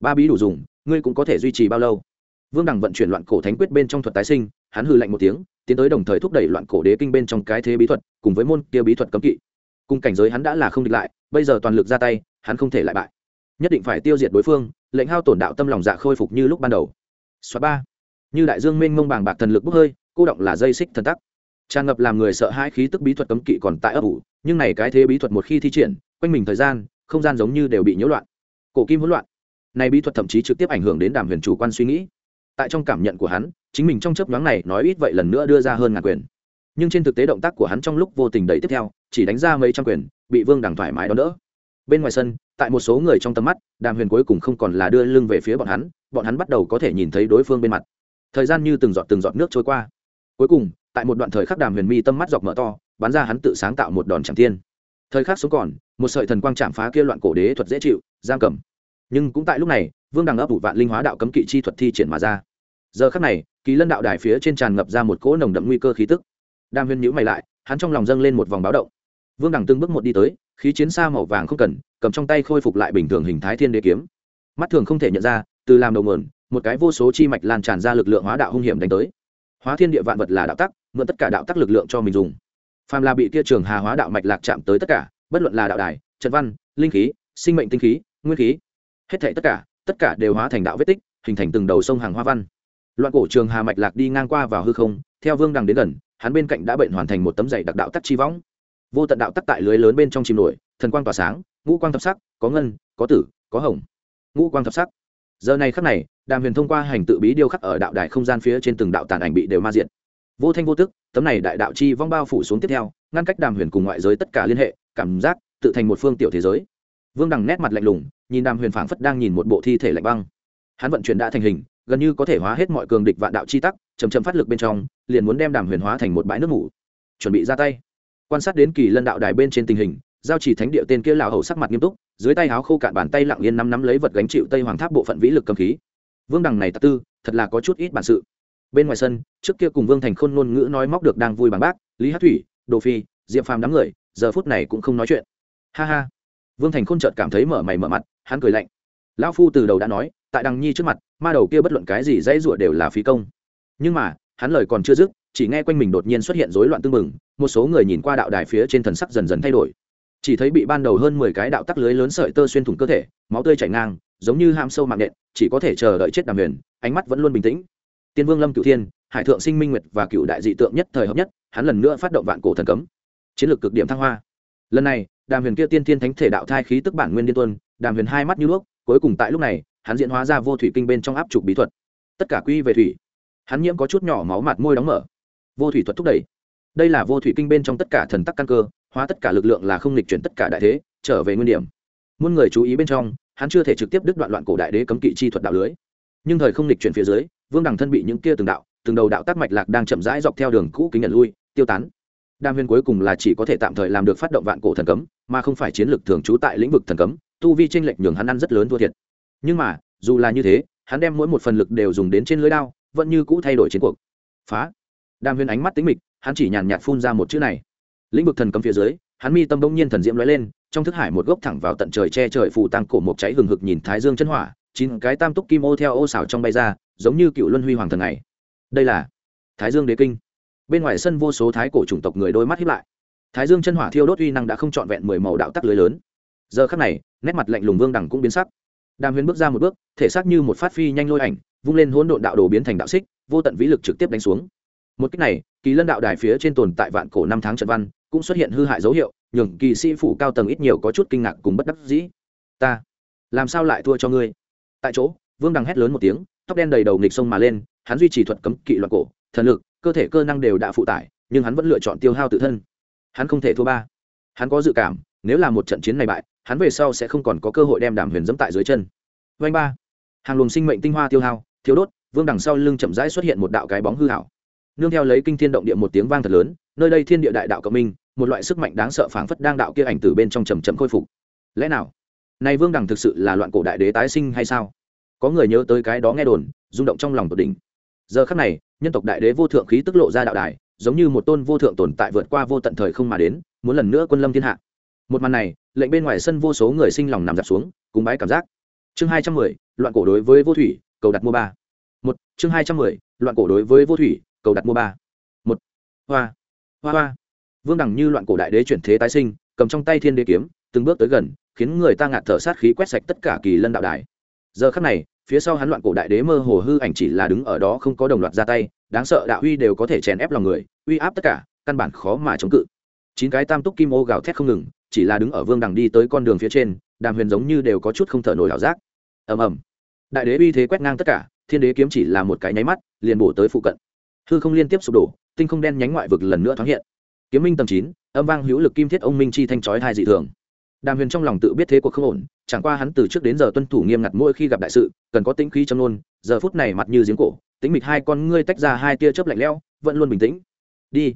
Ba bí đủ dùng, ngươi cũng có thể duy trì bao lâu? Vương đằng vận chuyển loạn cổ thánh quyết bên trong thuật tái sinh, hắn hư lạnh một tiếng, tiến tới đồng thời thúc đẩy loạn cổ đế kinh bên trong cái thế bí thuật, cùng với môn kia bí thuật cấm kỵ. Cùng cảnh giới hắn đã là không địch lại, bây giờ toàn lực ra tay, hắn không thể lại bại. Nhất định phải tiêu diệt đối phương, lệnh hao tổn đạo tâm lòng dạ khôi phục như lúc ban đầu. Xóa ba. Như đại dương mênh mông bàng bạc thần lực bốc hơi, cô động là dây xích thần tắc tràn ngập làm người sợ hãi khí tức bí thuật cấm kỵ còn tại ấp ủ, nhưng này cái thế bí thuật một khi thi triển, quanh mình thời gian, không gian giống như đều bị nhiễu loạn. Cổ kim hỗn loạn. Này bí thuật thậm chí trực tiếp ảnh hưởng đến đàm huyền chủ quan suy nghĩ. Tại trong cảm nhận của hắn, chính mình trong chớp nhoáng này nói ít vậy lần nữa đưa ra hơn ngàn quyền. Nhưng trên thực tế động tác của hắn trong lúc vô tình đẩy tiếp theo, chỉ đánh ra mấy trăm quyền, bị vương đằng thoải mái đón đỡ. Bên ngoài sân, tại một số người trong tầm mắt, đàm huyền cuối cùng không còn là đưa lưng về phía bọn hắn bọn hắn bắt đầu có thể nhìn thấy đối phương bên mặt. Thời gian như từng giọt từng giọt nước trôi qua. Cuối cùng tại một đoạn thời khắc đàm huyền mi tâm mắt dọc mở to, bắn ra hắn tự sáng tạo một đòn chẳng tiên. Thời khắc sống còn, một sợi thần quang chạm phá kia loạn cổ đế thuật dễ chịu, giam cầm. Nhưng cũng tại lúc này, vương đằng ấp ủ vạn linh hóa đạo cấm kỵ chi thuật thi triển mà ra. Giờ khắc này, kỳ lân đạo đài phía trên tràn ngập ra một cỗ nồng đậm nguy cơ khí tức. Đàm huyền nhữ mày lại, hắn trong lòng dâng lên một vòng báo động. Vương đằng từng bước một đi tới, khí chiến xa màu vàng không cần, cầm trong tay khôi phục lại bình thường hình thái thiên đế kiếm. Mắt thường không thể nhận ra, từ làm đầu mườn một cái vô số chi mạch lan tràn ra lực lượng hóa đạo hung hiểm đánh tới hóa thiên địa vạn vật là đạo tắc, mượn tất cả đạo tắc lực lượng cho mình dùng. Phàm là bị kia trường hà hóa đạo mạch lạc chạm tới tất cả, bất luận là đạo đài, trận văn, linh khí, sinh mệnh tinh khí, nguyên khí, hết thảy tất cả tất cả đều hóa thành đạo vết tích, hình thành từng đầu sông hàng hoa văn. Loạn cổ trường hà mạch lạc đi ngang qua vào hư không, theo vương đằng đến gần, hắn bên cạnh đã bệnh hoàn thành một tấm dày đặc đạo tắc chi võng. Vô tận đạo tắc tại lưới lớn bên trong chìm nổi, thần quang tỏa sáng, ngũ quang thập sắc, có ngân, có tử, có hồng. Ngũ quang thập sắc. Giờ này khắc này đàm huyền thông qua hành tự bí điêu khắc ở đạo đài không gian phía trên từng đạo tàn ảnh bị đều ma diện vô thanh vô tức, tấm này đại đạo chi vong bao phủ xuống tiếp theo, ngăn cách đàm huyền cùng ngoại giới tất cả liên hệ, cảm giác, tự thành một phương tiểu thế giới. Vương đằng nét mặt lạnh lùng, nhìn đàm huyền phảng phất đang nhìn một bộ thi thể lạnh băng. Hắn vận chuyển đã thành hình, gần như có thể hóa hết mọi cường địch vạn đạo chi tắc chầm chầm phát lực bên trong, liền muốn đem đàm huyền hóa thành một bãi nước ngủ chuẩn bị ra tay. Quan sát đến kỳ lân đạo đài bên trên tình hình, giao chỉ thánh địa tên kia lão hầu sắc mặt nghiêm túc, dưới tay áo khô cạn bàn tay lặng yên năm nắm lấy vật gánh chịu tây hoàng tháp bộ phận vĩ lực cầm khí vương đằng này tạ tư, thật là có chút ít bản sự. Bên ngoài sân, trước kia cùng vương thành khôn ngôn ngữ nói móc được đang vui bằng bác, lý hát thủy, đồ phi, diệp phàm đám người, giờ phút này cũng không nói chuyện. Ha ha. Vương thành khôn chợt cảm thấy mở mày mở mặt, hắn cười lạnh. Lão phu từ đầu đã nói, tại đằng nhi trước mặt, ma đầu kia bất luận cái gì dãy rủa đều là phí công. Nhưng mà, hắn lời còn chưa dứt, chỉ nghe quanh mình đột nhiên xuất hiện rối loạn tương mừng một số người nhìn qua đạo đài phía trên thần sắc dần dần thay đổi. Chỉ thấy bị ban đầu hơn mười cái đạo tắc lưới lớn sợi tơ xuyên thủng cơ thể, máu tươi chảy ngang giống như ham sâu mạng nện chỉ có thể chờ đợi chết đàm huyền, ánh mắt vẫn luôn bình tĩnh. Tiên vương lâm cửu thiên, hải thượng sinh minh nguyệt và cựu đại dị tượng nhất thời hợp nhất, hắn lần nữa phát động vạn cổ thần cấm. Chiến lược cực điểm thăng hoa. Lần này, đàm huyền kia tiên thiên thánh thể đạo thai khí tức bản nguyên điên tuân đàm huyền hai mắt như đuốc cuối cùng tại lúc này, hắn diễn hóa ra vô thủy kinh bên trong áp trục bí thuật. Tất cả quy về thủy. Hắn nhiễm có chút nhỏ máu mặt môi đóng mở. Vô thủy thuật thúc đẩy. Đây là vô thủy kinh bên trong tất cả thần tắc căn cơ, hóa tất cả lực lượng là không lịch chuyển tất cả đại thế, trở về nguyên điểm. Muôn người chú ý bên trong hắn chưa thể trực tiếp đứt đoạn loạn cổ đại đế cấm kỵ chi thuật đạo lưới. Nhưng thời không lịch chuyển phía dưới, vương đằng thân bị những kia từng đạo, từng đầu đạo tác mạch lạc đang chậm rãi dọc theo đường cũ kính nhận lui, tiêu tán. Đam huyền cuối cùng là chỉ có thể tạm thời làm được phát động vạn cổ thần cấm, mà không phải chiến lược thường trú tại lĩnh vực thần cấm, tu vi tranh lệch nhường hắn ăn rất lớn thua thiệt. Nhưng mà, dù là như thế, hắn đem mỗi một phần lực đều dùng đến trên lưới đao, vẫn như cũ thay đổi chiến cuộc. Phá. Đam huyền ánh mắt tính mịch, hắn chỉ nhàn nhạt phun ra một chữ này. Lĩnh vực thần cấm phía dưới hắn mi tâm đông nhiên thần diễm lóe lên, trong thức hải một gốc thẳng vào tận trời che trời phù tăng cổ một cháy hừng hực nhìn thái dương chân hỏa, chín cái tam túc kim ô theo ô xảo trong bay ra, giống như cựu luân huy hoàng thần này đây là thái dương đế kinh. Bên ngoài sân vô số thái cổ chủng tộc người đôi mắt hiếp lại. Thái dương chân hỏa thiêu đốt uy năng đã không trọn vẹn mười màu đạo tắc lưới lớn. Giờ khắc này, nét mặt lạnh lùng vương đẳng cũng biến sắc. Đàm huyền bước ra một bước, thể xác như một phát phi nhanh lôi ảnh, vung lên hỗn độn đạo đồ biến thành đạo xích, vô tận vĩ lực trực tiếp đánh xuống. Một cách này, kỳ lân đạo đài phía trên tồn tại vạn cổ năm tháng trận văn cũng xuất hiện hư hại dấu hiệu, nhường kỳ sĩ phủ cao tầng ít nhiều có chút kinh ngạc cùng bất đắc dĩ. Ta, làm sao lại thua cho ngươi? Tại chỗ, vương đằng hét lớn một tiếng, tóc đen đầy đầu nghịch sông mà lên, hắn duy trì thuật cấm kỵ loạn cổ, thần lực, cơ thể cơ năng đều đã phụ tải, nhưng hắn vẫn lựa chọn tiêu hao tự thân. Hắn không thể thua ba. Hắn có dự cảm, nếu là một trận chiến này bại, hắn về sau sẽ không còn có cơ hội đem đàm huyền dẫm tại dưới chân. Vanh ba. Hàng luồng sinh mệnh tinh hoa tiêu hao thiếu đốt, vương đằng sau lưng chậm rãi xuất hiện một đạo cái bóng hư hảo nương theo lấy kinh thiên động địa một tiếng vang thật lớn, nơi đây thiên địa đại đạo cộng minh một loại sức mạnh đáng sợ phảng phất đang đạo kia ảnh từ bên trong trầm chậm khôi phục. Lẽ nào? Này vương đằng thực sự là loạn cổ đại đế tái sinh hay sao? Có người nhớ tới cái đó nghe đồn, rung động trong lòng tột đỉnh. Giờ khắc này, nhân tộc đại đế vô thượng khí tức lộ ra đạo đài, giống như một tôn vô thượng tồn tại vượt qua vô tận thời không mà đến, muốn lần nữa quân lâm thiên hạ. Một màn này, lệnh bên ngoài sân vô số người sinh lòng nằm dạp xuống, cùng bái cảm giác. Chương hai trăm mười, loạn cổ đối với vô thủy, cầu đặt mua ba. Một, chương hai trăm mười, loạn cổ đối với vô thủy, cầu đặt mua ba. Một. Hoa. Hoa hoa vương đẳng như loạn cổ đại đế chuyển thế tái sinh, cầm trong tay thiên đế kiếm, từng bước tới gần, khiến người ta ngạt thở sát khí quét sạch tất cả kỳ lân đạo đài. Giờ khắc này, phía sau hắn loạn cổ đại đế mơ hồ hư ảnh chỉ là đứng ở đó không có đồng loạt ra tay, đáng sợ đạo uy đều có thể chèn ép lòng người, uy áp tất cả, căn bản khó mà chống cự. Chín cái tam túc kim ô gào thét không ngừng, chỉ là đứng ở vương đằng đi tới con đường phía trên, đàm huyền giống như đều có chút không thở nổi ảo giác. Ầm ầm. Đại đế uy thế quét ngang tất cả, thiên đế kiếm chỉ là một cái nháy mắt, liền bổ tới phụ cận. Hư không liên tiếp sụp đổ, tinh không đen nhánh ngoại vực lần nữa thoáng hiện kiếm minh tầm chín, âm vang hữu lực kim thiết ông minh chi thanh chói hai dị thường. Đàm huyền trong lòng tự biết thế cuộc không ổn, chẳng qua hắn từ trước đến giờ tuân thủ nghiêm ngặt mỗi khi gặp đại sự, cần có tĩnh khí trong nôn giờ phút này mặt như giếng cổ tính mịch hai con ngươi tách ra hai tia chớp lạnh lẽo, vẫn luôn bình tĩnh. Đi.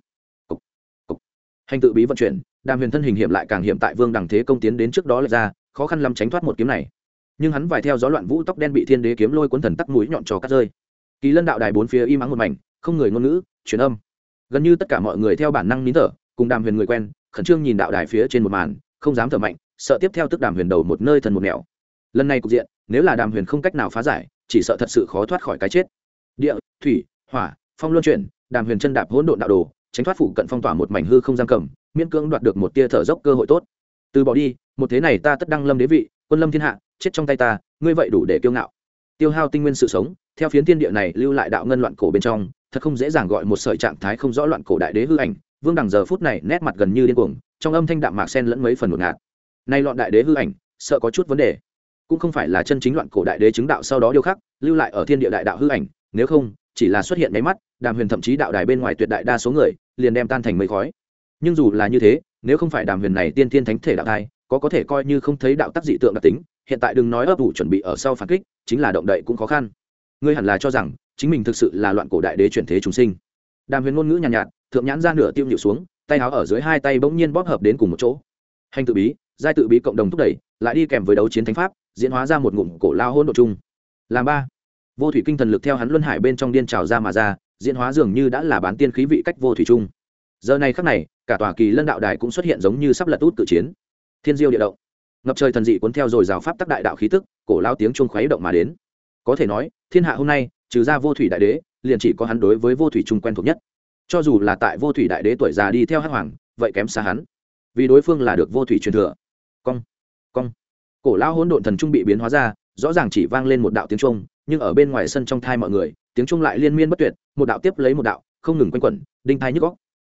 Cục. Cục. hành tự bí vận chuyển, đàm huyền thân hình hiểm lại càng hiểm tại vương đằng thế công tiến đến trước đó lại ra, khó khăn lắm tránh thoát một kiếm này. Nhưng hắn vài theo gió loạn vũ tóc đen bị thiên đế kiếm lôi cuốn thần tắc mũi nhọn trò cắt rơi. Kỳ lân đạo đài bốn phía im ắng một mảnh, không người ngôn ngữ, truyền âm gần như tất cả mọi người theo bản năng nín thở, cùng đàm huyền người quen, khẩn trương nhìn đạo đài phía trên một màn, không dám thở mạnh, sợ tiếp theo tức đàm huyền đầu một nơi thần một nẻo. Lần này cục diện, nếu là đàm huyền không cách nào phá giải, chỉ sợ thật sự khó thoát khỏi cái chết. Địa, thủy, hỏa, phong luân chuyển, đàm huyền chân đạp hỗn độn đạo đồ, tránh thoát phủ cận phong tỏa một mảnh hư không giam cầm, miễn cưỡng đoạt được một tia thở dốc cơ hội tốt. Từ bỏ đi, một thế này ta tất đăng lâm đế vị, quân lâm thiên hạ, chết trong tay ta, ngươi vậy đủ để kiêu ngạo. Tiêu hao tinh nguyên sự sống, theo phiến thiên địa này lưu lại đạo ngân loạn cổ bên trong thật không dễ dàng gọi một sợi trạng thái không rõ loạn cổ đại đế hư ảnh. Vương đằng giờ phút này nét mặt gần như điên cuồng, trong âm thanh đạm mạc sen lẫn mấy phần một ngạt. Nay loạn đại đế hư ảnh, sợ có chút vấn đề. Cũng không phải là chân chính loạn cổ đại đế chứng đạo sau đó điêu khắc, lưu lại ở thiên địa đại đạo hư ảnh, nếu không, chỉ là xuất hiện máy mắt, đàm huyền thậm chí đạo đài bên ngoài tuyệt đại đa số người, liền đem tan thành mây khói. Nhưng dù là như thế, nếu không phải đàm huyền này tiên thiên thánh thể đạo thai, có có thể coi như không thấy đạo tác dị tượng đặc tính, hiện tại đừng nói ấp ủ chuẩn bị ở sau phản kích, chính là động đậy cũng khó khăn. Ngươi hẳn là cho rằng chính mình thực sự là loạn cổ đại đế chuyển thế chúng sinh. Đàm huyền ngôn ngữ nhàn nhạt, nhạt thượng nhãn ra nửa tiêu nhịu xuống tay áo ở dưới hai tay bỗng nhiên bóp hợp đến cùng một chỗ. Hành tự bí giai tự bí cộng đồng thúc đẩy lại đi kèm với đấu chiến thánh pháp diễn hóa ra một ngụm cổ lao hôn độ chung. Làm ba. Vô thủy kinh thần lực theo hắn luân hải bên trong điên trào ra mà ra diễn hóa dường như đã là bán tiên khí vị cách vô thủy chung. Giờ này khắc này cả tòa kỳ lân đạo đài cũng xuất hiện giống như sắp lật út tự chiến. Thiên diêu địa động. Ngập trời thần dị cuốn theo rồi rào pháp tắc đại đạo khí tức cổ lao tiếng chuông khuấy động mà đến. Có thể nói thiên hạ hôm nay trừ ra vô thủy đại đế, liền chỉ có hắn đối với vô thủy trung quen thuộc nhất. Cho dù là tại vô thủy đại đế tuổi già đi theo hắc hoàng, vậy kém xa hắn. Vì đối phương là được vô thủy truyền thừa. Cong cong. Cổ lao hỗn độn thần trung bị biến hóa ra, rõ ràng chỉ vang lên một đạo tiếng trung nhưng ở bên ngoài sân trong thai mọi người, tiếng trung lại liên miên bất tuyệt, một đạo tiếp lấy một đạo, không ngừng quanh quẩn, đinh thai nhức góc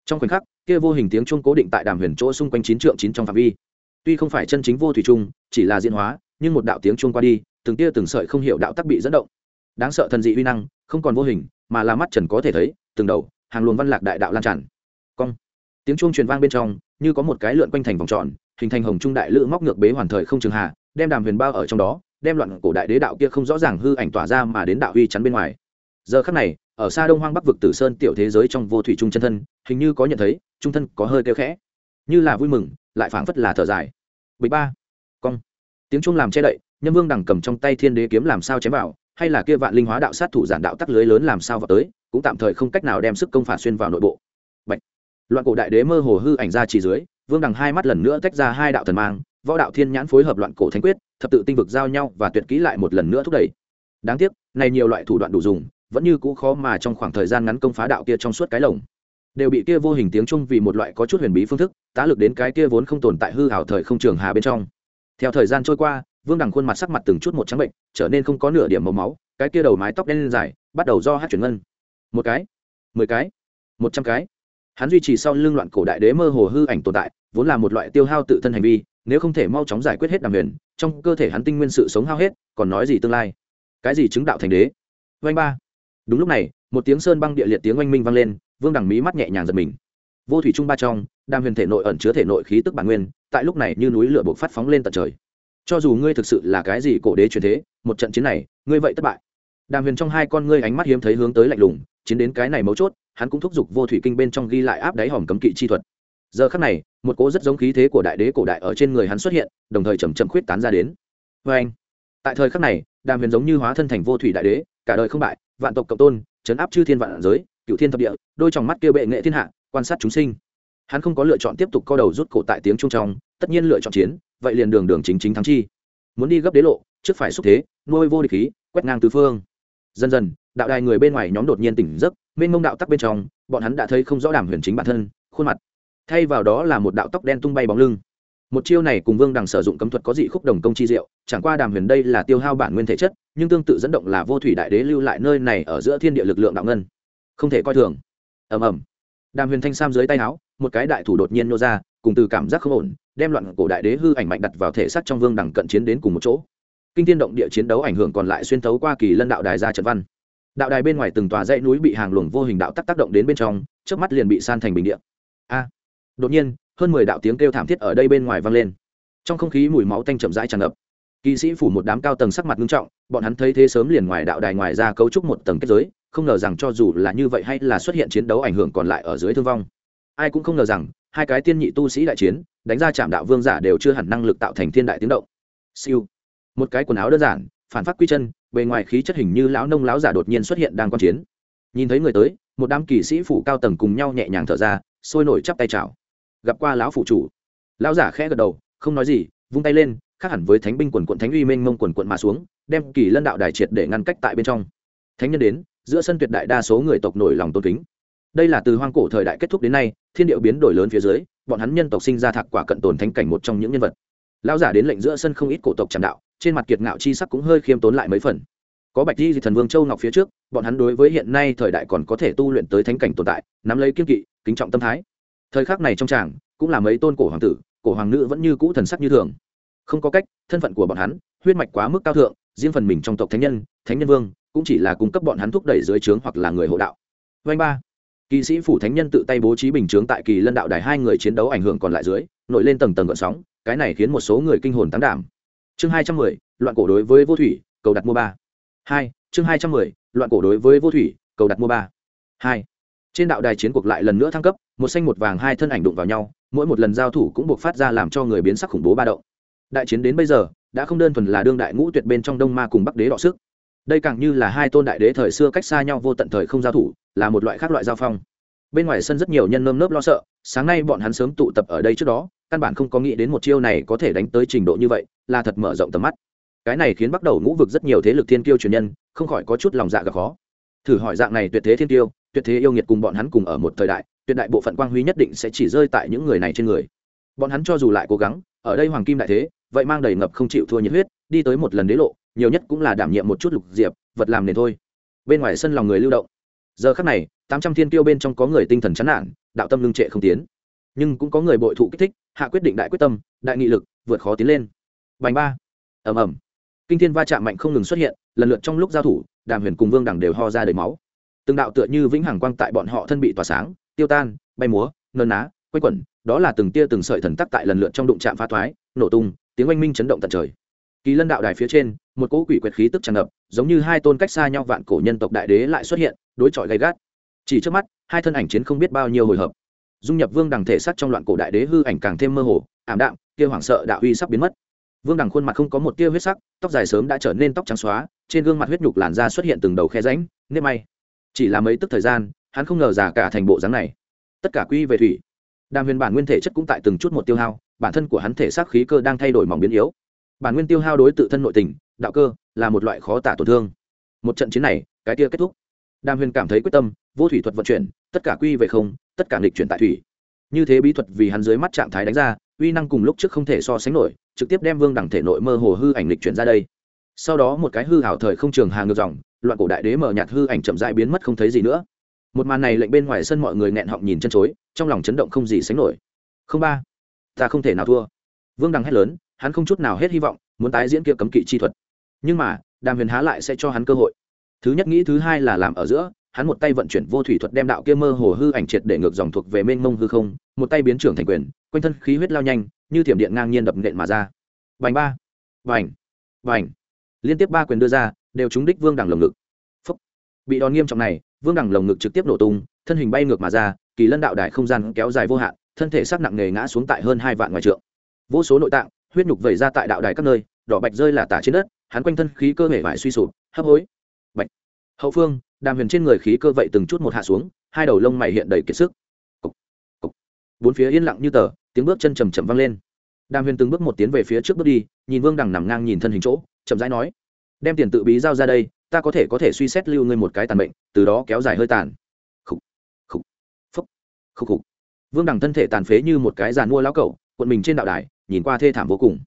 trong khoảnh khắc, kia vô hình tiếng trung cố định tại đàm huyền chỗ xung quanh chín trượng chín trong phạm vi. Tuy không phải chân chính vô thủy trung chỉ là diễn hóa, nhưng một đạo tiếng trung qua đi, từng tia từng sợi không hiểu đạo tắc bị dẫn động đáng sợ thần dị uy năng, không còn vô hình, mà là mắt trần có thể thấy, từng đầu, hàng luồng văn lạc đại đạo lan tràn. Cong. Tiếng chuông truyền vang bên trong, như có một cái lượn quanh thành vòng tròn, hình thành hồng trung đại lữ móc ngược bế hoàn thời không trường hạ đem đàm huyền bao ở trong đó, đem loạn cổ đại đế đạo kia không rõ ràng hư ảnh tỏa ra mà đến đạo uy chắn bên ngoài. Giờ khắc này, ở xa đông hoang bắc vực tử sơn tiểu thế giới trong vô thủy trung chân thân, hình như có nhận thấy, trung thân có hơi kêu khẽ. Như là vui mừng, lại phảng phất là thở dài. Bịch ba. Cong. Tiếng chuông làm che đậy nhân vương đằng cầm trong tay thiên đế kiếm làm sao chém vào hay là kia vạn linh hóa đạo sát thủ giản đạo tắc lưới lớn làm sao vào tới, cũng tạm thời không cách nào đem sức công phản xuyên vào nội bộ. Bạch. loạn cổ đại đế mơ hồ hư ảnh ra chỉ dưới, vương đằng hai mắt lần nữa tách ra hai đạo thần mang, võ đạo thiên nhãn phối hợp loạn cổ thánh quyết, thập tự tinh vực giao nhau và tuyệt kỹ lại một lần nữa thúc đẩy. Đáng tiếc, này nhiều loại thủ đoạn đủ dùng, vẫn như cũ khó mà trong khoảng thời gian ngắn công phá đạo kia trong suốt cái lồng. Đều bị kia vô hình tiếng chung vì một loại có chút huyền bí phương thức, tá lực đến cái kia vốn không tồn tại hư hảo thời không trường hà bên trong. Theo thời gian trôi qua vương đằng khuôn mặt sắc mặt từng chút một trắng bệnh, trở nên không có nửa điểm màu máu, cái kia đầu mái tóc đen lên dài, bắt đầu do hát chuyển ngân. Một cái, mười cái, một trăm cái. Hắn duy trì sau lưng loạn cổ đại đế mơ hồ hư ảnh tồn tại, vốn là một loại tiêu hao tự thân hành vi, nếu không thể mau chóng giải quyết hết đàm huyền, trong cơ thể hắn tinh nguyên sự sống hao hết, còn nói gì tương lai? Cái gì chứng đạo thành đế? Oanh ba. Đúng lúc này, một tiếng sơn băng địa liệt tiếng oanh minh vang lên, vương đằng mí mắt nhẹ nhàng giật mình. Vô thủy trung ba trong, đàm huyền thể nội ẩn chứa thể nội khí tức bản nguyên, tại lúc này như núi lửa buộc phát phóng lên tận trời cho dù ngươi thực sự là cái gì cổ đế truyền thế, một trận chiến này, ngươi vậy thất bại. Đàm huyền trong hai con ngươi ánh mắt hiếm thấy hướng tới lạnh lùng, chiến đến cái này mấu chốt, hắn cũng thúc giục vô thủy kinh bên trong ghi lại áp đáy hòm cấm kỵ chi thuật. Giờ khắc này, một cỗ rất giống khí thế của đại đế cổ đại ở trên người hắn xuất hiện, đồng thời chầm chậm khuyết tán ra đến. Vê anh, tại thời khắc này, đàm huyền giống như hóa thân thành vô thủy đại đế, cả đời không bại, vạn tộc cộng tôn chấn áp chư thiên vạn giới cựu thiên thập địa, đôi trong mắt kia bệ nghệ thiên hạ, quan sát chúng sinh. Hắn không có lựa chọn tiếp tục co đầu rút cổ tại tiếng trung trong tất nhiên lựa chọn chiến, vậy liền đường đường chính chính thắng chi. Muốn đi gấp đế lộ, trước phải xúc thế, nuôi vô địch khí, quét ngang tứ phương. Dần dần, đạo đài người bên ngoài nhóm đột nhiên tỉnh giấc, mênh mông đạo tắc bên trong, bọn hắn đã thấy không rõ đàm huyền chính bản thân, khuôn mặt. Thay vào đó là một đạo tóc đen tung bay bóng lưng. Một chiêu này cùng vương đằng sử dụng cấm thuật có dị khúc đồng công chi diệu, chẳng qua đàm huyền đây là tiêu hao bản nguyên thể chất, nhưng tương tự dẫn động là vô thủy đại đế lưu lại nơi này ở giữa thiên địa lực lượng đạo ngân. Không thể coi thường. Ầm ầm. Đàm huyền thanh sam dưới tay áo, một cái đại thủ đột nhiên nô ra cùng từ cảm giác không ổn, đem loạn cổ đại đế hư ảnh mạnh đặt vào thể xác trong vương đằng cận chiến đến cùng một chỗ. Kinh thiên động địa chiến đấu ảnh hưởng còn lại xuyên thấu qua kỳ lân đạo đài ra trận văn. Đạo đài bên ngoài từng tòa dãy núi bị hàng luồng vô hình đạo tắc tác động đến bên trong trước mắt liền bị san thành bình địa. A! Đột nhiên, hơn mười đạo tiếng kêu thảm thiết ở đây bên ngoài vang lên. Trong không khí mùi máu tanh chậm rãi tràn ngập. Kỵ sĩ phủ một đám cao tầng sắc mặt nghiêm trọng, bọn hắn thấy thế sớm liền ngoài đạo đài ngoài ra cấu trúc một tầng kết giới, không ngờ rằng cho dù là như vậy hay là xuất hiện chiến đấu ảnh hưởng còn lại ở dưới thương vong. Ai cũng không ngờ rằng hai cái tiên nhị tu sĩ đại chiến, đánh ra chạm đạo vương giả đều chưa hẳn năng lực tạo thành thiên đại tiếng động. Siêu. Một cái quần áo đơn giản, phản phát quy chân, bề ngoài khí chất hình như lão nông lão giả đột nhiên xuất hiện đang quan chiến. Nhìn thấy người tới, một đám kỵ sĩ phủ cao tầng cùng nhau nhẹ nhàng thở ra, sôi nổi chắp tay chào. Gặp qua lão phụ chủ. Lão giả khẽ gật đầu, không nói gì, vung tay lên, khác hẳn với thánh binh quần quận thánh uy mênh mông quần quận mà xuống, đem kỳ lân đạo đài triệt để ngăn cách tại bên trong. Thánh nhân đến, giữa sân tuyệt đại đa số người tộc nổi lòng tôn kính đây là từ hoang cổ thời đại kết thúc đến nay, thiên điệu biến đổi lớn phía dưới, bọn hắn nhân tộc sinh ra thạc quả cận tồn thánh cảnh một trong những nhân vật. Lão giả đến lệnh giữa sân không ít cổ tộc tràn đạo, trên mặt kiệt ngạo chi sắc cũng hơi khiêm tốn lại mấy phần. Có bạch di thần vương châu ngọc phía trước, bọn hắn đối với hiện nay thời đại còn có thể tu luyện tới thánh cảnh tồn tại, nắm lấy kiên kỵ, kính trọng tâm thái. Thời khắc này trong tràng, cũng là mấy tôn cổ hoàng tử, cổ hoàng nữ vẫn như cũ thần sắc như thường. Không có cách, thân phận của bọn hắn, huyết mạch quá mức cao thượng, riêng phần mình trong tộc thánh nhân thánh nhân vương, cũng chỉ là cung cấp bọn hắn thúc đẩy dưới trướng hoặc là người hộ đạo. Vanh ba kỵ sĩ phủ thánh nhân tự tay bố trí bình chướng tại kỳ lân đạo đài hai người chiến đấu ảnh hưởng còn lại dưới, nổi lên tầng tầng gợn sóng, cái này khiến một số người kinh hồn tán đảm. Chương hai trăm mười, loạn cổ đối với vô thủy, cầu đặt mua ba. Hai, chương hai trăm mười, loạn cổ đối với vô thủy, cầu đặt mua ba. Hai, trên đạo đài chiến cuộc lại lần nữa thăng cấp, một xanh một vàng hai thân ảnh đụng vào nhau, mỗi một lần giao thủ cũng buộc phát ra làm cho người biến sắc khủng bố ba động. Đại chiến đến bây giờ, đã không đơn thuần là đương đại ngũ tuyệt bên trong đông ma cùng bắc đế đọ sức đây càng như là hai tôn đại đế thời xưa cách xa nhau vô tận thời không giao thủ, là một loại khác loại giao phong. Bên ngoài sân rất nhiều nhân nơm nớp lo sợ, sáng nay bọn hắn sớm tụ tập ở đây trước đó, căn bản không có nghĩ đến một chiêu này có thể đánh tới trình độ như vậy, là thật mở rộng tầm mắt. Cái này khiến bắt đầu ngũ vực rất nhiều thế lực thiên kiêu truyền nhân, không khỏi có chút lòng dạ gặp khó. Thử hỏi dạng này tuyệt thế thiên kiêu, tuyệt thế yêu nghiệt cùng bọn hắn cùng ở một thời đại, tuyệt đại bộ phận quang huy nhất định sẽ chỉ rơi tại những người này trên người. Bọn hắn cho dù lại cố gắng, ở đây hoàng kim đại thế, vậy mang đầy ngập không chịu thua nhiệt huyết, đi tới một lần đế lộ nhiều nhất cũng là đảm nhiệm một chút lục diệp, vật làm nền thôi. Bên ngoài sân lòng người lưu động. Giờ khắc này, tám trăm thiên tiêu bên trong có người tinh thần chán nản, đạo tâm lương trệ không tiến. Nhưng cũng có người bội thụ kích thích, hạ quyết định đại quyết tâm, đại nghị lực, vượt khó tiến lên. Bành ba. Ầm ầm. Kinh thiên va chạm mạnh không ngừng xuất hiện, lần lượt trong lúc giao thủ, đàm huyền cùng vương đẳng đều ho ra đầy máu. Từng đạo tựa như vĩnh hằng quang tại bọn họ thân bị tỏa sáng, tiêu tan, bay múa nơn ná quay quẩn, đó là từng tia từng sợi thần tắc tại lần lượt trong đụng chạm phá thoái, nổ tung, tiếng oanh minh chấn động tận trời kỳ lân đạo đài phía trên, một cỗ quỷ quyệt khí tức tràn ngập, giống như hai tôn cách xa nhau vạn cổ nhân tộc đại đế lại xuất hiện, đối chọi gay gắt. Chỉ trước mắt, hai thân ảnh chiến không biết bao nhiêu hồi hợp. Dung nhập vương đằng thể sắc trong loạn cổ đại đế hư ảnh càng thêm mơ hồ, ảm đạm, kia hoảng sợ đạo uy sắp biến mất. Vương đằng khuôn mặt không có một tia huyết sắc, tóc dài sớm đã trở nên tóc trắng xóa, trên gương mặt huyết nhục làn da xuất hiện từng đầu khe ránh nếp may. Chỉ là mấy tức thời gian, hắn không ngờ già cả thành bộ dáng này. Tất cả quy về thủy. Đàm huyền bản nguyên thể chất cũng tại từng chút một tiêu hao, bản thân của hắn thể xác khí cơ đang thay đổi mỏng biến yếu bản nguyên tiêu hao đối tự thân nội tình, đạo cơ, là một loại khó tả tổn thương. Một trận chiến này, cái kia kết thúc. Đàm huyền cảm thấy quyết tâm, vô thủy thuật vận chuyển, tất cả quy về không, tất cả nghịch chuyển tại thủy. Như thế bí thuật vì hắn dưới mắt trạng thái đánh ra, uy năng cùng lúc trước không thể so sánh nổi, trực tiếp đem vương đẳng thể nội mơ hồ hư ảnh lịch chuyển ra đây. Sau đó một cái hư hảo thời không trường hà ngược dòng, loạn cổ đại đế mở nhạt hư ảnh chậm dại biến mất không thấy gì nữa. Một màn này lệnh bên ngoài sân mọi người nghẹn họng nhìn chân chối, trong lòng chấn động không gì sánh nổi. Không ba, ta không thể nào thua. Vương đằng hét lớn hắn không chút nào hết hy vọng muốn tái diễn kia cấm kỵ chi thuật. Nhưng mà, đàm huyền há lại sẽ cho hắn cơ hội. Thứ nhất nghĩ thứ hai là làm ở giữa, hắn một tay vận chuyển vô thủy thuật đem đạo kia mơ hồ hư ảnh triệt để ngược dòng thuộc về mênh mông hư không, một tay biến trưởng thành quyền, quanh thân khí huyết lao nhanh, như thiểm điện ngang nhiên đập nện mà ra. Vành ba. Vành vành liên tiếp ba quyền đưa ra, đều trúng đích vương đằng lồng ngực. Phúc. bị đòn nghiêm trọng này, vương đằng lồng ngực trực tiếp nổ tung, thân hình bay ngược mà ra, kỳ lân đạo đài không gian kéo dài vô hạn, thân thể sắc nặng nề ngã xuống tại hơn hai vạn ngoài trượng. Vô số nội tạng huyết nhục vẩy ra tại đạo đài các nơi đỏ bạch rơi là tả trên đất hắn quanh thân khí cơ hệ vải suy sụp hấp hối. Bạch. Hậu phương đàm huyền trên người khí cơ vậy từng chút một hạ xuống hai đầu lông mày hiện đầy kiệt sức. Cục, cục. bốn phía yên lặng như tờ tiếng bước chân trầm chậm vang lên. Đàm huyền từng bước một tiến về phía trước bước đi nhìn vương đằng nằm ngang nhìn thân hình chỗ chậm rãi nói đem tiền tự bí giao ra đây ta có thể có thể suy xét lưu ngươi một cái tàn bệnh từ đó kéo dài hơi tàn. Khúc khúc phúc khúc khúc vương đằng thân thể tàn phế như một cái giàn mua lão cẩu quận mình trên đạo đài nhìn qua thê thảm vô cùng.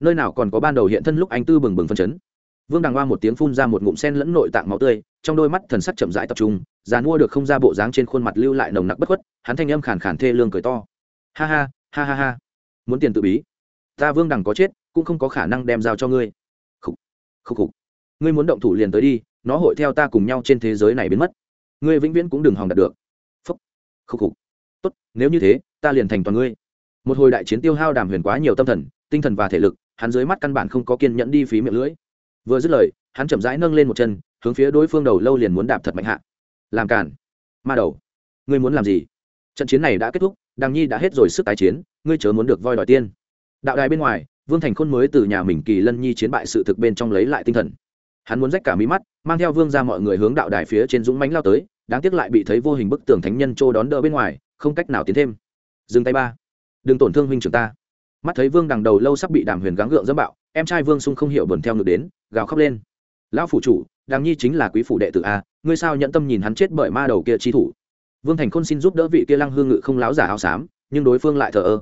Nơi nào còn có ban đầu hiện thân lúc anh tư bừng bừng phân chấn. Vương đằng hoa một tiếng phun ra một ngụm sen lẫn nội tạng máu tươi, trong đôi mắt thần sắc chậm rãi tập trung giàn mua được không ra bộ dáng trên khuôn mặt lưu lại nồng nặc bất khuất, hắn thanh âm khàn khàn thê lương cười to. Ha ha ha ha ha. Muốn tiền tự bí. Ta vương đằng có chết, cũng không có khả năng đem giao cho ngươi. Khúc khúc khúc ngươi muốn động thủ liền tới đi, nó hội theo ta cùng nhau trên thế giới này biến mất. Ngươi vĩnh viễn cũng đừng hòng đạt được. Phúc khúc khúc tốt, nếu như thế, ta liền thành toàn ngươi một hồi đại chiến tiêu hao đàm huyền quá nhiều tâm thần, tinh thần và thể lực, hắn dưới mắt căn bản không có kiên nhẫn đi phí miệng lưỡi. Vừa dứt lời, hắn chậm rãi nâng lên một chân, hướng phía đối phương đầu lâu liền muốn đạp thật mạnh hạ. Làm cản ma đầu. Ngươi muốn làm gì? Trận chiến này đã kết thúc đàng nhi đã hết rồi sức tái chiến, ngươi chớ muốn được voi đòi tiên. Đạo đài bên ngoài, vương thành khôn mới từ nhà mình kỳ lân nhi chiến bại sự thực bên trong lấy lại tinh thần. Hắn muốn rách cả mí mắt, mang theo vương ra mọi người hướng đạo đài phía trên dũng mánh lao tới, đáng tiếc lại bị thấy vô hình bức tường thánh nhân trô đón đỡ bên ngoài, không cách nào tiến thêm. Dừng tay ba đừng tổn thương huynh trưởng ta. Mắt thấy vương đằng đầu lâu sắp bị đàm huyền gắng gượng dẫm bạo, em trai vương sung không hiểu buồn theo ngược đến, gào khóc lên. Lão phủ chủ đàng nhi chính là quý phủ đệ tử a, ngươi sao nhận tâm nhìn hắn chết bởi ma đầu kia chi thủ? Vương thành khôn xin giúp đỡ vị kia lăng hương ngự không láo giả áo xám, nhưng đối phương lại thờ ơ.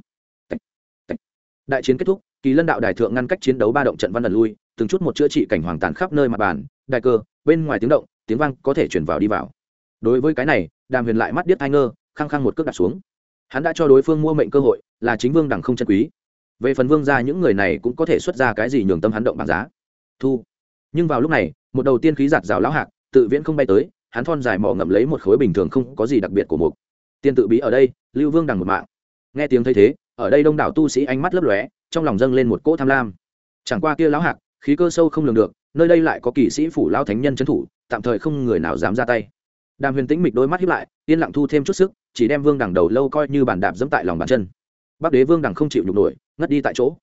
Đại chiến kết thúc, kỳ lân đạo đài thượng ngăn cách chiến đấu ba động trận văn lần lui, từng chút một chữa trị cảnh hoàng tàn khắp nơi mặt bàn đại cơ, bên ngoài tiếng động, tiếng vang có thể chuyển vào đi vào. Đối với cái này, đàm huyền lại mắt điếc hai ngơ, khăng khăng một cước đặt xuống hắn đã cho đối phương mua mệnh cơ hội, là chính vương đằng không chân quý. Về phần vương ra những người này cũng có thể xuất ra cái gì nhường tâm hắn động bằng giá. Thu. Nhưng vào lúc này, một đầu tiên khí giạt rào lão hạc, tự viễn không bay tới, hắn thon dài mỏ ngậm lấy một khối bình thường không có gì đặc biệt của mục. Tiên tự bí ở đây, lưu vương đằng một mạng. Nghe tiếng thấy thế, ở đây đông đảo tu sĩ ánh mắt lấp lóe, trong lòng dâng lên một cỗ tham lam. Chẳng qua kia lão hạc, khí cơ sâu không lường được, nơi đây lại có kỵ sĩ phủ lao thánh nhân trấn thủ, tạm thời không người nào dám ra tay đàm huyền tĩnh mịch đôi mắt hiếp lại, yên lặng thu thêm chút sức, chỉ đem vương đằng đầu lâu coi như bàn đạp dẫm tại lòng bàn chân. Bắc đế vương đằng không chịu nhục nổi, ngất đi tại chỗ.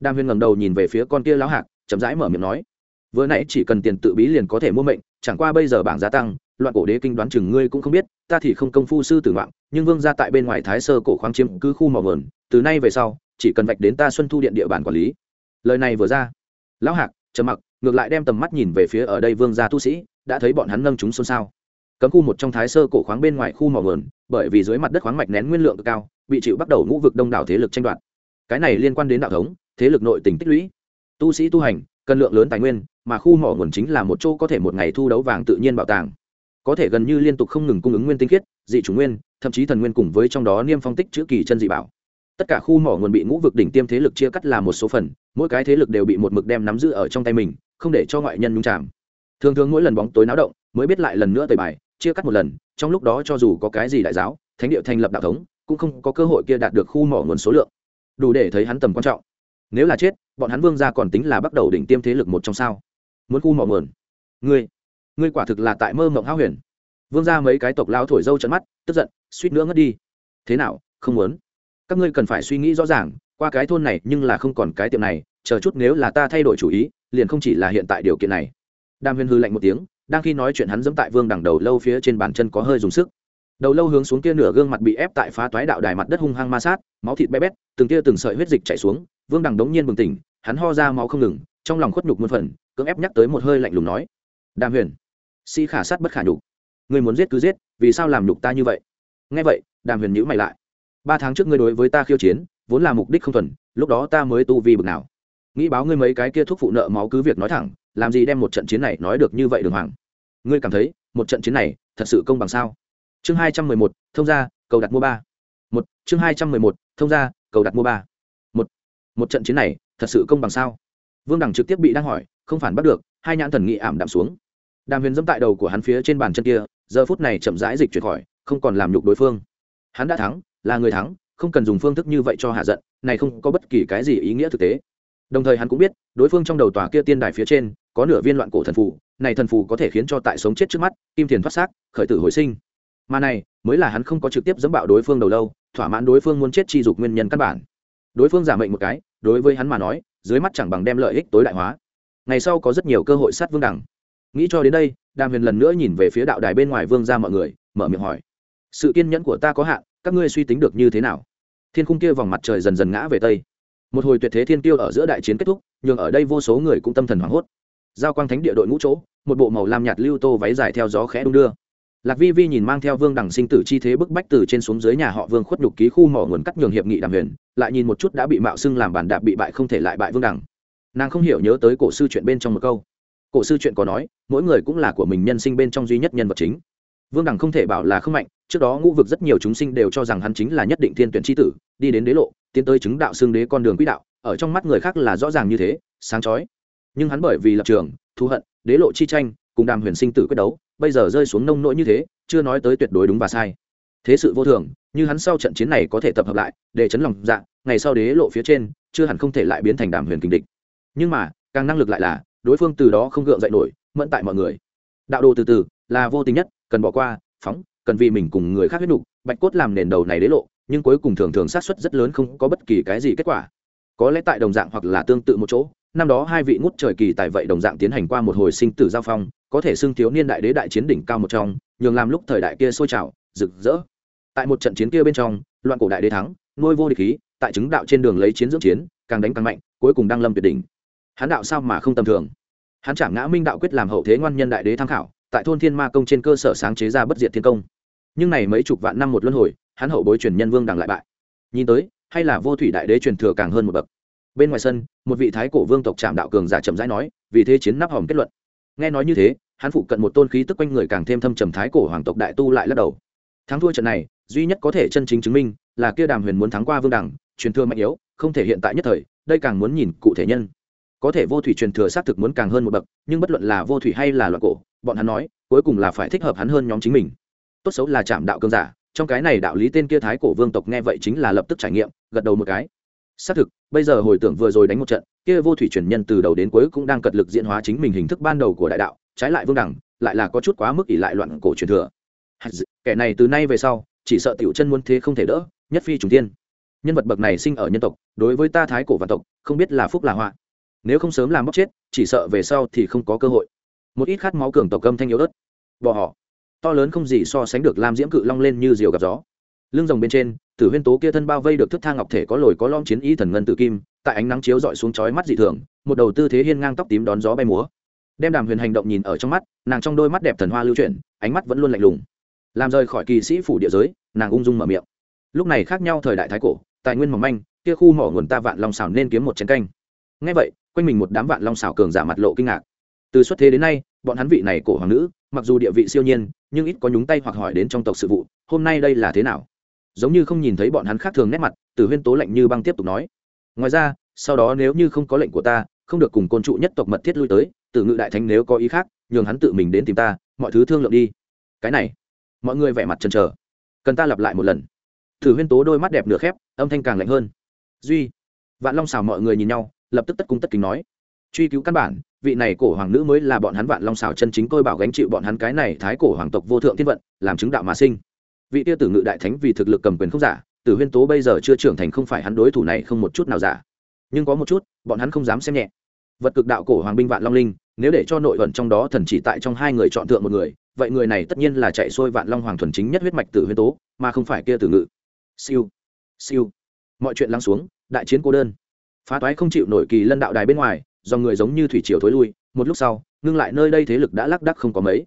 Đàm huyền ngẩng đầu nhìn về phía con kia lão hạc, chậm rãi mở miệng nói, vừa nãy chỉ cần tiền tự bí liền có thể mua mệnh, chẳng qua bây giờ bảng giá tăng, loạn cổ đế kinh đoán chừng ngươi cũng không biết, ta thì không công phu sư tử ngoạn, nhưng vương gia tại bên ngoài thái sơ cổ khoáng chiếm cứ khu mỏ nguồn, từ nay về sau, chỉ cần vạch đến ta xuân thu điện địa bàn quản lý. Lời này vừa ra, lão hạc trầm mặc, ngược lại đem tầm mắt nhìn về phía ở đây vương gia tu sĩ, đã thấy bọn hắn nâng chúng xôn xao cấm khu một trong thái sơ cổ khoáng bên ngoài khu mỏ nguồn bởi vì dưới mặt đất khoáng mạch nén nguyên lượng cao, bị chịu bắt đầu ngũ vực đông đảo thế lực tranh đoạt. Cái này liên quan đến đạo thống, thế lực nội tình tích lũy. Tu sĩ tu hành, cần lượng lớn tài nguyên, mà khu mỏ nguồn chính là một chỗ có thể một ngày thu đấu vàng tự nhiên bảo tàng. Có thể gần như liên tục không ngừng cung ứng nguyên tinh khiết, dị chủ nguyên, thậm chí thần nguyên cùng với trong đó niêm phong tích chữ kỳ chân dị bảo. Tất cả khu mỏ nguồn bị ngũ vực đỉnh tiêm thế lực chia cắt là một số phần, mỗi cái thế lực đều bị một mực đem nắm giữ ở trong tay mình, không để cho ngoại nhân nhung chạm thường thường mỗi lần bóng tối náo động, mới biết lại lần nữa tời bài chia cắt một lần, trong lúc đó cho dù có cái gì đại giáo, thánh địa thành lập đạo thống, cũng không có cơ hội kia đạt được khu mỏ nguồn số lượng. Đủ để thấy hắn tầm quan trọng. Nếu là chết, bọn hắn vương gia còn tính là bắt đầu đỉnh tiêm thế lực một trong sao. Muốn khu mỏ nguồn. Ngươi ngươi quả thực là tại mơ mộng hao huyền. Vương gia mấy cái tộc lao thổi dâu trận mắt, tức giận, suýt nữa ngất đi. Thế nào, không muốn. Các ngươi cần phải suy nghĩ rõ ràng, qua cái thôn này nhưng là không còn cái tiệm này, chờ chút nếu là ta thay đổi chủ ý, liền không chỉ là hiện tại điều kiện này. Đam huyền hư lạnh một tiếng đang khi nói chuyện hắn dẫm tại vương đằng đầu lâu phía trên bàn chân có hơi dùng sức. Đầu lâu hướng xuống kia nửa gương mặt bị ép tại phá toái đạo đài mặt đất hung hăng ma sát, máu thịt bé bét, từng tia từng sợi huyết dịch chảy xuống, vương đằng đống nhiên bừng tỉnh, hắn ho ra máu không ngừng, trong lòng khuất nhục muôn phần, cưỡng ép nhắc tới một hơi lạnh lùng nói, đàm huyền, si khả sát bất khả nhục, người muốn giết cứ giết, vì sao làm nhục ta như vậy? Nghe vậy, đàm huyền nhữ mày lại, ba tháng trước ngươi đối với ta khiêu chiến, vốn là mục đích không thuần, lúc đó ta mới tu vi bực nào. Nghĩ báo ngươi mấy cái kia thuốc phụ nợ máu cứ việc nói thẳng làm gì đem một trận chiến này nói được như vậy đường hoàng? Ngươi cảm thấy, một trận chiến này, thật sự công bằng sao? Chương hai trăm mười một, thông gia, cầu đặt mua ba. Một, chương hai trăm mười một, thông gia, cầu đặt mua ba. Một một trận chiến này, thật sự công bằng sao? Vương đẳng trực tiếp bị đang hỏi, không phản bắt được, hai nhãn thần nghị ảm đạm xuống. Đàm huyền dẫm tại đầu của hắn phía trên bàn chân kia, giờ phút này chậm rãi dịch chuyển khỏi, không còn làm nhục đối phương. Hắn đã thắng, là người thắng, không cần dùng phương thức như vậy cho hạ giận, này không có bất kỳ cái gì ý nghĩa thực tế đồng thời hắn cũng biết, đối phương trong đầu tòa kia tiên đài phía trên, có nửa viên loạn cổ thần phù, này thần phù có thể khiến cho tại sống chết trước mắt, kim tiền thoát xác, khởi tử hồi sinh. Mà này, mới là hắn không có trực tiếp dẫm bạo đối phương đầu lâu, thỏa mãn đối phương muốn chết chi dục nguyên nhân căn bản. Đối phương giả mệnh một cái, đối với hắn mà nói, dưới mắt chẳng bằng đem lợi ích tối đại hóa. Ngày sau có rất nhiều cơ hội sát vương đẳng. Nghĩ cho đến đây, đàm huyền lần nữa nhìn về phía đạo đài bên ngoài vương ra mọi người, mở miệng hỏi. Sự kiên nhẫn của ta có hạn, các ngươi suy tính được như thế nào? Thiên khung kia vòng mặt trời dần dần ngã về tây một hồi tuyệt thế thiên tiêu ở giữa đại chiến kết thúc nhưng ở đây vô số người cũng tâm thần hoảng hốt. Giao quang thánh địa đội ngũ chỗ, một bộ màu lam nhạt lưu tô váy dài theo gió khẽ đung đưa. Lạc vi vi nhìn mang theo vương đẳng sinh tử chi thế bức bách từ trên xuống dưới nhà họ vương khuất nhục ký khu mỏ nguồn cắt nhường hiệp nghị đàm huyền, lại nhìn một chút đã bị mạo xưng làm bàn đạp bị bại không thể lại bại vương đẳng. Nàng không hiểu nhớ tới cổ sư chuyện bên trong một câu. Cổ sư chuyện có nói, mỗi người cũng là của mình nhân sinh bên trong duy nhất nhân vật chính. Vương đẳng không thể bảo là không mạnh, trước đó ngũ vực rất nhiều chúng sinh đều cho rằng hắn chính là nhất định thiên tuyển tri tử, đi đến đế lộ tiến tới chứng đạo xương đế con đường quỹ đạo, ở trong mắt người khác là rõ ràng như thế, sáng chói. Nhưng hắn bởi vì lập trường, thù hận, đế lộ chi tranh, cùng đàm huyền sinh tử quyết đấu, bây giờ rơi xuống nông nỗi như thế, chưa nói tới tuyệt đối đúng và sai. Thế sự vô thường, như hắn sau trận chiến này có thể tập hợp lại, để chấn lòng dạ ngày sau đế lộ phía trên, chưa hẳn không thể lại biến thành đàm huyền kinh địch. Nhưng mà, càng năng lực lại là, đối phương từ đó không gượng dậy nổi, mẫn tại mọi người. Đạo đồ từ từ, là vô tình nhất, cần bỏ qua, phóng, cần vì mình cùng người khác huyết nục, bạch cốt làm nền đầu này đế lộ nhưng cuối cùng thường thường sát xuất rất lớn không có bất kỳ cái gì kết quả. Có lẽ tại đồng dạng hoặc là tương tự một chỗ, năm đó hai vị ngút trời kỳ tại vậy đồng dạng tiến hành qua một hồi sinh tử giao phong, có thể xưng thiếu niên đại đế đại chiến đỉnh cao một trong, nhường làm lúc thời đại kia sôi trào, rực rỡ. Tại một trận chiến kia bên trong, loạn cổ đại đế thắng, nuôi vô địch khí, tại chứng đạo trên đường lấy chiến dưỡng chiến, càng đánh càng mạnh, cuối cùng đăng lâm tuyệt đỉnh. Hắn đạo sao mà không tầm thường? Hắn chẳng ngã minh đạo quyết làm hậu thế ngoan nhân đại đế tham khảo, tại thôn thiên ma công trên cơ sở sáng chế ra bất diệt thiên công. Nhưng này mấy chục vạn năm một luân hồi hắn hậu bối truyền nhân vương đằng lại bại. Nhìn tới, hay là vô thủy đại đế truyền thừa càng hơn một bậc. Bên ngoài sân, một vị thái cổ vương tộc trạm đạo cường giả chậm rãi nói, vì thế chiến nắp hòm kết luận. Nghe nói như thế, hắn phụ cận một tôn khí tức quanh người càng thêm thâm trầm thái cổ hoàng tộc đại tu lại lắc đầu. Thắng thua trận này, duy nhất có thể chân chính chứng minh là kia đàm huyền muốn thắng qua vương đẳng truyền thừa mạnh yếu, không thể hiện tại nhất thời, đây càng muốn nhìn cụ thể nhân. Có thể vô thủy truyền thừa xác thực muốn càng hơn một bậc, nhưng bất luận là vô thủy hay là loại cổ, bọn hắn nói, cuối cùng là phải thích hợp hắn hơn nhóm chính mình. Tốt xấu là chạm đạo cường giả trong cái này đạo lý tên kia thái cổ vương tộc nghe vậy chính là lập tức trải nghiệm, gật đầu một cái. Xác thực, bây giờ hồi tưởng vừa rồi đánh một trận, kia vô thủy truyền nhân từ đầu đến cuối cũng đang cật lực diễn hóa chính mình hình thức ban đầu của đại đạo, trái lại vương đẳng, lại là có chút quá mức ỷ lại loạn cổ truyền thừa. Kẻ này từ nay về sau, chỉ sợ tiểu chân muốn thế không thể đỡ, nhất phi trùng tiên nhân vật bậc này sinh ở nhân tộc, đối với ta thái cổ và tộc, không biết là phúc là họa. Nếu không sớm làm bóc chết, chỉ sợ về sau thì không có cơ hội. Một ít khát máu cường tộc âm thanh yếu ớt. Bỏ họ to lớn không gì so sánh được lam diễm cự long lên như diều gặp gió. Lưng rồng bên trên, tử huyên tố kia thân bao vây được thức thang ngọc thể có lồi có lom chiến y thần ngân tử kim, tại ánh nắng chiếu dọi xuống chói mắt dị thường, một đầu tư thế hiên ngang tóc tím đón gió bay múa. Đem đàm huyền hành động nhìn ở trong mắt, nàng trong đôi mắt đẹp thần hoa lưu chuyển, ánh mắt vẫn luôn lạnh lùng. Làm rời khỏi kỳ sĩ phủ địa giới, nàng ung dung mở miệng. Lúc này khác nhau thời đại thái cổ, tài nguyên mỏng manh, kia khu mỏ nguồn ta vạn long xảo nên kiếm một chén canh. Ngay vậy, quanh mình một đám vạn long xảo cường giả mặt lộ kinh ngạc. Từ xuất thế đến nay, bọn hắn vị này cổ hoàng nữ mặc dù địa vị siêu nhiên, nhưng ít có nhúng tay hoặc hỏi đến trong tộc sự vụ, hôm nay đây là thế nào? Giống như không nhìn thấy bọn hắn khác thường nét mặt từ huyên tố lạnh như băng tiếp tục nói. Ngoài ra, sau đó nếu như không có lệnh của ta, không được cùng côn trụ nhất tộc mật thiết lui tới từ ngự đại thánh nếu có ý khác, nhường hắn tự mình đến tìm ta, mọi thứ thương lượng đi. Cái này, mọi người vẻ mặt chần chờ. Cần ta lặp lại một lần. Thử huyên tố đôi mắt đẹp nửa khép, âm thanh càng lạnh hơn. Duy, vạn long xào mọi người nhìn nhau, lập tức tất cung tất kính nói. Truy cứu căn bản vị này cổ hoàng nữ mới là bọn hắn vạn long xào chân chính tôi bảo gánh chịu bọn hắn cái này thái cổ hoàng tộc vô thượng thiên vận, làm chứng đạo mà sinh. Vị tia tử ngự đại thánh vì thực lực cầm quyền không giả, tử huyên tố bây giờ chưa trưởng thành không phải hắn đối thủ này không một chút nào giả. Nhưng có một chút, bọn hắn không dám xem nhẹ. Vật cực đạo cổ hoàng binh vạn long linh, nếu để cho nội vận trong đó thần chỉ tại trong hai người chọn thượng một người, vậy người này tất nhiên là chạy xuôi vạn long hoàng thuần chính nhất huyết mạch tử huyên tố, mà không phải kia tử ngự. Siêu siêu. Mọi chuyện lắng xuống, đại chiến cô đơn. Phá toái không chịu nổi kỳ lân đạo đài bên ngoài do người giống như thủy triều thối lui, một lúc sau, ngưng lại nơi đây thế lực đã lác đắc không có mấy.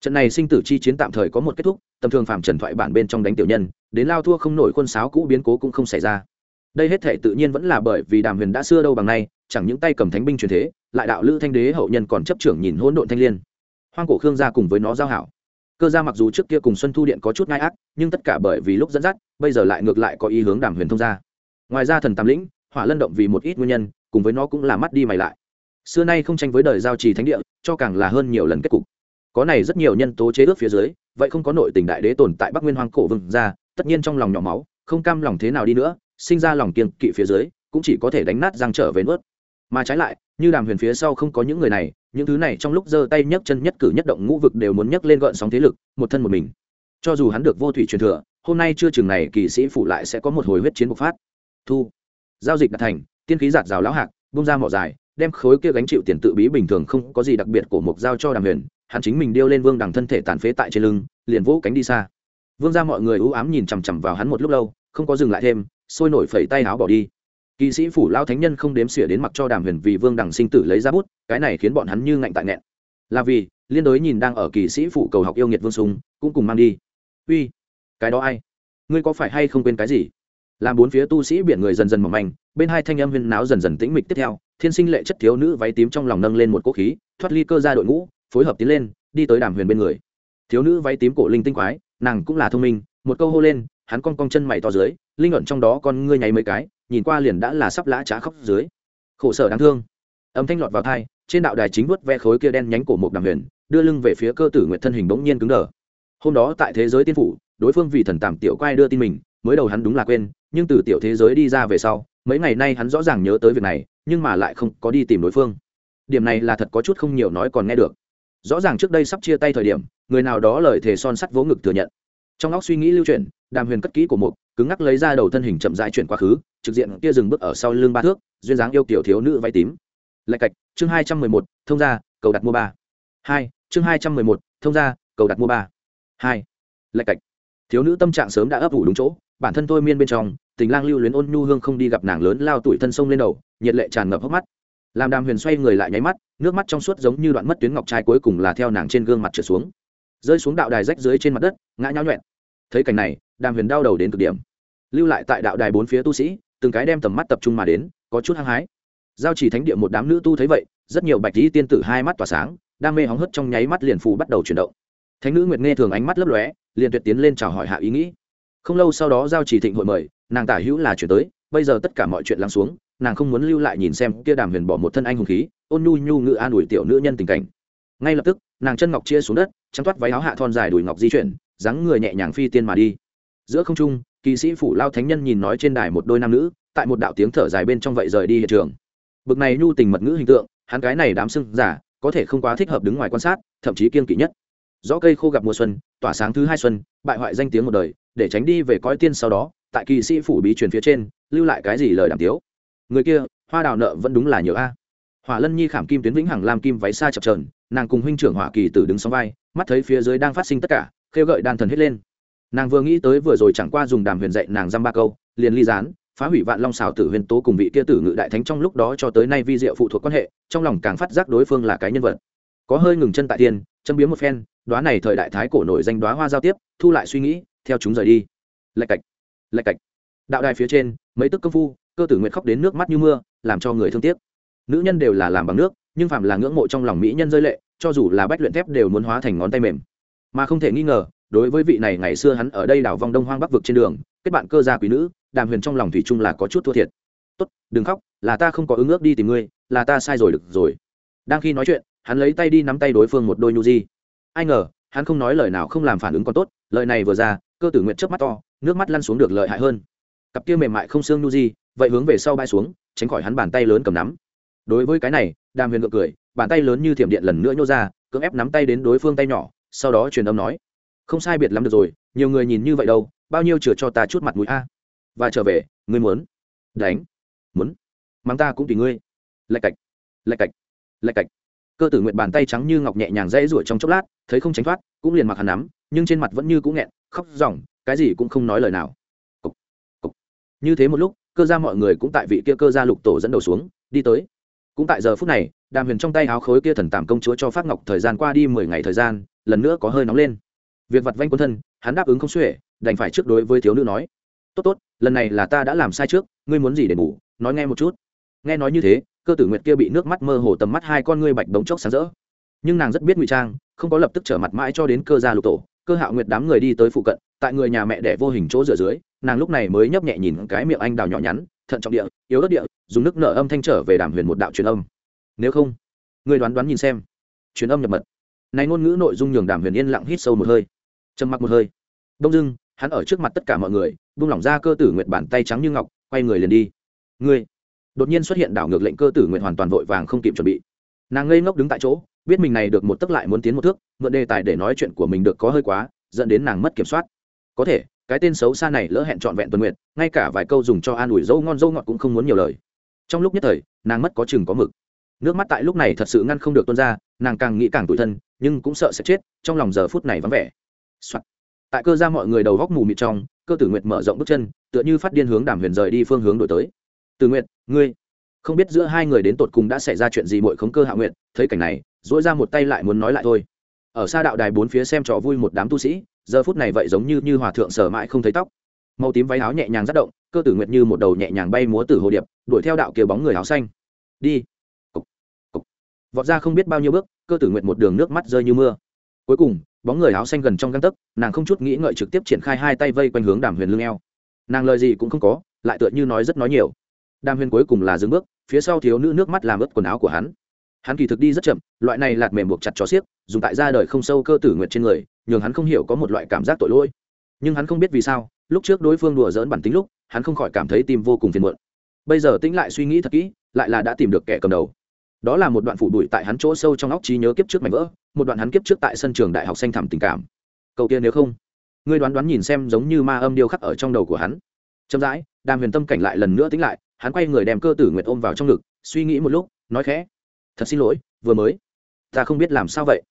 Trận này sinh tử chi chiến tạm thời có một kết thúc, tầm thường phạm trần thoại bản bên trong đánh tiểu nhân, đến lao thua không nổi quân sáo cũ biến cố cũng không xảy ra. Đây hết thể tự nhiên vẫn là bởi vì đàm huyền đã xưa đâu bằng nay, chẳng những tay cầm thánh binh truyền thế, lại đạo lữ thanh đế hậu nhân còn chấp trưởng nhìn hỗn độn thanh liên. Hoang cổ khương gia cùng với nó giao hảo. Cơ gia mặc dù trước kia cùng xuân thu điện có chút ngai ác, nhưng tất cả bởi vì lúc dẫn dắt, bây giờ lại ngược lại có ý hướng đàm huyền thông gia. Ngoài ra thần tam lĩnh, hỏa lân động vì một ít nguyên nhân cùng với nó cũng là mắt đi mày lại. Xưa nay không tranh với đời giao trì thánh địa, cho càng là hơn nhiều lần kết cục. Có này rất nhiều nhân tố chế ước phía dưới, vậy không có nội tình đại đế tồn tại bắc nguyên hoang cổ vương ra, tất nhiên trong lòng nhỏ máu, không cam lòng thế nào đi nữa, sinh ra lòng kiên kỵ phía dưới, cũng chỉ có thể đánh nát răng trở về nuốt. Mà trái lại, như đàm huyền phía sau không có những người này, những thứ này trong lúc giơ tay nhấc chân nhất cử nhất động ngũ vực đều muốn nhấc lên gợn sóng thế lực, một thân một mình. Cho dù hắn được vô thủy truyền thừa, hôm nay chưa chừng này kỳ sĩ phụ lại sẽ có một hồi huyết chiến bộc phát. Thu. Giao dịch đã thành tiên khí giạt rào lão hạc bung ra mỏ dài, đem khối kia gánh chịu tiền tự bí bình thường không có gì đặc biệt của mục giao cho đàm huyền, hắn chính mình điêu lên vương đằng thân thể tàn phế tại trên lưng, liền vỗ cánh đi xa. Vương ra mọi người ưu ám nhìn chằm chằm vào hắn một lúc lâu, không có dừng lại thêm, sôi nổi phẩy tay áo bỏ đi. Kỵ sĩ phủ lao thánh nhân không đếm xỉa đến mặc cho đàm huyền vì vương đằng sinh tử lấy ra bút, cái này khiến bọn hắn như ngạnh tại nghẹn. Là vì, liên đối nhìn đang ở kỵ sĩ phủ cầu học yêu nghiệt vương súng cũng cùng mang đi. Uy, cái đó ai? Ngươi có phải hay không quên cái gì? Làm bốn phía tu sĩ biển người dần dần mỏng manh bên hai thanh âm huyên náo dần dần tĩnh mịch tiếp theo, thiên sinh lệ chất thiếu nữ váy tím trong lòng nâng lên một cỗ khí, thoát ly cơ ra đội ngũ, phối hợp tiến lên, đi tới đàm huyền bên người. Thiếu nữ váy tím cổ linh tinh quái, nàng cũng là thông minh, một câu hô lên, hắn con cong chân mày to dưới, linh ẩn trong đó con ngươi nháy mấy cái, nhìn qua liền đã là sắp lã trá khóc dưới. Khổ sở đáng thương. Âm thanh lọt vào thai trên đạo đài chính vuốt ve khối kia đen nhánh cổ một đàm huyền, đưa lưng về phía cơ tử nguyệt thân hình bỗng nhiên cứng đờ. Hôm đó tại thế giới tiên phủ, đối phương vì thần tàm tiểu quai đưa tin mình, mới đầu hắn đúng là quên, nhưng từ tiểu thế giới đi ra về sau mấy ngày nay hắn rõ ràng nhớ tới việc này, nhưng mà lại không có đi tìm đối phương. Điểm này là thật có chút không nhiều nói còn nghe được. Rõ ràng trước đây sắp chia tay thời điểm, người nào đó lời thề son sắt vỗ ngực thừa nhận. Trong óc suy nghĩ lưu chuyển, đàm huyền cất kỹ của mục, cứng ngắc lấy ra đầu thân hình chậm rãi chuyển quá khứ, trực diện kia dừng bước ở sau lưng ba thước, duyên dáng yêu kiểu thiếu nữ váy tím. Lạch cạch, chương hai trăm mười một, thông ra cầu đặt mua ba. Hai, chương hai trăm mười một, thông ra cầu đặt mua ba. Hai. Lạch cạch. Thiếu nữ tâm trạng sớm đã ấp ủ đúng chỗ, bản thân tôi miên bên trong tình lang lưu luyến ôn nhu hương không đi gặp nàng lớn lao tuổi thân sông lên đầu, nhiệt lệ tràn ngập hốc mắt. Làm đàm huyền xoay người lại nháy mắt, nước mắt trong suốt giống như đoạn mất tuyến ngọc trai cuối cùng là theo nàng trên gương mặt trở xuống. Rơi xuống đạo đài rách dưới trên mặt đất, ngã nháo nhuẹn. Thấy cảnh này, đàm huyền đau đầu đến cực điểm. Lưu lại tại đạo đài bốn phía tu sĩ, từng cái đem tầm mắt tập trung mà đến, có chút hăng hái. Giao chỉ thánh địa một đám nữ tu thấy vậy, rất nhiều bạch lý tiên tử hai mắt tỏa sáng, đam mê hóng hớt trong nháy mắt liền phù bắt đầu chuyển động. Thánh nữ nguyệt nghe thường ánh mắt lấp lóe, liền tuyệt tiến lên chào hỏi hạ ý nghĩ. Không lâu sau đó giao chỉ thịnh hội mời nàng tả hữu là chuyển tới, bây giờ tất cả mọi chuyện lắng xuống, nàng không muốn lưu lại nhìn xem kia đàm huyền bỏ một thân anh hùng khí, ôn nhu nhu ngự an ủi tiểu nữ nhân tình cảnh. Ngay lập tức, nàng chân ngọc chia xuống đất, trắng toát váy áo hạ thon dài đùi ngọc di chuyển, dáng người nhẹ nhàng phi tiên mà đi. Giữa không trung, kỳ sĩ phủ lao thánh nhân nhìn nói trên đài một đôi nam nữ, tại một đạo tiếng thở dài bên trong vậy rời đi hiện trường. Bực này nhu tình mật ngữ hình tượng, hắn cái này đám sưng giả, có thể không quá thích hợp đứng ngoài quan sát, thậm chí kiên kỵ nhất. Rõ cây khô gặp mùa xuân, tỏa sáng thứ hai xuân, bại hoại danh tiếng một đời, để tránh đi về coi tiên sau đó tại kỳ sĩ phủ bí truyền phía trên, lưu lại cái gì lời đàm tiếu? Người kia, hoa đào nợ vẫn đúng là nhiều a. Hỏa lân nhi khảm kim tuyến vĩnh hằng làm kim váy xa chập trờn nàng cùng huynh trưởng hỏa kỳ tử đứng sóng vai, mắt thấy phía dưới đang phát sinh tất cả, khêu gợi đan thần hết lên. Nàng vừa nghĩ tới vừa rồi chẳng qua dùng đàm huyền dạy nàng dăm ba câu, liền ly gián, phá hủy vạn long xào tử huyền tố cùng vị kia tử ngự đại thánh trong lúc đó cho tới nay vi diệu phụ thuộc quan hệ, trong lòng càng phát giác đối phương là cái nhân vật. Có hơi ngừng chân tại tiên, châm biếm một phen đoá này thời đại thái cổ nổi danh đoá hoa giao tiếp, thu lại suy nghĩ, theo chúng rời đi. Lạch cạch lạch cạch. Đạo đài phía trên, mấy tức công phu, cơ tử nguyện khóc đến nước mắt như mưa, làm cho người thương tiếc. Nữ nhân đều là làm bằng nước, nhưng phạm là ngưỡng mộ trong lòng mỹ nhân rơi lệ, cho dù là bách luyện thép đều muốn hóa thành ngón tay mềm. Mà không thể nghi ngờ, đối với vị này ngày xưa hắn ở đây đảo vòng đông hoang bắc vực trên đường, kết bạn cơ gia quý nữ, đàm huyền trong lòng thủy chung là có chút thua thiệt. Tốt, đừng khóc, là ta không có ứng ước đi tìm ngươi, là ta sai rồi được rồi. Đang khi nói chuyện, hắn lấy tay đi nắm tay đối phương một đôi nhu di. Ai ngờ, hắn không nói lời nào không làm phản ứng còn tốt, lời này vừa ra cơ tử nguyện chớp mắt to, nước mắt lăn xuống được lợi hại hơn. Cặp kia mềm mại không xương nu di vậy hướng về sau bay xuống, tránh khỏi hắn bàn tay lớn cầm nắm. Đối với cái này, đàm huyền ngược cười, bàn tay lớn như thiểm điện lần nữa nhô ra, cưỡng ép nắm tay đến đối phương tay nhỏ, sau đó truyền âm nói, không sai biệt lắm được rồi, nhiều người nhìn như vậy đâu, bao nhiêu chừa cho ta chút mặt mũi a. Và trở về, ngươi muốn đánh, muốn, mắng ta cũng tùy ngươi. Lạch cạch lạch cạch lạch cạch cơ tử nguyện bàn tay trắng như ngọc nhẹ nhàng dãy ruổi trong chốc lát thấy không tránh thoát cũng liền mặc hắn nắm nhưng trên mặt vẫn như cũng nghẹn khóc ròng cái gì cũng không nói lời nào. Cục, cục. như thế một lúc cơ gia mọi người cũng tại vị kia cơ gia lục tổ dẫn đầu xuống đi tới. Cũng tại giờ phút này đàm huyền trong tay áo khối kia thần tàm công chúa cho phát ngọc thời gian qua đi mười ngày thời gian lần nữa có hơi nóng lên. Việc vặt vanh quân thân hắn đáp ứng không xuể đành phải trước đối với thiếu nữ nói. Tốt tốt lần này là ta đã làm sai trước ngươi muốn gì để ngủ nói nghe một chút. Nghe nói như thế cơ tử nguyệt kia bị nước mắt mơ hồ tầm mắt hai con ngươi bạch bóng chốc sáng rỡ. Nhưng nàng rất biết ngụy trang, không có lập tức trở mặt mãi cho đến cơ gia lục tổ, cơ hạo nguyệt đám người đi tới phụ cận, tại người nhà mẹ đẻ vô hình chỗ rửa dưới, nàng lúc này mới nhấp nhẹ nhìn cái miệng anh đào nhỏ nhắn, thận trọng địa, yếu ớt địa, dùng nước nở âm thanh trở về đàm huyền một đạo truyền âm. Nếu không người đoán đoán nhìn xem. Truyền âm nhập mật. Này ngôn ngữ nội dung nhường đàm huyền yên lặng hít sâu một hơi. Trầm mặc một hơi. Đông dưng hắn ở trước mặt tất cả mọi người, buông lỏng ra cơ tử nguyệt bàn tay trắng như ngọc, quay người liền đi. Ngươi đột nhiên xuất hiện đảo ngược lệnh cơ tử nguyện hoàn toàn vội vàng không kịp chuẩn bị. Nàng ngây ngốc đứng tại chỗ, biết mình này được một tấc lại muốn tiến một thước, mượn đề tài để nói chuyện của mình được có hơi quá, dẫn đến nàng mất kiểm soát. Có thể, cái tên xấu xa này lỡ hẹn trọn vẹn tuần nguyện, ngay cả vài câu dùng cho an ủi dâu ngon dâu ngọt cũng không muốn nhiều lời. Trong lúc nhất thời, nàng mất có chừng có mực. Nước mắt tại lúc này thật sự ngăn không được tuôn ra, nàng càng nghĩ càng tủi thân, nhưng cũng sợ sẽ chết, trong lòng giờ phút này vắng vẻ、Soạn. tại cơ ra mọi người đầu góc mù mịt trong, cơ tử nguyệt mở rộng bước chân, tựa như phát điên hướng đàm huyền rời đi phương hướng đổi tới. Từ nguyện ngươi, không biết giữa hai người đến tột cùng đã xảy ra chuyện gì mội khống cơ hạ nguyện, thấy cảnh này dỗi ra một tay lại muốn nói lại thôi. Ở xa đạo đài bốn phía xem trò vui một đám tu sĩ, giờ phút này vậy giống như như hòa thượng sở mãi không thấy tóc. Màu tím váy áo nhẹ nhàng rất động, cơ tử nguyệt như một đầu nhẹ nhàng bay múa từ hồ điệp, đuổi theo đạo kia bóng người áo xanh. Đi. Cục. Cục. vọt ra không biết bao nhiêu bước, cơ tử nguyệt một đường nước mắt rơi như mưa. Cuối cùng, bóng người áo xanh gần trong găng tấc, nàng không chút nghĩ ngợi trực tiếp triển khai hai tay vây quanh hướng đàm huyền lưng eo. Nàng lời gì cũng không có, lại tựa như nói rất nói nhiều đàm huyền cuối cùng là dừng bước, phía sau thiếu nữ nước mắt làm ướt quần áo của hắn. Hắn kỳ thực đi rất chậm, loại này lạt mềm buộc chặt cho xiếc, dùng tại ra đời không sâu cơ tử nguyệt trên người, nhường hắn không hiểu có một loại cảm giác tội lỗi. Nhưng hắn không biết vì sao, lúc trước đối phương đùa dỡn bản tính lúc, hắn không khỏi cảm thấy tim vô cùng phiền muộn. Bây giờ tĩnh lại suy nghĩ thật kỹ, lại là đã tìm được kẻ cầm đầu. Đó là một đoạn phủ đuổi tại hắn chỗ sâu trong óc trí nhớ kiếp trước mảnh vỡ, một đoạn hắn kiếp trước tại sân trường đại học xanh thẳm tình cảm. Câu tiên nếu không, ngươi đoán đoán nhìn xem giống như ma âm điêu khắc ở trong đầu của hắn. Chậm rãi, đàm huyền tâm cảnh lại lần nữa tính lại hắn quay người đem cơ tử nguyệt ôm vào trong ngực, suy nghĩ một lúc, nói khẽ, thật xin lỗi, vừa mới, ta không biết làm sao vậy.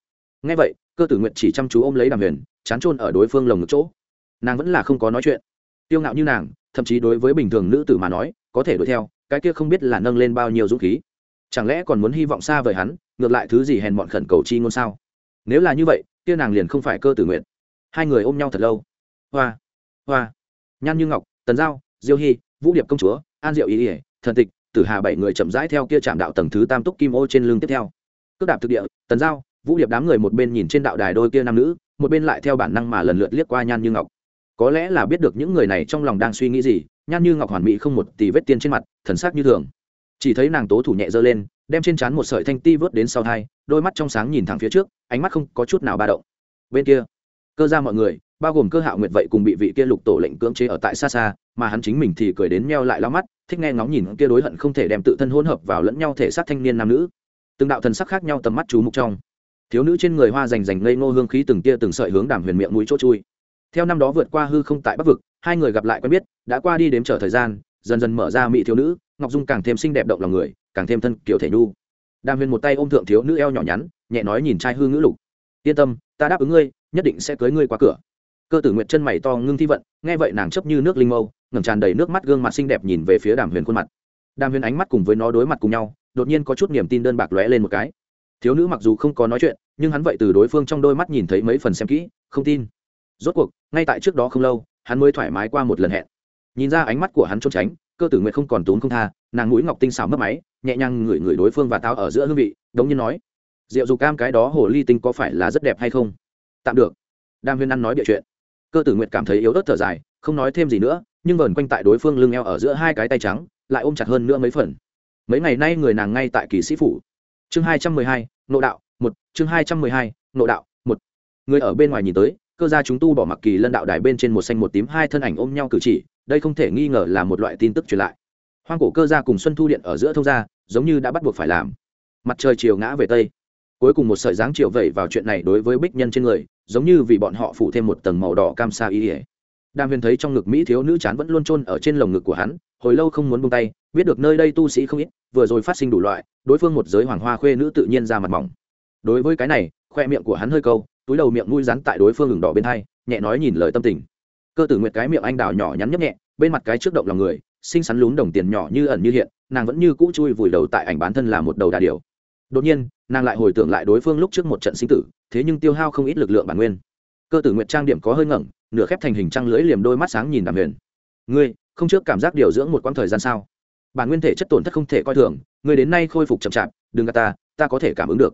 Nghe vậy, cơ tử nguyệt chỉ chăm chú ôm lấy đàm huyền, chán trôn ở đối phương lồng ngực chỗ. Nàng vẫn là không có nói chuyện. Tiêu ngạo như nàng, thậm chí đối với bình thường nữ tử mà nói, có thể đuổi theo, cái kia không biết là nâng lên bao nhiêu dũng khí. Chẳng lẽ còn muốn hy vọng xa vời hắn, ngược lại thứ gì hèn mọn khẩn cầu chi ngôn sao? Nếu là như vậy, kia nàng liền không phải cơ tử nguyện hai người ôm nhau thật lâu. Hoa hoa. Nhan như ngọc, tần giao, diêu hy vũ điệp công chúa an diệu ý ỉa thần tịch, tử hà bảy người chậm rãi theo kia chạm đạo tầng thứ tam túc kim ô trên lưng tiếp theo. Cước đạp thực địa, tần giao, vũ điệp đám người một bên nhìn trên đạo đài đôi kia nam nữ, một bên lại theo bản năng mà lần lượt liếc qua nhan như ngọc. Có lẽ là biết được những người này trong lòng đang suy nghĩ gì, nhan như ngọc hoàn mỹ không một tì vết tiên trên mặt, thần sắc như thường. Chỉ thấy nàng tố thủ nhẹ giơ lên, đem trên trán một sợi thanh ti vớt đến sau thai, đôi mắt trong sáng nhìn thẳng phía trước, ánh mắt không có chút nào ba động. Bên kia, cơ ra mọi người bao gồm cơ hạo nguyệt vậy cùng bị vị kia lục tổ lệnh cưỡng chế ở tại xa xa, mà hắn chính mình thì cười đến meo lại lao mắt, thích nghe ngóng nhìn kia đối hận không thể đem tự thân hỗn hợp vào lẫn nhau thể xác thanh niên nam nữ. Từng đạo thần sắc khác nhau tầm mắt chú mục trong. Thiếu nữ trên người hoa rành rành ngây ngô hương khí từng tia từng sợi hướng đàm huyền miệng mũi chỗ chui. Theo năm đó vượt qua hư không tại bắc vực, hai người gặp lại quen biết, đã qua đi đếm trở thời gian, dần dần mở ra mỹ thiếu nữ, ngọc dung càng thêm xinh đẹp động lòng người, càng thêm thân kiểu thể nhu. Đàm huyền một tay ôm thượng thiếu nữ eo nhỏ nhắn, nhẹ nói nhìn trai hư ngữ lục. Yên tâm, ta đáp ứng ngươi, nhất định sẽ cưới ngươi qua cửa cơ tử nguyệt chân mày to ngưng thi vận, nghe vậy nàng chấp như nước linh mâu, ngẩng tràn đầy nước mắt gương mặt xinh đẹp nhìn về phía đàm huyền khuôn mặt. Đàm huyền ánh mắt cùng với nó đối mặt cùng nhau, đột nhiên có chút niềm tin đơn bạc lóe lên một cái. Thiếu nữ mặc dù không có nói chuyện, nhưng hắn vậy từ đối phương trong đôi mắt nhìn thấy mấy phần xem kỹ, không tin. Rốt cuộc, ngay tại trước đó không lâu, hắn mới thoải mái qua một lần hẹn. Nhìn ra ánh mắt của hắn trốn tránh, cơ tử nguyệt không còn tốn không tha, nàng mũi ngọc tinh xảo mất máy, nhẹ nhàng ngửi ngửi đối phương và táo ở giữa hương vị, đống như nói rượu dù cam cái đó hồ ly tinh có phải là rất đẹp hay không? Tạm được. Đam huyên ăn nói địa chuyện cơ tử nguyệt cảm thấy yếu ớt thở dài, không nói thêm gì nữa, nhưng vờn quanh tại đối phương lưng eo ở giữa hai cái tay trắng, lại ôm chặt hơn nữa mấy phần. Mấy ngày nay người nàng ngay tại kỳ sĩ phủ. Chương hai trăm mười hai, nộ đạo, một, chương hai trăm mười hai, nộ đạo, một. Người ở bên ngoài nhìn tới, cơ gia chúng tu bỏ mặc kỳ lân đạo đài bên trên một xanh một tím hai thân ảnh ôm nhau cử chỉ, đây không thể nghi ngờ là một loại tin tức truyền lại. Hoang cổ cơ gia cùng xuân thu điện ở giữa thông gia, giống như đã bắt buộc phải làm. Mặt trời chiều ngã về tây cuối cùng một sợi dáng chiều vẩy vào chuyện này đối với bích nhân trên người, giống như vì bọn họ phủ thêm một tầng màu đỏ cam sa y ỉa đàm huyền thấy trong ngực mỹ thiếu nữ chán vẫn luôn chôn ở trên lồng ngực của hắn, hồi lâu không muốn buông tay, biết được nơi đây tu sĩ không ít, vừa rồi phát sinh đủ loại, đối phương một giới hoàng hoa khuê nữ tự nhiên ra mặt mỏng. Đối với cái này, khoe miệng của hắn hơi câu, túi đầu miệng mũi rắn tại đối phương ngừng đỏ bên hai, nhẹ nói nhìn lời tâm tình. Cơ tử nguyệt cái miệng anh đào nhỏ nhắn nhấp nhẹ, bên mặt cái trước động lòng người, xinh xắn lún đồng tiền nhỏ như ẩn như hiện, nàng vẫn như cũ chui vùi đầu tại ảnh bán thân là một đầu đà điều đột nhiên nàng lại hồi tưởng lại đối phương lúc trước một trận sinh tử, thế nhưng tiêu hao không ít lực lượng bản nguyên. Cơ tử nguyệt trang điểm có hơi ngẩng, nửa khép thành hình trăng lưỡi liềm đôi mắt sáng nhìn đàm huyền. Ngươi, không trước cảm giác điều dưỡng một quãng thời gian sao? Bản nguyên thể chất tổn thất không thể coi thường, ngươi đến nay khôi phục chậm chạp, đừng gạt ta ta có thể cảm ứng được.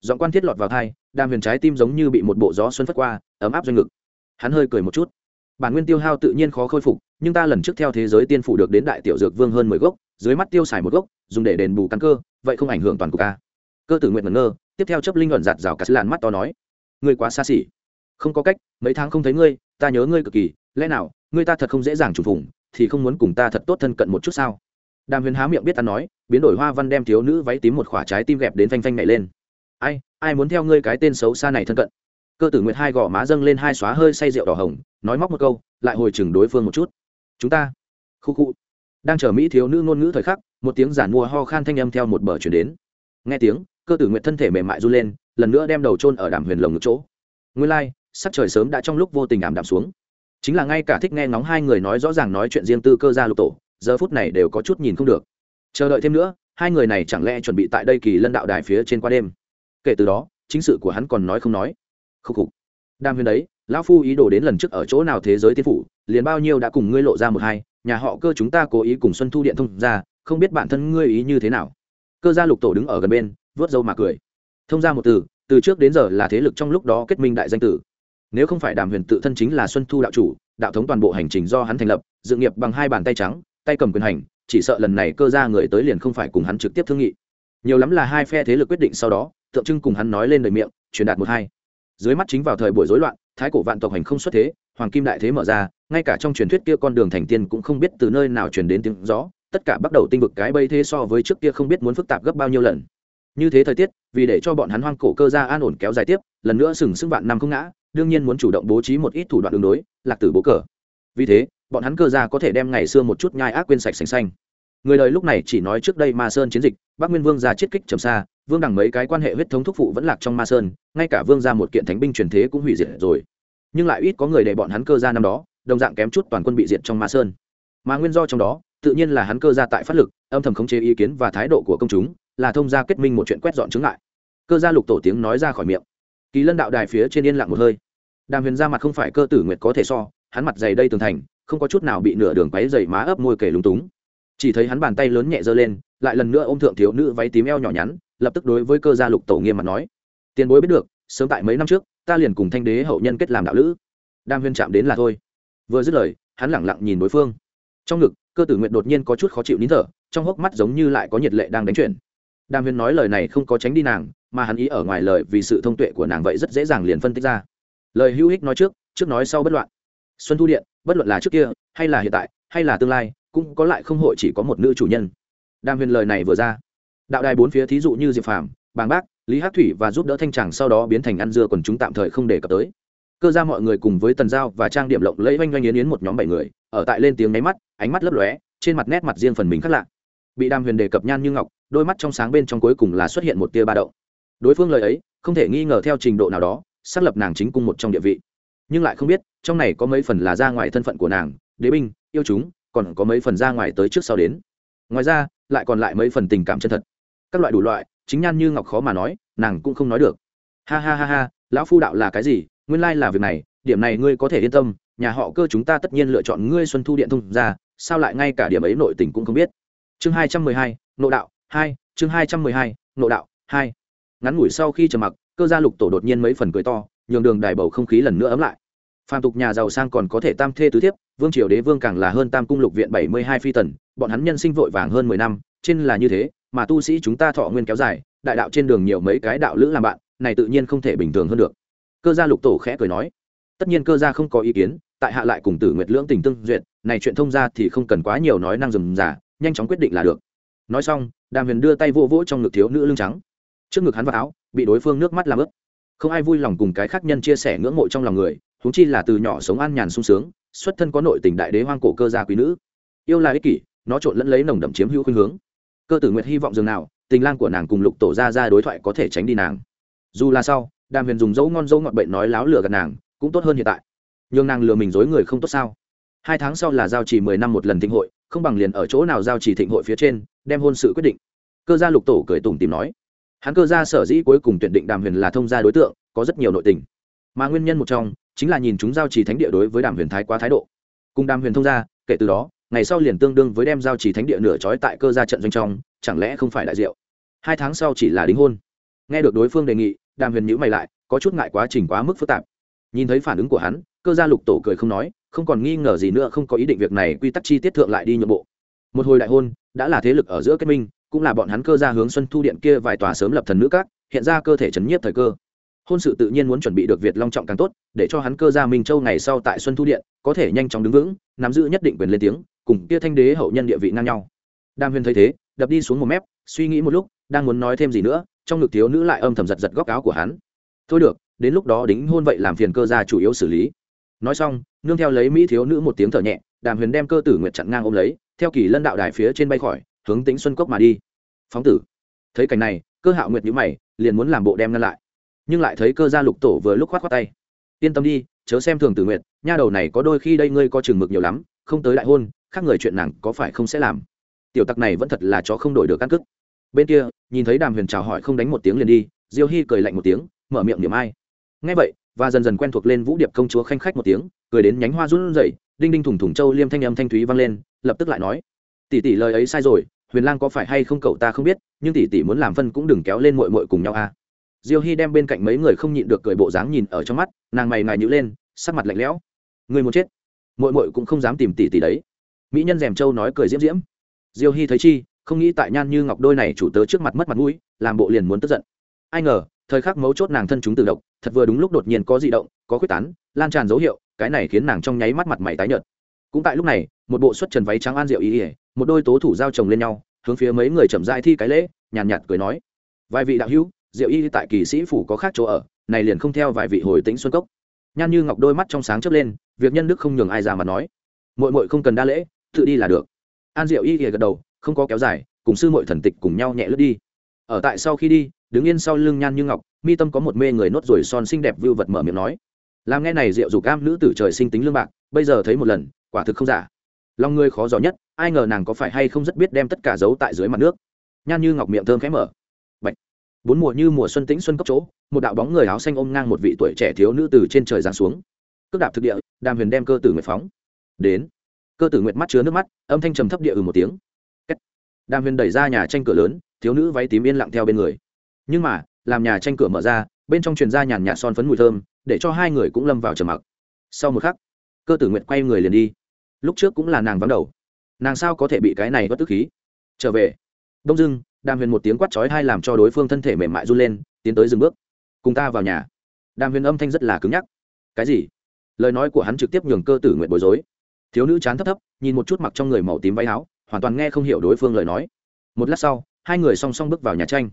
Giọng quan thiết lọt vào thai đàm huyền trái tim giống như bị một bộ gió xuân phất qua, ấm áp doanh ngực. Hắn hơi cười một chút. Bản nguyên tiêu hao tự nhiên khó khôi phục, nhưng ta lần trước theo thế giới tiên phủ được đến đại tiểu dược vương hơn mười gốc, dưới mắt tiêu xài một gốc, dùng để đền bù căn cơ, vậy không ảnh hưởng toàn cục ta cơ tử nguyện ngẩn ngơ, tiếp theo chấp linh luận giạt rào cả sứ làn mắt to nói, ngươi quá xa xỉ. Không có cách, mấy tháng không thấy ngươi, ta nhớ ngươi cực kỳ, lẽ nào, ngươi ta thật không dễ dàng trùng phùng, thì không muốn cùng ta thật tốt thân cận một chút sao? Đàm huyền há miệng biết ta nói, biến đổi hoa văn đem thiếu nữ váy tím một khỏa trái tim gẹp đến phanh phanh nhảy lên. Ai ai muốn theo ngươi cái tên xấu xa này thân cận? Cơ tử nguyệt hai gò má dâng lên hai xóa hơi say rượu đỏ hồng, nói móc một câu, lại hồi chừng đối phương một chút. Chúng ta. Khu khu. Đang chờ mỹ thiếu nữ ngôn ngữ thời khắc, một tiếng giản mua ho khan thanh âm theo một bờ chuyển đến. Nghe tiếng cơ tử nguyện thân thể mềm mại run lên lần nữa đem đầu trôn ở đàm huyền lồng một chỗ. Nguyên lai、like, sắc trời sớm đã trong lúc vô tình ảm đạm xuống. Chính là ngay cả thích nghe ngóng hai người nói rõ ràng nói chuyện riêng tư cơ gia lục tổ giờ phút này đều có chút nhìn không được. Chờ đợi thêm nữa hai người này chẳng lẽ chuẩn bị tại đây kỳ lân đạo đài phía trên qua đêm? Kể từ đó chính sự của hắn còn nói không nói. Khúc khục. Đam huyền đấy lão phu ý đồ đến lần trước ở chỗ nào thế giới tiên phủ liền bao nhiêu đã cùng ngươi lộ ra một hai nhà họ cơ chúng ta cố ý cùng xuân thu điện thông ra không biết bản thân ngươi ý như thế nào. Cơ gia lục tổ đứng ở gần bên vớt dâu mà cười. Thông ra một từ từ trước đến giờ là thế lực trong lúc đó kết minh đại danh tử. Nếu không phải đàm huyền tự thân chính là xuân thu đạo chủ, đạo thống toàn bộ hành trình do hắn thành lập, dự nghiệp bằng hai bàn tay trắng, tay cầm quyền hành, chỉ sợ lần này cơ ra người tới liền không phải cùng hắn trực tiếp thương nghị. Nhiều lắm là hai phe thế lực quyết định sau đó, tượng trưng cùng hắn nói lên đời miệng, truyền đạt một hai. Dưới mắt chính vào thời buổi rối loạn, thái cổ vạn tộc hành không xuất thế, hoàng kim đại thế mở ra, ngay cả trong truyền thuyết kia con đường thành tiên cũng không biết từ nơi nào truyền đến tiếng gió, tất cả bắt đầu tinh vực cái bây thế so với trước kia không biết muốn phức tạp gấp bao nhiêu lần như thế thời tiết, vì để cho bọn hắn hoang cổ cơ ra an ổn kéo dài tiếp, lần nữa sừng sững vạn năm không ngã, đương nhiên muốn chủ động bố trí một ít thủ đoạn đường đối, lạc tử bố cờ. Vì thế, bọn hắn cơ ra có thể đem ngày xưa một chút nhai ác quên sạch sành xanh. Người đời lúc này chỉ nói trước đây ma sơn chiến dịch, bắc nguyên vương ra chiết kích trầm xa, vương đằng mấy cái quan hệ huyết thống thúc phụ vẫn lạc trong ma sơn, ngay cả vương ra một kiện thánh binh truyền thế cũng hủy diệt rồi. Nhưng lại ít có người để bọn hắn cơ ra năm đó, đồng dạng kém chút toàn quân bị diệt trong ma sơn. Mà nguyên do trong đó, tự nhiên là hắn cơ ra tại phát lực, âm thầm khống chế ý kiến và thái độ của công chúng là thông gia kết minh một chuyện quét dọn chứng lại cơ gia lục tổ tiếng nói ra khỏi miệng. Kỳ lân đạo đài phía trên yên lặng một hơi. Đàm huyền ra mặt không phải cơ tử nguyệt có thể so, hắn mặt dày đây tường thành, không có chút nào bị nửa đường váy dày má ấp môi kể lúng túng. Chỉ thấy hắn bàn tay lớn nhẹ giơ lên, lại lần nữa ôm thượng thiếu nữ váy tím eo nhỏ nhắn, lập tức đối với cơ gia lục tổ nghiêm mặt nói, tiền bối biết được, sớm tại mấy năm trước, ta liền cùng thanh đế hậu nhân kết làm đạo lữ. Đam huyên chạm đến là thôi. Vừa dứt lời, hắn lẳng lặng nhìn đối phương. Trong ngực, cơ tử nguyện đột nhiên có chút khó chịu nín thở, trong hốc mắt giống như lại có nhiệt lệ đang đánh chuyển đàm huyền nói lời này không có tránh đi nàng, mà hắn ý ở ngoài lời vì sự thông tuệ của nàng vậy rất dễ dàng liền phân tích ra. Lời hữu hích nói trước trước nói sau bất loạn. Xuân thu điện, bất luận là trước kia, hay là hiện tại, hay là tương lai, cũng có lại không hội chỉ có một nữ chủ nhân. Đàm huyền lời này vừa ra. Đạo đài bốn phía thí dụ như diệp phàm, bàng bác, lý hát thủy và giúp đỡ thanh tràng sau đó biến thành ăn dưa còn chúng tạm thời không đề cập tới. Cơ ra mọi người cùng với tần giao và trang điểm lộng lẫy oanh oanh yến yến một nhóm bảy người, ở tại lên tiếng nháy mắt, ánh mắt lấp lóe, trên mặt nét mặt riêng phần mình khác lạ bị đam huyền đề cập nhan như ngọc, đôi mắt trong sáng bên trong cuối cùng là xuất hiện một tia ba đậu đối phương lời ấy, không thể nghi ngờ theo trình độ nào đó, xác lập nàng chính cung một trong địa vị. Nhưng lại không biết, trong này có mấy phần là ra ngoài thân phận của nàng, đế binh, yêu chúng, còn có mấy phần ra ngoài tới trước sau đến. Ngoài ra, lại còn lại mấy phần tình cảm chân thật. Các loại đủ loại, chính nhan như ngọc khó mà nói, nàng cũng không nói được. Ha ha ha ha, lão phu đạo là cái gì? Nguyên lai là việc này, điểm này ngươi có thể yên tâm, nhà họ cơ chúng ta tất nhiên lựa chọn ngươi xuân thu điện thông ra, sao lại ngay cả điểm ấy nội tình cũng không biết? Chương hai trăm mười hai, nộ đạo, hai, chương hai trăm mười hai, nộ đạo, hai. Ngắn ngủi sau khi trầm mặc, cơ gia lục tổ đột nhiên mấy phần cười to, nhường đường đài bầu không khí lần nữa ấm lại. Phàm tục nhà giàu sang còn có thể tam thê tứ thiếp, vương triều đế vương càng là hơn tam cung lục viện bảy mươi hai phi tần, bọn hắn nhân sinh vội vàng hơn mười năm, trên là như thế, mà tu sĩ chúng ta thọ nguyên kéo dài, đại đạo trên đường nhiều mấy cái đạo lữ làm bạn, này tự nhiên không thể bình thường hơn được. Cơ gia lục tổ khẽ cười nói, tất nhiên cơ gia không có ý kiến, tại hạ lại cùng tử nguyệt lưỡng tình tương duyệt, này chuyện thông ra thì không cần quá nhiều nói năng dườm giả nhanh chóng quyết định là được. Nói xong, đàm huyền đưa tay vô vỗ trong ngực thiếu nữ lưng trắng. Trước ngực hắn vào áo, bị đối phương nước mắt làm ướt. Không ai vui lòng cùng cái khác nhân chia sẻ ngưỡng mộ trong lòng người thúng chi là từ nhỏ sống an nhàn sung sướng, xuất thân có nội tình đại đế hoang cổ cơ gia quý nữ. Yêu là ích kỷ, nó trộn lẫn lấy nồng đậm chiếm hữu khuynh hướng. Cơ tử nguyệt hy vọng dường nào, tình lang của nàng cùng lục tổ ra ra đối thoại có thể tránh đi nàng. Dù là sau, đàm huyền dùng dấu ngon dấu ngọt bệnh nói láo lừa gạt nàng, cũng tốt hơn hiện tại. Nhưng nàng lừa mình dối người không tốt sao? Hai tháng sau là giao chỉ mười năm một lần thịnh hội, không bằng liền ở chỗ nào giao chỉ thịnh hội phía trên, đem hôn sự quyết định. Cơ gia lục tổ cười tùng tìm nói. Hắn cơ gia sở dĩ cuối cùng tuyển định đàm huyền là thông gia đối tượng, có rất nhiều nội tình. Mà nguyên nhân một trong, chính là nhìn chúng giao chỉ thánh địa đối với đàm huyền thái quá thái độ. Cùng đàm huyền thông gia, kể từ đó, ngày sau liền tương đương với đem giao chỉ thánh địa nửa trói tại cơ gia trận doanh trong, chẳng lẽ không phải đại diệu? Hai tháng sau chỉ là đính hôn. Nghe được đối phương đề nghị, đàm huyền nhữ mày lại, có chút ngại quá trình quá mức phức tạp. Nhìn thấy phản ứng của hắn, cơ gia lục tổ cười không nói không còn nghi ngờ gì nữa, không có ý định việc này, quy tắc chi tiết thượng lại đi nhượng bộ. Một hồi đại hôn, đã là thế lực ở giữa kết minh, cũng là bọn hắn cơ gia hướng xuân thu điện kia vài tòa sớm lập thần nữ các, hiện ra cơ thể chấn nhiếp thời cơ. Hôn sự tự nhiên muốn chuẩn bị được việt long trọng càng tốt, để cho hắn cơ gia minh châu ngày sau tại xuân thu điện, có thể nhanh chóng đứng vững, nắm giữ nhất định quyền lên tiếng, cùng kia thanh đế hậu nhân địa vị ngang nhau. Đam huyền thấy thế, đập đi xuống một mép, suy nghĩ một lúc, đang muốn nói thêm gì nữa, trong ngực thiếu nữ lại âm thầm giật giật góc áo của hắn. Thôi được, đến lúc đó đính hôn vậy làm phiền cơ gia chủ yếu xử lý nói xong, nương theo lấy mỹ thiếu nữ một tiếng thở nhẹ, đàm huyền đem cơ tử nguyệt chặn ngang ôm lấy, theo kỳ lân đạo đài phía trên bay khỏi, hướng tính xuân cốc mà đi. Phóng tử. Thấy cảnh này, cơ hạo nguyệt nhữ mày, liền muốn làm bộ đem ngăn lại. Nhưng lại thấy cơ gia lục tổ vừa lúc khoát khoát tay. Yên tâm đi, chớ xem thường tử nguyệt, nha đầu này có đôi khi đây ngươi có chừng mực nhiều lắm, không tới đại hôn, khác người chuyện nàng có phải không sẽ làm. Tiểu tặc này vẫn thật là chó không đổi được căn cức bên kia, nhìn thấy đàm huyền chào hỏi không đánh một tiếng liền đi, diêu hy cười lạnh một tiếng, mở miệng niệm ai. Ngay vậy và dần dần quen thuộc lên vũ điệp công chúa khanh khách một tiếng, cười đến nhánh hoa run rẩy, đinh đinh thủng thủng châu liêm thanh âm thanh thúy vang lên, lập tức lại nói, tỷ tỷ lời ấy sai rồi, huyền lang có phải hay không cậu ta không biết, nhưng tỷ tỷ muốn làm phân cũng đừng kéo lên mội mội cùng nhau a à. diêu hy đem bên cạnh mấy người không nhịn được cười bộ dáng nhìn ở trong mắt, nàng mày ngài nhữ lên, sắc mặt lạnh lẽo người muốn chết mội mội cũng không dám tìm tỷ tỷ đấy. Mỹ nhân rèm châu nói cười diễm diễm. Diêu hy thấy chi, không nghĩ tại nhan như ngọc đôi này chủ tớ trước mặt mất mặt mũi, làm bộ liền muốn tức giận. Ai ngờ thời khắc mấu chốt nàng thân chúng tự động thật vừa đúng lúc đột nhiên có dị động có khuyết tán lan tràn dấu hiệu cái này khiến nàng trong nháy mắt mặt mày tái nhợt. Cũng tại lúc này một bộ xuất trần váy trắng an diệu ý ỉa một đôi tố thủ giao chồng lên nhau hướng phía mấy người chậm dại thi cái lễ nhàn nhạt, nhạt cười nói. Vài vị đạo hữu diệu y tại kỳ sĩ phủ có khác chỗ ở này liền không theo vài vị hồi tĩnh xuân cốc. Nhan như ngọc đôi mắt trong sáng chớp lên việc nhân đức không nhường ai ra mà nói. Mội mội không cần đa lễ tự đi là được. An diệu y gật đầu không có kéo dài cùng sư mội thần tịch cùng nhau nhẹ lướt đi. Ở tại sau khi đi đứng yên sau lưng nhan như ngọc, mi tâm có một mê người nốt ruồi son xinh đẹp vưu vật mở miệng nói. Làm nghe này rượu dục cam nữ tử trời sinh tính lương bạc, bây giờ thấy một lần, quả thực không giả. Lòng ngươi khó giỏ nhất, ai ngờ nàng có phải hay không rất biết đem tất cả giấu tại dưới mặt nước. Nhan như ngọc miệng thơm khẽ mở. Bạch. bốn mùa như mùa xuân tĩnh xuân cốc chỗ, một đạo bóng người áo xanh ôm ngang một vị tuổi trẻ thiếu nữ từ trên trời giáng xuống. Cước đạp thực địa, đàm huyền đem cơ tử nguyệt phóng. Đến. Cơ tử nguyệt mắt chứa nước mắt, âm thanh trầm thấp địa ừ một tiếng. Đàm huyền đẩy ra nhà tranh cửa lớn, thiếu nữ váy tím yên lặng theo bên người nhưng mà, làm nhà tranh cửa mở ra, bên trong truyền ra nhàn nhạt son phấn mùi thơm, để cho hai người cũng lâm vào trầm mặc. Sau một khắc, cơ tử nguyện quay người liền đi. Lúc trước cũng là nàng vắng đầu. Nàng sao có thể bị cái này bất tức khí? Trở về. Đông dưng đàm huyền một tiếng quát chói hai làm cho đối phương thân thể mềm mại run lên, tiến tới dừng bước. Cùng ta vào nhà. Đàm huyền âm thanh rất là cứng nhắc. Cái gì? Lời nói của hắn trực tiếp nhường cơ tử nguyện bối rối. Thiếu nữ chán thấp thấp, nhìn một chút mặc trong người màu tím váy áo, hoàn toàn nghe không hiểu đối phương lời nói. Một lát sau, hai người song song bước vào nhà tranh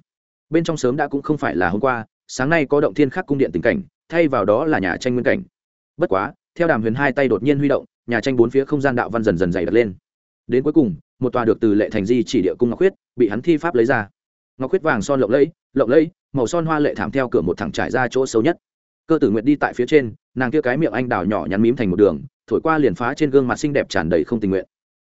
bên trong sớm đã cũng không phải là hôm qua, sáng nay có động thiên khắc cung điện tình cảnh, thay vào đó là nhà tranh nguyên cảnh. Bất quá, theo đàm huyền hai tay đột nhiên huy động, nhà tranh bốn phía không gian đạo văn dần dần dày đặt lên. Đến cuối cùng, một tòa được từ lệ thành di chỉ địa cung ngọc huyết, bị hắn thi pháp lấy ra. Ngọc huyết vàng son lộng lẫy lộng lẫy, màu son hoa lệ thảm theo cửa một thẳng trải ra chỗ xấu nhất. Cơ tử nguyệt đi tại phía trên, nàng kia cái miệng anh đào nhỏ nhắn mím thành một đường, thổi qua liền phá trên gương mặt xinh đẹp tràn đầy không tình nguyện.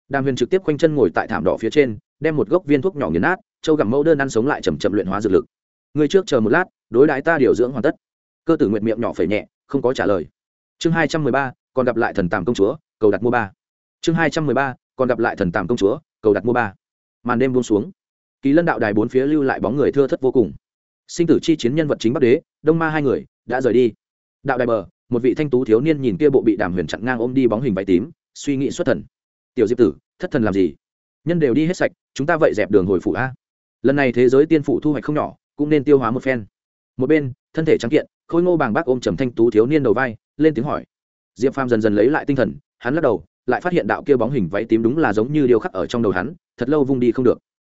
Đàm huyền trực tiếp khoanh chân ngồi tại thảm đỏ phía trên, đem một gốc viên thuốc nhỏ nghiền nát châu gặm mẫu đơn ăn sống lại chầm chậm luyện hóa dược lực. Người trước chờ một lát, đối đãi ta điều dưỡng hoàn tất. Cơ tử nguyện miệng nhỏ phẩy nhẹ, không có trả lời. Chương hai trăm mười ba, còn gặp lại thần tàm công chúa, cầu đặt mua ba. Chương hai trăm mười ba, còn gặp lại thần tàm công chúa, cầu đặt mua ba. Màn đêm buông xuống. Kỳ lân đạo đài bốn phía lưu lại bóng người thưa thất vô cùng. Sinh tử chi chiến nhân vật chính bắc đế, đông ma hai người, đã rời đi. Đạo đài bờ, một vị thanh tú thiếu niên nhìn kia bộ bị đàm huyền chặn ngang ôm đi bóng hình váy tím, suy nghĩ xuất thần. Tiểu diệp tử, thất thần làm gì? Nhân đều đi hết sạch, chúng ta vậy dẹp đường hồi phủ a lần này thế giới tiên phụ thu hoạch không nhỏ, cũng nên tiêu hóa một phen. Một bên, thân thể trắng kiện, khôi ngô bàng bác ôm trầm thanh tú thiếu niên đầu vai, lên tiếng hỏi. Diệp phàm dần dần lấy lại tinh thần, hắn lắc đầu, lại phát hiện đạo kia bóng hình váy tím đúng là giống như điêu khắc ở trong đầu hắn, thật lâu vung đi không được.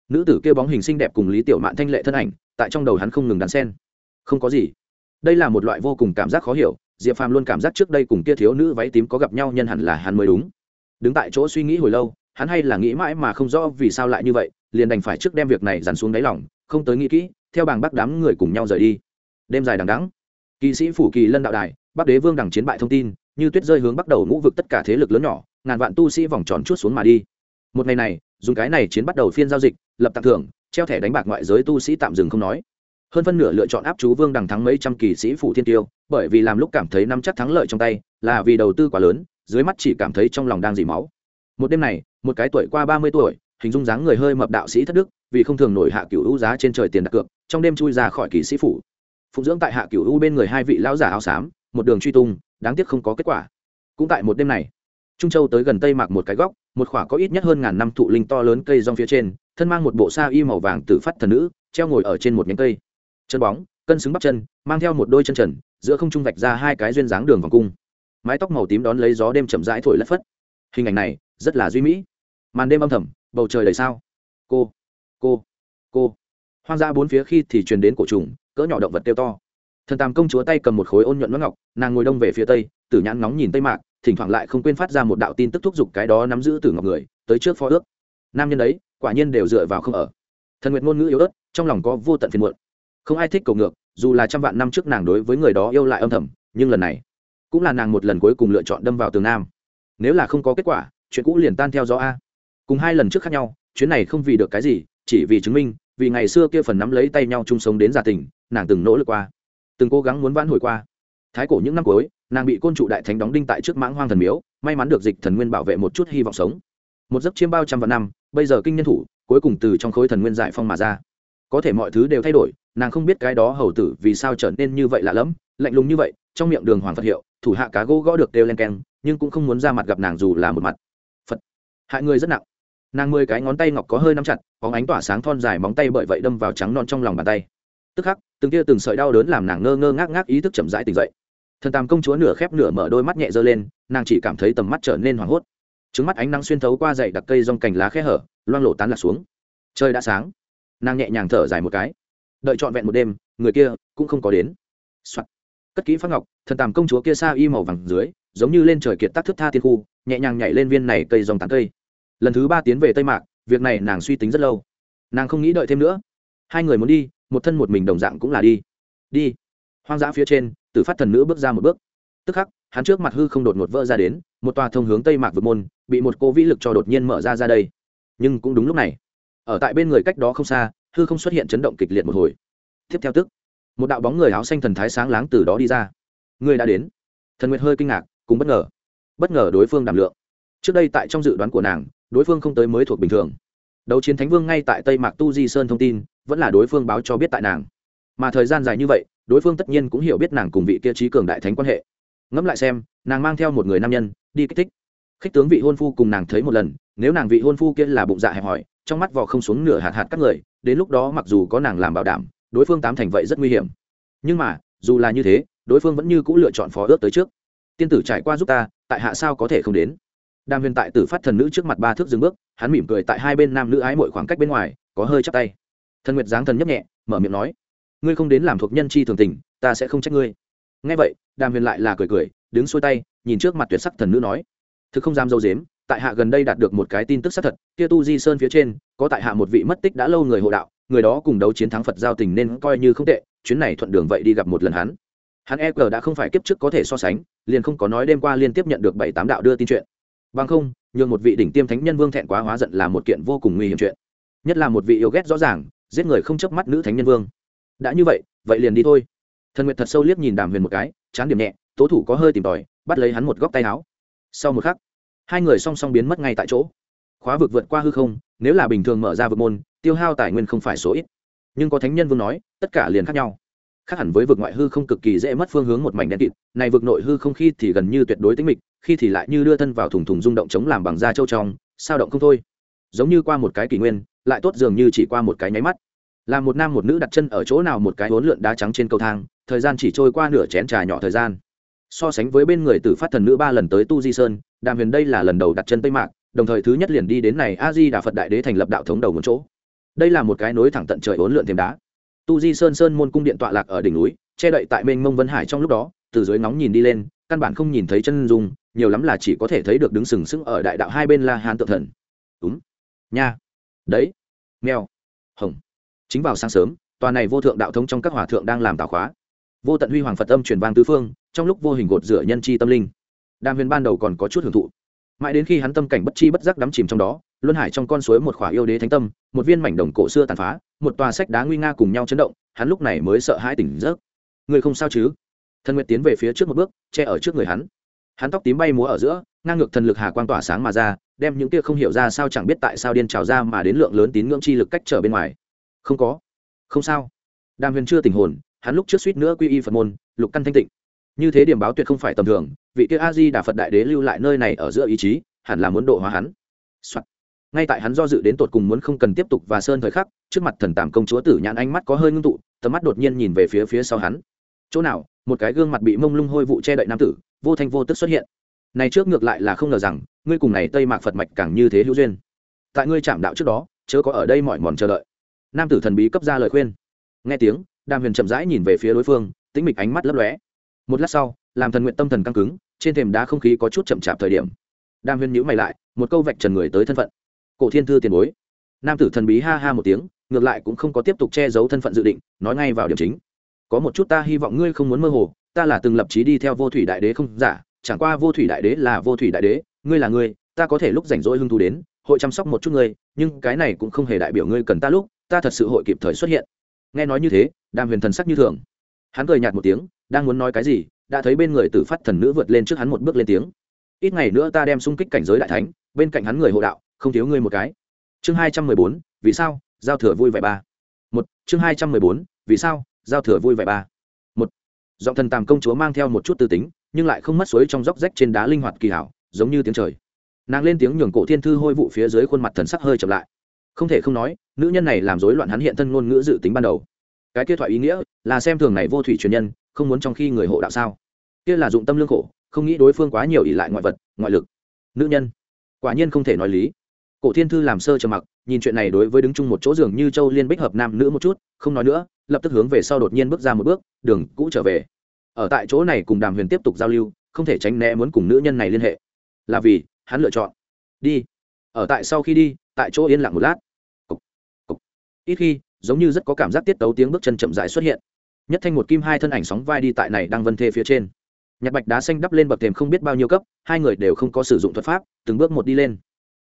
Nữ tử kia bóng hình xinh đẹp cùng lý tiểu mạn thanh lệ thân ảnh, tại trong đầu hắn không ngừng đắn sen không có gì. Đây là một loại vô cùng cảm giác khó hiểu, diệp phàm luôn cảm giác trước đây cùng kia thiếu nữ váy tím có gặp nhau nhân hẳn là hắn mới đúng. Đứng tại chỗ suy nghĩ hồi lâu, hắn hay là nghĩ mãi mà không rõ vì sao lại như vậy liền đành phải trước đem việc này dàn xuống đáy lòng, không tới nghĩ kỹ, theo bảng bắc đám người cùng nhau rời đi. Đêm dài đằng đắng kỵ sĩ phủ kỳ lân đạo đài, bắc đế vương đằng chiến bại thông tin, như tuyết rơi hướng bắt đầu ngũ vực tất cả thế lực lớn nhỏ, ngàn vạn tu sĩ vòng tròn chút xuống mà đi. Một ngày này, dùng cái này chiến bắt đầu phiên giao dịch, lập tặng thưởng, treo thẻ đánh bạc ngoại giới tu sĩ tạm dừng không nói. Hơn phân nửa lựa chọn áp chú vương đằng thắng mấy trăm kỳ sĩ phủ thiên tiêu, bởi vì làm lúc cảm thấy nắm chắc thắng lợi trong tay, là vì đầu tư quá lớn, dưới mắt chỉ cảm thấy trong lòng đang dỉ máu. Một đêm này, một cái tuổi qua ba mươi tuổi hình dung dáng người hơi mập đạo sĩ thất đức, vì không thường nổi hạ cửu u giá trên trời tiền đặt cược, trong đêm chui ra khỏi kỳ sĩ phủ. Phụng dưỡng tại hạ cửu u bên người hai vị lão giả áo xám, một đường truy tung, đáng tiếc không có kết quả. Cũng tại một đêm này, trung châu tới gần tây mạc một cái góc, một khỏa có ít nhất hơn ngàn năm thụ linh to lớn cây rong phía trên, thân mang một bộ sa y màu vàng tự phát thần nữ, treo ngồi ở trên một nhánh cây. Chân bóng, cân xứng bắp chân, mang theo một đôi chân trần, giữa không trung vạch ra hai cái duyên dáng đường vòng cung. Mái tóc màu tím đón lấy gió đêm chậm rãi thổi lất phất. Hình ảnh này rất là duy mỹ. Màn đêm âm thầm bầu trời đầy sao? Cô cô cô. Hoang dã bốn phía khi thì truyền đến cổ trùng, cỡ nhỏ động vật kêu to. Thần tàm công chúa tay cầm một khối ôn nhuận nước ngọc, nàng ngồi đông về phía tây, tử nhãn ngóng nhìn tây mạc, thỉnh thoảng lại không quên phát ra một đạo tin tức thúc giục cái đó nắm giữ tử ngọc người, tới trước phó ước. Nam nhân đấy, quả nhiên đều dựa vào không ở. Thần nguyệt ngôn ngữ yếu ớt, trong lòng có vô tận phiền muộn. Không ai thích cầu ngược, dù là trăm vạn năm trước nàng đối với người đó yêu lại âm thầm, nhưng lần này, cũng là nàng một lần cuối cùng lựa chọn đâm vào tường nam. Nếu là không có kết quả, chuyện cũ liền tan theo gió a cùng hai lần trước khác nhau, chuyến này không vì được cái gì, chỉ vì chứng minh, vì ngày xưa kia phần nắm lấy tay nhau chung sống đến gia tình, nàng từng nỗ lực qua, từng cố gắng muốn vãn hồi qua. Thái cổ những năm cuối, nàng bị côn trụ đại thánh đóng đinh tại trước mãng hoang thần miếu, may mắn được dịch thần nguyên bảo vệ một chút hy vọng sống. Một giấc chiêm bao trăm vạn năm, bây giờ kinh nhân thủ, cuối cùng từ trong khối thần nguyên giải phong mà ra. Có thể mọi thứ đều thay đổi, nàng không biết cái đó hầu tử vì sao trở nên như vậy lạ lẫm, lạnh lùng như vậy, trong miệng đường hoàng phật hiệu, thủ hạ cá gỗ gõ được đều len keng, nhưng cũng không muốn ra mặt gặp nàng dù là một mặt. Phật. Hại người rất nặng nàng mười cái ngón tay ngọc có hơi nắm chặt có ánh tỏa sáng thon dài móng tay bởi vậy đâm vào trắng non trong lòng bàn tay. Tức khắc, từng tia từng sợi đau đớn làm nàng ngơ ngơ ngác ngác ý thức chậm rãi tỉnh dậy. Thần tam công chúa nửa khép nửa mở đôi mắt nhẹ dơ lên, nàng chỉ cảm thấy tầm mắt trở nên hoảng hốt. Trứng mắt ánh nắng xuyên thấu qua dậy đặc cây rong cành lá khe hở, loang lộ tán lạc xuống. Trời đã sáng. Nàng nhẹ nhàng thở dài một cái. Đợi trọn vẹn một đêm, người kia cũng không có đến、Soạn. cất kỹ phát ngọc, thần tàm công chúa kia xa y màu vàng dưới, giống như lên trời kiệt tác thức tha tiên khu, nhẹ nhàng nhảy lên viên này cây dòng tán cây lần thứ ba tiến về tây mạc, việc này nàng suy tính rất lâu. Nàng không nghĩ đợi thêm nữa. Hai người muốn đi, một thân một mình đồng dạng cũng là đi. Đi. Hoang dã phía trên, tử phát thần nữ bước ra một bước. Tức khắc, hắn trước mặt hư không đột ngột vỡ ra đến, một tòa thông hướng tây mạc vượt môn, bị một cô vĩ lực cho đột nhiên mở ra ra đây. Nhưng cũng đúng lúc này. Ở tại bên người cách đó không xa, hư không xuất hiện chấn động kịch liệt một hồi. Tiếp theo tức, một đạo bóng người áo xanh thần thái sáng láng từ đó đi ra. Người đã đến. Thần nguyệt hơi kinh ngạc, cùng bất ngờ. Bất ngờ đối phương đảm lượng. Trước đây tại trong dự đoán của nàng đối phương không tới mới thuộc bình thường. Đấu chiến thánh vương ngay tại tây mạc tu di sơn thông tin, vẫn là đối phương báo cho biết tại nàng. Mà thời gian dài như vậy, đối phương tất nhiên cũng hiểu biết nàng cùng vị kia trí cường đại thánh quan hệ. Ngẫm lại xem, nàng mang theo một người nam nhân, đi kích thích. Khích tướng vị hôn phu cùng nàng thấy một lần, nếu nàng vị hôn phu kia là bụng dạ hẹp hòi, trong mắt vò không xuống nửa hạt hạt các người, đến lúc đó mặc dù có nàng làm bảo đảm, đối phương tám thành vậy rất nguy hiểm. Nhưng mà, dù là như thế, đối phương vẫn như c ũ lựa chọn phó ước tới trước. Tiên tử trải qua giúp ta, tại hạ sao có thể không đến? Đàm huyền tại tử phát thần nữ trước mặt ba thước dừng bước, hắn mỉm cười tại hai bên nam nữ ái mội khoảng cách bên ngoài, có hơi chắp tay. Thần nguyệt giáng thần nhấp nhẹ, mở miệng nói, ngươi không đến làm thuộc nhân chi thường tình, ta sẽ không trách ngươi. Ngay vậy, đàm huyền lại là cười cười, đứng xuôi tay, nhìn trước mặt tuyệt sắc thần nữ nói, thực không dám dâu dếm, tại hạ gần đây đạt được một cái tin tức xác thật, kia tu di sơn phía trên, có tại hạ một vị mất tích đã lâu người hộ đạo, người đó cùng đấu chiến thắng phật giao tình nên coi như không tệ, chuyến này thuận đường vậy đi gặp một lần hắn. Hắn e g đã không phải kiếp trước có thể so sánh, liền không có nói đêm qua liên tiếp nhận được bảy tám đạo đưa tin chuyện bằng không, nhường một vị đỉnh tiêm thánh nhân vương thẹn quá hóa giận là một kiện vô cùng nguy hiểm chuyện. Nhất là một vị yêu ghét rõ ràng, giết người không chớp mắt nữ thánh nhân vương. Đã như vậy vậy liền đi thôi. Thần nguyệt thật sâu liếc nhìn đàm huyền một cái, chán điểm nhẹ, tố thủ có hơi tìm tòi, bắt lấy hắn một góc tay áo. Sau một khắc, hai người song song biến mất ngay tại chỗ. Khóa vực vượt qua hư không, nếu là bình thường mở ra vực môn, tiêu hao tài nguyên không phải số ít. Nhưng có thánh nhân vương nói, tất cả liền khác nhau. Khác hẳn với vực ngoại hư không cực kỳ dễ mất phương hướng một mảnh đen kịt, này vực nội hư không khi thì gần như tuyệt đối tính mịch khi thì lại như đưa thân vào thùng thùng rung động chống làm bằng da châu trong, sao động không thôi. Giống như qua một cái kỷ nguyên, lại tốt dường như chỉ qua một cái nháy mắt. Là một nam một nữ đặt chân ở chỗ nào một cái hốn lượn đá trắng trên cầu thang, thời gian chỉ trôi qua nửa chén trà nhỏ thời gian. So sánh với bên người tử phát thần nữ ba lần tới tu di sơn, đàm huyền đây là lần đầu đặt chân tây mạc, đồng thời thứ nhất liền đi đến này a di đà phật đại đế thành lập đạo thống đầu một chỗ. Đây là một cái nối thẳng tận trời hốn lượn thêm đá. Tu di sơn sơn môn cung điện tọa lạc ở đỉnh núi, che đậy tại mênh mông vân hải trong lúc đó, từ dưới nóng nhìn đi lên căn bản không nhìn thấy chân dung, nhiều lắm là chỉ có thể thấy được đứng sừng sững ở đại đạo hai bên la hán tự thần. Đúng. Nha. Đấy. Nghèo hồng. Chính vào sáng sớm, tòa này vô thượng đạo thống trong các hòa thượng đang làm tào khóa. Vô tận huy hoàng phật âm truyền vang tứ phương, trong lúc vô hình gột rửa nhân chi tâm linh. Đàm huyền ban đầu còn có chút hưởng thụ. Mãi đến khi hắn tâm cảnh bất chi bất giác đắm chìm trong đó, luân hải trong con suối một khỏa yêu đế thánh tâm, một viên mảnh đồng cổ xưa tàn phá, một tòa sách đá nguy nga cùng nhau chấn động, hắn lúc này mới sợ hãi tỉnh giấc. Người không sao chứ? Thần nguyệt tiến về phía trước một bước, che ở trước người hắn. Hắn tóc tím bay múa ở giữa, ngang ngược thần lực hà quang tỏa sáng mà ra, đem những kia không hiểu ra sao chẳng biết tại sao điên trào ra mà đến lượng lớn tín ngưỡng chi lực cách trở bên ngoài. Không có. Không sao. Đàm huyền chưa tình hồn, hắn lúc trước suýt nữa quy y phật môn, lục căn thanh tịnh. Như thế điểm báo tuyệt không phải tầm thường, vị kia a di đà phật đại đế lưu lại nơi này ở giữa ý chí, hẳn là muốn độ hóa hắn、Soạn. ngay tại hắn do dự đến tột cùng muốn không cần tiếp tục và sơn thời khắc, trước mặt thần tàm công chúa tử nhãn ánh mắt có hơi ngưng tụ, tầm mắt đột nhiên nhìn về phía phía sau hắn chỗ nào, một cái gương mặt bị mông lung hôi vụ che đậy nam tử, vô thanh vô tức xuất hiện. Này trước ngược lại là không ngờ rằng, ngươi cùng này tây mạc phật mạch càng như thế hữu duyên. Tại ngươi chạm đạo trước đó, chớ có ở đây mỏi mòn chờ đợi. Nam tử thần bí cấp ra lời khuyên. Nghe tiếng, đàm huyền chậm rãi nhìn về phía đối phương, tĩnh mịch ánh mắt lấp lóe. Một lát sau, làm thần nguyện tâm thần căng cứng, trên thềm đá không khí có chút chậm chạp thời điểm. Đàm huyền nhữ mày lại, một câu vạch trần người tới thân phận. Cổ thiên thư tiền bối. Nam tử thần bí ha ha một tiếng, ngược lại cũng không có tiếp tục che giấu thân phận dự định, nói ngay vào điểm chính có một chút ta hy vọng ngươi không muốn mơ hồ, ta là từng lập trí đi theo vô thủy đại đế không giả, chẳng qua vô thủy đại đế là vô thủy đại đế, ngươi là ngươi, ta có thể lúc rảnh rỗi hưng thu đến, hội chăm sóc một chút ngươi, nhưng cái này cũng không hề đại biểu ngươi cần ta lúc, ta thật sự hội kịp thời xuất hiện. Nghe nói như thế, đàm huyền thần sắc như thường. Hắn cười nhạt một tiếng, đang muốn nói cái gì? Đã thấy bên người tử phát thần nữ vượt lên trước hắn một bước lên tiếng. Ít ngày nữa ta đem xung kích cảnh giới đại thánh, bên cạnh hắn người hộ đạo, không thiếu ngươi một cái. Chương hai trăm mười bốn, vì sao? Giao thừa vui vẻ ba. Một, chương hai trăm mười bốn, vì sao? Giao thừa vui vẻ ba. Một, giọng thần tàm công chúa mang theo một chút tư tính, nhưng lại không mất suối trong dốc rách trên đá linh hoạt kỳ hảo, giống như tiếng trời. Nàng lên tiếng nhường cổ thiên thư hôi vụ phía dưới khuôn mặt thần sắc hơi chậm lại. Không thể không nói, nữ nhân này làm rối loạn hắn hiện thân ngôn ngữ dự tính ban đầu. Cái kia thoại ý nghĩa, là xem thường này vô thủy truyền nhân, không muốn trong khi người hộ đạo sao. Kia là dụng tâm lương khổ, không nghĩ đối phương quá nhiều ỷ lại ngoại vật, ngoại lực. Nữ nhân, quả nhiên không thể nói lý cổ thiên thư làm sơ trầm mặc nhìn chuyện này đối với đứng chung một chỗ giường như châu liên bích hợp nam nữ một chút không nói nữa lập tức hướng về sau đột nhiên bước ra một bước đường cũ trở về. Ở tại chỗ này cùng đàm huyền tiếp tục giao lưu không thể tránh né muốn cùng nữ nhân này liên hệ. Là vì hắn lựa chọn. Đi. Ở tại sau khi đi tại chỗ yên lặng một lát. Cục, cục. ít khi giống như rất có cảm giác tiết tấu tiếng bước chân chậm rãi xuất hiện. Nhất thanh một kim hai thân ảnh sóng vai đi tại này đang vân thê phía trên. Nhạc bạch đá xanh đắp lên bậc thềm không biết bao nhiêu cấp hai người đều không có sử dụng thuật pháp từng bước một đi lên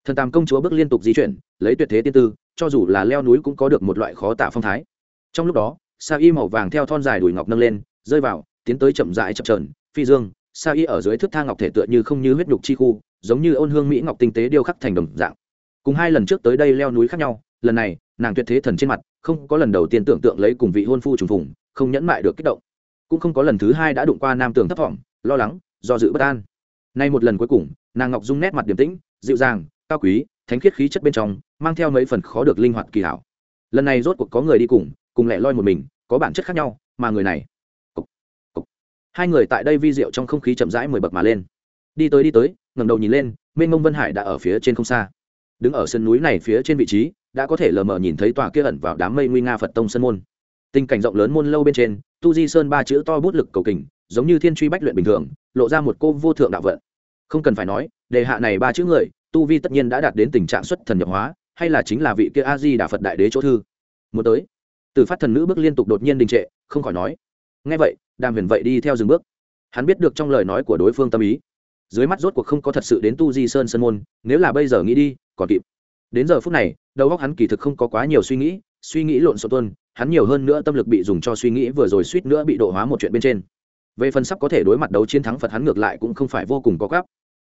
thần tàm công chúa bước liên tục di chuyển, lấy tuyệt thế tiên tư, cho dù là leo núi cũng có được một loại khó tả phong thái. Trong lúc đó sa y màu vàng theo thon dài đùi ngọc nâng lên, rơi vào, tiến tới chậm rãi chập trờn phi dương. Sa y ở dưới thước thang ngọc thể tựa như không như huyết nhục chi khu, giống như ôn hương mỹ ngọc tinh tế điêu khắc thành đồng dạng. Cùng hai lần trước tới đây leo núi khác nhau, lần này, nàng tuyệt thế thần trên mặt, không có lần đầu tiên tưởng tượng lấy cùng vị hôn phu trùng phùng, không nhẫn mại được kích động. Cũng không có lần thứ hai đã đụng qua nam tường thấp thỏm lo lắng, do dự bất an. Nay một lần cuối cùng, nàng ngọc dung nét mặt điềm tĩnh, dịu dàng cao quý thánh khiết khí chất bên trong mang theo mấy phần khó được linh hoạt kỳ hảo. Lần này rốt cuộc có người đi cùng cùng lẻ loi một mình có bản chất khác nhau mà người này cục, cục. hai người tại đây vi diệu trong không khí chậm rãi mười bậc mà lên. Đi tới đi tới ngẩng đầu nhìn lên mênh mông vân hải đã ở phía trên không xa. Đứng ở sân núi này phía trên vị trí đã có thể lờ mờ nhìn thấy tòa kia ẩn vào đám mây nguy nga phật tông sân môn. Tình cảnh rộng lớn môn lâu bên trên tu di sơn ba chữ to bút lực cầu kình giống như thiên truy bách luyện bình thường lộ ra một cô vô thượng đạo vận. Không cần phải nói đề hạ này ba chữ người tu vi tất nhiên đã đạt đến tình trạng xuất thần nhập hóa, hay là chính là vị kia a di đà phật đại đế chỗ thư. Muốn tới, từ phát thần nữ bước liên tục đột nhiên đình trệ, không khỏi nói. Ngay vậy, đàm huyền vậy đi theo dừng bước. Hắn biết được trong lời nói của đối phương tâm ý. Dưới mắt rốt cuộc không có thật sự đến tu di sơn sơn môn, nếu là bây giờ nghĩ đi, còn kịp. Đến giờ phút này, đầu óc hắn kỳ thực không có quá nhiều suy nghĩ suy nghĩ lộn xộn tuân hắn nhiều hơn nữa tâm lực bị dùng cho suy nghĩ vừa rồi suýt nữa bị độ hóa một chuyện bên trên. Về phần sắp có thể đối mặt đấu chiến thắng phật hắn ngược lại cũng không phải vô cùng có gấp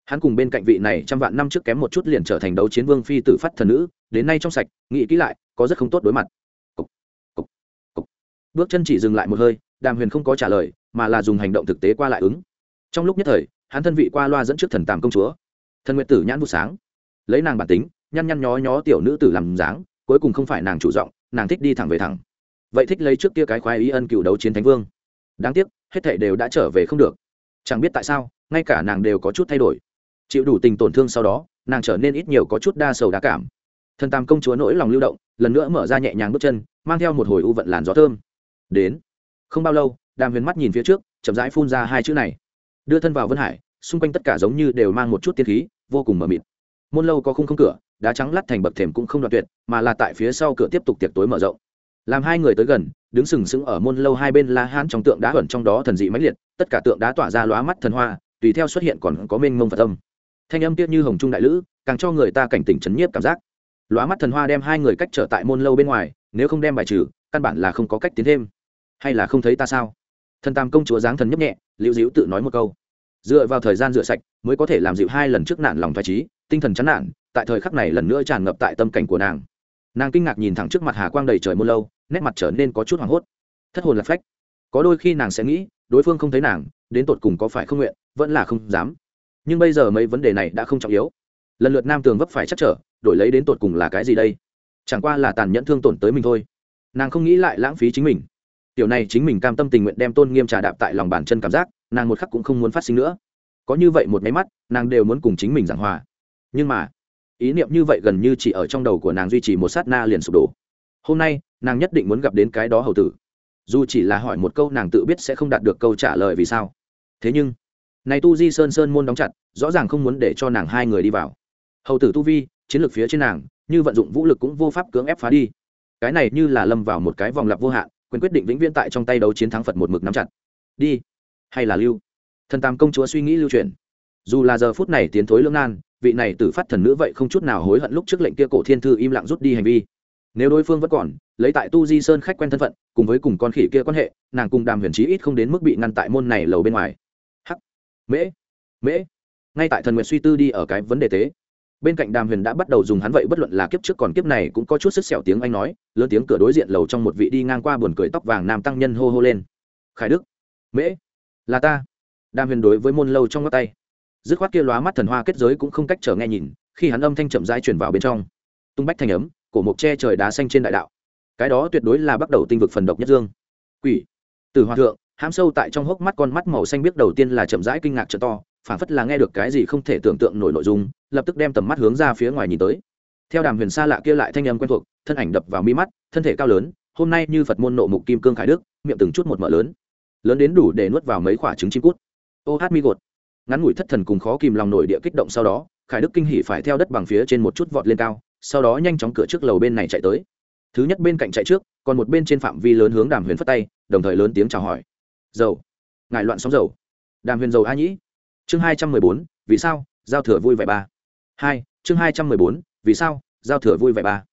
hắn cùng bên cạnh vị này trăm vạn năm trước kém một chút liền trở thành đấu chiến vương phi tử phát thần nữ đến nay trong sạch nghĩ kỹ lại có rất không tốt đối mặt. Cục, cục, cục. bước chân chỉ dừng lại một hơi đàm huyền không có trả lời mà là dùng hành động thực tế qua lại ứng. Trong lúc nhất thời hắn thân vị qua loa dẫn trước thần tàm công chúa. Thần nguyệt tử nhãn vụ sáng. Lấy nàng bản tính nhăn nhăn nhó nhó tiểu nữ tử làm dáng cuối cùng không phải nàng chủ giọng nàng thích đi thẳng về thẳng. Vậy thích lấy trước kia cái khoái ý ân cựu đấu chiến thánh vương. Đáng tiếc hết thảy đều đã trở về không được. Chẳng biết tại sao ngay cả nàng đều có chút thay đổi chịu đủ tình tổn thương sau đó, nàng trở nên ít nhiều có chút đa sầu đa cảm. Thần tam công chúa nỗi lòng lưu động, lần nữa mở ra nhẹ nhàng bước chân, mang theo một hồi u vận làn gió thơm. Đến. Không bao lâu, đàm huyền mắt nhìn phía trước, chậm rãi phun ra hai chữ này. Đưa thân vào vân hải, xung quanh tất cả giống như đều mang một chút tiên khí, vô cùng mờ mịt. Môn lâu có khung không cửa, đá trắng lắt thành bậc thềm cũng không đoạn tuyệt, mà là tại phía sau cửa tiếp tục tiệc tối mở rộng. Làm hai người tới gần, đứng sừng sững ở môn lâu hai bên la hán trong tượng đá ẩn trong đó thần dị mãnh liệt, tất cả tượng đá tỏa ra lóa mắt thần hoa, tùy theo xuất hiện còn có mênh mông phật tâm thanh âm tiết như hồng trung đại lữ, càng cho người ta cảnh tỉnh chấn nhiếp cảm giác. Lóa mắt thần hoa đem hai người cách trở tại môn lâu bên ngoài, nếu không đem bài trừ, căn bản là không có cách tiến thêm. Hay là không thấy ta sao? Thần tam công chúa giáng thần nhấp nhẹ, liễu diễu tự nói một câu. Dựa vào thời gian rửa sạch, mới có thể làm dịu hai lần trước nạn lòng thoải trí tinh thần chán nản, tại thời khắc này lần nữa tràn ngập tại tâm cảnh của nàng. Nàng kinh ngạc nhìn thẳng trước mặt hà quang đầy trời muôn lâu, nét mặt trở nên có chút hoảng hốt. Thất hồn lạc phách. Có đôi khi nàng sẽ nghĩ, đối phương không thấy nàng, đến tột cùng có phải không nguyện, vẫn là không dám nhưng bây giờ mấy vấn đề này đã không trọng yếu. Lần lượt nam tường vấp phải chắc trở, đổi lấy đến tột cùng là cái gì đây? Chẳng qua là tàn nhẫn thương tổn tới mình thôi. Nàng không nghĩ lại lãng phí chính mình. Tiểu này chính mình cam tâm tình nguyện đem tôn nghiêm trà đạp tại lòng bàn chân cảm giác, nàng một khắc cũng không muốn phát sinh nữa. Có như vậy một máy mắt, nàng đều muốn cùng chính mình giảng hòa. Nhưng mà, ý niệm như vậy gần như chỉ ở trong đầu của nàng duy trì một sát na liền sụp đổ. Hôm nay, nàng nhất định muốn gặp đến cái đó hầu tử. Dù chỉ là hỏi một câu nàng tự biết sẽ không đạt được câu trả lời vì sao. Thế nhưng này tu di sơn sơn môn đóng chặt, rõ ràng không muốn để cho nàng hai người đi vào. Hầu tử tu vi, chiến lược phía trên nàng, như vận dụng vũ lực cũng vô pháp cưỡng ép phá đi. Cái này như là lâm vào một cái vòng lặp vô hạn, quyền quyết định vĩnh viễn tại trong tay đấu chiến thắng phật một mực nắm chặt. Đi. Hay là lưu? Thần tam công chúa suy nghĩ lưu truyền dù là giờ phút này tiến thối lưỡng nan, vị này tử phát thần nữ vậy không chút nào hối hận lúc trước lệnh kia cổ thiên thư im lặng rút đi hành vi. Nếu đối phương vẫn còn, lấy tại tu di sơn khách quen thân phận, cùng với cùng con khỉ kia quan hệ, nàng cùng đàm huyền trí ít không đến mức bị ngăn tại môn này lầu bên ngoài mễ mễ. Ngay tại thần nguyện suy tư đi ở cái vấn đề tế. Bên cạnh đàm huyền đã bắt đầu dùng hắn vậy, bất luận là kiếp trước còn kiếp này cũng có chút sức sẹo tiếng anh nói, lớn tiếng cửa đối diện lầu trong một vị đi ngang qua buồn cười tóc vàng nam tăng nhân hô hô lên. Khải đức, mễ. Là ta. Đàm huyền đối với môn lâu trong ngón tay. Dứt khoát kia lóa mắt thần hoa kết giới cũng không cách trở nghe nhìn, khi hắn âm thanh chậm rãi chuyển vào bên trong. Tung bách thành ấm, cổ mộc che trời đá xanh trên đại đạo. Cái đó tuyệt đối là bắt đầu tinh vực phần độc nhất dương. Quỷ từ hòa thượng hãm sâu tại trong hốc mắt con mắt màu xanh biết đầu tiên là chậm rãi kinh ngạc trợ to, phản phất là nghe được cái gì không thể tưởng tượng nổi nội dung, lập tức đem tầm mắt hướng ra phía ngoài nhìn tới. Theo đàm huyền xa lạ kia lại thanh âm quen thuộc, thân ảnh đập vào mi mắt, thân thể cao lớn, hôm nay như phật môn nộ mục kim cương khải đức, miệng từng chút một mở lớn. Lớn đến đủ để nuốt vào mấy quả trứng chim cút. Ô hát mi gột. Ngắn ngủi thất thần cùng khó kìm lòng nổi địa kích động sau đó, khải đức kinh hỉ phải theo đất bằng phía trên một chút vọt lên cao, sau đó nhanh chóng cửa trước lầu bên này chạy tới. Thứ nhất bên cạnh chạy trước, còn một bên trên phạm vi lớn hướng đàm huyền phất tay, đồng thời lớn tiếng chào hỏi dầu. Ngại loạn sóng dầu. Đàm huyền dầu a nhĩ. Chương hai trăm mười bốn, vì sao giao thừa vui vẻ ba? Hai, chương hai trăm mười bốn, vì sao giao thừa vui vẻ ba?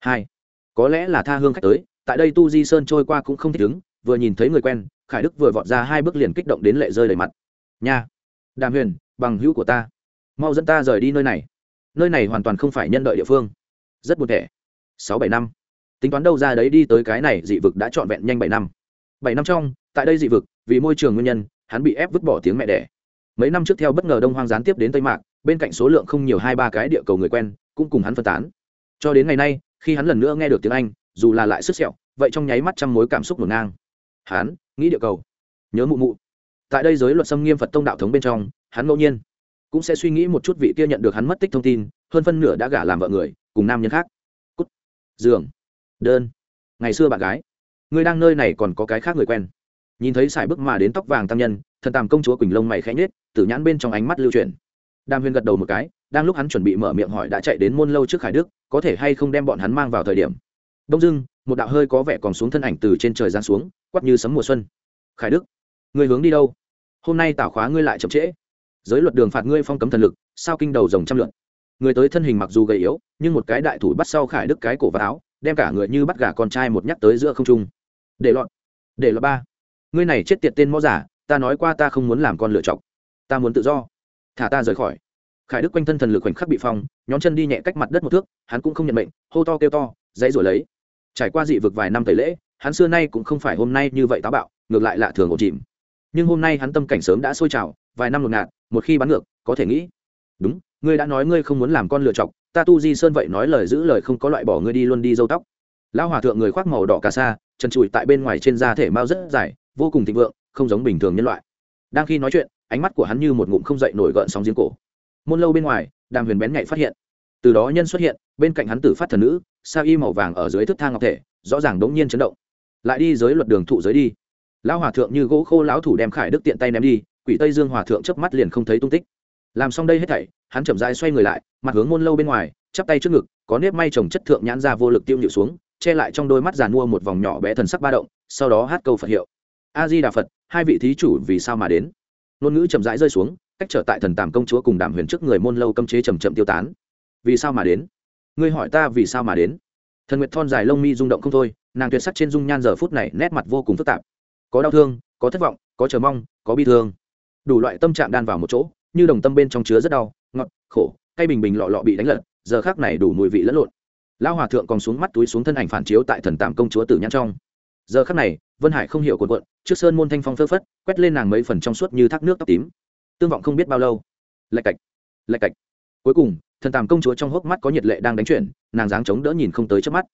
Hai, có lẽ là tha hương khách tới, tại đây tu di sơn trôi qua cũng không thích ứng, vừa nhìn thấy người quen, khải đức vừa vọt ra hai bước liền kích động đến lệ rơi đầy mặt. Nha, đàm huyền, bằng hữu của ta. Mau dẫn ta rời đi nơi này. Nơi này hoàn toàn không phải nhân đợi địa phương. Rất buồn thẻ sáu bảy năm. Tính toán đâu ra đấy đi tới cái này dị vực đã trọn vẹn nhanh bảy năm. Bảy năm trong tại đây dị vực, vì môi trường nguyên nhân, hắn bị ép vứt bỏ tiếng mẹ đẻ. Mấy năm trước theo bất ngờ đông hoang gián tiếp đến tây mạc, bên cạnh số lượng không nhiều hai ba cái địa cầu người quen, cũng cùng hắn phân tán. Cho đến ngày nay, khi hắn lần nữa nghe được tiếng anh, dù là lại sức sẹo, vậy trong nháy mắt trăm mối cảm xúc ngổn ngang. Hắn, nghĩ địa cầu. Nhớ mụ mụ. Tại đây giới luật xâm nghiêm phật tông đạo thống bên trong, hắn ngẫu nhiên cũng sẽ suy nghĩ một chút vị kia nhận được hắn mất tích thông tin, hơn phân nửa đã gả làm vợ người, cùng nam nhân khác. Cút. Giường. Đơn. Ngày xưa bạn gái. Người đang nơi này còn có cái khác người quen nhìn thấy sải bước mà đến tóc vàng tam nhân, thần tàm công chúa quỳnh lông mày khẽ nhết tử nhãn bên trong ánh mắt lưu truyền đàm huyền gật đầu một cái, đang lúc hắn chuẩn bị mở miệng hỏi đã chạy đến môn lâu trước khải đức, có thể hay không đem bọn hắn mang vào thời điểm. Đông dưng một đạo hơi có vẻ còn xuống thân ảnh từ trên trời giáng xuống quắp như sấm mùa xuân. Khải đức, người hướng đi đâu? Hôm nay tảo khóa ngươi lại chậm trễ. Giới luật đường phạt ngươi phong cấm thần lực, sao kinh đầu rồng trăm lượn người tới thân hình mặc dù gầy yếu, nhưng một cái đại thủ bắt sau khải đức cái cổ và áo, đem cả người như bắt gà con trai một nhắc tới giữa không trung. Để lọt để lọt ba ngươi này chết tiệt tên mõ giả, ta nói qua ta không muốn làm con lựa chọc. Ta muốn tự do. Thả ta rời khỏi. Khải đức quanh thân thần lực khoảnh khắc bị phong nhóm chân đi nhẹ cách mặt đất một thước, hắn cũng không nhận mệnh, hô to kêu to, dãy rồi lấy. Trải qua dị vực vài năm tẩy lễ, hắn xưa nay cũng không phải hôm nay như vậy táo bạo, ngược lại lạ thường ổn chìm. Nhưng hôm nay hắn tâm cảnh sớm đã sôi trào, vài năm ngột ngạt, một khi bắn ngược, có thể nghĩ, đúng, ngươi đã nói ngươi không muốn làm con lựa chọc, ta tu di sơn vậy nói lời giữ lời không có loại bỏ ngươi đi luôn đi dâu tóc. Lão hòa thượng người khoác màu đỏ cà sa chân trụi tại bên ngoài trên da thể mao rất dài vô cùng thịnh vượng, không giống bình thường nhân loại. Đang khi nói chuyện, ánh mắt của hắn như một ngụm không dậy nổi gợn sóng giếng cổ. Môn lâu bên ngoài, đàm huyền bén nhạy phát hiện. Từ đó nhân xuất hiện, bên cạnh hắn tử phát thần nữ, sa y màu vàng ở dưới thức thang ngọc thể, rõ ràng đống nhiên chấn động. Lại đi dưới luật đường thụ giới đi. Lão hòa thượng như gỗ khô lão thủ đem khải đức tiện tay ném đi, quỷ tây dương hòa thượng chớp mắt liền không thấy tung tích. Làm xong đây hết thảy, hắn chậm rãi xoay người lại, mặt hướng môn lâu bên ngoài, chắp tay trước ngực, có nếp may trồng chất thượng nhãn ra vô lực tiêu nhịu xuống, che lại trong đôi mắt giàn mua một vòng nhỏ bé thần sắc ba động, sau đó hát câu phật hiệu a di đà phật, hai vị thí chủ vì sao mà đến? Ngôn ngữ chậm rãi rơi xuống, cách trở tại thần tàm công chúa cùng đàm huyền trước người môn lâu cấm chế chầm chậm tiêu tán. Vì sao mà đến? Ngươi hỏi ta vì sao mà đến? Thần nguyệt thon dài lông mi rung động không thôi, nàng tuyệt sắc trên dung nhan giờ phút này nét mặt vô cùng phức tạp. Có đau thương, có thất vọng, có chờ mong, có bi thương. Đủ loại tâm trạng đan vào một chỗ, như đồng tâm bên trong chứa rất đau, ngọt, khổ, cay bình bình lọ lọ bị đánh lật, giờ khác này đủ mùi vị lẫn lộn. Lao hòa thượng còn xuống mắt túi xuống thân ảnh phản chiếu tại thần tàm công chúa tử nhãn trong giờ khắc này, vân hải không hiểu cuộn cuộn, trước sơn môn thanh phong phơ phất, quét lên nàng mấy phần trong suốt như thác nước tóc tím. Tương vọng không biết bao lâu. Lạch cạch lạch cạch. Cuối cùng, thần tàm công chúa trong hốc mắt có nhiệt lệ đang đánh chuyển, nàng dáng chống đỡ nhìn không tới trước mắt.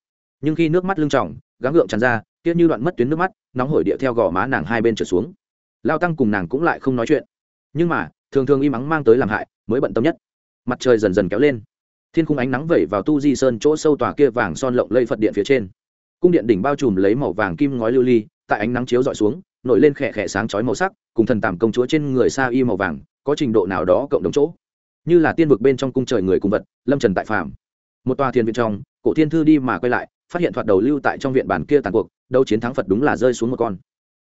Nhưng khi nước mắt lưng tròng, gắng gượng tràn ra, kia như đoạn mất tuyến nước mắt, nóng hổi địa theo gò má nàng hai bên trở xuống. Lao tăng cùng nàng cũng lại không nói chuyện. Nhưng mà, thường thường im ắng mang tới làm hại, mới bận tâm nhất. Mặt trời dần dần kéo lên. Thiên khung ánh nắng vẩy vào tu di sơn chỗ sâu tòa kia vàng son lộng lây phật điện phía trên cung điện đỉnh bao trùm lấy màu vàng kim ngói lưu ly, tại ánh nắng chiếu dọi xuống, nổi lên khẽ khẽ sáng chói màu sắc, cùng thần tàm công chúa trên người sa y màu vàng, có trình độ nào đó cộng đồng chỗ. Như là tiên vực bên trong cung trời người cùng vật, lâm trần tại phàm. Một tòa thiên viện trong, cổ thiên thư đi mà quay lại, phát hiện thoạt đầu lưu tại trong viện bản kia tàn cuộc đâu chiến thắng phật đúng là rơi xuống một con.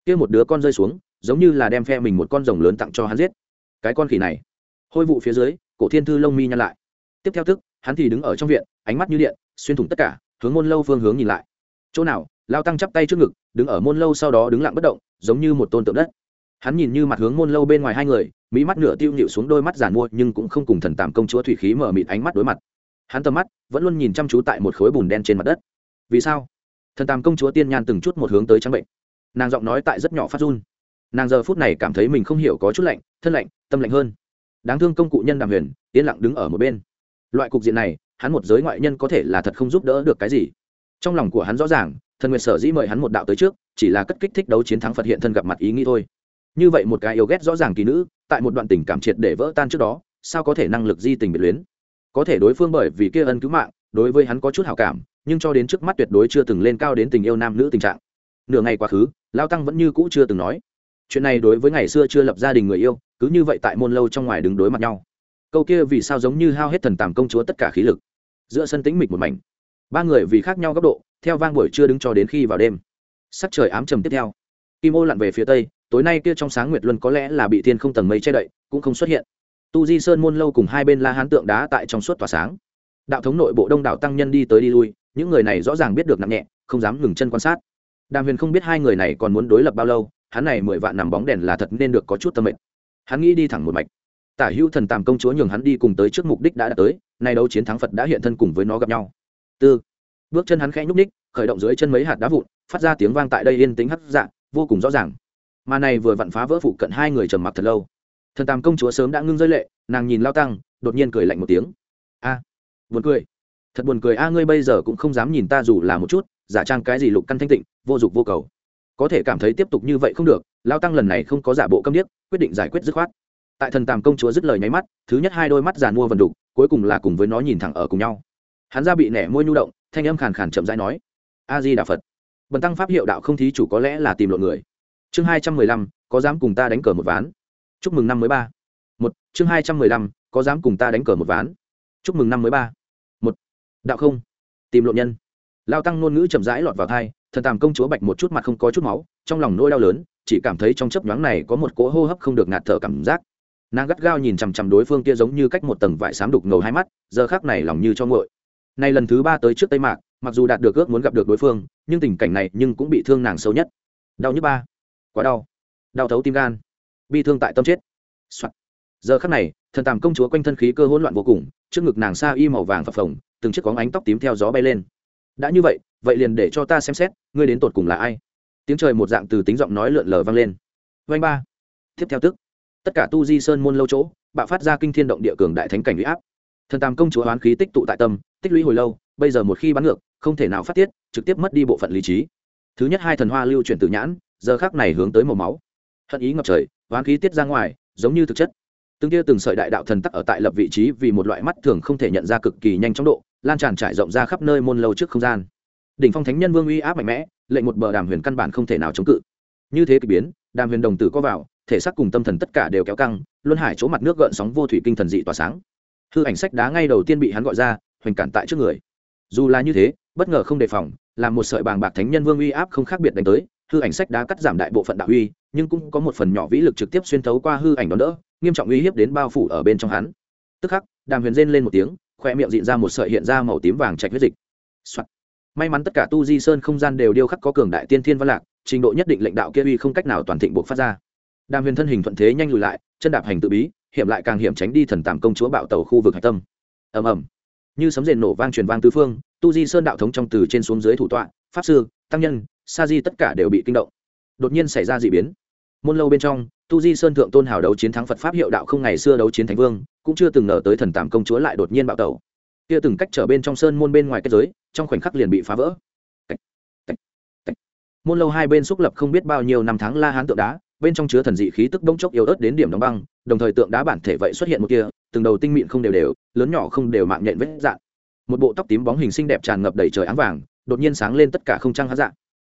Kia một đứa con rơi xuống, giống như là đem phe mình một con rồng lớn tặng cho hắn giết. Cái con khỉ này. Hôi vụ phía dưới, cổ thiên thư lông mi nhăn lại. Tiếp theo thức, hắn thì đứng ở trong viện, ánh mắt như điện, xuyên thủng tất cả, hướng môn lâu phương hướng nhìn lại chỗ nào, lao tăng chắp tay trước ngực, đứng ở môn lâu sau đó đứng lặng bất động, giống như một tôn tượng đất. Hắn nhìn như mặt hướng môn lâu bên ngoài hai người, mỹ mắt nửa tiêu nhịu xuống đôi mắt giàn mua nhưng cũng không cùng thần tàm công chúa thủy khí mở mịt ánh mắt đối mặt. Hắn tầm mắt vẫn luôn nhìn chăm chú tại một khối bùn đen trên mặt đất. Vì sao? Thần tàm công chúa tiên nhan từng chút một hướng tới trắng bệnh. Nàng giọng nói tại rất nhỏ phát run. Nàng giờ phút này cảm thấy mình không hiểu có chút lạnh, thân lạnh, tâm lạnh hơn. Đáng thương công cụ nhân đàm huyền, yên lặng đứng ở một bên. Loại cục diện này, hắn một giới ngoại nhân có thể là thật không giúp đỡ được cái gì trong lòng của hắn rõ ràng, thần nguyệt sở dĩ mời hắn một đạo tới trước, chỉ là cất kích thích đấu chiến thắng phật hiện thân gặp mặt ý nghĩ thôi. Như vậy một cái yêu ghét rõ ràng kỳ nữ, tại một đoạn tình cảm triệt để vỡ tan trước đó, sao có thể năng lực di tình biệt luyến? Có thể đối phương bởi vì kia ân cứu mạng, đối với hắn có chút hảo cảm, nhưng cho đến trước mắt tuyệt đối chưa từng lên cao đến tình yêu nam nữ tình trạng. Nửa ngày quá khứ, lao tăng vẫn như cũ chưa từng nói, chuyện này đối với ngày xưa chưa lập gia đình người yêu, cứ như vậy tại môn lâu trong ngoài đứng đối mặt nhau. Câu kia vì sao giống như hao hết thần tàm công chúa tất cả khí lực. Giữa sân tĩnh mịch một mảnh ba người vì khác nhau góc độ, theo vang buổi trưa đứng cho đến khi vào đêm. Sắc trời ám trầm tiếp theo. Kim ô lặn về phía tây, tối nay kia trong sáng nguyệt luân có lẽ là bị thiên không tầng mây che đậy, cũng không xuất hiện. Tu di sơn môn lâu cùng hai bên la hán tượng đá tại trong suốt tỏa sáng. Đạo thống nội bộ đông đảo tăng nhân đi tới đi lui, những người này rõ ràng biết được nặng nhẹ, không dám ngừng chân quan sát. Đàm huyền không biết hai người này còn muốn đối lập bao lâu, hắn này mười vạn nằm bóng đèn là thật nên được có chút tâm mệnh. Hắn nghĩ đi thẳng một mạch. Tả hữu thần tàm công chúa nhường hắn đi cùng tới trước mục đích đã đạt tới, nay đấu chiến thắng phật đã hiện thân cùng với nó gặp nhau tư. Bước chân hắn khẽ nhúc ních khởi động dưới chân mấy hạt đá vụn, phát ra tiếng vang tại đây yên tính hắt dạng vô cùng rõ ràng. Mà này vừa vặn phá vỡ phụ cận hai người trầm mặc thật lâu. Thần tàm công chúa sớm đã ngưng rơi lệ, nàng nhìn lao tăng, đột nhiên cười lạnh một tiếng. A, buồn cười. Thật buồn cười a, ngươi bây giờ cũng không dám nhìn ta dù là một chút, giả trang cái gì lục căn thanh tịnh, vô dụng vô cầu. Có thể cảm thấy tiếp tục như vậy không được, lao tăng lần này không có giả bộ câm điếc, quyết định giải quyết dứt khoát. Tại thần tàm công chúa dứt lời nháy mắt, thứ nhất hai đôi mắt giàn mua vần đục, cuối cùng là cùng với nó nhìn thẳng ở cùng nhau hắn ra bị nẻ môi nhu động, thanh âm khàn khàn chậm rãi nói a di đà phật bần tăng pháp hiệu đạo không thí chủ có lẽ là tìm lộn người. Chương hai trăm mười lăm, có dám cùng ta đánh cờ một ván? Chúc mừng năm mới ba. Một, chương hai trăm mười lăm, có dám cùng ta đánh cờ một ván? Chúc mừng năm mới ba. Một, đạo không, tìm lộn nhân. Lao tăng ngôn ngữ chậm rãi lọt vào thai thần tàm công chúa bạch một chút mặt không có chút máu, trong lòng nỗi đau lớn, chỉ cảm thấy trong chấp nhoáng này có một cỗ hô hấp không được ngạt thở cảm giác. Nàng gắt gao nhìn chằm chằm đối phương kia giống như cách một tầng vải xám đục ngầu hai mắt, giờ khác này lòng như cho ngội nay lần thứ ba tới trước tây mạc, mặc dù đạt được ước muốn gặp được đối phương, nhưng tình cảnh này nhưng cũng bị thương nàng sâu nhất. Đau nhức ba. Quá đau. Đau thấu tim gan. Bi thương tại tâm chết、Soạn. giờ khắc này, thần tàm công chúa quanh thân khí cơ hỗn loạn vô cùng, trước ngực nàng xa y màu vàng phập phồng, từng chiếc có ánh tóc tím theo gió bay lên. Đã như vậy vậy liền để cho ta xem xét, ngươi đến tột cùng là ai? Tiếng trời một dạng từ tính giọng nói lượn lờ vang lên. Vanh ba. Tiếp theo tức. Tất cả tu di sơn môn lâu chỗ, bạo phát ra kinh thiên động địa cường đại thánh cảnh huy áp thần tàm công chúa hoán khí tích tụ tại tâm, tích lũy hồi lâu, bây giờ một khi bắn ngược, không thể nào phát tiết, trực tiếp mất đi bộ phận lý trí. Thứ nhất hai thần hoa lưu chuyển từ nhãn, giờ khác này hướng tới màu máu. Hận ý ngập trời, hoán khí tiết ra ngoài, giống như thực chất. Từng tia từng sợi đại đạo thần tắc ở tại lập vị trí vì một loại mắt thường không thể nhận ra cực kỳ nhanh chóng độ, lan tràn trải rộng ra khắp nơi môn lâu trước không gian. Đỉnh phong thánh nhân vương uy áp mạnh mẽ, lệnh một bờ đàm huyền căn bản không thể nào chống cự. Như thế k ỳ biến, đàm huyền đồng tử có vào, thể xác cùng tâm thần tất cả đều kéo căng, luân hải chỗ mặt nước gợn sóng vô thủy kinh thần dị tỏa sáng hư ảnh sách đá ngay đầu tiên bị hắn gọi ra, hoành cản tại trước người. Dù là như thế, bất ngờ không đề phòng làm một sợi bàng bạc thánh nhân vương uy áp không khác biệt đánh tới, hư ảnh sách đá cắt giảm đại bộ phận đạo uy, nhưng cũng có một phần nhỏ vĩ lực trực tiếp xuyên thấu qua hư ảnh đón đỡ, nghiêm trọng uy hiếp đến bao phủ ở bên trong hắn. Tức khắc, đàm huyền rên lên một tiếng, khoe miệng dịn ra một sợi hiện ra màu tím vàng chạch huyết dịch、Soạn. may mắn tất cả tu di sơn không gian đều điêu khắc có cường đại tiên thiên văn lạc, trình độ nhất định lãnh đạo kia uy không cách nào toàn thịnh buộc phát ra. Đàm huyền thân hình thuận thế nhanh lùi lại, chân đạp hành tự bí hiểm lại càng hiểm tránh đi thần tàm công chúa bạo tàu khu vực hạch tâm. Ầm ầm. Như sấm rền nổ vang truyền vang tứ phương, tu di sơn đạo thống trong từ trên xuống dưới thủ tọa, pháp sư, tăng nhân, sa di tất cả đều bị kinh động. Đột nhiên xảy ra d ị biến. Môn lâu bên trong, tu di sơn thượng tôn hào đấu chiến thắng phật pháp hiệu đạo không ngày xưa đấu chiến thánh vương, cũng chưa từng ngờ tới thần tàm công chúa lại đột nhiên bạo tẩu kia từng cách trở bên trong sơn môn bên ngoài kết giới, trong khoảnh khắc liền bị phá vỡ. Môn lâu hai bên xúc lập không biết bao nhiêu năm tháng la hán tượng đá bên trong chứa thần dị khí tức bỗng chốc yếu ớt đến điểm đóng băng, đồng thời tượng đá bản thể vậy xuất hiện một kia từng đầu tinh mịn không đều đều, lớn nhỏ không đều mạng nhện vết dạng. Một bộ tóc tím bóng hình xinh đẹp tràn ngập đầy trời áng vàng, đột nhiên sáng lên tất cả không trăng hát dạng.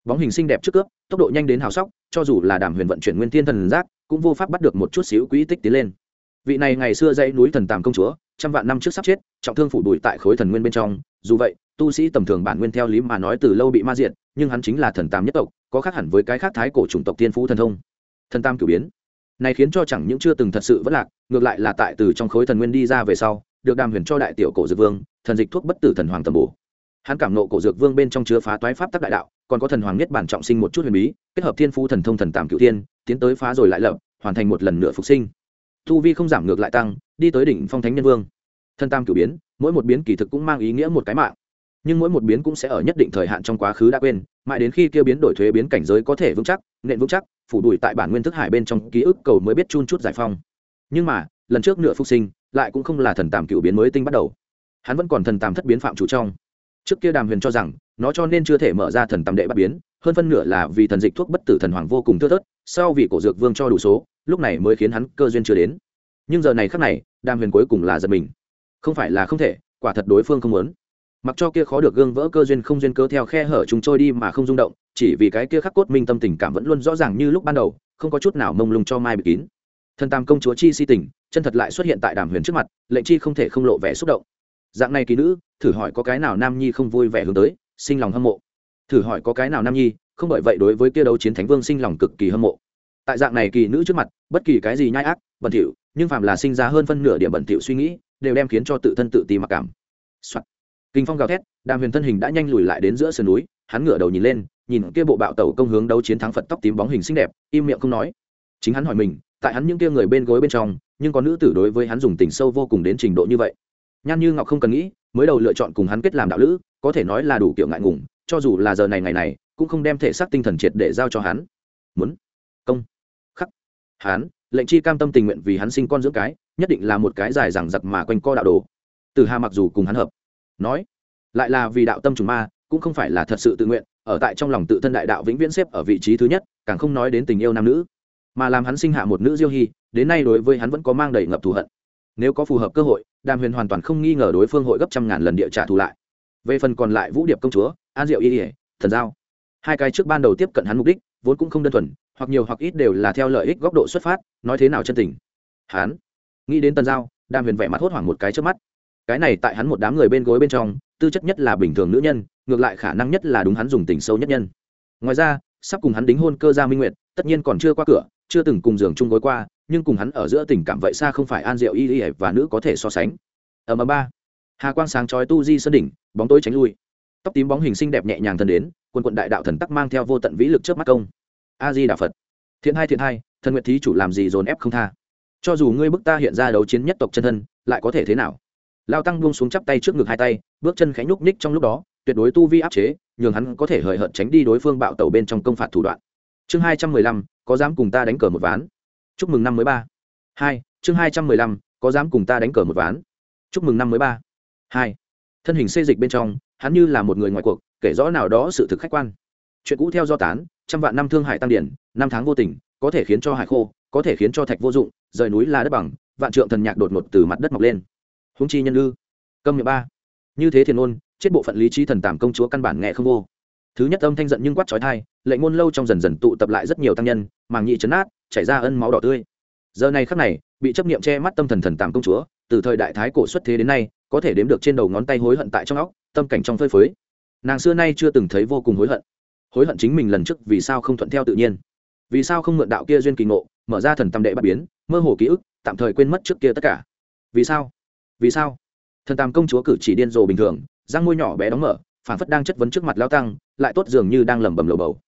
Bóng hình xinh đẹp trước cướp, tốc độ nhanh đến hào sóc, cho dù là đàm huyền vận chuyển nguyên thiên thần giác, cũng vô pháp bắt được một chút xíu quỹ tích tiến lên. Vị này ngày xưa dãy núi thần tàm công chúa, trăm vạn năm trước sắp chết, trọng thương phủ đùi tại khối thần nguyên bên trong, dù vậy, tu sĩ tầm thường bản nguyên theo lý mà nói từ lâu bị ma diện nhưng hắn chính là thần tàm nhất tộc, có khác hẳn với cái khác thái cổ chủng tộc tiên phú thần thông thần tam cử biến. Này khiến cho chẳng những chưa từng thật sự vất lạc, ngược lại là tại từ trong khối thần nguyên đi ra về sau, được đàm huyền cho đại tiểu cổ dược vương, thần dịch thuốc bất tử thần hoàng tầm bổ. Hắn cảm nộ cổ dược vương bên trong chứa phá toái pháp tắc đại đạo, còn có thần hoàng nhất bản trọng sinh một chút huyền bí, kết hợp thiên phú thần thông thần tàm cựu thiên, tiến tới phá rồi lại lập, hoàn thành một lần nữa phục sinh. Thu vi không giảm ngược lại tăng, đi tới đỉnh phong thánh nhân vương. Thần tam cựu biến, mỗi một biến kỳ thực cũng mang ý nghĩa một cái mạng. Nhưng mỗi một biến cũng sẽ ở nhất định thời hạn trong quá khứ đã quên, mãi đến khi kia biến đổi thuế biến cảnh giới có thể vững chắc nện vững chắc phủ đuổi tại bản nguyên thức hải bên trong ký ức cầu mới biết chun chút giải phong. Nhưng mà, lần trước nửa phục sinh, lại cũng không là thần tàm cựu biến mới tinh bắt đầu. Hắn vẫn còn thần tàm thất biến phạm chủ trong. Trước kia đàm huyền cho rằng, nó cho nên chưa thể mở ra thần tàm đệ bắt biến, hơn phân nửa là vì thần dịch thuốc bất tử thần hoàng vô cùng thưa thớt, sau vì cổ dược vương cho đủ số, lúc này mới khiến hắn cơ duyên chưa đến. Nhưng giờ này khác này, đàm huyền cuối cùng là giật mình. Không phải là không thể, quả thật đối phương không muốn mặc cho kia khó được gương vỡ cơ duyên không duyên cơ theo khe hở chúng trôi đi mà không rung động, chỉ vì cái kia khắc cốt minh tâm tình cảm vẫn luôn rõ ràng như lúc ban đầu, không có chút nào mông lung cho mai bị kín. Thần tam công chúa chi si tình, chân thật lại xuất hiện tại đàm huyền trước mặt, lệnh chi không thể không lộ vẻ xúc động. Dạng này kỳ nữ, thử hỏi có cái nào nam nhi không vui vẻ hướng tới, sinh lòng hâm mộ. Thử hỏi có cái nào nam nhi, không bởi vậy đối với kia đấu chiến thánh vương sinh lòng cực kỳ hâm mộ. Tại dạng này kỳ nữ trước mặt, bất kỳ cái gì nhai ác, bẩn thỉu, nhưng phàm là sinh ra hơn phân nửa điểm bẩn thỉu suy nghĩ, đều đem khiến cho tự thân tự ti mặc cảm、Soạn kinh phong gào thét, đàm huyền thân hình đã nhanh lùi lại đến giữa sườn núi, hắn ngửa đầu nhìn lên, nhìn kia bộ bạo tẩu công hướng đấu chiến thắng phật tóc tím bóng hình xinh đẹp, im miệng không nói. Chính hắn hỏi mình, tại hắn những kia người bên gối bên trong, nhưng có nữ tử đối với hắn dùng tình sâu vô cùng đến trình độ như vậy? Nhan như ngọc không cần nghĩ, mới đầu lựa chọn cùng hắn kết làm đạo lữ, có thể nói là đủ kiểu ngại ngùng, cho dù là giờ này ngày này, cũng không đem thể xác tinh thần triệt để giao cho hắn. Muốn. Công. Khắc. Hắn, lệnh chi cam tâm tình nguyện vì hắn sinh con dưỡng cái, nhất định là một cái dài rằng giặc mà quanh co đạo đồ. Từ hà mặc dù cùng hắn hợp nói, lại là vì đạo tâm trùng ma, cũng không phải là thật sự tự nguyện, ở tại trong lòng tự thân đại đạo vĩnh viễn xếp ở vị trí thứ nhất, càng không nói đến tình yêu nam nữ. Mà làm hắn sinh hạ một nữ diêu hy, đến nay đối với hắn vẫn có mang đầy ngập thù hận. Nếu có phù hợp cơ hội, đàm huyền hoàn toàn không nghi ngờ đối phương hội gấp trăm ngàn lần địa trả thù lại. Về phần còn lại vũ điệp công chúa, an diệu y ỉa thần giao. Hai cái trước ban đầu tiếp cận hắn mục đích, vốn cũng không đơn thuần, hoặc nhiều hoặc ít đều là theo lợi ích góc độ xuất phát, nói thế nào chân tình. Hắn nghĩ đến tần giao, đàm huyền vẻ mặt hốt hoảng một cái trước mắt cái này tại hắn một đám người bên gối bên trong, tư chất nhất là bình thường nữ nhân, ngược lại khả năng nhất là đúng hắn dùng tình sâu nhất nhân. Ngoài ra, sắp cùng hắn đính hôn cơ gia minh nguyệt, tất nhiên còn chưa qua cửa, chưa từng cùng giường chung gối qua, nhưng cùng hắn ở giữa tình cảm vậy xa không phải an diệu y y và nữ có thể so sánh. Ở mờ ba. Hà quang sáng chói tu di sơn đỉnh, bóng tối tránh lui. Tóc tím bóng hình xinh đẹp nhẹ nhàng thân đến quân quận đại đạo thần tắc mang theo vô tận vĩ lực trước mắt công. A di đà phật. Thiện hai thiện hai, thần nguyện thí chủ làm gì dồn ép không tha. Cho dù ngươi bức ta hiện ra đấu chiến nhất tộc chân thân, lại có thể thế nào? Lao tăng buông xuống chắp tay trước ngực hai tay, bước chân khẽ nhúc ních trong lúc đó, tuyệt đối tu vi áp chế, nhường hắn có thể hời hợt tránh đi đối phương bạo tẩu bên trong công phạt thủ đoạn. Chương hai trăm mười lăm, có dám cùng ta đánh cờ một ván? Chúc mừng năm mới ba. Hai, chương hai trăm mười lăm, có dám cùng ta đánh cờ một ván? Chúc mừng năm mới ba. Hai, thân hình xê dịch bên trong, hắn như là một người ngoài cuộc, kể rõ nào đó sự thực khách quan. Chuyện cũ theo do tán, trăm vạn năm thương hại tăng điển, năm tháng vô tình, có thể khiến cho hải khô, có thể khiến cho thạch vô dụng, rời núi là đất bằng, vạn trượng thần nhạc đột ngột từ mặt đất mọc lên húng chi nhân ư? Câm miệng ba. Như thế thiền ôn chết bộ phận lý trí thần tàm công chúa căn bản nghe không vô. Thứ nhất âm thanh giận nhưng quát trói thai, lệnh ngôn lâu trong dần dần tụ tập lại rất nhiều tăng nhân, màng nhị chấn át chảy ra ân máu đỏ tươi. Giờ này khắc này, bị chấp niệm che mắt tâm thần thần tàm công chúa, từ thời đại thái cổ xuất thế đến nay, có thể đếm được trên đầu ngón tay hối hận tại trong óc, tâm cảnh trong phơi phới. Nàng xưa nay chưa từng thấy vô cùng hối hận. Hối hận chính mình lần trước vì sao không thuận theo tự nhiên. Vì sao không mượn đạo kia duyên kỳ ngộ, mở ra thần tâm đệ bắt biến, mơ hồ ký ức, tạm thời quên mất trước kia tất cả. Vì sao? Vì sao? Thần tam công chúa cử chỉ điên rồ bình thường, răng môi nhỏ bé đóng mở, phản phất đang chất vấn trước mặt lao tăng, lại tốt dường như đang lẩm bẩm lầu bầu.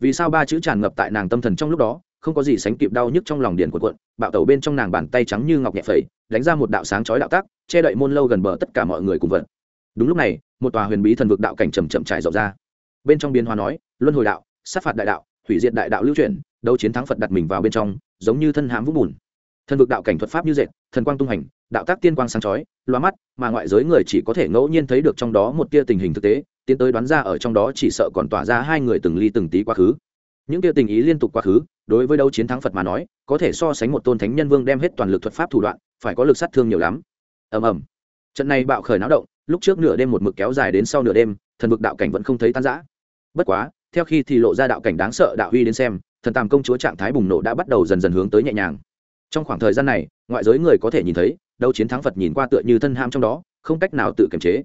Vì sao ba chữ tràn ngập tại nàng tâm thần trong lúc đó, không có gì sánh kịp đau nhức trong lòng điện của quận bạo tẩu bên trong nàng bàn tay trắng như ngọc nhẹ phẩy, đánh ra một đạo sáng chói đạo tác che đậy môn lâu gần bờ tất cả mọi người cùng vận đúng lúc này, một tòa huyền bí thần vực đạo cảnh chầm chậm trải rộng ra. Bên trong biến hóa nói, luân hồi đạo, sát phạt đại đạo, hủy diệt đại đạo lưu chuyển, đấu chiến thắng phật đặt mình vào bên trong, giống như thân hãm vũng bùn. Thần vực đạo cảnh thuật pháp như dệt thần quang tung hành, đạo tác tiên quang sáng chói loa mắt, mà ngoại giới người chỉ có thể ngẫu nhiên thấy được trong đó một tia tình hình thực tế, tiến tới đoán ra ở trong đó chỉ sợ còn tỏa ra hai người từng ly từng tí quá khứ. Những tia tình ý liên tục quá khứ, đối với đấu chiến thắng phật mà nói, có thể so sánh một tôn thánh nhân vương đem hết toàn lực thuật pháp thủ đoạn, phải có lực sát thương nhiều lắm. Ầm ầm. Trận này bạo khởi náo động, lúc trước nửa đêm một mực kéo dài đến sau nửa đêm, thần vực đạo cảnh vẫn không thấy tan rã. Bất quá, theo khi thì lộ ra đạo cảnh đáng sợ đạo huy đến xem, thần tàm công chúa trạng thái bùng nổ đã bắt đầu dần dần hướng tới nhẹ nhàng trong khoảng thời gian này, ngoại giới người có thể nhìn thấy, đấu chiến thắng phật nhìn qua tựa như thân ham trong đó, không cách nào tự kiềm chế.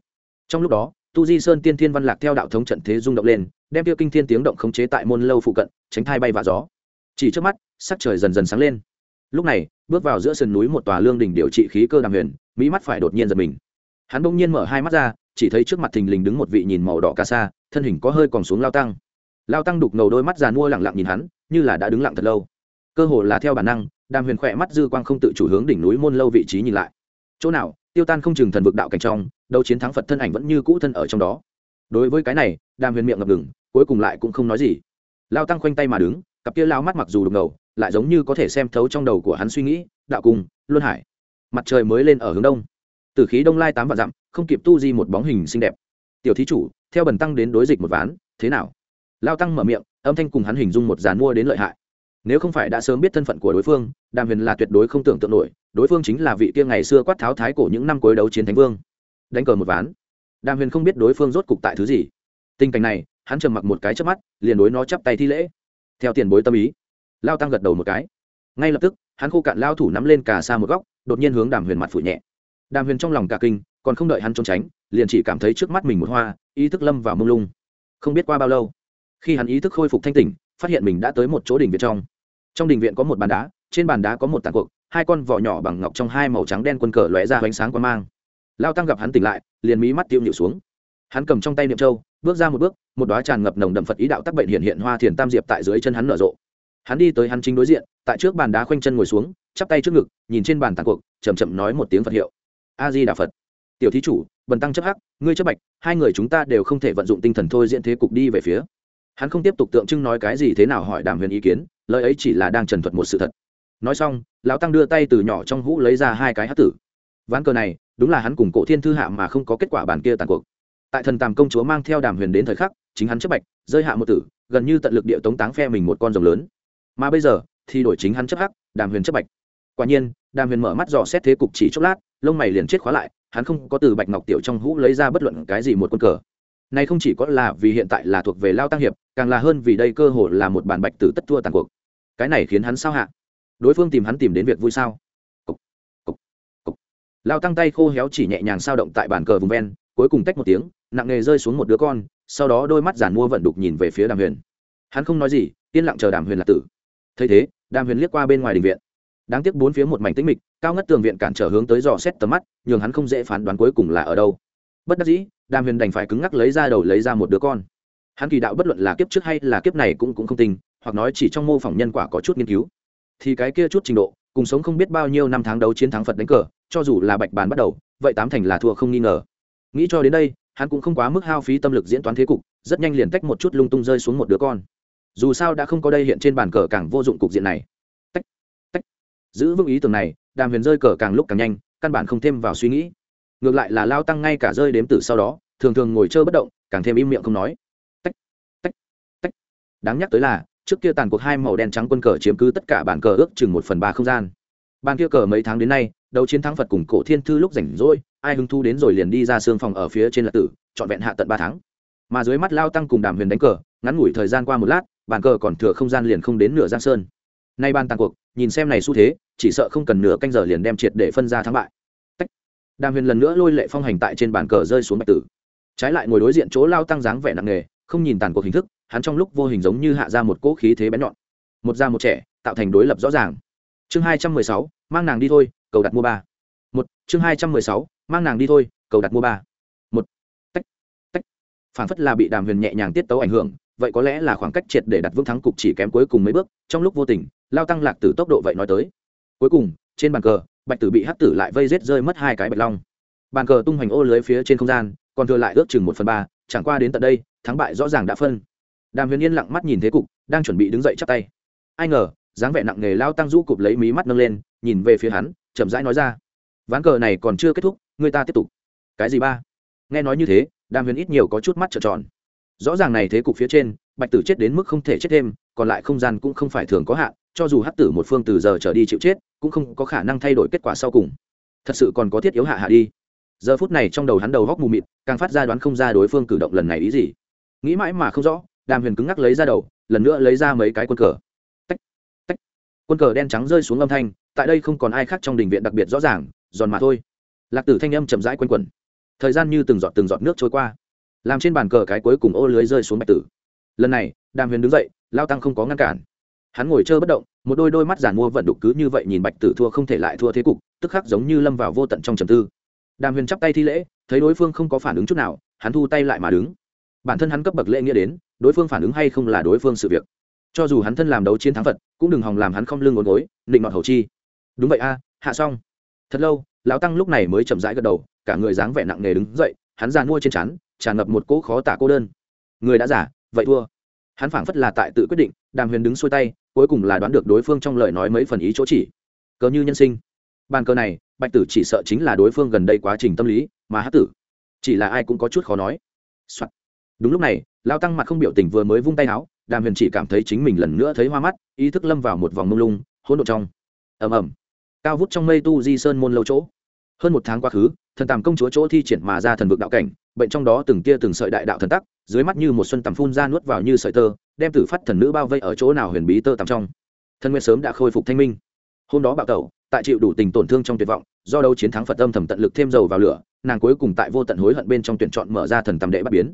Trong lúc đó, tu di sơn tiên thiên văn lạc theo đạo thống trận thế rung động lên, đem tiêu kinh thiên tiếng động khống chế tại môn lâu phụ cận, tránh thai bay và gió. Chỉ trước mắt, sắc trời dần dần sáng lên. Lúc này, bước vào giữa sườn núi một tòa lương đỉnh điều trị khí cơ đàm huyền, mỹ mắt phải đột nhiên giật mình. Hắn bỗng nhiên mở hai mắt ra, chỉ thấy trước mặt thình lình đứng một vị nhìn màu đỏ ca sa, thân hình có hơi còn xuống lao tăng. Lao tăng đục ngầu đôi mắt già nua lẳng lặng nhìn hắn, như là đã đứng lặng thật lâu. Cơ hồ là theo bản năng đàm huyền khỏe mắt dư quang không tự chủ hướng đỉnh núi môn lâu vị trí nhìn lại. Chỗ nào, tiêu tan không chừng thần vực đạo cảnh trong, đấu chiến thắng phật thân ảnh vẫn như cũ thân ở trong đó. Đối với cái này, đàm huyền miệng ngập ngừng, cuối cùng lại cũng không nói gì. Lao tăng khoanh tay mà đứng, cặp kia lao mắt mặc dù đục ngầu, lại giống như có thể xem thấu trong đầu của hắn suy nghĩ, đạo cùng luân hải. Mặt trời mới lên ở hướng đông. Từ khí đông lai tám vạn dặm, không kịp tu di một bóng hình xinh đẹp. Tiểu thí chủ, theo bần tăng đến đối dịch một ván, thế nào? Lao tăng mở miệng, âm thanh cùng hắn hình dung một dàn mua đến lợi hại nếu không phải đã sớm biết thân phận của đối phương, đàm huyền là tuyệt đối không tưởng tượng nổi, đối phương chính là vị kia ngày xưa quát tháo thái cổ những năm cuối đấu chiến thánh vương. Đánh cờ một ván. Đàm huyền không biết đối phương rốt cục tại thứ gì. Tình cảnh này, hắn trầm mặc một cái trước mắt, liền đối nó chắp tay thi lễ. Theo tiền bối tâm ý, lao tăng gật đầu một cái. Ngay lập tức, hắn khô cạn lao thủ nắm lên cả xa một góc, đột nhiên hướng đàm huyền mặt phủ nhẹ. Đàm huyền trong lòng cả kinh, còn không đợi hắn trốn tránh, liền chỉ cảm thấy trước mắt mình một hoa, ý thức lâm vào mông lung. Không biết qua bao lâu, khi hắn ý thức khôi phục thanh tỉnh phát hiện mình đã tới một chỗ đình viện trong. Trong đình viện có một bàn đá, trên bàn đá có một tàn cuộc hai con vỏ nhỏ bằng ngọc trong hai màu trắng đen quân cờ lóe ra ánh sáng quang mang. Lao tăng gặp hắn tỉnh lại, liền mí mắt tiêu nhịu xuống. Hắn cầm trong tay niệm châu, bước ra một bước, một đoá tràn ngập nồng đậm phật ý đạo tắc bệnh hiện hiện hoa thiền tam diệp tại dưới chân hắn nở rộ. Hắn đi tới hắn chính đối diện, tại trước bàn đá khoanh chân ngồi xuống, chắp tay trước ngực, nhìn trên bàn tàn cuộc chầm chậm nói một tiếng phật hiệu. A di đà phật. Tiểu thí chủ, bần tăng chấp hắc, ngươi chấp bạch, hai người chúng ta đều không thể vận dụng tinh thần thôi diễn thế cục đi về phía hắn không tiếp tục tượng trưng nói cái gì thế nào hỏi đàm huyền ý kiến, lời ấy chỉ là đang trần thuật một sự thật. Nói xong, lão tăng đưa tay từ nhỏ trong hũ lấy ra hai cái hát tử. Ván cờ này, đúng là hắn cùng cổ thiên thư hạ mà không có kết quả bàn kia tàn cuộc. Tại thần tàm công chúa mang theo đàm huyền đến thời khắc, chính hắn chấp bạch, rơi hạ một tử, gần như tận lực địa tống táng phe mình một con rồng lớn. Mà bây giờ, thì đổi chính hắn chấp hắc, đàm huyền chấp bạch. Quả nhiên, đàm huyền mở mắt dò xét thế cục chỉ chốc lát, lông mày liền chết khóa lại, hắn không có từ bạch ngọc tiểu trong hũ lấy ra bất luận cái gì một quân cờ này không chỉ có là vì hiện tại là thuộc về lao tăng hiệp càng là hơn vì đây cơ hội là một bản bạch tử tất thua tàn cuộc. Cái này khiến hắn sao hạ? Đối phương tìm hắn tìm đến việc vui sao? Cục, cục, cục. lao tăng tay khô héo chỉ nhẹ nhàng sao động tại bàn cờ vùng ven cuối cùng tách một tiếng nặng nề rơi xuống một đứa con sau đó đôi mắt giản mua vận đục nhìn về phía đàm huyền. Hắn không nói gì yên lặng chờ đàm huyền là tử. Thấy thế đàm huyền liếc qua bên ngoài đình viện. Đáng tiếc bốn phía một mảnh tĩnh mịch cao ngất tường viện cản trở hướng tới dò xét tầm mắt nhường hắn không dễ phán đoán cuối cùng là ở đâu bất đắc dĩ đàm huyền đành phải cứng ngắc lấy ra đầu lấy ra một đứa con. Hắn kỳ đạo bất luận là kiếp trước hay là kiếp này cũng cũng không tình, hoặc nói chỉ trong mô phỏng nhân quả có chút nghiên cứu. Thì cái kia chút trình độ cùng sống không biết bao nhiêu năm tháng đấu chiến thắng phật đánh cờ cho dù là bạch bàn bắt đầu vậy tám thành là thua không nghi ngờ. Nghĩ cho đến đây hắn cũng không quá mức hao phí tâm lực diễn toán thế cục rất nhanh liền tách một chút lung tung rơi xuống một đứa con. Dù sao đã không có đây hiện trên bàn cờ càng vô dụng cục diện này. Tách tách. Giữ vững ý tưởng này đàm huyền rơi cờ càng lúc càng nhanh căn bản không thêm vào suy nghĩ ngược lại là lao tăng ngay cả rơi đếm tử sau đó, thường thường ngồi chơi bất động, càng thêm im miệng không nói. Tách tách tách. Đáng nhắc tới là, trước kia tàn cuộc hai màu đen trắng quân cờ chiếm cứ tất cả bàn cờ ước chừng một phần ba không gian. Bàn kia cờ mấy tháng đến nay, đấu chiến thắng phật cùng cổ thiên thư lúc rảnh rỗi, ai hứng thu đến rồi liền đi ra xương phòng ở phía trên lật tử, trọn vẹn hạ tận ba tháng. Mà dưới mắt lao tăng cùng đàm huyền đánh cờ, ngắn ngủi thời gian qua một lát, bàn cờ còn thừa không gian liền không đến nửa giang sơn. Nay ban tàn cuộc, nhìn xem này xu thế, chỉ sợ không cần nửa canh giờ liền đem triệt để phân ra thắng bại đàm huyền lần nữa lôi lệ phong hành tại trên bàn cờ rơi xuống bạch tử. Trái lại ngồi đối diện chỗ lao tăng dáng vẻ nặng nề, không nhìn tàn cuộc hình thức, hắn trong lúc vô hình giống như hạ ra một cỗ khí thế bén nhọn. Một da một trẻ, tạo thành đối lập rõ ràng. Chương hai trăm mười sáu, mang nàng đi thôi, cầu đặt mua ba. Một, chương hai trăm mười sáu, mang nàng đi thôi, cầu đặt mua ba. Một, tách tách. Phản phất là bị đàm huyền nhẹ nhàng tiết tấu ảnh hưởng, vậy có lẽ là khoảng cách triệt để đặt vững thắng cục chỉ kém cuối cùng mấy bước, trong lúc vô tình, lao tăng lạc tử tốc độ vậy nói tới. Cuối cùng, trên bàn cờ bạch tử bị hắc tử lại vây rết rơi mất hai cái bạch long. Bàn cờ tung hoành ô lưới phía trên không gian, còn thừa lại ước chừng một phần ba, chẳng qua đến tận đây, thắng bại rõ ràng đã phân. Đàm huyền yên lặng mắt nhìn thế cục, đang chuẩn bị đứng dậy chắp tay. Ai ngờ, dáng vẻ nặng nề lao tăng rũ cụp lấy mí mắt nâng lên, nhìn về phía hắn, chậm rãi nói ra. Ván cờ này còn chưa kết thúc, người ta tiếp tục. Cái gì ba? Nghe nói như thế, đàm huyền ít nhiều có chút mắt trợn tròn. Rõ ràng này thế cục phía trên, bạch tử chết đến mức không thể chết thêm, còn lại không gian cũng không phải thường có hạn cho dù hắc tử một phương từ giờ trở đi chịu chết, cũng không có khả năng thay đổi kết quả sau cùng. Thật sự còn có thiết yếu hạ hạ đi. Giờ phút này trong đầu hắn đầu góc mù mịt, càng phát ra đoán không ra đối phương cử động lần này ý gì. Nghĩ mãi mà không rõ, đàm huyền cứng ngắc lấy ra đầu, lần nữa lấy ra mấy cái quân cờ. Tách tách. Quân cờ đen trắng rơi xuống âm thanh, tại đây không còn ai khác trong đình viện đặc biệt rõ ràng, giòn mà thôi. Lạc tử thanh âm chậm rãi q u a n quẩn. Thời gian như từng giọt từng giọt nước trôi qua. Làm trên bàn cờ cái cuối cùng ô lưới rơi xuống bạch tử. Lần này, đàm huyền đứng dậy, lao tăng không có ngăn cản hắn ngồi chơi bất động, một đôi đôi mắt giản mua vận đục cứ như vậy nhìn bạch tử thua không thể lại thua thế cục, tức khắc giống như lâm vào vô tận trong trầm tư. Đàm huyền chắp tay thi lễ, thấy đối phương không có phản ứng chút nào, hắn thu tay lại mà đứng. Bản thân hắn cấp bậc lễ nghĩa đến, đối phương phản ứng hay không là đối phương sự việc. Cho dù hắn thân làm đấu chiến thắng phật cũng đừng hòng làm hắn không lưng ngốn gối, định mọt hầu chi. Đúng vậy a, hạ xong. Thật lâu, lão tăng lúc này mới chậm rãi gật đầu, cả người dáng vẻ nặng nề đứng dậy, hắn giàn mua trên chắn tràn ngập một cỗ khó tả cô đơn. Người đã giả vậy thua. Hắn phảng phất là tại tự quyết định, đàm huyền đứng xuôi tay cuối cùng là đoán được đối phương trong lời nói mấy phần ý chỗ chỉ. Cờ như nhân sinh. Bàn cờ này, bạch tử chỉ sợ chính là đối phương gần đây quá trình tâm lý, mà hát tử chỉ là ai cũng có chút khó nói、Soạn. đúng lúc này, lao tăng mặt không biểu tình vừa mới vung tay áo, đàm huyền chỉ cảm thấy chính mình lần nữa thấy hoa mắt, ý thức lâm vào một vòng mông lung, hỗn độ trong. Ầm ầm. Cao vút trong mây tu di sơn môn lâu chỗ. Hơn một tháng quá khứ, thần tàm công chúa chỗ thi triển mà ra thần vực đạo cảnh, bệnh trong đó từng tia từng sợi đại đạo thần tắc dưới mắt như một xuân tầm phun ra nuốt vào như sợi tơ, đem tử phát thần nữ bao vây ở chỗ nào huyền bí tơ tầm trong. Thân nguyên sớm đã khôi phục thanh minh. Hôm đó bạo tẩu, tại chịu đủ tình tổn thương trong tuyệt vọng, do đâu chiến thắng phật âm thầm tận lực thêm dầu vào lửa, nàng cuối cùng tại vô tận hối hận bên trong tuyển chọn mở ra thần tầm đệ bắt biến.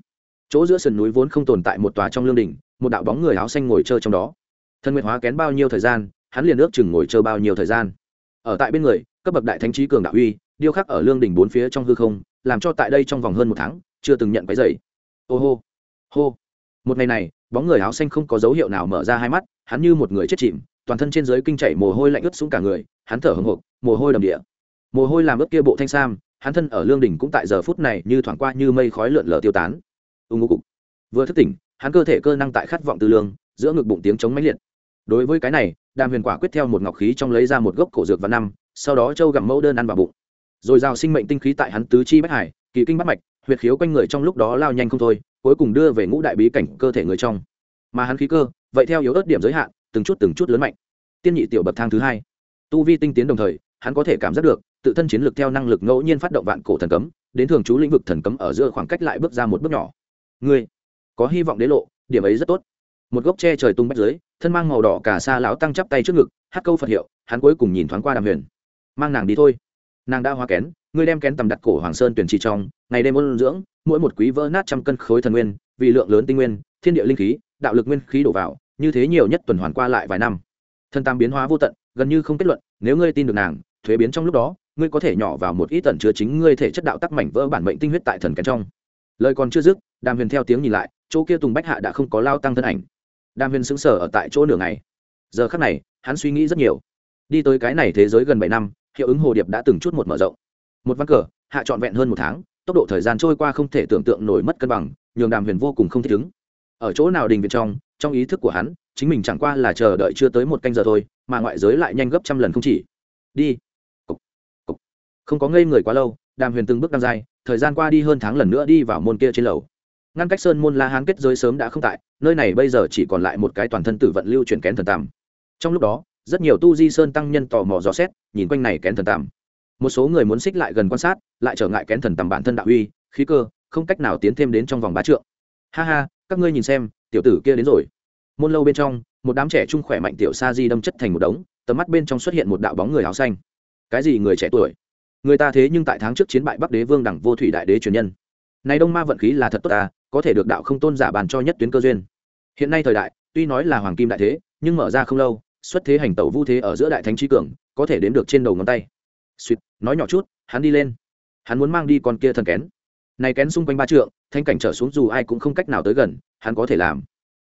Chỗ giữa sườn núi vốn không tồn tại một tòa trong lương đình một đạo bóng người áo xanh ngồi chơi trong đó. Thần Nguyên hóa kén bao nhiêu thời gian, hắn liền ước chừng ngồi chơi bao nhiêu thời gian. Ở tại bên người, cấp bậc đại thánh trí cường đạo uy, điêu khắc ở lương đỉnh bốn phía trong hư không, làm cho tại đây trong vòng hơn một tháng, chưa từng nhận cái dậy. ô hô hô. Một ngày này, bóng người áo xanh không có dấu hiệu nào mở ra hai mắt, hắn như một người chết chìm, toàn thân trên dưới kinh chảy mồ hôi lạnh ướt xuống cả người, hắn thở hồng hộc, mồ hôi đầm địa. Mồ hôi làm ướt kia bộ thanh sam, hắn thân ở lương đỉnh cũng tại giờ phút này như thoảng qua như mây khói lượn lờ tiêu tán. Ưng ngô cục. Vừa thức tỉnh, hắn cơ thể cơ năng tại khát vọng tư lương, giữa ngực bụng tiếng chống máy liệt. Đối với cái này, đàm huyền quả quyết theo một ngọc khí trong lấy ra một gốc cổ dược và năm, sau đó châu gặm mẫu đơn ăn vào bụng. Rồi rào sinh mệnh tinh khí tại hắn tứ chi bách hải, kỳ kinh bắt mạch, huyệt khiếu quanh người trong lúc đó lao nhanh không thôi cuối cùng đưa về ngũ đại bí cảnh cơ thể người trong. Mà hắn khí cơ, vậy theo yếu ớt điểm giới hạn, từng chút từng chút lớn mạnh. Tiên nhị tiểu bậc thang thứ hai. Tu vi tinh tiến đồng thời, hắn có thể cảm giác được, tự thân chiến lược theo năng lực ngẫu nhiên phát động vạn cổ thần cấm, đến thường trú lĩnh vực thần cấm ở giữa khoảng cách lại bước ra một bước nhỏ. Ngươi, có hy vọng đế lộ, điểm ấy rất tốt. Một gốc tre trời tung bách dưới, thân mang màu đỏ cả xa lão tăng chắp tay trước ngực, hát câu phật hiệu, hắn cuối cùng nhìn thoáng qua đàm huyền. Mang nàng đi thôi. Nàng đã hoa kén ngươi đem kén tầm đặt cổ hoàng sơn tuyển trì trong, ngày đêm ôn dưỡng, mỗi một quý vỡ nát trăm cân khối thần nguyên, vì lượng lớn tinh nguyên, thiên địa linh khí, đạo lực nguyên khí đổ vào, như thế nhiều nhất tuần hoàn qua lại vài năm. Thân tam biến hóa vô tận, gần như không kết luận, nếu ngươi tin được nàng, thuế biến trong lúc đó, ngươi có thể nhỏ vào một ít tần chứa chính ngươi thể chất đạo tắc mảnh vỡ bản mệnh tinh huyết tại thần kén trong. Lời còn chưa dứt, đàm huyền theo tiếng nhìn lại, chỗ kia tùng bách hạ đã không có lao tăng thân ảnh. Đàm huyền xứng sở ở tại chỗ nửa ngày. Giờ khắc này, hắn suy nghĩ rất nhiều. Đi tới cái này thế giới gần bảy năm, hiệu ứng hồ điệp đã từng chút một mở rộng một ván cờ, hạ trọn vẹn hơn một tháng, tốc độ thời gian trôi qua không thể tưởng tượng nổi mất cân bằng, nhường đàm huyền vô cùng không thể ứng ở chỗ nào đình viện trong trong ý thức của hắn, chính mình chẳng qua là chờ đợi chưa tới một canh giờ thôi, mà ngoại giới lại nhanh gấp trăm lần không chỉ. Đi. Cục. Cục. không có ngây người quá lâu, đàm huyền từng bước đăng dài thời gian qua đi hơn tháng lần nữa đi vào môn kia trên lầu. Ngăn cách sơn môn la hán kết giới sớm đã không tại, nơi này bây giờ chỉ còn lại một cái toàn thân tử vận lưu chuyển kén thần tàm trong lúc đó, rất nhiều tu di sơn tăng nhân tò mò dò xét, nhìn quanh này kén thần tàm một số người muốn xích lại gần quan sát, lại trở ngại kén thần tầm bản thân đạo uy, khí cơ, không cách nào tiến thêm đến trong vòng bá trượng. Ha ha, các ngươi nhìn xem, tiểu tử kia đến rồi. Môn lâu bên trong, một đám trẻ trung khỏe mạnh tiểu sa di đâm chất thành một đống, tầm mắt bên trong xuất hiện một đạo bóng người áo xanh. Cái gì người trẻ tuổi? Người ta thế nhưng tại tháng trước chiến bại bắc đế vương đẳng vô thủy đại đế truyền nhân. Này đông ma vận khí là thật tốt à có thể được đạo không tôn giả bàn cho nhất tuyến cơ duyên. Hiện nay thời đại, tuy nói là hoàng kim đại thế, nhưng mở ra không lâu, xuất thế hành tẩu vu thế ở giữa đại thánh trí cường, có thể đến được trên đầu ngón tay suýt nói nhỏ chút, hắn đi lên. Hắn muốn mang đi con kia thần kén. Này kén xung quanh ba trượng, thanh cảnh trở xuống dù ai cũng không cách nào tới gần, hắn có thể làm.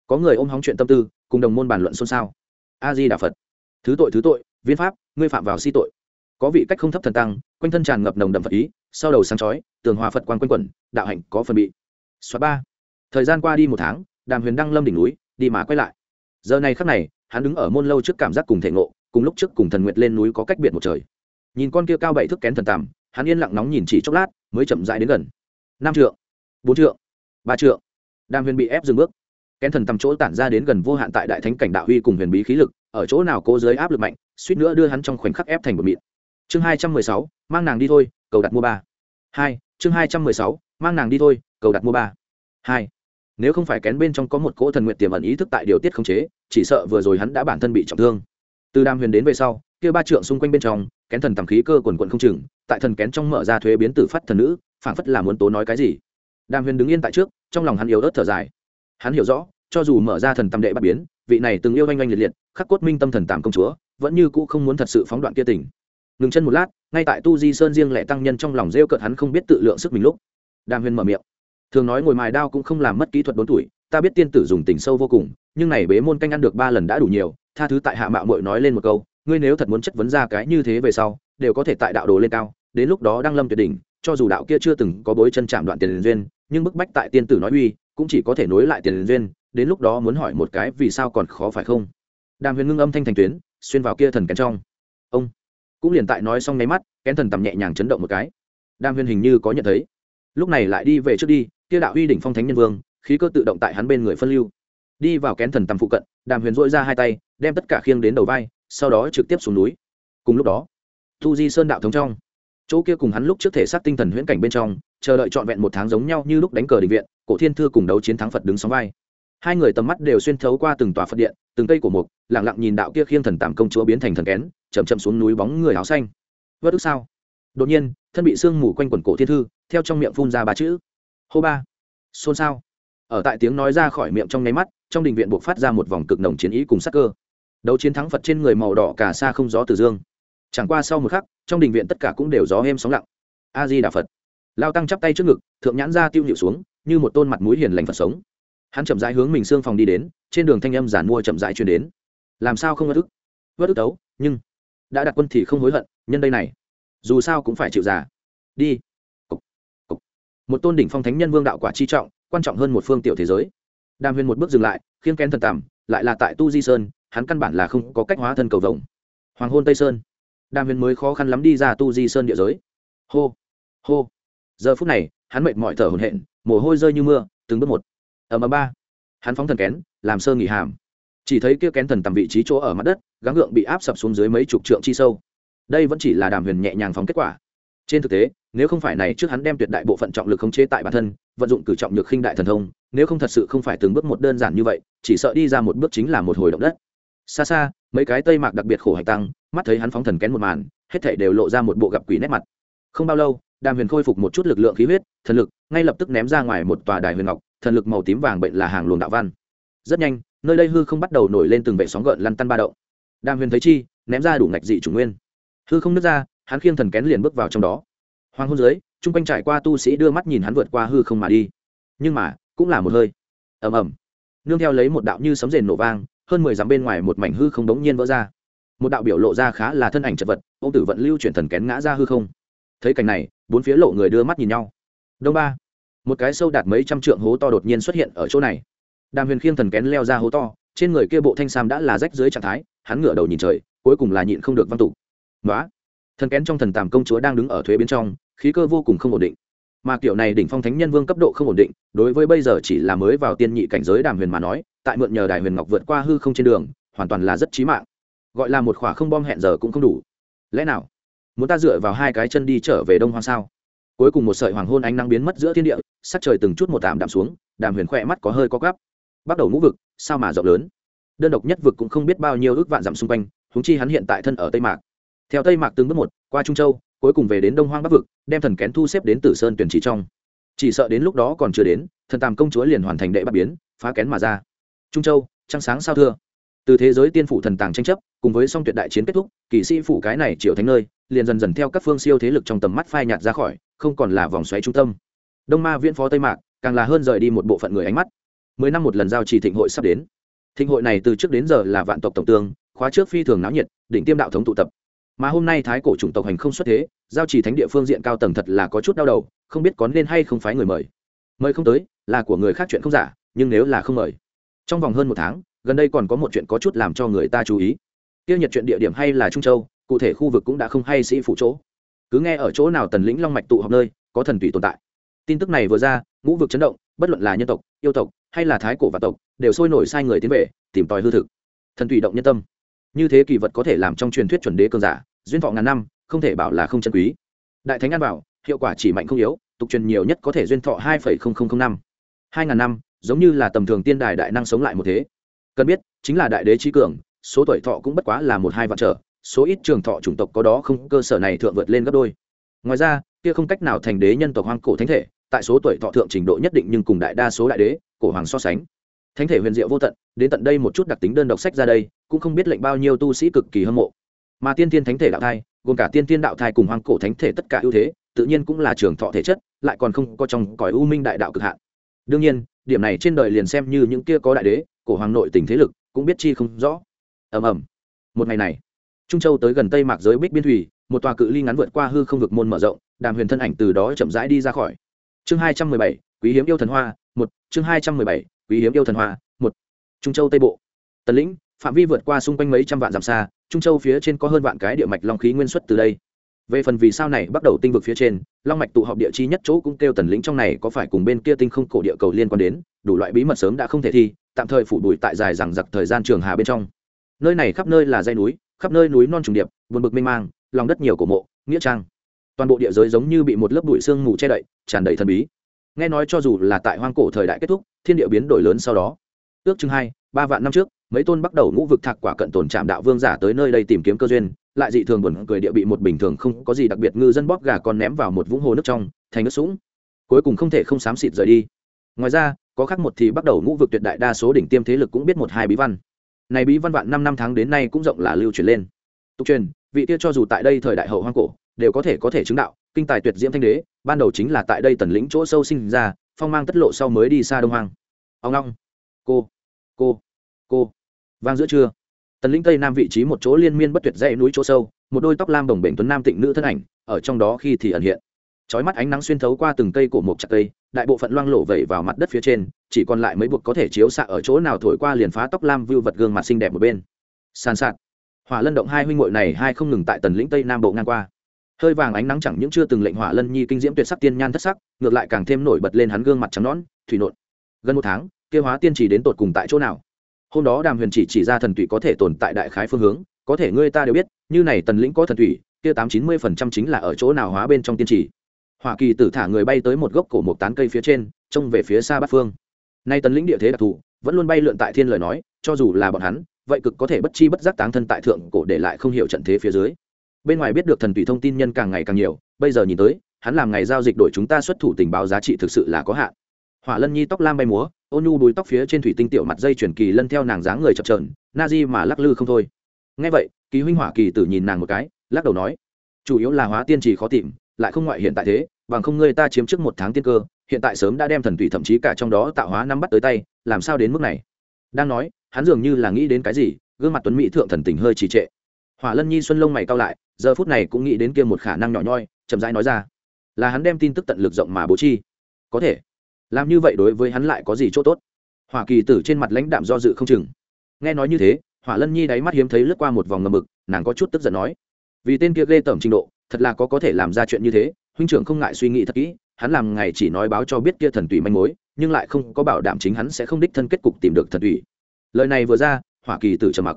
Có người ôm hóng chuyện tâm tư, cùng đồng môn bàn luận xôn xao. A di đà phật. Thứ tội thứ tội, viên pháp, ngươi phạm vào si tội. Có vị cách không thấp thần tăng, quanh thân tràn ngập nồng đậm phật ý, sau đầu sáng chói, tường hòa phật quan quanh quẩn, đạo hạnh có phần bị. Xóa ba. Thời gian qua đi một tháng, đàm huyền đăng lâm đỉnh núi, đi mà quay lại. Giờ này khắc này, hắn đứng ở môn lâu trước cảm giác cùng thể ngộ, cùng lúc trước cùng thần nguyệt lên núi có cách biệt một trời nhìn con kia cao bảy thước kén thần tằm, hắn yên lặng nóng nhìn chỉ chốc lát, mới chậm rãi đến gần. Năm trượng, bốn trượng, ba trượng. Đàm huyền bị ép dừng bước. Kén thần tầm chỗ tản ra đến gần vô hạn tại đại thánh cảnh đạo huy cùng huyền bí khí lực, ở chỗ nào cố giới áp lực mạnh, suýt nữa đưa hắn trong khoảnh khắc ép thành một mịn. Chương hai trăm mười sáu, mang nàng đi thôi, cầu đặt mua ba. Hai, chương hai trăm mười sáu, mang nàng đi thôi, cầu đặt mua ba. Hai, nếu không phải kén bên trong có một cỗ thần nguyện tiềm ẩn ý thức tại điều tiết khống chế, chỉ sợ vừa rồi hắn đã bản thân bị trọng thương. Từ đàm huyền đến về sau, kia ba trượng xung quanh bên trong kén thần tầm khí cơ quần quận không chừng, tại thần kén trong mở ra thuế biến tử phát thần nữ, phảng phất là muốn tố nói cái gì. Đàm huyền đứng yên tại trước, trong lòng hắn yếu ớt thở dài. Hắn hiểu rõ, cho dù mở ra thần tâm đệ bắt biến, vị này từng yêu oanh oanh liệt liệt, khắc cốt minh tâm thần tàm công chúa, vẫn như cũ không muốn thật sự phóng đoạn kia tình. Ngừng chân một lát, ngay tại tu di sơn riêng lẻ tăng nhân trong lòng rêu cợt hắn không biết tự lượng sức mình lúc. Đàm huyền mở miệng. Thường nói ngồi mài đao cũng không làm mất kỹ thuật đốn tuổi, ta biết tiên tử dùng tình sâu vô cùng, nhưng này bế môn canh ăn được ba lần đã đủ nhiều, tha thứ tại hạ mạo mội nói lên một câu ngươi nếu thật muốn chất vấn ra cái như thế về sau, đều có thể tại đạo đồ lên cao, đến lúc đó đang lâm tuyệt đỉnh, cho dù đạo kia chưa từng có bối chân chạm đoạn tiền duyên, nhưng bức bách tại tiên tử nói uy, cũng chỉ có thể nối lại tiền duyên, đến lúc đó muốn hỏi một cái vì sao còn khó phải không? Đàm huyền ngưng âm thanh thành tuyến, xuyên vào kia thần kén trong. Ông, cũng liền tại nói xong nháy mắt, kén thần tầm nhẹ nhàng chấn động một cái. Đàm huyền hình như có nhận thấy. Lúc này lại đi về trước đi, kia đạo uy đỉnh phong thánh nhân vương, khí cơ tự động tại hắn bên người phân lưu. Đi vào kén thần tầm phụ cận, đàm huyền dội ra hai tay, đem tất cả khiêng đến đầu vai sau đó trực tiếp xuống núi. Cùng lúc đó thu di sơn đạo thống trong, chỗ kia cùng hắn lúc trước thể xác tinh thần huyễn cảnh bên trong, chờ đợi trọn vẹn một tháng giống nhau như lúc đánh cờ định viện, cổ thiên thư cùng đấu chiến thắng phật đứng sóng vai. Hai người tầm mắt đều xuyên thấu qua từng tòa phật điện, từng cây của mục lẳng lặng nhìn đạo kia khiêng thần tàm công chúa biến thành thần kén, chậm chậm xuống núi bóng người áo xanh. Vớt ức sao? Đột nhiên, thân bị sương mù quanh quần cổ thiên thư, theo trong miệng phun ra ba chữ. Hô ba. Xôn xao. Ở tại tiếng nói ra khỏi miệng trong nháy mắt, trong đình viện buộc phát ra một vòng cực nồng chiến ý cùng sắc cơ đấu chiến thắng phật trên người màu đỏ cả xa không gió từ dương. Chẳng qua sau một khắc, trong đình viện tất cả cũng đều gió êm sóng lặng. A di đà phật. Lao tăng chắp tay trước ngực, thượng nhãn ra tiêu nhịu xuống, như một tôn mặt mũi hiền lành phật sống. Hắn chậm rãi hướng mình xương phòng đi đến, trên đường thanh âm giản mua chậm rãi chuyển đến. Làm sao không vất ức? Vất ức tấu, nhưng đã đặt quân thì không hối hận, nhân đây này. Dù sao cũng phải chịu già. Đi. Cục. Cục. một tôn đỉnh phong thánh nhân vương đạo quả chi trọng, quan trọng hơn một phương tiểu thế giới. Đàm huyền một bước dừng lại, khiêng kén thần tằm, lại là tại tu di sơn hắn căn bản là không có cách hóa thân cầu vồng. Hoàng hôn tây sơn. Đàm huyền mới khó khăn lắm đi ra tu di sơn địa giới. Hô hô. Giờ phút này, hắn mệt mỏi thở hổn hển, mồ hôi rơi như mưa, từng bước một. Ở ầm ba. Hắn phóng thần kén, làm sơ nghỉ hàm. Chỉ thấy kia kén thần tầm vị trí chỗ ở mặt đất, gắng gượng bị áp sập xuống dưới mấy chục trượng chi sâu. Đây vẫn chỉ là đàm huyền nhẹ nhàng phóng kết quả. Trên thực tế, nếu không phải này trước hắn đem tuyệt đại bộ phận trọng lực khống chế tại bản thân, vận dụng cử trọng nhược khinh đại thần thông, nếu không thật sự không phải từng bước một đơn giản như vậy, chỉ sợ đi ra một bước chính là một hồi động đất xa xa, mấy cái tây mạc đặc biệt khổ hạch tăng, mắt thấy hắn phóng thần kén một màn, hết thể đều lộ ra một bộ gặp quỷ nét mặt. Không bao lâu, đàm huyền khôi phục một chút lực lượng khí huyết, thần lực, ngay lập tức ném ra ngoài một tòa đài huyền ngọc, thần lực màu tím vàng bệnh là hàng luồng đạo văn. Rất nhanh, nơi đây hư không bắt đầu nổi lên từng vệ sóng gợn lăn tăn ba đậu đàm huyền thấy chi, ném ra đủ ngạch dị chủ nguyên. Hư không nứt ra, hắn khiêng thần kén liền bước vào trong đó. Hoàng hôn dưới chung quanh trải qua tu sĩ đưa mắt nhìn hắn vượt qua hư không mà đi. Nhưng mà, cũng là một hơi. Ầm ầm. Nương theo lấy một đạo như sấm rền nổ vang hơn mười dặm bên ngoài một mảnh hư không đống nhiên vỡ ra. Một đạo biểu lộ ra khá là thân ảnh chật vật, ông tử vận lưu chuyển thần kén ngã ra hư không. Thấy cảnh này, bốn phía lộ người đưa mắt nhìn nhau. Đông ba, một cái sâu đạt mấy trăm trượng hố to đột nhiên xuất hiện ở chỗ này. Đàm huyền khiêng thần kén leo ra hố to, trên người kia bộ thanh sam đã là rách dưới trạng thái, hắn ngửa đầu nhìn trời, cuối cùng là nhịn không được văn tục nói thần kén trong thần tàm công chúa đang đứng ở thuế bên trong, khí cơ vô cùng không ổn định. Mà kiểu này đỉnh phong thánh nhân vương cấp độ không ổn định, đối với bây giờ chỉ là mới vào tiên nhị cảnh giới đàm huyền mà nói tại mượn nhờ đài huyền ngọc vượt qua hư không trên đường, hoàn toàn là rất trí mạng. Gọi là một khỏa không bom hẹn giờ cũng không đủ. Lẽ nào, muốn ta dựa vào hai cái chân đi trở về đông hoang sao? Cuối cùng một sợi hoàng hôn ánh nắng biến mất giữa thiên địa, sắc trời từng chút một tạm đạm xuống, đàm huyền khỏe mắt có hơi có gắp bắt đầu ngũ vực, sao mà rộng lớn? Đơn độc nhất vực cũng không biết bao nhiêu ước vạn dặm xung quanh húng chi hắn hiện tại thân ở tây mạc. Theo tây mạc từng bước một, qua trung châu, cuối cùng về đến đông hoang bắc vực, đem thần kén thu xếp đến tử sơn tuyển chỉ trong. Chỉ sợ đến lúc đó còn chưa đến, thần tàm công chúa liền hoàn thành đệ bắt biến, phá kén mà ra trung châu, trăng sáng sao thưa. Từ thế giới tiên phủ thần tàng tranh chấp, cùng với song tuyệt đại chiến kết thúc kỵ sĩ phủ cái này triệu thánh nơi, liền dần dần theo các phương siêu thế lực trong tầm mắt phai nhạt ra khỏi, không còn là vòng xoáy trung tâm. Đông ma viễn phó tây mạc, càng là hơn rời đi một bộ phận người ánh mắt. Mười năm một lần giao trì thịnh hội sắp đến. Thịnh hội này từ trước đến giờ là vạn tộc tổng tương, khóa trước phi thường náo nhiệt định tiêm đạo thống tụ tập. Mà hôm nay thái cổ chủng tộc hành không xuất thế, giao trì thánh địa phương diện cao tầng thật là có chút đau đầu, không biết có nên hay không phái người mời. Mời không tới, là của người khác chuyện không giả, nhưng nếu là không mời trong vòng hơn một tháng, gần đây còn có một chuyện có chút làm cho người ta chú ý. Tiêu nhật chuyện địa điểm hay là trung châu, cụ thể khu vực cũng đã không hay sĩ phụ chỗ. Cứ nghe ở chỗ nào tần lĩnh long mạch tụ họp nơi, có thần tùy tồn tại. Tin tức này vừa ra, ngũ vực chấn động, bất luận là nhân tộc, yêu tộc hay là thái cổ và tộc, đều sôi nổi sai người tiến về, tìm tòi hư thực. Thần tùy động nhân tâm. Như thế kỳ vật có thể làm trong truyền thuyết chuẩn đế cường giả, duyên thọ ngàn năm, không thể bảo là không chân quý. Đại thánh an bảo, hiệu quả chỉ mạnh không yếu, tục truyền nhiều nhất có thể duyên thọ hai năm. Hai ngàn năm giống như là tầm thường tiên đài đại năng sống lại một thế. Cần biết, chính là đại đế trí cường, số tuổi thọ cũng bất quá là một hai vạn trở, số ít trường thọ chủng tộc có đó không, cơ sở này thượng vượt lên gấp đôi. Ngoài ra, kia không cách nào thành đế nhân tộc hoang cổ thánh thể, tại số tuổi thọ thượng trình độ nhất định nhưng cùng đại đa số đại đế, cổ hoàng so sánh. Thánh thể huyền diệu vô tận, đến tận đây một chút đặc tính đơn độc sách ra đây, cũng không biết lệnh bao nhiêu tu sĩ cực kỳ hâm mộ. Mà tiên tiên thánh thể đạo thai, gồm cả tiên tiên đạo thai cùng hoang cổ thánh thể tất cả ưu thế, tự nhiên cũng là trường thọ thể chất, lại còn không có trong cõi u minh đại đạo cực hạn đương nhiên, điểm này trên đời liền xem như những kia có đại đế, cổ hoàng nội tình thế lực, cũng biết chi không rõ. Ầm ầm. Một ngày này, trung châu tới gần tây mạc giới bích biên thủy, một tòa cự ly ngắn vượt qua hư không vực môn mở rộng, đàm huyền thân ảnh từ đó chậm rãi đi ra khỏi. Chương hai trăm mười bảy, quý hiếm yêu thần hoa, một, chương hai trăm mười bảy, quý hiếm yêu thần hoa, một. Trung châu tây bộ. Tần lĩnh, phạm vi vượt qua xung quanh mấy trăm vạn dặm xa, trung châu phía trên có hơn vạn cái địa mạch long khí nguyên xuất từ đây về phần vì sao này bắt đầu tinh vực phía trên, long mạch tụ họp địa chi nhất chỗ cũng kêu tần lĩnh trong này có phải cùng bên kia tinh không cổ địa cầu liên quan đến, đủ loại bí mật sớm đã không thể thi, tạm thời phủ bụi tại dài rằng giặc thời gian trường hà bên trong. Nơi này khắp nơi là dây núi, khắp nơi núi non trùng điệp vườn bực mênh mang, lòng đất nhiều cổ mộ, nghĩa trang. Toàn bộ địa giới giống như bị một lớp bụi sương mù che đậy, tràn đầy thần bí. Nghe nói cho dù là tại hoang cổ thời đại kết thúc, thiên địa biến đổi lớn sau đó. Ước chừng hai, ba vạn năm trước, mấy tôn bắt đầu ngũ vực thạc quả cận tồn trạm đạo vương giả tới nơi đây tìm kiếm cơ duyên lại dị thường buồn cười địa bị một bình thường không có gì đặc biệt ngư dân bóp gà con ném vào một vũng hồ nước trong, thành nước sũng. Cuối cùng không thể không xám xịt rời đi. Ngoài ra, có khác một thì bắt đầu ngũ vực tuyệt đại đa số đỉnh tiêm thế lực cũng biết một hai bí văn. Này bí văn vạn năm năm tháng đến nay cũng rộng là lưu truyền lên. Tục truyền, vị kia cho dù tại đây thời đại hậu hoang cổ, đều có thể có thể chứng đạo, kinh tài tuyệt diễm thanh đế, ban đầu chính là tại đây tần lĩnh chỗ sâu sinh ra, phong mang tất lộ sau mới đi xa đông hoang. Ông long. Cô. Cô. Cô. Vang giữa trưa tần lĩnh tây nam vị trí một chỗ liên miên bất tuyệt dãy núi chỗ sâu, một đôi tóc lam đồng bệnh tuấn nam tịnh nữ thân ảnh, ở trong đó khi thì ẩn hiện. Chói mắt ánh nắng xuyên thấu qua từng cây cổ một chặt cây, đại bộ phận loang lổ vẩy vào mặt đất phía trên, chỉ còn lại mấy buộc có thể chiếu xạ ở chỗ nào thổi qua liền phá tóc lam vưu vật gương mặt xinh đẹp một bên. Sàn sạt. Hỏa lân động hai huynh ngội này hai không ngừng tại tần lĩnh tây nam bộ ngang qua. Hơi vàng ánh nắng chẳng những chưa từng lệnh hỏa lân nhi kinh diễm tuyệt sắc tiên nhan thất sắc, ngược lại càng thêm nổi bật lên hắn gương mặt trắng nõn, thủy nộn. Gần một tháng kia hóa tiên chỉ đến tột cùng tại chỗ nào? Hôm đó đàm huyền chỉ chỉ ra thần thủy có thể tồn tại đại khái phương hướng có thể ngươi ta đều biết như này tần lĩnh có thần thủy, kia tám chín mươi phần trăm chính là ở chỗ nào hóa bên trong tiên chỉ hoa kỳ tử thả người bay tới một gốc cổ một tán cây phía trên trông về phía xa bát phương. Nay tần lĩnh địa thế đặc thù vẫn luôn bay lượn tại thiên lời nói cho dù là bọn hắn vậy cực có thể bất chi bất giác táng thân tại thượng cổ để lại không hiểu trận thế phía dưới. Bên ngoài biết được thần tùy thông tin nhân càng ngày càng nhiều bây giờ nhìn tới hắn làm ngày giao dịch đổi chúng ta xuất thủ tình báo giá trị thực sự là có hạn. Hỏa lân nhi tóc lam bay múa ôn nhu búi tóc phía trên thủy tinh tiểu mặt dây chuyển kỳ lân theo nàng dáng người chập trờn na di mà lắc lư không thôi. Ngay vậy, kỳ huynh hỏa kỳ tử nhìn nàng một cái, lắc đầu nói, chủ yếu là hóa tiên trì khó tìm, lại không ngoại hiện tại thế, bằng không ngươi ta chiếm trước một tháng tiên cơ, hiện tại sớm đã đem thần tùy thậm chí cả trong đó tạo hóa năm bắt tới tay, làm sao đến mức này? Đang nói, hắn dường như là nghĩ đến cái gì, gương mặt tuấn mỹ thượng thần tình hơi trì trệ. Hỏa lân nhi xuân lông mày cao lại, giờ phút này cũng nghĩ đến kia một khả năng nhỏ nhoi, chậm rãi nói ra, là hắn đem tin tức tận lực rộng mà bố chi có thể làm như vậy đối với hắn lại có gì chỗ tốt? Hỏa kỳ tử trên mặt lãnh đạm do dự không chừng. Nghe nói như thế, hỏa lân nhi đáy mắt hiếm thấy lướt qua một vòng ngầm mực, nàng có chút tức giận nói, vì tên kia ghê tởm trình độ, thật là có có thể làm ra chuyện như thế, huynh trưởng không ngại suy nghĩ thật kỹ, hắn làm ngày chỉ nói báo cho biết kia thần tùy manh mối, nhưng lại không có bảo đảm chính hắn sẽ không đích thân kết cục tìm được thần tùy. Lời này vừa ra, hỏa kỳ tử trầm mặc.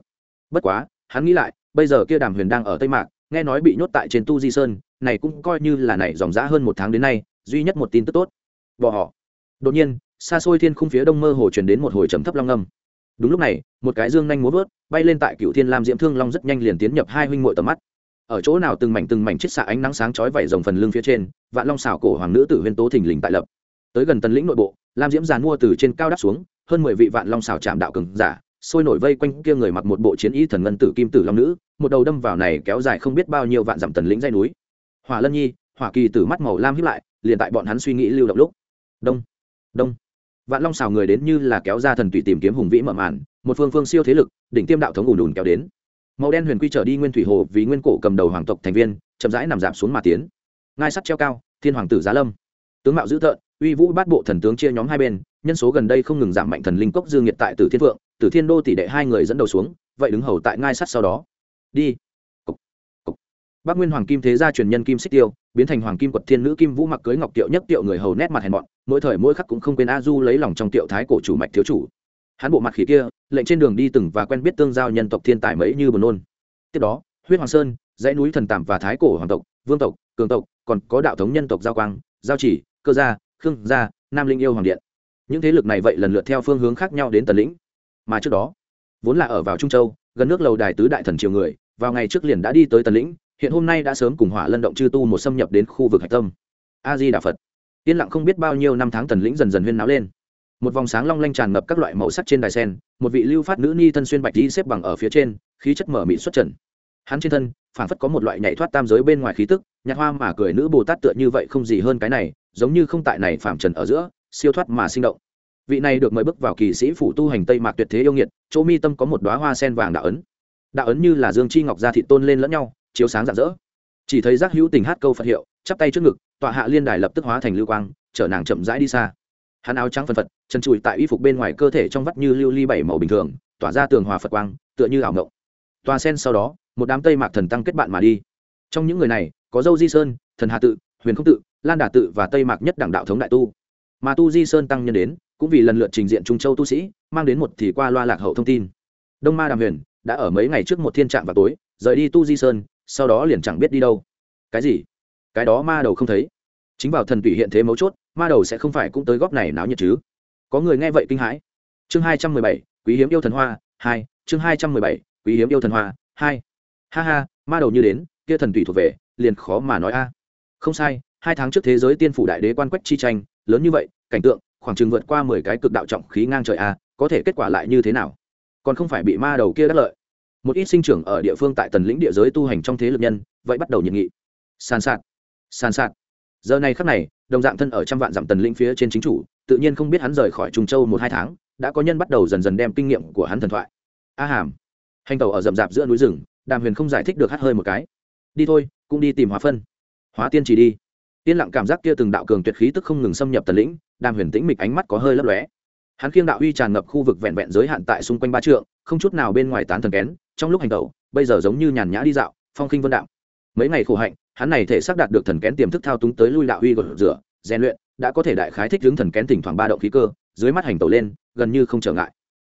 Bất quá, hắn nghĩ lại, bây giờ kia đàm huyền đang ở tây mạc, nghe nói bị nhốt tại trên tu di sơn, này cũng coi như là này dòng dã hơn một tháng đến nay, duy nhất một tin tức tốt. Bỏ họ đột nhiên, xa xôi thiên khung phía đông mơ hồ truyền đến một hồi trầm thấp long âm. Đúng lúc này, một cái dương nhanh múa vớt, bay lên tại cựu thiên lam diễm thương long rất nhanh liền tiến nhập hai huynh muội tầm mắt. Ở chỗ nào từng mảnh từng mảnh chiết xạ ánh nắng sáng chói vẩy rồng phần lưng phía trên, vạn long xảo cổ hoàng nữ tử huyên tố thình lình tại lập. Tới gần tần lĩnh nội bộ, lam diễm giàn mua từ trên cao đáp xuống, hơn mười vị vạn long xảo chạm đạo cường giả, sôi nổi vây quanh kia người mặc một bộ chiến y thần ngân tử kim tử long nữ, một đầu đâm vào này kéo dài không biết bao nhiêu vạn dặm tần lĩnh dây núi. Hỏa lân nhi, hỏa kỳ tử mắt màu lam hiếp lại, liền tại bọn hắn suy nghĩ lưu động lúc. Đông đông. Vạn long xào người đến như là kéo ra thần tùy tìm kiếm hùng vĩ mở màn, một phương phương siêu thế lực, đỉnh tiêm đạo thống ùn ùn kéo đến. Màu đen huyền quy trở đi nguyên thủy hồ vì nguyên cổ cầm đầu hoàng tộc thành viên, chậm rãi nằm giảm xuống mà tiến. Ngai sắt treo cao, thiên hoàng tử giá lâm. Tướng mạo dữ thợn uy vũ bát bộ thần tướng chia nhóm hai bên, nhân số gần đây không ngừng giảm mạnh thần linh cốc dương nhiệt tại tử thiên vượng tử thiên đô tỷ đệ hai người dẫn đầu xuống, vậy đứng hầu tại ngai sắt sau đó. Đi. Bắc bác nguyên hoàng kim thế gia truyền nhân kim xích tiêu, biến thành hoàng kim quật thiên nữ kim vũ mặc cưới ngọc tiệu nhất tiệu người hầu nét mặt hèn mọn, mỗi thời mỗi khắc cũng không quên a du lấy lòng trong tiệu thái cổ chủ mạch thiếu chủ. Hắn bộ mặt khí kia, lệnh trên đường đi từng và quen biết tương giao nhân tộc thiên tài mấy như buồn nôn. Tiếp đó, huyết hoàng sơn, dãy núi thần tàm và thái cổ hoàng tộc, vương tộc, cường tộc, còn có đạo thống nhân tộc giao quang, giao chỉ, cơ gia, khương gia, nam linh yêu hoàng điện. Những thế lực này vậy lần lượt theo phương hướng khác nhau đến tần lĩnh. Mà trước đó, vốn là ở vào trung châu, gần nước lầu đài tứ đại thần triều người, vào ngày trước liền đã đi tới tần lĩnh hiện hôm nay đã sớm cùng hỏa lân động chư tu một xâm nhập đến khu vực hạch tâm. A di đà phật. Yên lặng không biết bao nhiêu năm tháng tần lĩnh dần dần huyên náo lên. Một vòng sáng long lanh tràn ngập các loại màu sắc trên đài sen, một vị lưu phát nữ ni thân xuyên bạch đi xếp bằng ở phía trên, khí chất mở mị xuất trần. Hắn trên thân phản phất có một loại nhảy thoát tam giới bên ngoài khí tức nhạc hoa mà cười nữ bồ tát tựa như vậy không gì hơn cái này, giống như không tại này phạm trần ở giữa, siêu thoát mà sinh động. Vị này được mời bước vào kỳ sĩ phủ tu hành tây mạc tuyệt thế yêu nghiệt, chỗ mi tâm có một đoá hoa sen vàng đạo ấn. Đạo ấn như là dương chi ngọc gia thị tôn lên lẫn nhau chiếu sáng rạng rỡ. Chỉ thấy giác hữu tình hát câu phật hiệu, chắp tay trước ngực, tọa hạ liên đài lập tức hóa thành lưu quang, chở nàng chậm rãi đi xa. Hắn áo trắng phân phật, chân trụi tại y phục bên ngoài cơ thể trong vắt như lưu ly bảy màu bình thường, tỏa ra tường hòa phật quang, tựa như ảo ngộng tòa sen sau đó, một đám tây mạc thần tăng kết bạn mà đi. Trong những người này, có dâu di sơn, thần hà tự, huyền không tự, lan đà tự và tây mạc nhất đảng đạo thống đại tu. Mà tu di sơn tăng nhân đến, cũng vì lần lượt trình diện trung châu tu sĩ, mang đến một thì qua loa lạc hậu thông tin. Đông ma đàm huyền đã ở mấy ngày trước một thiên trạm vào tối, rời đi tu di sơn sau đó liền chẳng biết đi đâu. Cái gì? Cái đó ma đầu không thấy. Chính vào thần tùy hiện thế mấu chốt, ma đầu sẽ không phải cũng tới góp này náo nhiệt chứ? Có người nghe vậy kinh hãi. Chương hai trăm mười bảy, quý hiếm yêu thần hoa, hai, chương hai trăm mười bảy, quý hiếm yêu thần hoa, hai. Ha ha, ma đầu như đến, kia thần tùy thuộc về, liền khó mà nói a. Không sai, hai tháng trước thế giới tiên phủ đại đế quan quách chi tranh, lớn như vậy, cảnh tượng, khoảng chừng vượt qua mười cái cực đạo trọng khí ngang trời a, có thể kết quả lại như thế nào? Còn không phải bị ma đầu kia đắc lợi một ít sinh trưởng ở địa phương tại tần lĩnh địa giới tu hành trong thế lực nhân, vậy bắt đầu nhiệt nghị. Sàn sạt sàn sạt. Giờ này khắc này, đồng dạng thân ở trăm vạn dặm tần lĩnh phía trên chính chủ, tự nhiên không biết hắn rời khỏi trung châu một hai tháng, đã có nhân bắt đầu dần dần đem kinh nghiệm của hắn thần thoại. A hàm, hành tàu ở rậm rạp giữa núi rừng, đàm huyền không giải thích được hát hơi một cái. Đi thôi, cũng đi tìm hóa phân. Hóa tiên chỉ đi. Yên lặng cảm giác kia từng đạo cường tuyệt khí tức không ngừng xâm nhập tần lĩnh, đàm huyền tĩnh mịch ánh mắt có hơi lấp lóe. Hắn khiêng đạo uy tràn ngập khu vực vẹn vẹn giới hạn tại xung quanh ba trượng, không chút nào bên ngoài tán thần kén trong lúc hành tẩu, bây giờ giống như nhàn nhã đi dạo, phong khinh vân đạo mấy ngày khổ hạnh, hắn này thể xác đạt được thần kén tiềm thức thao túng tới lui đạo uy gột rửa, rèn luyện, đã có thể đại khái thích hướng thần kén thỉnh thoảng ba động khí cơ, dưới mắt hành tẩu lên, gần như không trở ngại.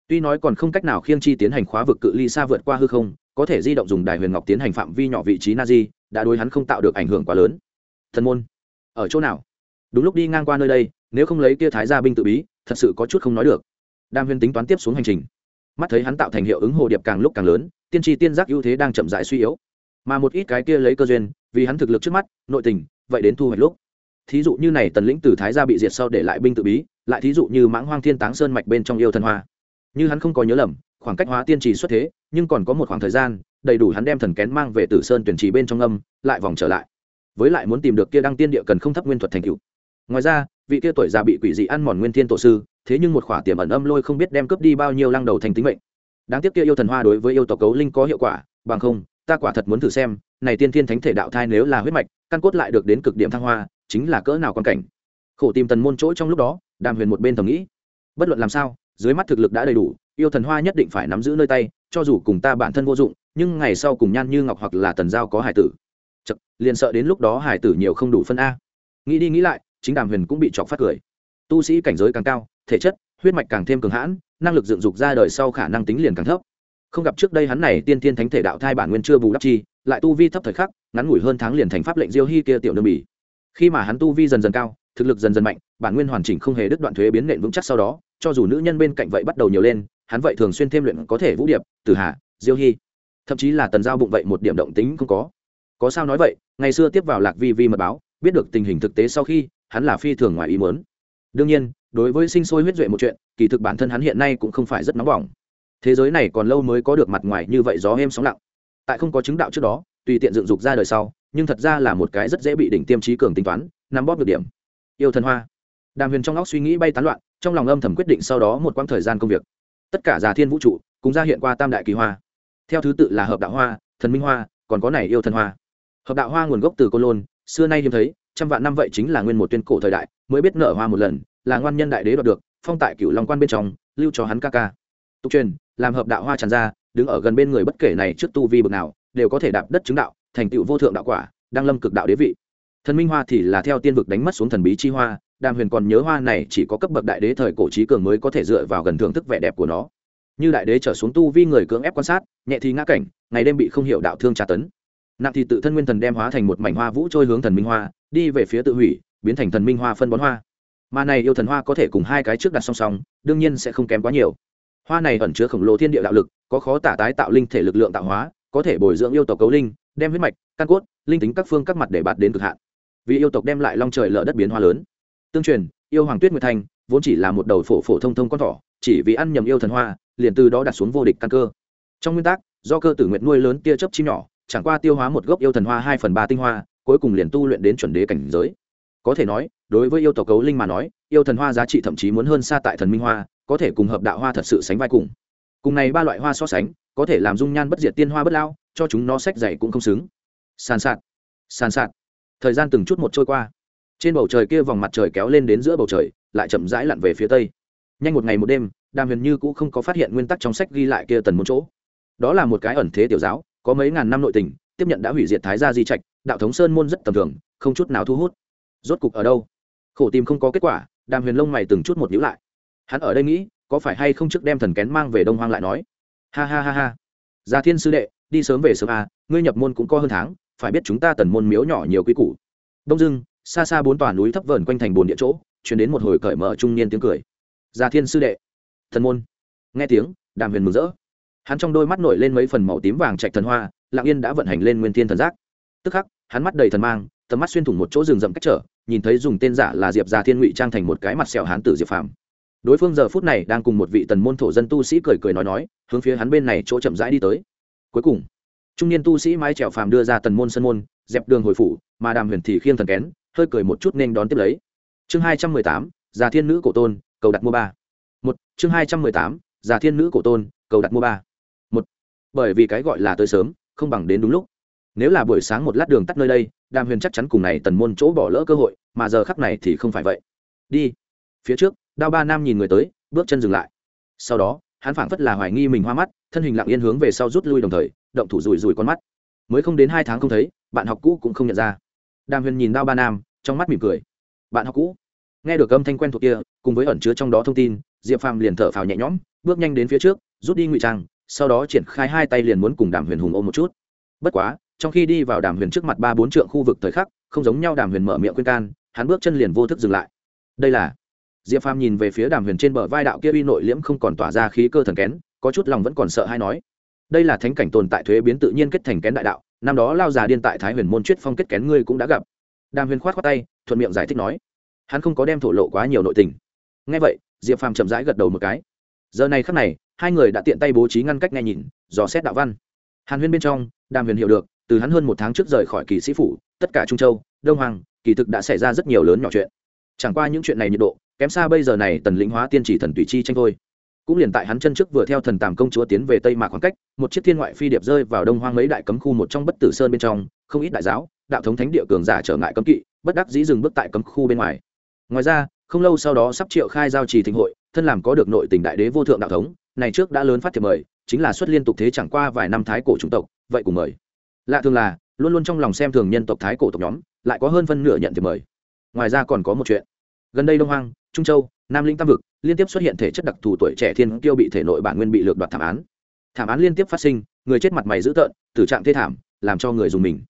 Tuy nói còn không cách nào khiêng chi tiến hành khóa vực cự ly xa vượt qua hư không, có thể di động dùng đài huyền ngọc tiến hành phạm vi nhỏ vị trí na di đã đối hắn không tạo được ảnh hưởng quá lớn. Thần môn, ở chỗ nào? Đúng lúc đi ngang qua nơi đây, nếu không lấy kia thái gia binh tự bí, thật sự có chút không nói được. Đam huyền tính toán tiếp xuống hành trình mắt thấy hắn tạo thành hiệu ứng hồ điệp càng lúc càng lớn, tiên tri tiên giác ưu thế đang chậm dại suy yếu. Mà một ít cái kia lấy cơ duyên, vì hắn thực lực trước mắt, nội tình, vậy đến thu hoạch lúc. Thí dụ như này tần lĩnh từ thái gia bị diệt sau để lại binh tự bí, lại thí dụ như mãng hoang thiên táng sơn mạch bên trong yêu thần hoa. Như hắn không có nhớ lầm, khoảng cách hóa tiên trì xuất thế, nhưng còn có một khoảng thời gian, đầy đủ hắn đem thần kén mang về tử sơn tuyển trì bên trong âm, lại vòng trở lại. Với lại muốn tìm được kia đăng tiên địa cần không thấp nguyên thuật thành cựu ngoài ra, vị kia tuổi già bị quỷ dị ăn mòn nguyên thiên tổ sư thế nhưng một khỏa tiềm ẩn âm lôi không biết đem cướp đi bao nhiêu lăng đầu thành tính mệnh. Đáng tiếc kia yêu thần hoa đối với yêu tộc cấu linh có hiệu quả bằng không ta quả thật muốn thử xem này tiên thiên thánh thể đạo thai nếu là huyết mạch căn cốt lại được đến cực điểm thăng hoa chính là cỡ nào quan cảnh. Khổ tìm tần môn chỗ trong lúc đó đàm huyền một bên thầm nghĩ. Bất luận làm sao dưới mắt thực lực đã đầy đủ yêu thần hoa nhất định phải nắm giữ nơi tay cho dù cùng ta bản thân vô dụng nhưng ngày sau cùng nhan như ngọc hoặc là tần giao có hải tử. Chật, liền sợ đến lúc đó hải tử nhiều không đủ phân a. Nghĩ đi nghĩ lại chính đàm huyền cũng bị chọc phát cười. Tu sĩ cảnh giới càng cao thể chất, huyết mạch càng thêm cường hãn, năng lực dựng dục ra đời sau khả năng tính liền càng thấp. Không gặp trước đây hắn này tiên tiên thánh thể đạo thai bản nguyên chưa bù đắp chi, lại tu vi thấp thời khắc, ngắn ngủi hơn tháng liền thành pháp lệnh diêu hy kia tiểu nương bỉ. Khi mà hắn tu vi dần dần cao, thực lực dần dần mạnh, bản nguyên hoàn chỉnh không hề đứt đoạn thuế biến nện vững chắc sau đó, cho dù nữ nhân bên cạnh vậy bắt đầu nhiều lên, hắn vậy thường xuyên thêm luyện có thể vũ điệp từ hạ diêu hy. Thậm chí là tần giao bụng vậy một điểm động tính không có. Có sao nói vậy, ngày xưa tiếp vào lạc vi vi mật báo, biết được tình hình thực tế sau khi, hắn là phi thường ngoài ý muốn. Đương nhiên đối với sinh sôi huyết duệ một chuyện, kỳ thực bản thân hắn hiện nay cũng không phải rất nóng bỏng. Thế giới này còn lâu mới có được mặt ngoài như vậy gió êm sóng lặng. Tại không có chứng đạo trước đó, tùy tiện dựng dục ra đời sau, nhưng thật ra là một cái rất dễ bị đỉnh tiêm trí cường tính toán, nắm bóp được điểm. Yêu thần hoa. Đàm huyền trong óc suy nghĩ bay tán loạn, trong lòng âm thầm quyết định sau đó một quãng thời gian công việc. Tất cả già thiên vũ trụ cũng ra hiện qua tam đại kỳ hoa. Theo thứ tự là hợp đạo hoa, thần minh hoa, còn có này yêu thần hoa. Hợp đạo hoa nguồn gốc từ côn lôn, xưa nay hiếm thấy, trăm vạn năm vậy chính là nguyên một tuyên cổ thời đại, mới biết nở hoa một lần là ngoan nhân đại đế đoạt được, phong tại cửu long quan bên trong, lưu cho hắn ca ca. Tục truyền, làm hợp đạo hoa tràn ra, đứng ở gần bên người bất kể này trước tu vi bực nào, đều có thể đạp đất chứng đạo, thành tựu vô thượng đạo quả, đang lâm cực đạo đế vị. Thần minh hoa thì là theo tiên vực đánh mất xuống thần bí chi hoa, đàm huyền còn nhớ hoa này chỉ có cấp bậc đại đế thời cổ trí cường mới có thể dựa vào gần thưởng thức vẻ đẹp của nó. Như đại đế trở xuống tu vi người cưỡng ép quan sát, nhẹ thì ngã cảnh, ngày đêm bị không hiểu đạo thương tra tấn. Nặng thì tự thân nguyên thần đem hóa thành một mảnh hoa vũ trôi hướng thần minh hoa, đi về phía tự hủy, biến thành thần minh hoa phân bón hoa mà này yêu thần hoa có thể cùng hai cái trước đặt song song, đương nhiên sẽ không kém quá nhiều. Hoa này ẩn chứa khổng lồ thiên địa đạo lực, có khó tả tái tạo linh thể lực lượng tạo hóa, có thể bồi dưỡng yêu tộc cấu linh, đem huyết mạch, căn cốt, linh tính các phương các mặt để bạt đến cực hạn. Vì yêu tộc đem lại long trời lở đất biến hoa lớn. Tương truyền, yêu hoàng tuyết nguyệt thanh vốn chỉ là một đầu phổ phổ thông thông con thỏ, chỉ vì ăn nhầm yêu thần hoa, liền từ đó đặt xuống vô địch căn cơ. Trong nguyên tắc, do cơ tử nguyệt nuôi lớn tia chấp chim nhỏ, chẳng qua tiêu hóa một gốc yêu thần hoa hai phần ba tinh hoa, cuối cùng liền tu luyện đến chuẩn đế cảnh giới có thể nói, đối với yêu tộc cấu linh mà nói, yêu thần hoa giá trị thậm chí muốn hơn xa tại thần minh hoa, có thể cùng hợp đạo hoa thật sự sánh vai cùng. Cùng này ba loại hoa so sánh, có thể làm dung nhan bất diệt tiên hoa bất lao, cho chúng nó sách dày cũng không xứng. Sàn sạt sàn sạt. Thời gian từng chút một trôi qua. Trên bầu trời kia vòng mặt trời kéo lên đến giữa bầu trời, lại chậm rãi lặn về phía tây. Nhanh một ngày một đêm, đàm huyền như cũng không có phát hiện nguyên tắc trong sách ghi lại kia tần một chỗ. Đó là một cái ẩn thế tiểu giáo, có mấy ngàn năm nội tình, tiếp nhận đã hủy diệt thái gia di trạch, đạo thống sơn môn rất tầm thường, không chút nào thu hút rốt cục ở đâu? Khổ tìm không có kết quả, đàm huyền lông mày từng chút một nhữ lại. Hắn ở đây nghĩ, có phải hay không trước đem thần kén mang về đông hoang lại nói? Ha ha ha ha. Gia thiên sư đệ, đi sớm về sớm à ngươi nhập môn cũng có hơn tháng, phải biết chúng ta tần môn miếu nhỏ nhiều quý củ. Đông dưng xa xa bốn tòa núi thấp vờn quanh thành bồn địa chỗ chuyển đến một hồi cởi mở trung niên tiếng cười. Gia thiên sư đệ, thần môn. Nghe tiếng, đàm huyền mừng rỡ. Hắn trong đôi mắt nổi lên mấy phần màu tím vàng trạch thần hoa lạng yên đã vận hành lên nguyên thiên thần giác. Tức khắc, hắn mắt đầy thần mang tầm mắt xuyên thủng một chỗ rừng rậm cách trở, nhìn thấy dùng tên giả là diệp gia thiên ngụy trang thành một cái mặt sẹo hán tử diệp phàm. Đối phương giờ phút này đang cùng một vị tần môn thổ dân tu sĩ cười cười nói nói, hướng phía hắn bên này chỗ chậm rãi đi tới. Cuối cùng, trung niên tu sĩ mái trèo phàm đưa ra tần môn sân môn, dẹp đường hồi phủ, mà đàm huyền thì khiêng thần kén, hơi cười một chút nên đón tiếp lấy. Chương hai trăm mười tám, già thiên nữ cổ tôn, cầu đặt mua ba. Một, chương hai trăm mười tám, già thiên nữ cổ tôn, cầu đặt mua ba. Một, bởi vì cái gọi là tới sớm, không bằng đến đúng lúc nếu là buổi sáng một lát đường tắt nơi đây, đàm huyền chắc chắn cùng này tần môn chỗ bỏ lỡ cơ hội, mà giờ khắc này thì không phải vậy. Đi. Phía trước, đao ba nam nhìn người tới, bước chân dừng lại. Sau đó, hắn phảng phất là hoài nghi mình hoa mắt, thân hình lặng yên hướng về sau rút lui đồng thời, động thủ rùi rùi con mắt. Mới không đến hai tháng không thấy, bạn học cũ cũng không nhận ra. Đàm huyền nhìn đao ba nam, trong mắt mỉm cười. Bạn học cũ. Nghe được âm thanh quen thuộc kia, cùng với ẩn chứa trong đó thông tin, diệp phàm liền thở phào nhẹ nhõm, bước nhanh đến phía trước, rút đi ngụy trang, sau đó triển khai hai tay liền muốn cùng đàm huyền hùng ôm một chút. Bất quá trong khi đi vào đàm huyền trước mặt ba bốn trượng khu vực thời khắc, không giống nhau đàm huyền mở miệng khuyên can, hắn bước chân liền vô thức dừng lại. Đây là? Diệp phàm nhìn về phía đàm huyền trên bờ vai đạo kia uy nội liễm không còn tỏa ra khí cơ thần kén, có chút lòng vẫn còn sợ hay nói. Đây là thánh cảnh tồn tại thuế biến tự nhiên kết thành kén đại đạo, năm đó lao già điên tại thái huyền môn chuyết phong kết kén ngươi cũng đã gặp. Đàm huyền khoát khoát tay, thuận miệng giải thích nói. Hắn không có đem thổ lộ quá nhiều nội tình. Ngay vậy, diệp phàm chậm rãi gật đầu một cái. Giờ này khắc này, hai người đã tiện tay bố trí ngăn cách nghe nhìn, dò xét đạo văn. Hàn huyên bên trong, đàm huyền hiểu được từ hắn hơn một tháng trước rời khỏi kỳ sĩ phủ, tất cả trung châu, đông hoàng kỳ thực đã xảy ra rất nhiều lớn nhỏ chuyện. Chẳng qua những chuyện này nhiệt độ, kém xa bây giờ này tần lĩnh hóa tiên chỉ thần tùy chi tranh thôi. Cũng liền tại hắn chân trước vừa theo thần tàm công chúa tiến về tây mạc khoảng cách, một chiếc thiên ngoại phi điệp rơi vào đông hoang mấy đại cấm khu một trong bất tử sơn bên trong, không ít đại giáo, đạo thống thánh địa cường giả trở ngại cấm kỵ, bất đắc dĩ dừng bước tại cấm khu bên ngoài. Ngoài ra, không lâu sau đó sắp triệu khai giao trì thịnh hội, thân làm có được nội tình đại đế vô thượng đạo thống, này trước đã lớn phát thiệp mời, chính là xuất liên tục thế chẳng qua vài năm thái cổ chủng tộc, vậy cùng mời lạ thường là, luôn luôn trong lòng xem thường nhân tộc thái cổ tộc nhóm, lại có hơn phân nửa nhận thiệp mời. Ngoài ra còn có một chuyện. Gần đây đông hoang, trung châu, nam linh tam vực liên tiếp xuất hiện thể chất đặc thù tuổi trẻ thiên kiêu bị thể nội bản nguyên bị lược đoạt thảm án. Thảm án liên tiếp phát sinh, người chết mặt mày dữ tợn, tử trạng thê thảm, làm cho người dùng mình.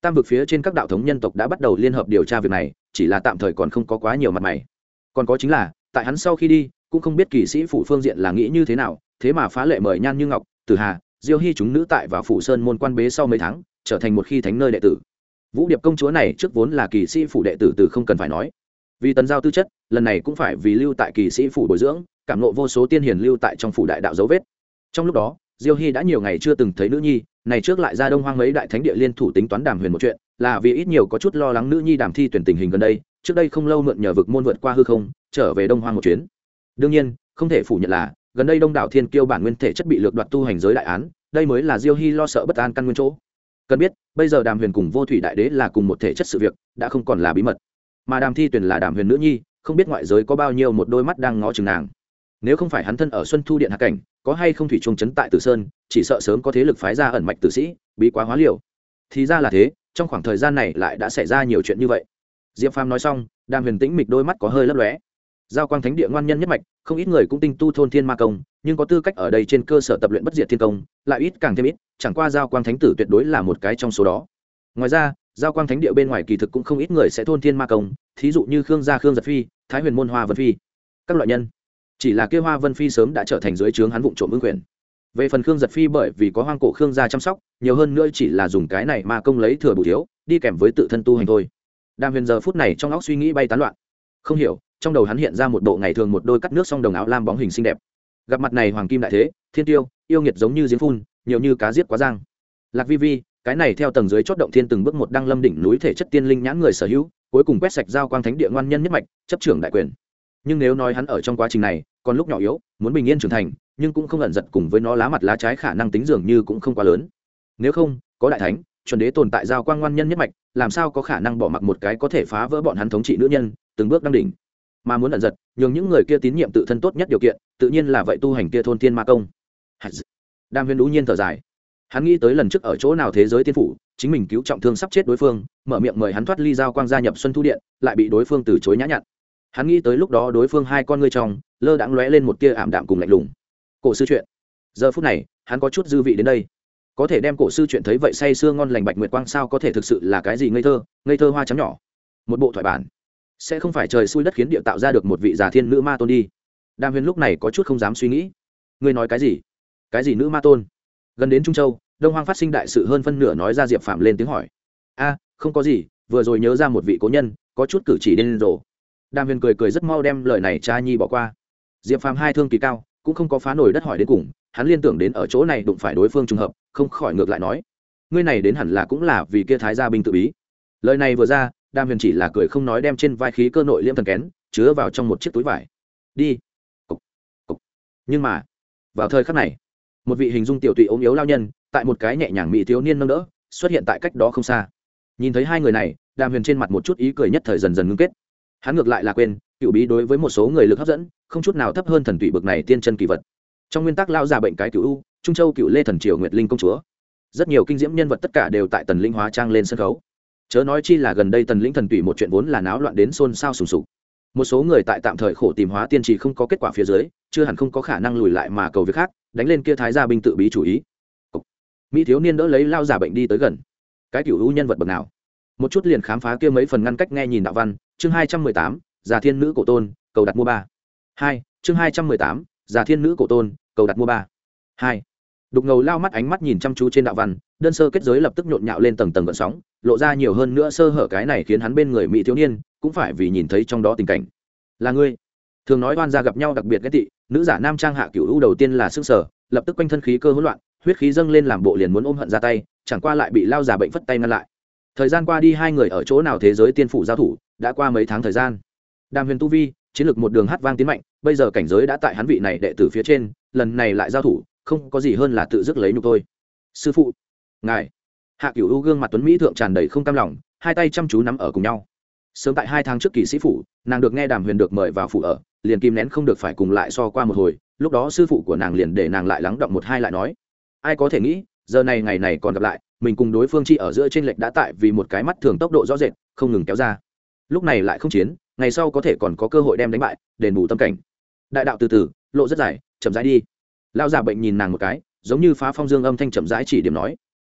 Tam vực phía trên các đạo thống nhân tộc đã bắt đầu liên hợp điều tra việc này, chỉ là tạm thời còn không có quá nhiều mặt mày. Còn có chính là, tại hắn sau khi đi, cũng không biết kỳ sĩ phủ phương diện là nghĩ như thế nào, thế mà phá lệ mời nhan như ngọc, tử hà, diêu hy chúng nữ tại và phủ sơn môn quan bế sau mấy tháng trở thành một khi thánh nơi đệ tử. Vũ điệp công chúa này trước vốn là kỳ sĩ phủ đệ tử từ không cần phải nói. Vì tần giao tư chất, lần này cũng phải vì lưu tại kỳ sĩ phủ bồi dưỡng, cảm nộ vô số tiên hiền lưu tại trong phủ đại đạo dấu vết. Trong lúc đó, diêu hy đã nhiều ngày chưa từng thấy nữ nhi, này trước lại ra đông hoang mấy đại thánh địa liên thủ tính toán đàm huyền một chuyện, là vì ít nhiều có chút lo lắng nữ nhi đàm thi tuyển tình hình gần đây, trước đây không lâu mượn nhờ vực môn vượt qua hư không, trở về đông hoang một chuyến. Đương nhiên, không thể phủ nhận là, gần đây đông đảo thiên kiêu bản nguyên thể chất bị lược đoạt tu hành giới đại án, đây mới là diêu hy lo sợ bất an căn nguyên chỗ cần biết, bây giờ đàm huyền cùng vô thủy đại đế là cùng một thể chất sự việc, đã không còn là bí mật. Mà đàm thi tuyền là đàm huyền nữ nhi, không biết ngoại giới có bao nhiêu một đôi mắt đang ngó chừng nàng. Nếu không phải hắn thân ở xuân thu điện hạ cảnh, có hay không thủy trung chấn tại tử sơn, chỉ sợ sớm có thế lực phái ra ẩn mạch tử sĩ, bí quá hóa liều. Thì ra là thế, trong khoảng thời gian này lại đã xảy ra nhiều chuyện như vậy. Diệp phàm nói xong, đàm huyền tĩnh mịch đôi mắt có hơi lấp lóe giao quang thánh địa ngoan nhân nhất mạch, không ít người cũng tinh tu thôn thiên ma công, nhưng có tư cách ở đây trên cơ sở tập luyện bất diệt thiên công, lại ít càng thêm ít, chẳng qua giao quang thánh tử tuyệt đối là một cái trong số đó. Ngoài ra, giao quang thánh địa bên ngoài kỳ thực cũng không ít người sẽ thôn thiên ma công, thí dụ như khương gia khương giật phi, thái huyền môn hoa vân phi, các loại nhân. Chỉ là kia hoa vân phi sớm đã trở thành dưới trướng hắn vụ trộm ưng quyền. Về phần khương giật phi bởi vì có hoang cổ khương gia chăm sóc, nhiều hơn nữa chỉ là dùng cái này ma công lấy thừa bù thiếu, đi kèm với tự thân tu hành thôi. Đàm huyền giờ phút này trong óc suy nghĩ bay tán loạn. Không hiểu trong đầu hắn hiện ra một bộ ngày thường một đôi cắt nước song đồng áo lam bóng hình xinh đẹp. Gặp mặt này hoàng kim đại thế, thiên tiêu, yêu nghiệt giống như giếng phun, nhiều như cá giết quá giang. Lạc vi vi, cái này theo tầng dưới chót động thiên từng bước một đăng lâm đỉnh núi thể chất tiên linh nhãn người sở hữu, cuối cùng quét sạch giao quang thánh địa ngoan nhân nhất mạch, chấp trưởng đại quyền. Nhưng nếu nói hắn ở trong quá trình này, còn lúc nhỏ yếu, muốn bình yên trưởng thành, nhưng cũng không ẩn giật cùng với nó lá mặt lá trái khả năng tính dường như cũng không quá lớn. Nếu không, có đại thánh, chuẩn đế tồn tại giao quang ngoan nhân nhất mạch, làm sao có khả năng bỏ mặc một cái có thể phá vỡ bọn hắn thống trị nữ nhân, từng bước đăng đỉnh? Mà muốn ẩn giật, nhường những người kia tín nhiệm tự thân tốt nhất điều kiện, tự nhiên là vậy tu hành kia thôn thiên ma công. Đam huyên đũ nhiên thở dài. Hắn nghĩ tới lần trước ở chỗ nào thế giới tiên phủ, chính mình cứu trọng thương sắp chết đối phương, mở miệng mời hắn thoát ly giao quang gia nhập xuân thu điện, lại bị đối phương từ chối nhã nhặn. Hắn nghĩ tới lúc đó đối phương hai con ngươi trong, lơ đãng lóe lên một tia ảm đạm cùng lạnh lùng. Cổ sư chuyện. Giờ phút này, hắn có chút dư vị đến đây. Có thể đem cổ sư chuyện thấy vậy say sưa ngon lành bạch nguyệt quang sao có thể thực sự là cái gì ngây thơ ngây thơ hoa trắng nhỏ. Một bộ thoại bản sẽ không phải trời xui đất khiến địa tạo ra được một vị già thiên nữ ma tôn đi. Đàm huyền lúc này có chút không dám suy nghĩ. Ngươi nói cái gì? Cái gì nữ ma tôn? Gần đến trung châu, đông hoang phát sinh đại sự hơn phân nửa nói ra diệp phạm lên tiếng hỏi. A, không có gì, vừa rồi nhớ ra một vị cố nhân, có chút cử chỉ đen rồ. Đàm huyền cười cười rất mau đem lời này cha nhi bỏ qua. Diệp phạm hai thương kỳ cao, cũng không có phá nổi đất hỏi đến cùng, hắn liên tưởng đến ở chỗ này đụng phải đối phương trùng hợp, không khỏi ngược lại nói. Ngươi này đến hẳn là cũng là vì kia thái gia binh tự bí. Lời này vừa ra Đam huyền chỉ là cười không nói đem trên vai khí cơ nội liêm thần kén chứa vào trong một chiếc túi vải. Đi. Cục. Cục. nhưng mà, vào thời khắc này, một vị hình dung tiểu tụy ốm yếu lao nhân tại một cái nhẹ nhàng mỹ thiếu niên nâng đỡ, xuất hiện tại cách đó không xa. Nhìn thấy hai người này đàm huyền trên mặt một chút ý cười nhất thời dần dần ngưng kết. Hắn ngược lại là quên, cựu bí đối với một số người lực hấp dẫn, không chút nào thấp hơn thần tụy bực này tiên chân kỳ vật. Trong nguyên tắc lao già bệnh cái cựu u, trung châu cựu lê thần triều nguyệt linh công chúa. Rất nhiều kinh diễm nhân vật tất cả đều tại tần linh hóa trang lên sân khấu chớ nói chi là gần đây tần lĩnh thần tụy một chuyện vốn là náo loạn đến xôn xao sùng sục. Một số người tại tạm thời khổ tìm hóa tiên trì không có kết quả phía dưới, chưa hẳn không có khả năng lùi lại mà cầu việc khác, đánh lên kia thái gia binh tự bí chủ ý. Mỹ thiếu niên đỡ lấy lao giả bệnh đi tới gần. Cái cựu hữu nhân vật bậc nào? Một chút liền khám phá kia mấy phần ngăn cách nghe nhìn đạo văn, chương hai trăm mười tám, già thiên nữ cổ tôn, cầu đặt mua ba. Hai, chương hai trăm mười tám, già thiên nữ cổ tôn, cầu đặt mua ba. Hai. Đục ngầu lao mắt ánh mắt nhìn chăm chú trên đạo văn, đơn sơ kết giới lập tức nhộn nhạo lên tầng tầng gợn sóng lộ ra nhiều hơn nữa sơ hở cái này khiến hắn bên người mỹ thiếu niên cũng phải vì nhìn thấy trong đó tình cảnh. Là ngươi? Thường nói oan gia gặp nhau đặc biệt ghét tị, nữ giả nam trang hạ cựu u đầu tiên là sức sở, lập tức quanh thân khí cơ hỗn loạn, huyết khí dâng lên làm bộ liền muốn ôm hận ra tay, chẳng qua lại bị lao giả bệnh phất tay ngăn lại. Thời gian qua đi hai người ở chỗ nào thế giới tiên phủ giao thủ, đã qua mấy tháng thời gian. Đàm huyền tu vi, chiến lược một đường hát vang tiến mạnh, bây giờ cảnh giới đã tại hắn vị này đệ tử phía trên, lần này lại giao thủ, không có gì hơn là tự dứt lấy nhục thôi. Sư phụ, ngài hạ cửu u gương mặt tuấn mỹ thượng tràn đầy không cam lòng, hai tay chăm chú nắm ở cùng nhau. Sớm tại hai tháng trước kỳ sĩ phủ, nàng được nghe đàm huyền được mời vào phủ ở, liền kim nén không được phải cùng lại so qua một hồi, lúc đó sư phụ của nàng liền để nàng lại lắng động một hai lại nói. Ai có thể nghĩ, giờ này ngày này còn gặp lại, mình cùng đối phương chi ở giữa trên lệch đã tại vì một cái mắt thường tốc độ rõ rệt, không ngừng kéo ra. Lúc này lại không chiến, ngày sau có thể còn có cơ hội đem đánh bại, đền bù tâm cảnh. Đại đạo từ từ, lộ rất dài, chậm rãi đi. Lao giả bệnh nhìn nàng một cái, giống như phá phong dương âm thanh chậm rãi chỉ điểm nói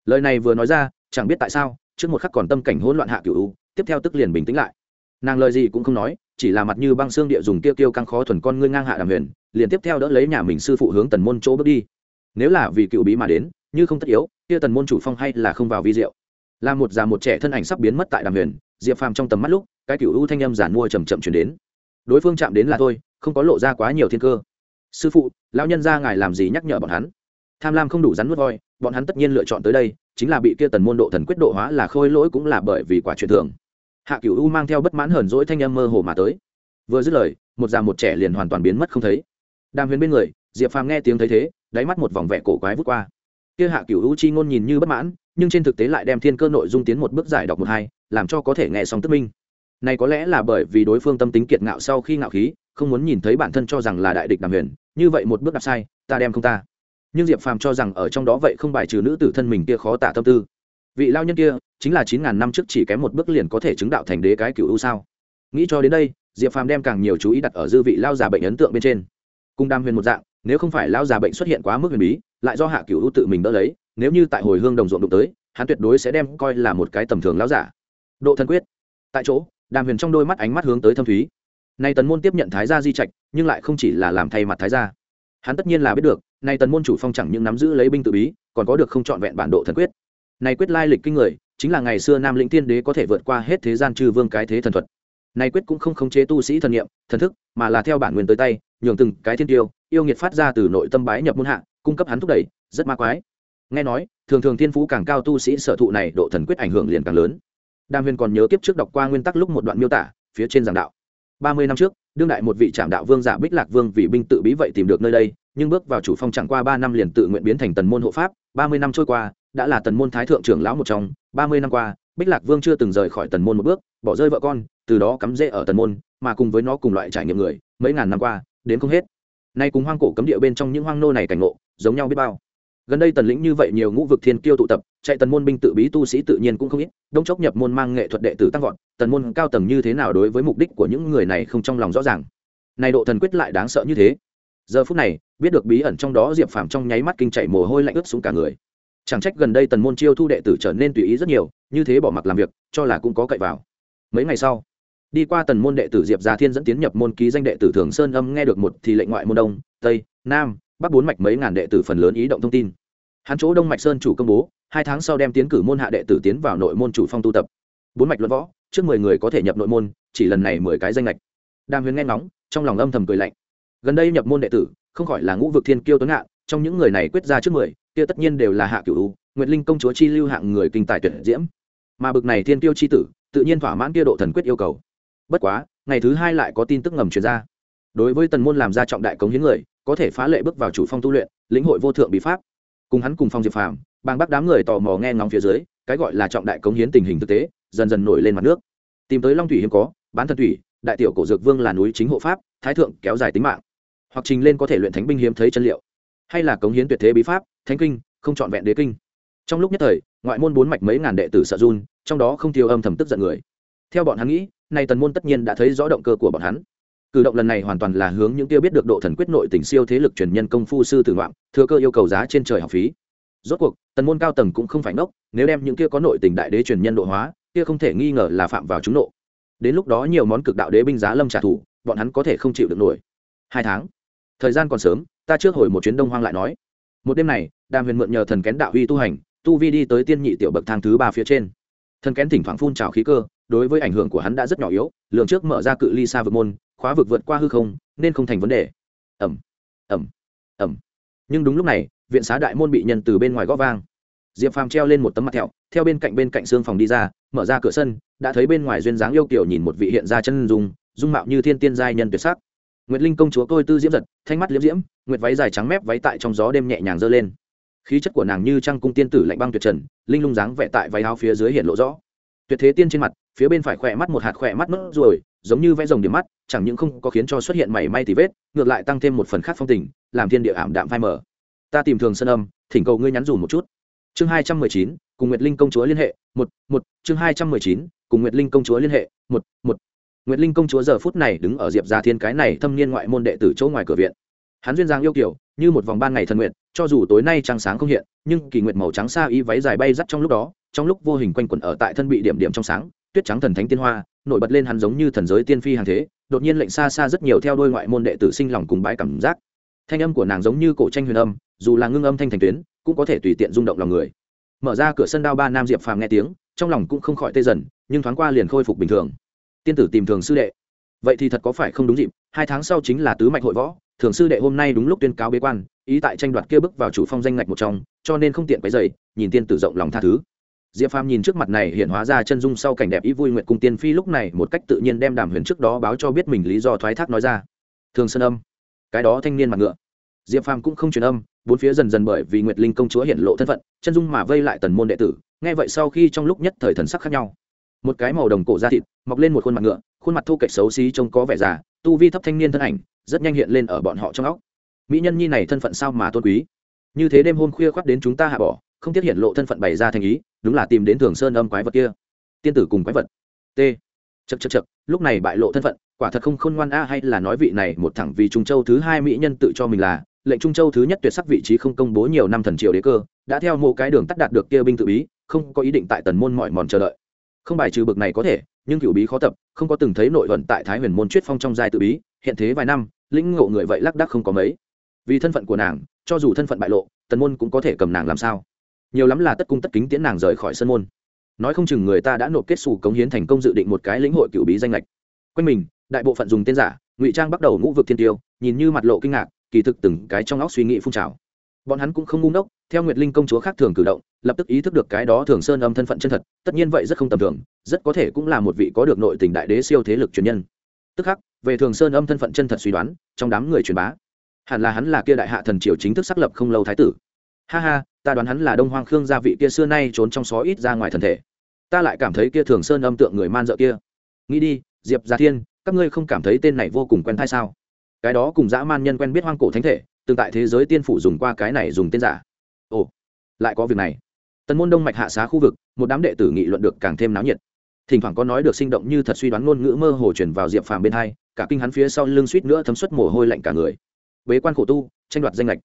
lời này vừa nói ra, chẳng biết tại sao, trước một khắc còn tâm cảnh hỗn loạn hạ cửu tiếp theo tức liền bình tĩnh lại. Nàng lời gì cũng không nói, chỉ là mặt như băng xương địa dùng tiêu tiêu căng khó thuần con ngươi ngang hạ đàm huyền, liền tiếp theo đỡ lấy nhà mình sư phụ hướng tần môn chỗ bước đi. Nếu là vì cựu bí mà đến, như không tất yếu, kia tần môn chủ phong hay là không vào vi diệu. Là một già một trẻ thân ảnh sắp biến mất tại đàm huyền, diệp phàm trong tầm mắt lúc, cái cựu u thanh âm giản mua chầm chậm chuyển đến. Đối phương chạm đến là thôi, không có lộ ra quá nhiều thiên cơ. Sư phụ, lão nhân ra ngài làm gì nhắc nhở bọn hắn? Tham lam không đủ rắn nuốt voi bọn hắn tất nhiên lựa chọn tới đây, chính là bị kia tần môn độ thần quyết độ hóa là khôi lỗi cũng là bởi vì quả truyền thường. Hạ cửu u mang theo bất mãn hờn dỗi thanh âm mơ hồ mà tới. Vừa dứt lời, một già một trẻ liền hoàn toàn biến mất không thấy. Đàm huyền bên người, diệp phàm nghe tiếng thấy thế, đáy mắt một vòng vẻ cổ quái vút qua. Kia hạ cửu u chi ngôn nhìn như bất mãn, nhưng trên thực tế lại đem thiên cơ nội dung tiến một bước giải đọc một hai, làm cho có thể nghe xong tức minh. Này có lẽ là bởi vì đối phương tâm tính kiệt ngạo sau khi ngạo khí, không muốn nhìn thấy bản thân cho rằng là đại địch đàm huyền, như vậy một bước đạp sai, ta đem không ta nhưng diệp phàm cho rằng ở trong đó vậy không bài trừ nữ tử thân mình kia khó tả tâm tư. Vị lao nhân kia chính là chín ngàn năm trước chỉ kém một bước liền có thể chứng đạo thành đế cái cựu ưu sao? Nghĩ cho đến đây, diệp phàm đem càng nhiều chú ý đặt ở dư vị lao già bệnh ấn tượng bên trên. Cung đam huyền một dạng, nếu không phải lao già bệnh xuất hiện quá mức huyền bí, lại do hạ cựu ưu tự mình đỡ lấy, nếu như tại hồi hương đồng ruộng đụng tới, hắn tuyệt đối sẽ đem coi là một cái tầm thường lao giả. Độ thân quyết. Tại chỗ đàm huyền trong đôi mắt ánh mắt hướng tới thâm thúy. Nay tần môn tiếp nhận thái gia di trạch, nhưng lại không chỉ là làm thay mặt thái gia. Hắn tất nhiên là biết được nay tần môn chủ phong chẳng những nắm giữ lấy binh tự bí, còn có được không trọn vẹn bản độ thần quyết. Này quyết lai lịch kinh người, chính là ngày xưa nam lĩnh tiên đế có thể vượt qua hết thế gian trừ vương cái thế thần thuật. Này quyết cũng không khống chế tu sĩ thần niệm, thần thức, mà là theo bản nguyên tới tay, nhường từng cái thiên tiêu, yêu nghiệt phát ra từ nội tâm bái nhập môn hạ, cung cấp hắn thúc đẩy, rất ma quái. Nghe nói, thường thường thiên phú càng cao tu sĩ sở thụ này độ thần quyết ảnh hưởng liền càng lớn. Đàm huyền còn nhớ kiếp trước đọc qua nguyên tắc lúc một đoạn miêu tả, phía trên giảng đạo. Ba mươi năm trước, đương đại một vị trạm đạo vương giả bích lạc vương vì binh tự bí vậy tìm được nơi đây nhưng bước vào chủ phong chẳng qua ba năm liền tự nguyện biến thành tần môn hộ pháp, ba mươi năm trôi qua, đã là tần môn thái thượng trưởng lão một trong, ba mươi năm qua, bích lạc vương chưa từng rời khỏi tần môn một bước, bỏ rơi vợ con, từ đó cắm rễ ở tần môn, mà cùng với nó cùng loại trải nghiệm người, mấy ngàn năm qua, đến không hết. Nay cùng hoang cổ cấm địa bên trong những hoang nô này cảnh ngộ, giống nhau biết bao. Gần đây tần lĩnh như vậy nhiều ngũ vực thiên kiêu tụ tập, chạy tần môn binh tự bí tu sĩ tự nhiên cũng không ít, đông chốc nhập môn mang nghệ thuật đệ tử tăng vọt, tần môn cao tầng như thế nào đối với mục đích của những người này không trong lòng rõ ràng. Này độ thần quyết lại đáng sợ như thế giờ phút này, biết được bí ẩn trong đó diệp phàm trong nháy mắt kinh chạy mồ hôi lạnh ướt xuống cả người. Chẳng trách gần đây tần môn chiêu thu đệ tử trở nên tùy ý rất nhiều, như thế bỏ mặc làm việc, cho là cũng có cậy vào. Mấy ngày sau, đi qua tần môn đệ tử diệp gia thiên dẫn tiến nhập môn ký danh đệ tử thường sơn âm nghe được một thì lệnh ngoại môn đông, tây, nam, bắc bốn mạch mấy ngàn đệ tử phần lớn ý động thông tin. Hắn chỗ đông mạch sơn chủ công bố, hai tháng sau đem tiến cử môn hạ đệ tử tiến vào nội môn chủ phong tu tập. Bốn mạch luận võ, trước mười người có thể nhập nội môn, chỉ lần này mười cái danh lệch đàm huyền nghe ngóng, trong lòng âm thầm cười lạnh gần đây nhập môn đệ tử, không khỏi là ngũ vực thiên kiêu tuấn hạ trong những người này quyết ra trước mười, kia tất nhiên đều là hạ cửu nguyệt linh công chúa chi lưu hạng người kinh tài tuyển diễm. Mà bực này thiên kiêu chi tử, tự nhiên thỏa mãn kia độ thần quyết yêu cầu. Bất quá, ngày thứ hai lại có tin tức ngầm truyền ra. Đối với tần môn làm ra trọng đại cống hiến người, có thể phá lệ bước vào chủ phong tu luyện, lĩnh hội vô thượng bí pháp. Cùng hắn cùng phong diệp phàm bang bắt đám người tò mò nghe ngóng phía dưới, cái gọi là trọng đại cống hiến tình hình thực tế, dần dần nổi lên mặt nước. Tìm tới long thủy hiếm có, bán thần thủy, đại tiểu cổ dược vương là núi chính hộ pháp, thái thượng kéo dài tính mạng hoặc trình lên có thể luyện thánh binh hiếm thấy chân liệu. Hay là cống hiến tuyệt thế bí pháp, thánh kinh, không trọn vẹn đế kinh. Trong lúc nhất thời, ngoại môn bốn mạch mấy ngàn đệ tử sợ run, trong đó không thiếu âm thầm tức giận người. Theo bọn hắn nghĩ nay tần môn tất nhiên đã thấy rõ động cơ của bọn hắn. Cử động lần này hoàn toàn là hướng những tiêu biết được độ thần quyết nội tình siêu thế lực truyền nhân công phu sư tử ngoạn, thừa cơ yêu cầu giá trên trời học phí. Rốt cuộc, tần môn cao tầng cũng không phải ngốc, nếu đem những kia có nội tình đại đế truyền nhân độ hóa, kia không thể nghi ngờ là phạm vào chúng nộ. Đến lúc đó nhiều món cực đạo đế binh giá lâm trả thù, bọn hắn có thể không chịu được nổi. Hai tháng thời gian còn sớm, ta trước hồi một chuyến đông hoang lại nói. Một đêm này, đàm huyền mượn nhờ thần kén đạo huy tu hành, tu vi đi tới tiên nhị tiểu bậc thang thứ ba phía trên. Thần kén thỉnh thoảng phun trào khí cơ, đối với ảnh hưởng của hắn đã rất nhỏ yếu lượng trước mở ra cự ly xa vực môn, khóa vực vượt qua hư không, nên không thành vấn đề. Ẩm ẩm ẩm nhưng đúng lúc này, viện xá đại môn bị nhân từ bên ngoài gõ vang. Diệp phàm treo lên một tấm mặt thẹo, theo bên cạnh bên cạnh xương phòng đi ra, mở ra cửa sân, đã thấy bên ngoài duyên dáng yêu kiểu nhìn một vị hiện ra chân dung dung mạo như thiên tiên giai nhân tuyệt sắc nguyệt linh công chúa tôi tư diễm giật, thanh mắt liễm diễm, nguyệt váy dài trắng mép váy tại trong gió đêm nhẹ nhàng giơ lên. Khí chất của nàng như trăng cung tiên tử lạnh băng tuyệt trần, linh lung dáng vẽ tại váy áo phía dưới hiện lộ rõ. Tuyệt thế tiên trên mặt, phía bên phải khỏe mắt một hạt khỏe mắt nốt rồi, giống như vẽ rồng điểm mắt, chẳng những không có khiến cho xuất hiện mảy may thì vết, ngược lại tăng thêm một phần khác phong tình, làm thiên địa ảm đạm phai mở ta tìm thường sơn âm, thỉnh cầu ngươi nhắn dù một chút. Chương hai trăm mười chín, cùng nguyệt linh công chúa liên hệ, một một, chương hai trăm mười chín, cùng nguyệt linh công chúa liên hệ, một một nguyệt linh công chúa giờ phút này đứng ở diệp gia thiên cái này thâm niên ngoại môn đệ tử chỗ ngoài cửa viện. Hắn duyên dáng yêu kiểu như một vòng ban ngày thần nguyện cho dù tối nay trăng sáng không hiện, nhưng kỳ nguyệt màu trắng xa y váy dài bay dắt trong lúc đó, trong lúc vô hình quanh quẩn ở tại thân bị điểm điểm trong sáng, tuyết trắng thần thánh tiên hoa, nổi bật lên hắn giống như thần giới tiên phi hàng thế, đột nhiên lệnh xa xa rất nhiều theo đôi ngoại môn đệ tử sinh lòng cùng bãi cảm giác. Thanh âm của nàng giống như cổ tranh huyền âm, dù là ngưng âm thanh thành tuyến, cũng có thể tùy tiện rung động lòng người. Mở ra cửa sân đao ba nam diệp phàm nghe tiếng, trong lòng cũng không khỏi tê dần, nhưng thoáng qua liền khôi phục bình thường tiên tử tìm thường sư đệ. Vậy thì thật có phải không đúng dịp, hai tháng sau chính là tứ mạch hội võ, thường sư đệ hôm nay đúng lúc tuyên cáo bế quan, ý tại tranh đoạt kia bước vào chủ phong danh ngạch một trong, cho nên không tiện cái dày nhìn tiên tử rộng lòng tha thứ. Diệp phàm nhìn trước mặt này hiện hóa ra chân dung sau cảnh đẹp ý vui nguyện cung tiên phi lúc này một cách tự nhiên đem đàm huyền trước đó báo cho biết mình lý do thoái thác nói ra. Thường sơn âm, cái đó thanh niên mặt ngựa. Diệp phàm cũng không truyền âm, bốn phía dần dần bởi vì nguyệt linh công chúa hiện lộ thân phận, chân dung mà vây lại tần môn đệ tử, nghe vậy sau khi trong lúc nhất thời thần sắc khác nhau một cái màu đồng cổ da thịt, mọc lên một khuôn mặt ngựa, khuôn mặt thu kệch xấu xí trông có vẻ già, tu vi thấp thanh niên thân ảnh, rất nhanh hiện lên ở bọn họ trong óc. Mỹ nhân nhi này thân phận sao mà tôn quý? Như thế đêm hôm khuya khoác đến chúng ta hạ bỏ, không tiết hiện lộ thân phận bày ra thành ý, đúng là tìm đến thường sơn âm quái vật kia. Tiên tử cùng quái vật. T. Chật chật chật lúc này bại lộ thân phận, quả thật không khôn ngoan a, hay là nói vị này một thẳng vì trung châu thứ hai mỹ nhân tự cho mình là, lệnh trung châu thứ nhất tuyệt sắc vị trí không công bố nhiều năm thần triều đế cơ, đã theo một cái đường tắt đạt được kia binh tự bí, không có ý định tại tần môn mọi mòn chờ đợi không bài trừ bực này có thể, nhưng cựu bí khó tập, không có từng thấy nội vận tại thái huyền môn chuyết phong trong giai tự bí, hiện thế vài năm, lĩnh ngộ người vậy lác đác không có mấy. Vì thân phận của nàng, cho dù thân phận bại lộ, tần môn cũng có thể cầm nàng làm sao? Nhiều lắm là tất cung tất kính tiễn nàng rời khỏi sân môn. Nói không chừng người ta đã nộp kết xù cống hiến thành công dự định một cái lĩnh hội cựu bí danh lệch quanh mình, đại bộ phận dùng tên giả, ngụy trang bắt đầu ngũ vực thiên tiêu, nhìn như mặt lộ kinh ngạc, kỳ thực từng cái trong óc suy nghĩ phun trào bọn hắn cũng không ngu ngốc, theo nguyệt linh công chúa khác thường cử động, lập tức ý thức được cái đó thường sơn âm thân phận chân thật, tất nhiên vậy rất không tầm thường, rất có thể cũng là một vị có được nội tình đại đế siêu thế lực truyền nhân. Tức khắc, về thường sơn âm thân phận chân thật suy đoán, trong đám người truyền bá, hẳn là hắn là kia đại hạ thần triều chính thức xác lập không lâu thái tử. Ha ha, ta đoán hắn là đông hoang khương gia vị kia xưa nay trốn trong xó ít ra ngoài thần thể. Ta lại cảm thấy kia thường sơn âm tượng người man dợ kia. Nghĩ đi, diệp gia thiên, các ngươi không cảm thấy tên này vô cùng quen thai sao? Cái đó cùng dã man nhân quen biết hoang cổ thánh thể từng tại thế giới tiên phủ dùng qua cái này dùng tên giả. Ồ lại có việc này. Tần môn đông mạch hạ xá khu vực một đám đệ tử nghị luận được càng thêm náo nhiệt. Thỉnh thoảng có nói được sinh động như thật suy đoán ngôn ngữ mơ hồ truyền vào diệp phàm bên hai cả kinh hắn phía sau lưng suýt nữa thấm suất mồ hôi lạnh cả người. Bế quan khổ tu tranh đoạt danh lệch.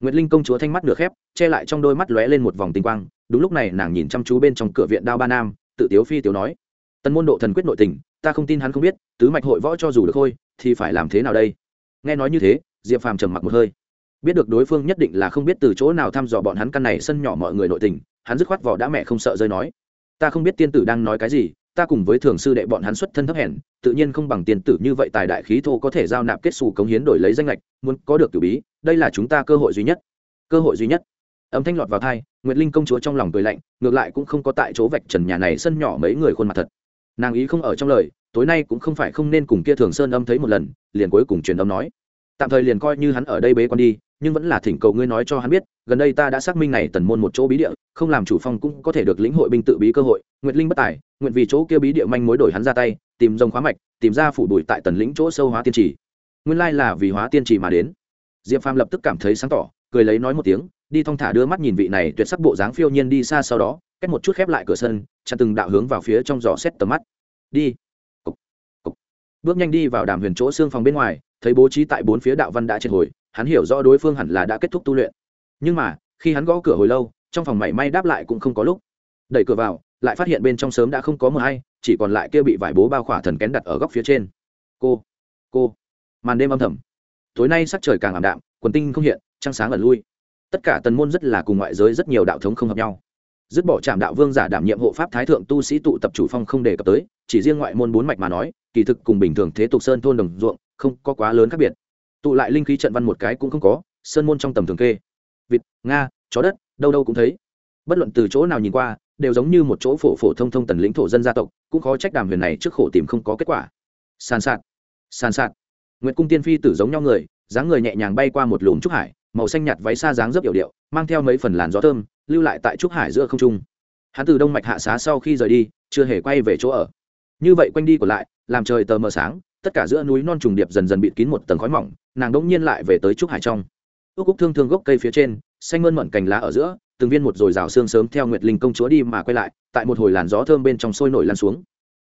Nguyệt Linh công chúa thanh mắt nửa khép, che lại trong đôi mắt lóe lên một vòng tinh quang, đúng lúc này nàng nhìn chăm chú bên trong cửa viện Đao Ba Nam, tự tiếu phi tiểu nói: "Tần môn độ thần quyết nội tình, ta không tin hắn không biết, tứ mạch hội võ cho dù được thôi, thì phải làm thế nào đây?" Nghe nói như thế, Diệp Phàm trầm mặc một hơi. Biết được đối phương nhất định là không biết từ chỗ nào thăm dò bọn hắn căn này sân nhỏ mọi người nội tình, hắn dứt khoát vỏ đã mẹ không sợ rơi nói: "Ta không biết tiên tử đang nói cái gì, ta cùng với thường sư đệ bọn hắn xuất thân thấp hèn, tự nhiên không bằng tiên tử như vậy tài đại khí thô có thể giao nạp kết xù cống hiến đổi lấy danh lệch, muốn có được cử bí, đây là chúng ta cơ hội duy nhất." cơ hội duy nhất. Âm thanh lọt vào thai nguyệt linh công chúa trong lòng cười lạnh ngược lại cũng không có tại chỗ vạch trần nhà này sân nhỏ mấy người khuôn mặt thật. Nàng ý không ở trong lời tối nay cũng không phải không nên cùng kia thường sơn âm thấy một lần liền cuối cùng truyền âm nói. Tạm thời liền coi như hắn ở đây bế con đi nhưng vẫn là thỉnh cầu ngươi nói cho hắn biết, gần đây ta đã xác minh này tần môn một chỗ bí địa, không làm chủ phong cũng có thể được lĩnh hội binh tự bí cơ hội, nguyệt linh bất tài, nguyện vì chỗ kia bí địa manh mối đổi hắn ra tay, tìm rồng khóa mạch, tìm ra phủ đuổi tại tần lĩnh chỗ sâu hóa tiên trì nguyên lai là vì hóa tiên trì mà đến diệp phàm lập tức cảm thấy sáng tỏ, cười lấy nói một tiếng, đi thong thả đưa mắt nhìn vị này tuyệt sắc bộ dáng phiêu nhiên đi xa sau đó, cách một chút khép lại cửa sân, chặn từng đạo hướng vào phía trong giỏ xét tầm mắt đi Cục. Cục. bước nhanh đi vào đàm huyền chỗ xương phòng bên ngoài, thấy bố trí tại bốn phía đạo văn đã triệt hồi hắn hiểu rõ đối phương hẳn là đã kết thúc tu luyện. Nhưng mà, khi hắn gõ cửa hồi lâu, trong phòng mảy may đáp lại cũng không có lúc. Đẩy cửa vào, lại phát hiện bên trong sớm đã không có mờ hay, chỉ còn lại kia bị vải bố bao khỏa thần kén đặt ở góc phía trên. Cô cô, màn đêm âm thầm. Tối nay sắc trời càng ảm đạm, quần tinh không hiện, trăng sáng ẩn lui. Tất cả tần môn rất là cùng ngoại giới rất nhiều đạo thống không hợp nhau. Dứt bỏ trạm đạo vương giả đảm nhiệm hộ pháp thái thượng tu sĩ tụ tập chủ phong không đề cập tới, chỉ riêng ngoại môn bốn mạch mà nói, kỳ thực cùng bình thường thế tục sơn thôn đồng ruộng, không có quá lớn khác biệt tụ lại linh khí trận văn một cái cũng không có, sơn môn trong tầm thường kê. Vịt, nga, chó đất, đâu đâu cũng thấy. Bất luận từ chỗ nào nhìn qua, đều giống như một chỗ phổ phổ thông thông tần lĩnh thổ dân gia tộc, cũng khó trách đàm huyền này trước khổ tìm không có kết quả. Sàn sạt sàn sạt. Nguyệt cung tiên phi tử giống nhau người, dáng người nhẹ nhàng bay qua một lùm trúc hải, màu xanh nhạt váy xa dáng rất yểu điệu, mang theo mấy phần làn gió thơm, lưu lại tại trúc hải giữa không trung. Hắn từ đông mạch hạ xá sau khi rời đi, chưa hề quay về chỗ ở. Như vậy quanh đi của lại, làm trời tờ mờ sáng tất cả giữa núi non trùng điệp dần dần bịt kín một tầng khói mỏng, nàng đỗng nhiên lại về tới trúc hải trong. Ước cúc thương thương gốc cây phía trên, xanh mơn mận cành lá ở giữa, từng viên một rồi rào xương sớm theo nguyệt linh công chúa đi mà quay lại, tại một hồi làn gió thơm bên trong sôi nổi lan xuống.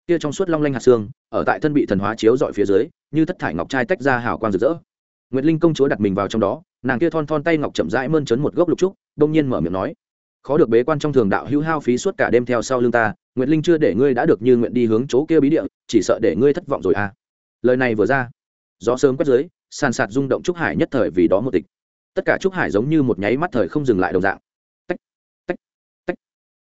Kia trong suốt long lanh hạt xương, ở tại thân bị thần hóa chiếu dọi phía dưới, như thất thải ngọc trai tách ra hào quang rực rỡ. Nguyệt linh công chúa đặt mình vào trong đó, nàng kia thon thon tay ngọc chậm rãi mơn trớn một gốc lục trúc đông nhiên mở miệng nói, khó được bế quan trong thường đạo hữu hao phí suốt cả đêm theo sau lưng ta, nguyệt linh chưa để ngươi đã được như nguyện đi hướng chỗ kia bí địa, chỉ sợ để ngươi thất vọng rồi à lời này vừa ra, gió sớm quét dưới, sàn sạt rung động trúc hải nhất thời vì đó một tịch. Tất cả trúc hải giống như một nháy mắt thời không dừng lại đồng dạng. Tách tách tách.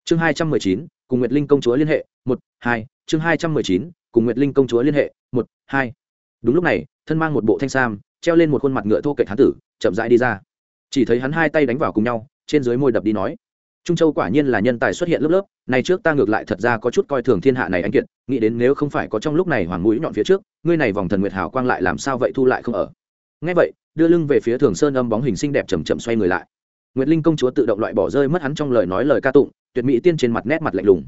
Chương hai trăm mười chín, cùng nguyệt linh công chúa liên hệ, một, hai. Chương hai trăm mười chín, cùng nguyệt linh công chúa liên hệ, một, hai. Đúng lúc này, thân mang một bộ thanh sam, treo lên một khuôn mặt ngựa thô kệch thán tử, chậm rãi đi ra. Chỉ thấy hắn hai tay đánh vào cùng nhau, trên dưới môi đập đi nói trung châu quả nhiên là nhân tài xuất hiện lớp lớp này trước ta ngược lại thật ra có chút coi thường thiên hạ này anh kiệt, nghĩ đến nếu không phải có trong lúc này hoàng mũi nhọn phía trước, ngươi này vòng thần nguyệt hào quang lại làm sao vậy thu lại không ở. Ngay vậy, đưa lưng về phía thường sơn âm bóng hình xinh đẹp chầm chậm xoay người lại. Nguyệt linh công chúa tự động loại bỏ rơi mất hắn trong lời nói lời ca tụng, tuyệt mỹ tiên trên mặt nét mặt lạnh lùng.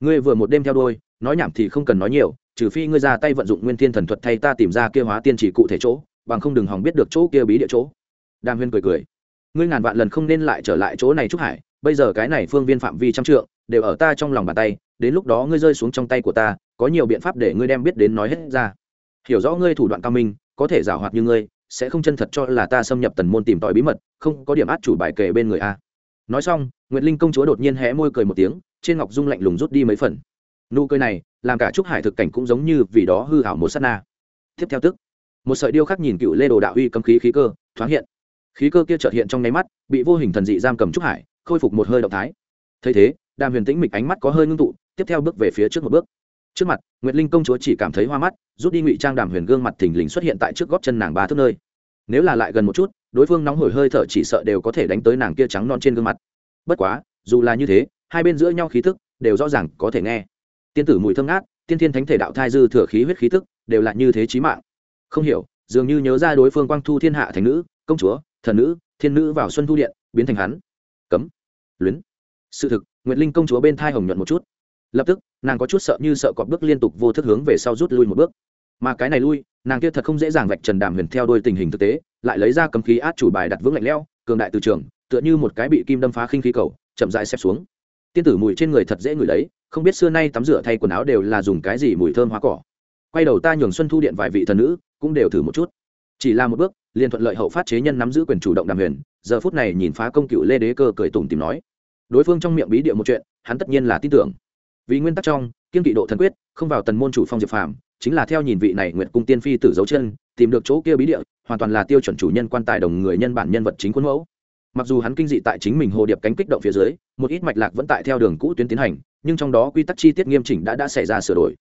Ngươi vừa một đêm theo đôi nói nhảm thì không cần nói nhiều, trừ phi ngươi ra tay vận dụng nguyên thiên thần thuật thay ta tìm ra kia hóa tiên chỉ cụ thể chỗ, bằng không đừng hòng biết được chỗ kia bí địa chỗ. Đàm huyên cười cười. Ngươi ngàn vạn lần không nên lại trở lại chỗ này trúc hải bây giờ cái này phương viên phạm vi trăm trượng, đều ở ta trong lòng bàn tay, đến lúc đó ngươi rơi xuống trong tay của ta, có nhiều biện pháp để ngươi đem biết đến nói hết ra. Hiểu rõ ngươi thủ đoạn cao minh, có thể giảo hoạt như ngươi, sẽ không chân thật cho là ta xâm nhập tần môn tìm tòi bí mật, không có điểm át chủ bài kể bên người a. Nói xong, nguyệt linh công chúa đột nhiên hé môi cười một tiếng, trên ngọc dung lạnh lùng rút đi mấy phần. Nụ cười này, làm cả trúc hải thực cảnh cũng giống như vì đó hư hảo một sát na. Tiếp theo tức, một sợi điêu khắc nhìn cựu lê đồ đạo uy cầm khí khí cơ, thoáng hiện. Khí cơ kia chợt hiện trong nháy mắt, bị vô hình thần dị giam cầm trúc hải khôi phục một hơi động thái. Thấy thế, đàm huyền tĩnh mịch ánh mắt có hơi ngưng tụ, tiếp theo bước về phía trước một bước. Trước mặt, nguyệt linh công chúa chỉ cảm thấy hoa mắt, rút đi ngụy trang đàm huyền gương mặt thình lình xuất hiện tại trước góp chân nàng ba thước nơi. Nếu là lại gần một chút, đối phương nóng hổi hơi thở chỉ sợ đều có thể đánh tới nàng kia trắng non trên gương mặt. Bất quá, dù là như thế, hai bên giữa nhau khí thức đều rõ ràng có thể nghe. Tiên tử mùi thơm ngát, tiên thiên thánh thể đạo thai dư thừa khí huyết khí thức đều là như thế chí mạng. Không hiểu, dường như nhớ ra đối phương quang thu thiên hạ thành nữ, công chúa, thần nữ, thiên nữ vào xuân thu điện, biến thành hắn. Cấm luyến. Sự thực, nguyệt linh công chúa bên thai hồng nhuận một chút. Lập tức, nàng có chút sợ như sợ cọp bước liên tục vô thức hướng về sau rút lui một bước. Mà cái này lui, nàng kia thật không dễ dàng vạch trần đàm huyền theo đôi tình hình thực tế, lại lấy ra cầm khí át chủ bài đặt vững lạnh lẽo, cường đại từ trường, tựa như một cái bị kim đâm phá khinh khí cầu, chậm dại xếp xuống. Tiên tử mùi trên người thật dễ ngửi đấy, không biết xưa nay tắm rửa thay quần áo đều là dùng cái gì mùi thơm hoa cỏ. Quay đầu ta nhường xuân thu điện vài vị thần nữ, cũng đều thử một chút. Chỉ là một bước liền thuận lợi hậu phát chế nhân nắm giữ quyền chủ động đàm huyền, giờ phút này nhìn phá công cựu lê đế cơ cười tủm tìm nói. Đối phương trong miệng bí địa một chuyện, hắn tất nhiên là tin tưởng. Vì nguyên tắc trong, kiên kỵ độ thần quyết, không vào tần môn chủ phong diệp phàm, chính là theo nhìn vị này nguyện cung tiên phi tử dấu chân, tìm được chỗ kia bí địa, hoàn toàn là tiêu chuẩn chủ nhân quan tài đồng người nhân bản nhân vật chính khuôn mẫu. Mặc dù hắn kinh dị tại chính mình hồ điệp cánh kích động phía dưới, một ít mạch lạc vẫn tại theo đường cũ tuyến tiến hành, nhưng trong đó quy tắc chi tiết nghiêm chỉnh đã đã xảy ra sửa đổi.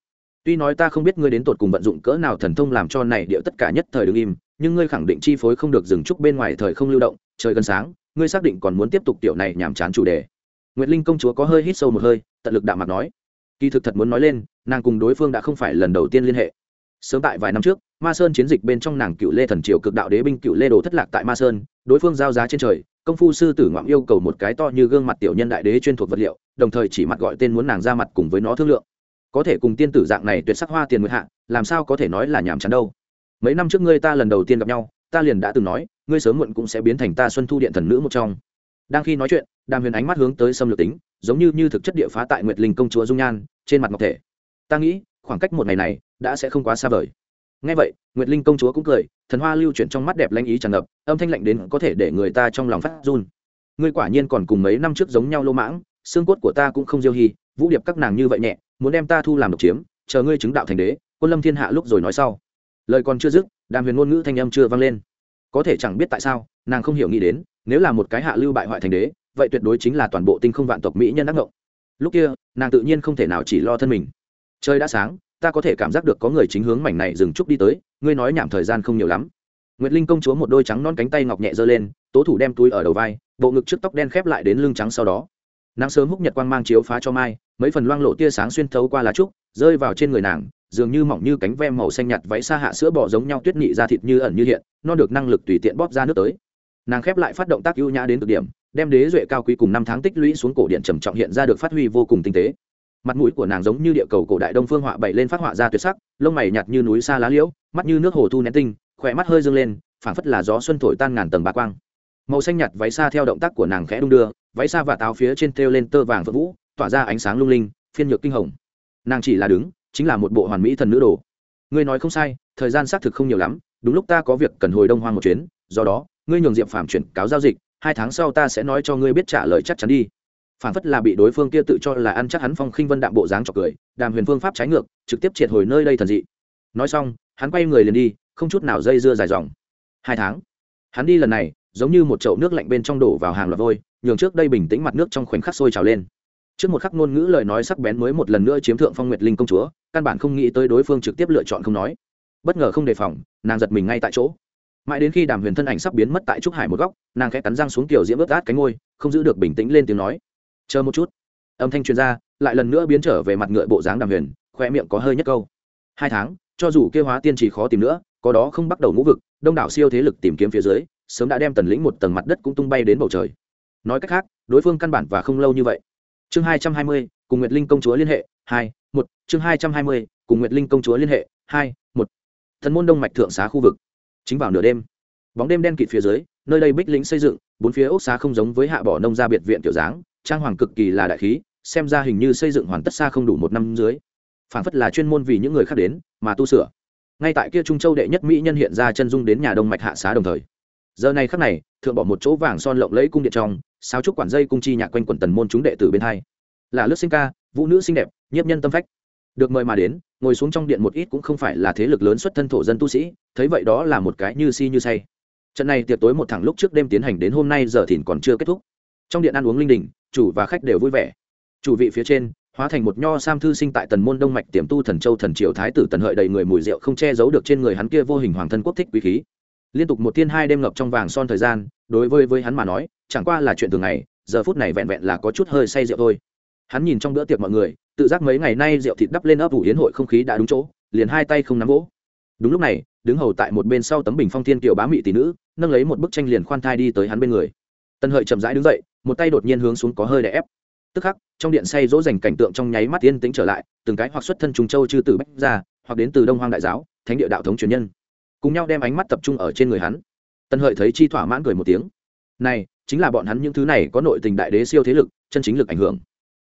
Tuy nói ta không biết ngươi đến tột cùng vận dụng cỡ nào thần thông làm cho này điệu tất cả nhất thời đứng im nhưng ngươi khẳng định chi phối không được dừng trúc bên ngoài thời không lưu động, trời gần sáng, ngươi xác định còn muốn tiếp tục tiểu này nhàm chán chủ đề. Nguyệt linh công chúa có hơi hít sâu một hơi, tận lực đạm mặt nói. Kỳ thực thật muốn nói lên, nàng cùng đối phương đã không phải lần đầu tiên liên hệ. Sớm tại vài năm trước, ma sơn chiến dịch bên trong nàng cựu lê thần triều cực đạo đế binh cựu lê đồ thất lạc tại ma sơn, đối phương giao giá trên trời, công phu sư tử ngoạm yêu cầu một cái to như gương mặt tiểu nhân đại đế chuyên thuộc vật liệu, đồng thời chỉ mặt gọi tên muốn nàng ra mặt cùng với nó thương lượng. Có thể cùng tiên tử dạng này tuyệt sắc hoa tiền nguyệt hạ, làm sao có thể nói là nhàm chán đâu? Mấy năm trước ngươi ta lần đầu tiên gặp nhau, ta liền đã từng nói, ngươi sớm muộn cũng sẽ biến thành ta xuân thu điện thần nữ một trong. Đang khi nói chuyện, đàm huyền ánh mắt hướng tới xâm lược tính, giống như như thực chất địa phá tại nguyệt linh công chúa dung nhan, trên mặt ngọc thể. Ta nghĩ, khoảng cách một ngày này, đã sẽ không quá xa vời. Ngay vậy, nguyệt linh công chúa cũng cười, thần hoa lưu chuyển trong mắt đẹp lanh ý tràn ngập, âm thanh lạnh đến có thể để người ta trong lòng phát run. Ngươi quả nhiên còn cùng mấy năm trước giống nhau lô mãng, xương cốt của ta cũng không diêu hy, vũ điệp các nàng như vậy nhẹ, muốn đem ta thu làm độc chiếm, chờ ngươi chứng đạo thành đế, quân lâm thiên hạ lúc rồi nói sau lời còn chưa dứt, đàm huyền ngôn ngữ thanh âm chưa vang lên. Có thể chẳng biết tại sao, nàng không hiểu nghĩ đến, nếu là một cái hạ lưu bại hoại thành đế, vậy tuyệt đối chính là toàn bộ tinh không vạn tộc mỹ nhân ác ngộng. Lúc kia, nàng tự nhiên không thể nào chỉ lo thân mình. Trời đã sáng, ta có thể cảm giác được có người chính hướng mảnh này dừng trúc đi tới, ngươi nói nhảm thời gian không nhiều lắm. Nguyệt linh công chúa một đôi trắng non cánh tay ngọc nhẹ giơ lên, tố thủ đem túi ở đầu vai, bộ ngực trước tóc đen khép lại đến lưng trắng sau đó. Nắng sớm húc nhật quang mang chiếu phá cho mai, mấy phần loang lộ tia sáng xuyên thấu qua lá trúc, rơi vào trên người nàng dường như mỏng như cánh ve màu xanh nhạt váy xa hạ sữa bò giống nhau tuyết nhị ra thịt như ẩn như hiện, nó được năng lực tùy tiện bóp ra nước tới. Nàng khép lại phát động tác ưu nhã đến cực điểm, đem đế duệ cao quý cùng năm tháng tích lũy xuống cổ điện trầm trọng hiện ra được phát huy vô cùng tinh tế. Mặt mũi của nàng giống như địa cầu cổ đại đông phương họa bậy lên phát họa ra tuyệt sắc, lông mày nhạt như núi xa lá liễu, mắt như nước hồ thu nén tinh, khỏe mắt hơi dâng lên, phảng phất là gió xuân thổi tan ngàn tầng bạc quang. Màu xanh nhạt váy xa theo động tác của nàng khẽ đung đưa, váy xa và táo phía trên thêu lên tơ vàng vỡ vũ, tỏa ra ánh sáng lung linh, phiên nhược kinh hồng. Nàng chỉ là đứng chính là một bộ hoàn mỹ thần nữ đồ. Ngươi nói không sai, thời gian xác thực không nhiều lắm, đúng lúc ta có việc cần hồi đông hoang một chuyến, do đó, ngươi nhường diệp phàm chuyển cáo giao dịch, hai tháng sau ta sẽ nói cho ngươi biết trả lời chắc chắn đi. Phản phất là bị đối phương kia tự cho là ăn chắc hắn phong khinh vân đạm bộ dáng chọc cười, đàm huyền phương pháp trái ngược, trực tiếp triệt hồi nơi đây thần dị. Nói xong, hắn quay người liền đi, không chút nào dây dưa dài dòng. Hai tháng. Hắn đi lần này, giống như một chậu nước lạnh bên trong đổ vào hàng loạt vôi, nhường trước đây bình tĩnh mặt nước trong khoảnh khắc sôi trào lên trước một khắc ngôn ngữ lời nói sắc bén mới một lần nữa chiếm thượng phong nguyệt linh công chúa, căn bản không nghĩ tới đối phương trực tiếp lựa chọn không nói. Bất ngờ không đề phòng, nàng giật mình ngay tại chỗ. Mãi đến khi đàm huyền thân ảnh sắp biến mất tại trúc hải một góc, nàng khẽ cắn răng xuống kiểu diễm ướt át cánh ngôi không giữ được bình tĩnh lên tiếng nói. Chờ một chút. Âm thanh chuyên gia lại lần nữa biến trở về mặt ngựa bộ dáng đàm huyền khoe miệng có hơi nhất câu. Hai tháng, cho dù kêu hóa tiên chỉ khó tìm nữa, có đó không bắt đầu ngũ vực, đông đảo siêu thế lực tìm kiếm phía dưới, sớm đã đem tần lĩnh một tầng mặt đất cũng tung bay đến bầu trời. Nói cách khác, đối phương căn bản và không lâu như vậy chương hai trăm hai mươi, cùng nguyệt linh công chúa liên hệ, hai, một, chương hai trăm hai mươi, cùng nguyệt linh công chúa liên hệ, hai, một. Thần môn đông mạch thượng xá khu vực. Chính vào nửa đêm, bóng đêm đen kịt phía dưới, nơi đây bích lĩnh xây dựng, bốn phía ốc xá không giống với hạ bỏ nông gia biệt viện tiểu dáng, trang hoàng cực kỳ là đại khí, xem ra hình như xây dựng hoàn tất xa không đủ một năm dưới. Phản phất là chuyên môn vì những người khác đến, mà tu sửa. Ngay tại kia trung châu đệ nhất mỹ nhân hiện ra chân dung đến nhà đông mạch hạ xá đồng thời. Giờ này khắc này, thượng bỏ một chỗ vàng son lộng lẫy cung điện trong sáo trúc quản dây cung chi nhạc quanh quần tần môn chúng đệ tử bên hai. Là lướt sinh ca, vũ nữ xinh đẹp, nhiếp nhân tâm phách. Được mời mà đến, ngồi xuống trong điện một ít cũng không phải là thế lực lớn xuất thân thổ dân tu sĩ, thấy vậy đó là một cái như si như say. Trận này tiệc tối một thẳng lúc trước đêm tiến hành đến hôm nay giờ thìn còn chưa kết thúc. Trong điện ăn uống linh đình, chủ và khách đều vui vẻ. Chủ vị phía trên, hóa thành một nho sam thư sinh tại tần môn đông mạch tiềm tu thần châu thần triều thái tử tần hợi đầy người mùi rượu không che giấu được trên người hắn kia vô hình hoàng thân quốc thích quý khí. Liên tục một thiên hai đêm ngập trong vàng son thời gian đối với với hắn mà nói, chẳng qua là chuyện thường ngày, giờ phút này vẹn vẹn là có chút hơi say rượu thôi. Hắn nhìn trong bữa tiệc mọi người, tự giác mấy ngày nay rượu thịt đắp lên ấp ủ yến hội không khí đã đúng chỗ, liền hai tay không nắm vỗ. Đúng lúc này, đứng hầu tại một bên sau tấm bình phong thiên kiều bá mị tỷ nữ, nâng lấy một bức tranh liền khoan thai đi tới hắn bên người. Tân hợi chậm rãi đứng dậy, một tay đột nhiên hướng xuống có hơi đè ép. Tức khắc, trong điện say dỗ dành cảnh tượng trong nháy mắt yên tĩnh trở lại, từng cái hoặc xuất thân trùng châu chư từ bách ra hoặc đến từ đông hoang đại giáo, thánh địa đạo thống truyền nhân, cùng nhau đem ánh mắt tập trung ở trên người hắn tân hợi thấy chi thỏa mãn cười một tiếng. Này, chính là bọn hắn những thứ này có nội tình đại đế siêu thế lực, chân chính lực ảnh hưởng.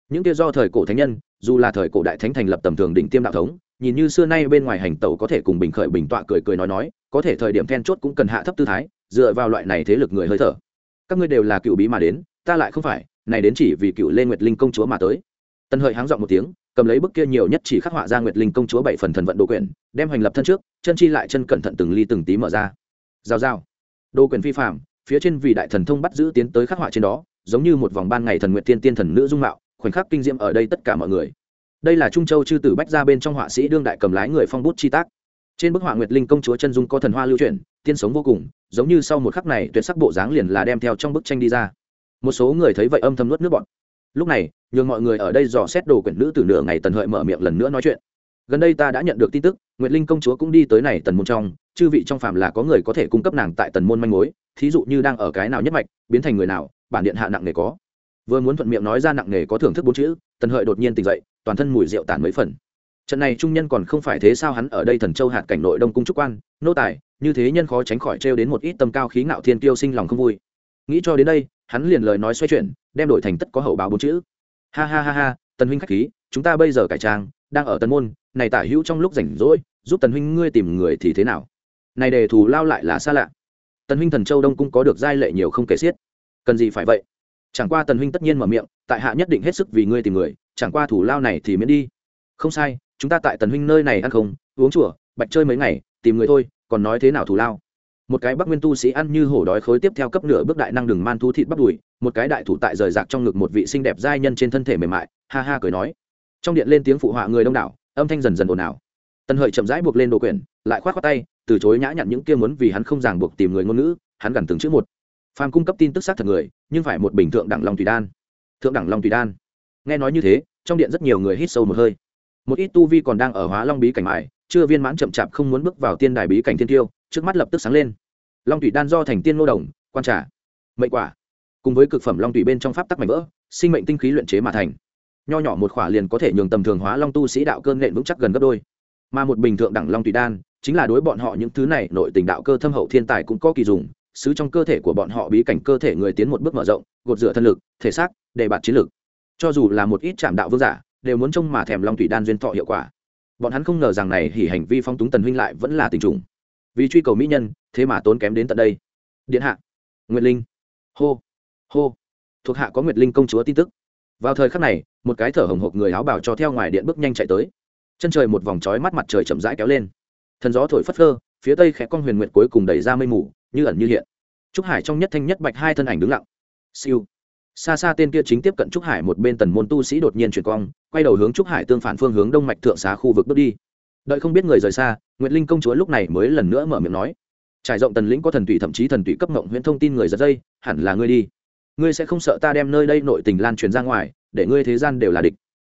Những kia do thời cổ thánh nhân, dù là thời cổ đại thánh thành lập tầm thường đỉnh tiêm đạo thống, nhìn như xưa nay bên ngoài hành tẩu có thể cùng bình khởi bình tọa cười cười nói nói, có thể thời điểm then chốt cũng cần hạ thấp tư thái, dựa vào loại này thế lực người hơi thở. Các ngươi đều là cựu bí mà đến, ta lại không phải, này đến chỉ vì cựu lên nguyệt linh công chúa mà tới. Tân hợi háng dọn một tiếng, cầm lấy bức kia nhiều nhất chỉ khắc họa ra nguyệt linh công chúa bảy phần thần vận đồ quyển, đem hành lập thân trước, chân chi lại chân cẩn thận từng ly từng tí mở ra. Giao giao đồ Quyền vi phạm phía trên vì đại thần thông bắt giữ tiến tới khắc họa trên đó, giống như một vòng ban ngày thần nguyện tiên tiên thần nữ dung mạo, khoảnh khắc kinh diễm ở đây tất cả mọi người. Đây là trung châu chư tử bách ra bên trong họa sĩ đương đại cầm lái người phong bút chi tác. Trên bức họa nguyệt linh công chúa chân dung có thần hoa lưu chuyển, tiên sống vô cùng, giống như sau một khắc này tuyệt sắc bộ dáng liền là đem theo trong bức tranh đi ra. Một số người thấy vậy âm thầm nuốt nước bọn lúc này, nhường mọi người ở đây dò xét đồ quyển nữ từ nửa ngày tần hợi mở miệng lần nữa nói chuyện. Gần đây ta đã nhận được tin tức, nguyệt linh công chúa cũng đi tới này tần môn trong chư vị trong phàm là có người có thể cung cấp nàng tại tần môn manh mối, thí dụ như đang ở cái nào nhất mạch, biến thành người nào, bản điện hạ nặng nề có. Vừa muốn thuận miệng nói ra nặng nề có thưởng thức bốn chữ, tần hợi đột nhiên tỉnh dậy, toàn thân mùi rượu tàn mấy phần. Trận này trung nhân còn không phải thế sao hắn ở đây thần châu hạt cảnh nội đông cung trúc quan, nô tài, như thế nhân khó tránh khỏi trêu đến một ít tâm cao khí ngạo thiên tiêu sinh lòng không vui. Nghĩ cho đến đây, hắn liền lời nói xoay chuyển, đem đổi thành tất có hậu báo bốn chữ. Ha ha ha ha, tần huynh khách khí, chúng ta bây giờ cải trang, đang ở tần môn, này tả hữu trong lúc rảnh rỗi, giúp tần huynh ngươi tìm người thì thế nào? Này để thù lao lại là xa lạ. Tần huynh thần châu đông cung có được giai lệ nhiều không kể xiết. Cần gì phải vậy? Chẳng qua tần huynh tất nhiên mở miệng, tại hạ nhất định hết sức vì ngươi tìm người, chẳng qua thủ lao này thì miễn đi. Không sai, chúng ta tại tần huynh nơi này ăn không, uống chùa, bạch chơi mấy ngày, tìm người thôi, còn nói thế nào thủ lao? Một cái bắc nguyên tu sĩ ăn như hổ đói khối tiếp theo cấp nửa bước đại năng đừng man thu thịt bắt đùi, một cái đại thủ tại rời rạc trong ngực một vị xinh đẹp giai nhân trên thân thể mềm mại, ha ha cười nói. Trong điện lên tiếng phụ họa người đông đảo, âm thanh dần dần ồn ào. Tần hợi chậm rãi buộc lên đồ quyển lại khoát khoát tay, từ chối nhã nhặn những kia muốn vì hắn không ràng buộc tìm người ngôn ngữ, hắn gần từng chữ một. Phàm cung cấp tin tức xác thật người, nhưng phải một bình thượng đẳng long tùy đan. Thượng đẳng long tùy đan. Nghe nói như thế, trong điện rất nhiều người hít sâu một hơi. Một ít tu vi còn đang ở hóa long bí cảnh mải chưa viên mãn chậm chạp không muốn bước vào tiên đài bí cảnh thiên tiêu, trước mắt lập tức sáng lên. Long tùy đan do thành tiên nô đồng, quan trả mệnh quả, cùng với cực phẩm long tùy bên trong pháp tắc mảnh vỡ, sinh mệnh tinh khí luyện chế mà thành. Nho nhỏ một khỏa liền có thể nhường tầm thường hóa long tu sĩ đạo cơn nện vững chắc gần gấp đôi. Mà một bình thượng đẳng long tùy đan chính là đối bọn họ những thứ này, nội tình đạo cơ thâm hậu thiên tài cũng có kỳ dùng sứ trong cơ thể của bọn họ bí cảnh cơ thể người tiến một bước mở rộng, gột rửa thân lực, thể xác đề bạt chiến lực. Cho dù là một ít trạm đạo vương giả, đều muốn trông mà thèm long thủy đan duyên thọ hiệu quả. Bọn hắn không ngờ rằng này hỉ hành vi phong túng tần huynh lại vẫn là tình trùng. Vì truy cầu mỹ nhân, thế mà tốn kém đến tận đây. Điện hạ, nguyệt linh. Hô hô. Thuộc hạ có nguyệt linh công chúa tin tức. Vào thời khắc này, một cái thở hồng hộc người áo bảo cho theo ngoài điện bước nhanh chạy tới. Chân trời một vòng trói mắt mặt trời chậm rãi kéo lên thần gió thổi phất phơ, phía tây khẽ con huyền nguyệt cuối cùng đẩy ra mây mù, như ẩn như hiện. Trúc hải trong nhất thanh nhất bạch hai thân ảnh đứng lặng. Siêu. Xa xa tên kia chính tiếp cận trúc hải một bên tần môn tu sĩ đột nhiên chuyển cong, quay đầu hướng trúc hải tương phản phương hướng đông mạch thượng xá khu vực bước đi. Đợi không biết người rời xa, nguyệt linh công chúa lúc này mới lần nữa mở miệng nói. Trải rộng tần lĩnh có thần tùy thậm chí thần tùy cấp ngộng huyễn thông tin người giật dây, hẳn là ngươi đi. Ngươi sẽ không sợ ta đem nơi đây nội tình lan truyền ra ngoài, để ngươi thế gian đều là địch.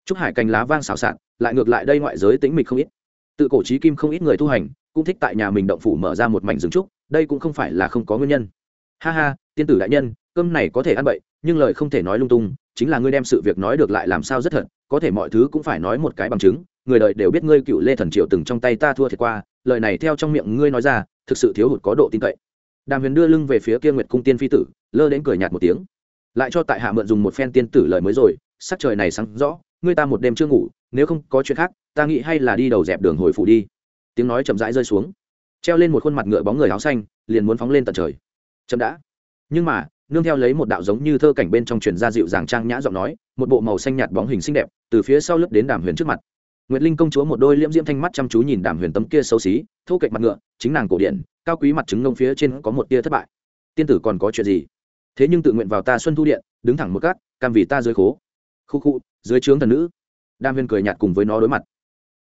Trúc hải cành lá vang xào xạc, lại ngược lại đây ngoại giới tính mịch không ít tự cổ trí kim không ít người tu hành, cũng thích tại nhà mình động phủ mở ra một mảnh rừng trúc, đây cũng không phải là không có nguyên nhân. Ha ha, tiên tử đại nhân, cơm này có thể ăn bậy, nhưng lời không thể nói lung tung, chính là ngươi đem sự việc nói được lại làm sao rất thật, có thể mọi thứ cũng phải nói một cái bằng chứng, người đời đều biết ngươi cựu lê thần triệu từng trong tay ta thua thiệt qua, lời này theo trong miệng ngươi nói ra, thực sự thiếu hụt có độ tin cậy. Đàm huyền đưa lưng về phía kia nguyệt cung tiên phi tử, lơ đến cười nhạt một tiếng. Lại cho tại hạ mượn dùng một phen tiên tử lời mới rồi, sắc trời này sáng rõ ngươi ta một đêm chưa ngủ, nếu không có chuyện khác, ta nghĩ hay là đi đầu dẹp đường hồi phủ đi. Tiếng nói chậm rãi rơi xuống. Treo lên một khuôn mặt ngựa bóng người áo xanh, liền muốn phóng lên tận trời. Chậm đã. Nhưng mà, nương theo lấy một đạo giống như thơ cảnh bên trong truyền ra dịu dàng trang nhã giọng nói, một bộ màu xanh nhạt bóng hình xinh đẹp, từ phía sau lướt đến đàm huyền trước mặt. Nguyệt linh công chúa một đôi liễm diễm thanh mắt chăm chú nhìn đàm huyền tấm kia xấu xí, thô kệch mặt ngựa, chính nàng cổ điển, cao quý mặt trứng ngông phía trên có một tia thất bại. Tiên tử còn có chuyện gì? Thế nhưng tự nguyện vào ta xuân thu điện, đứng thẳng một cát cam vì ta dưới khố khu khu, dưới trướng thần nữ. Đam huyền cười nhạt cùng với nó đối mặt.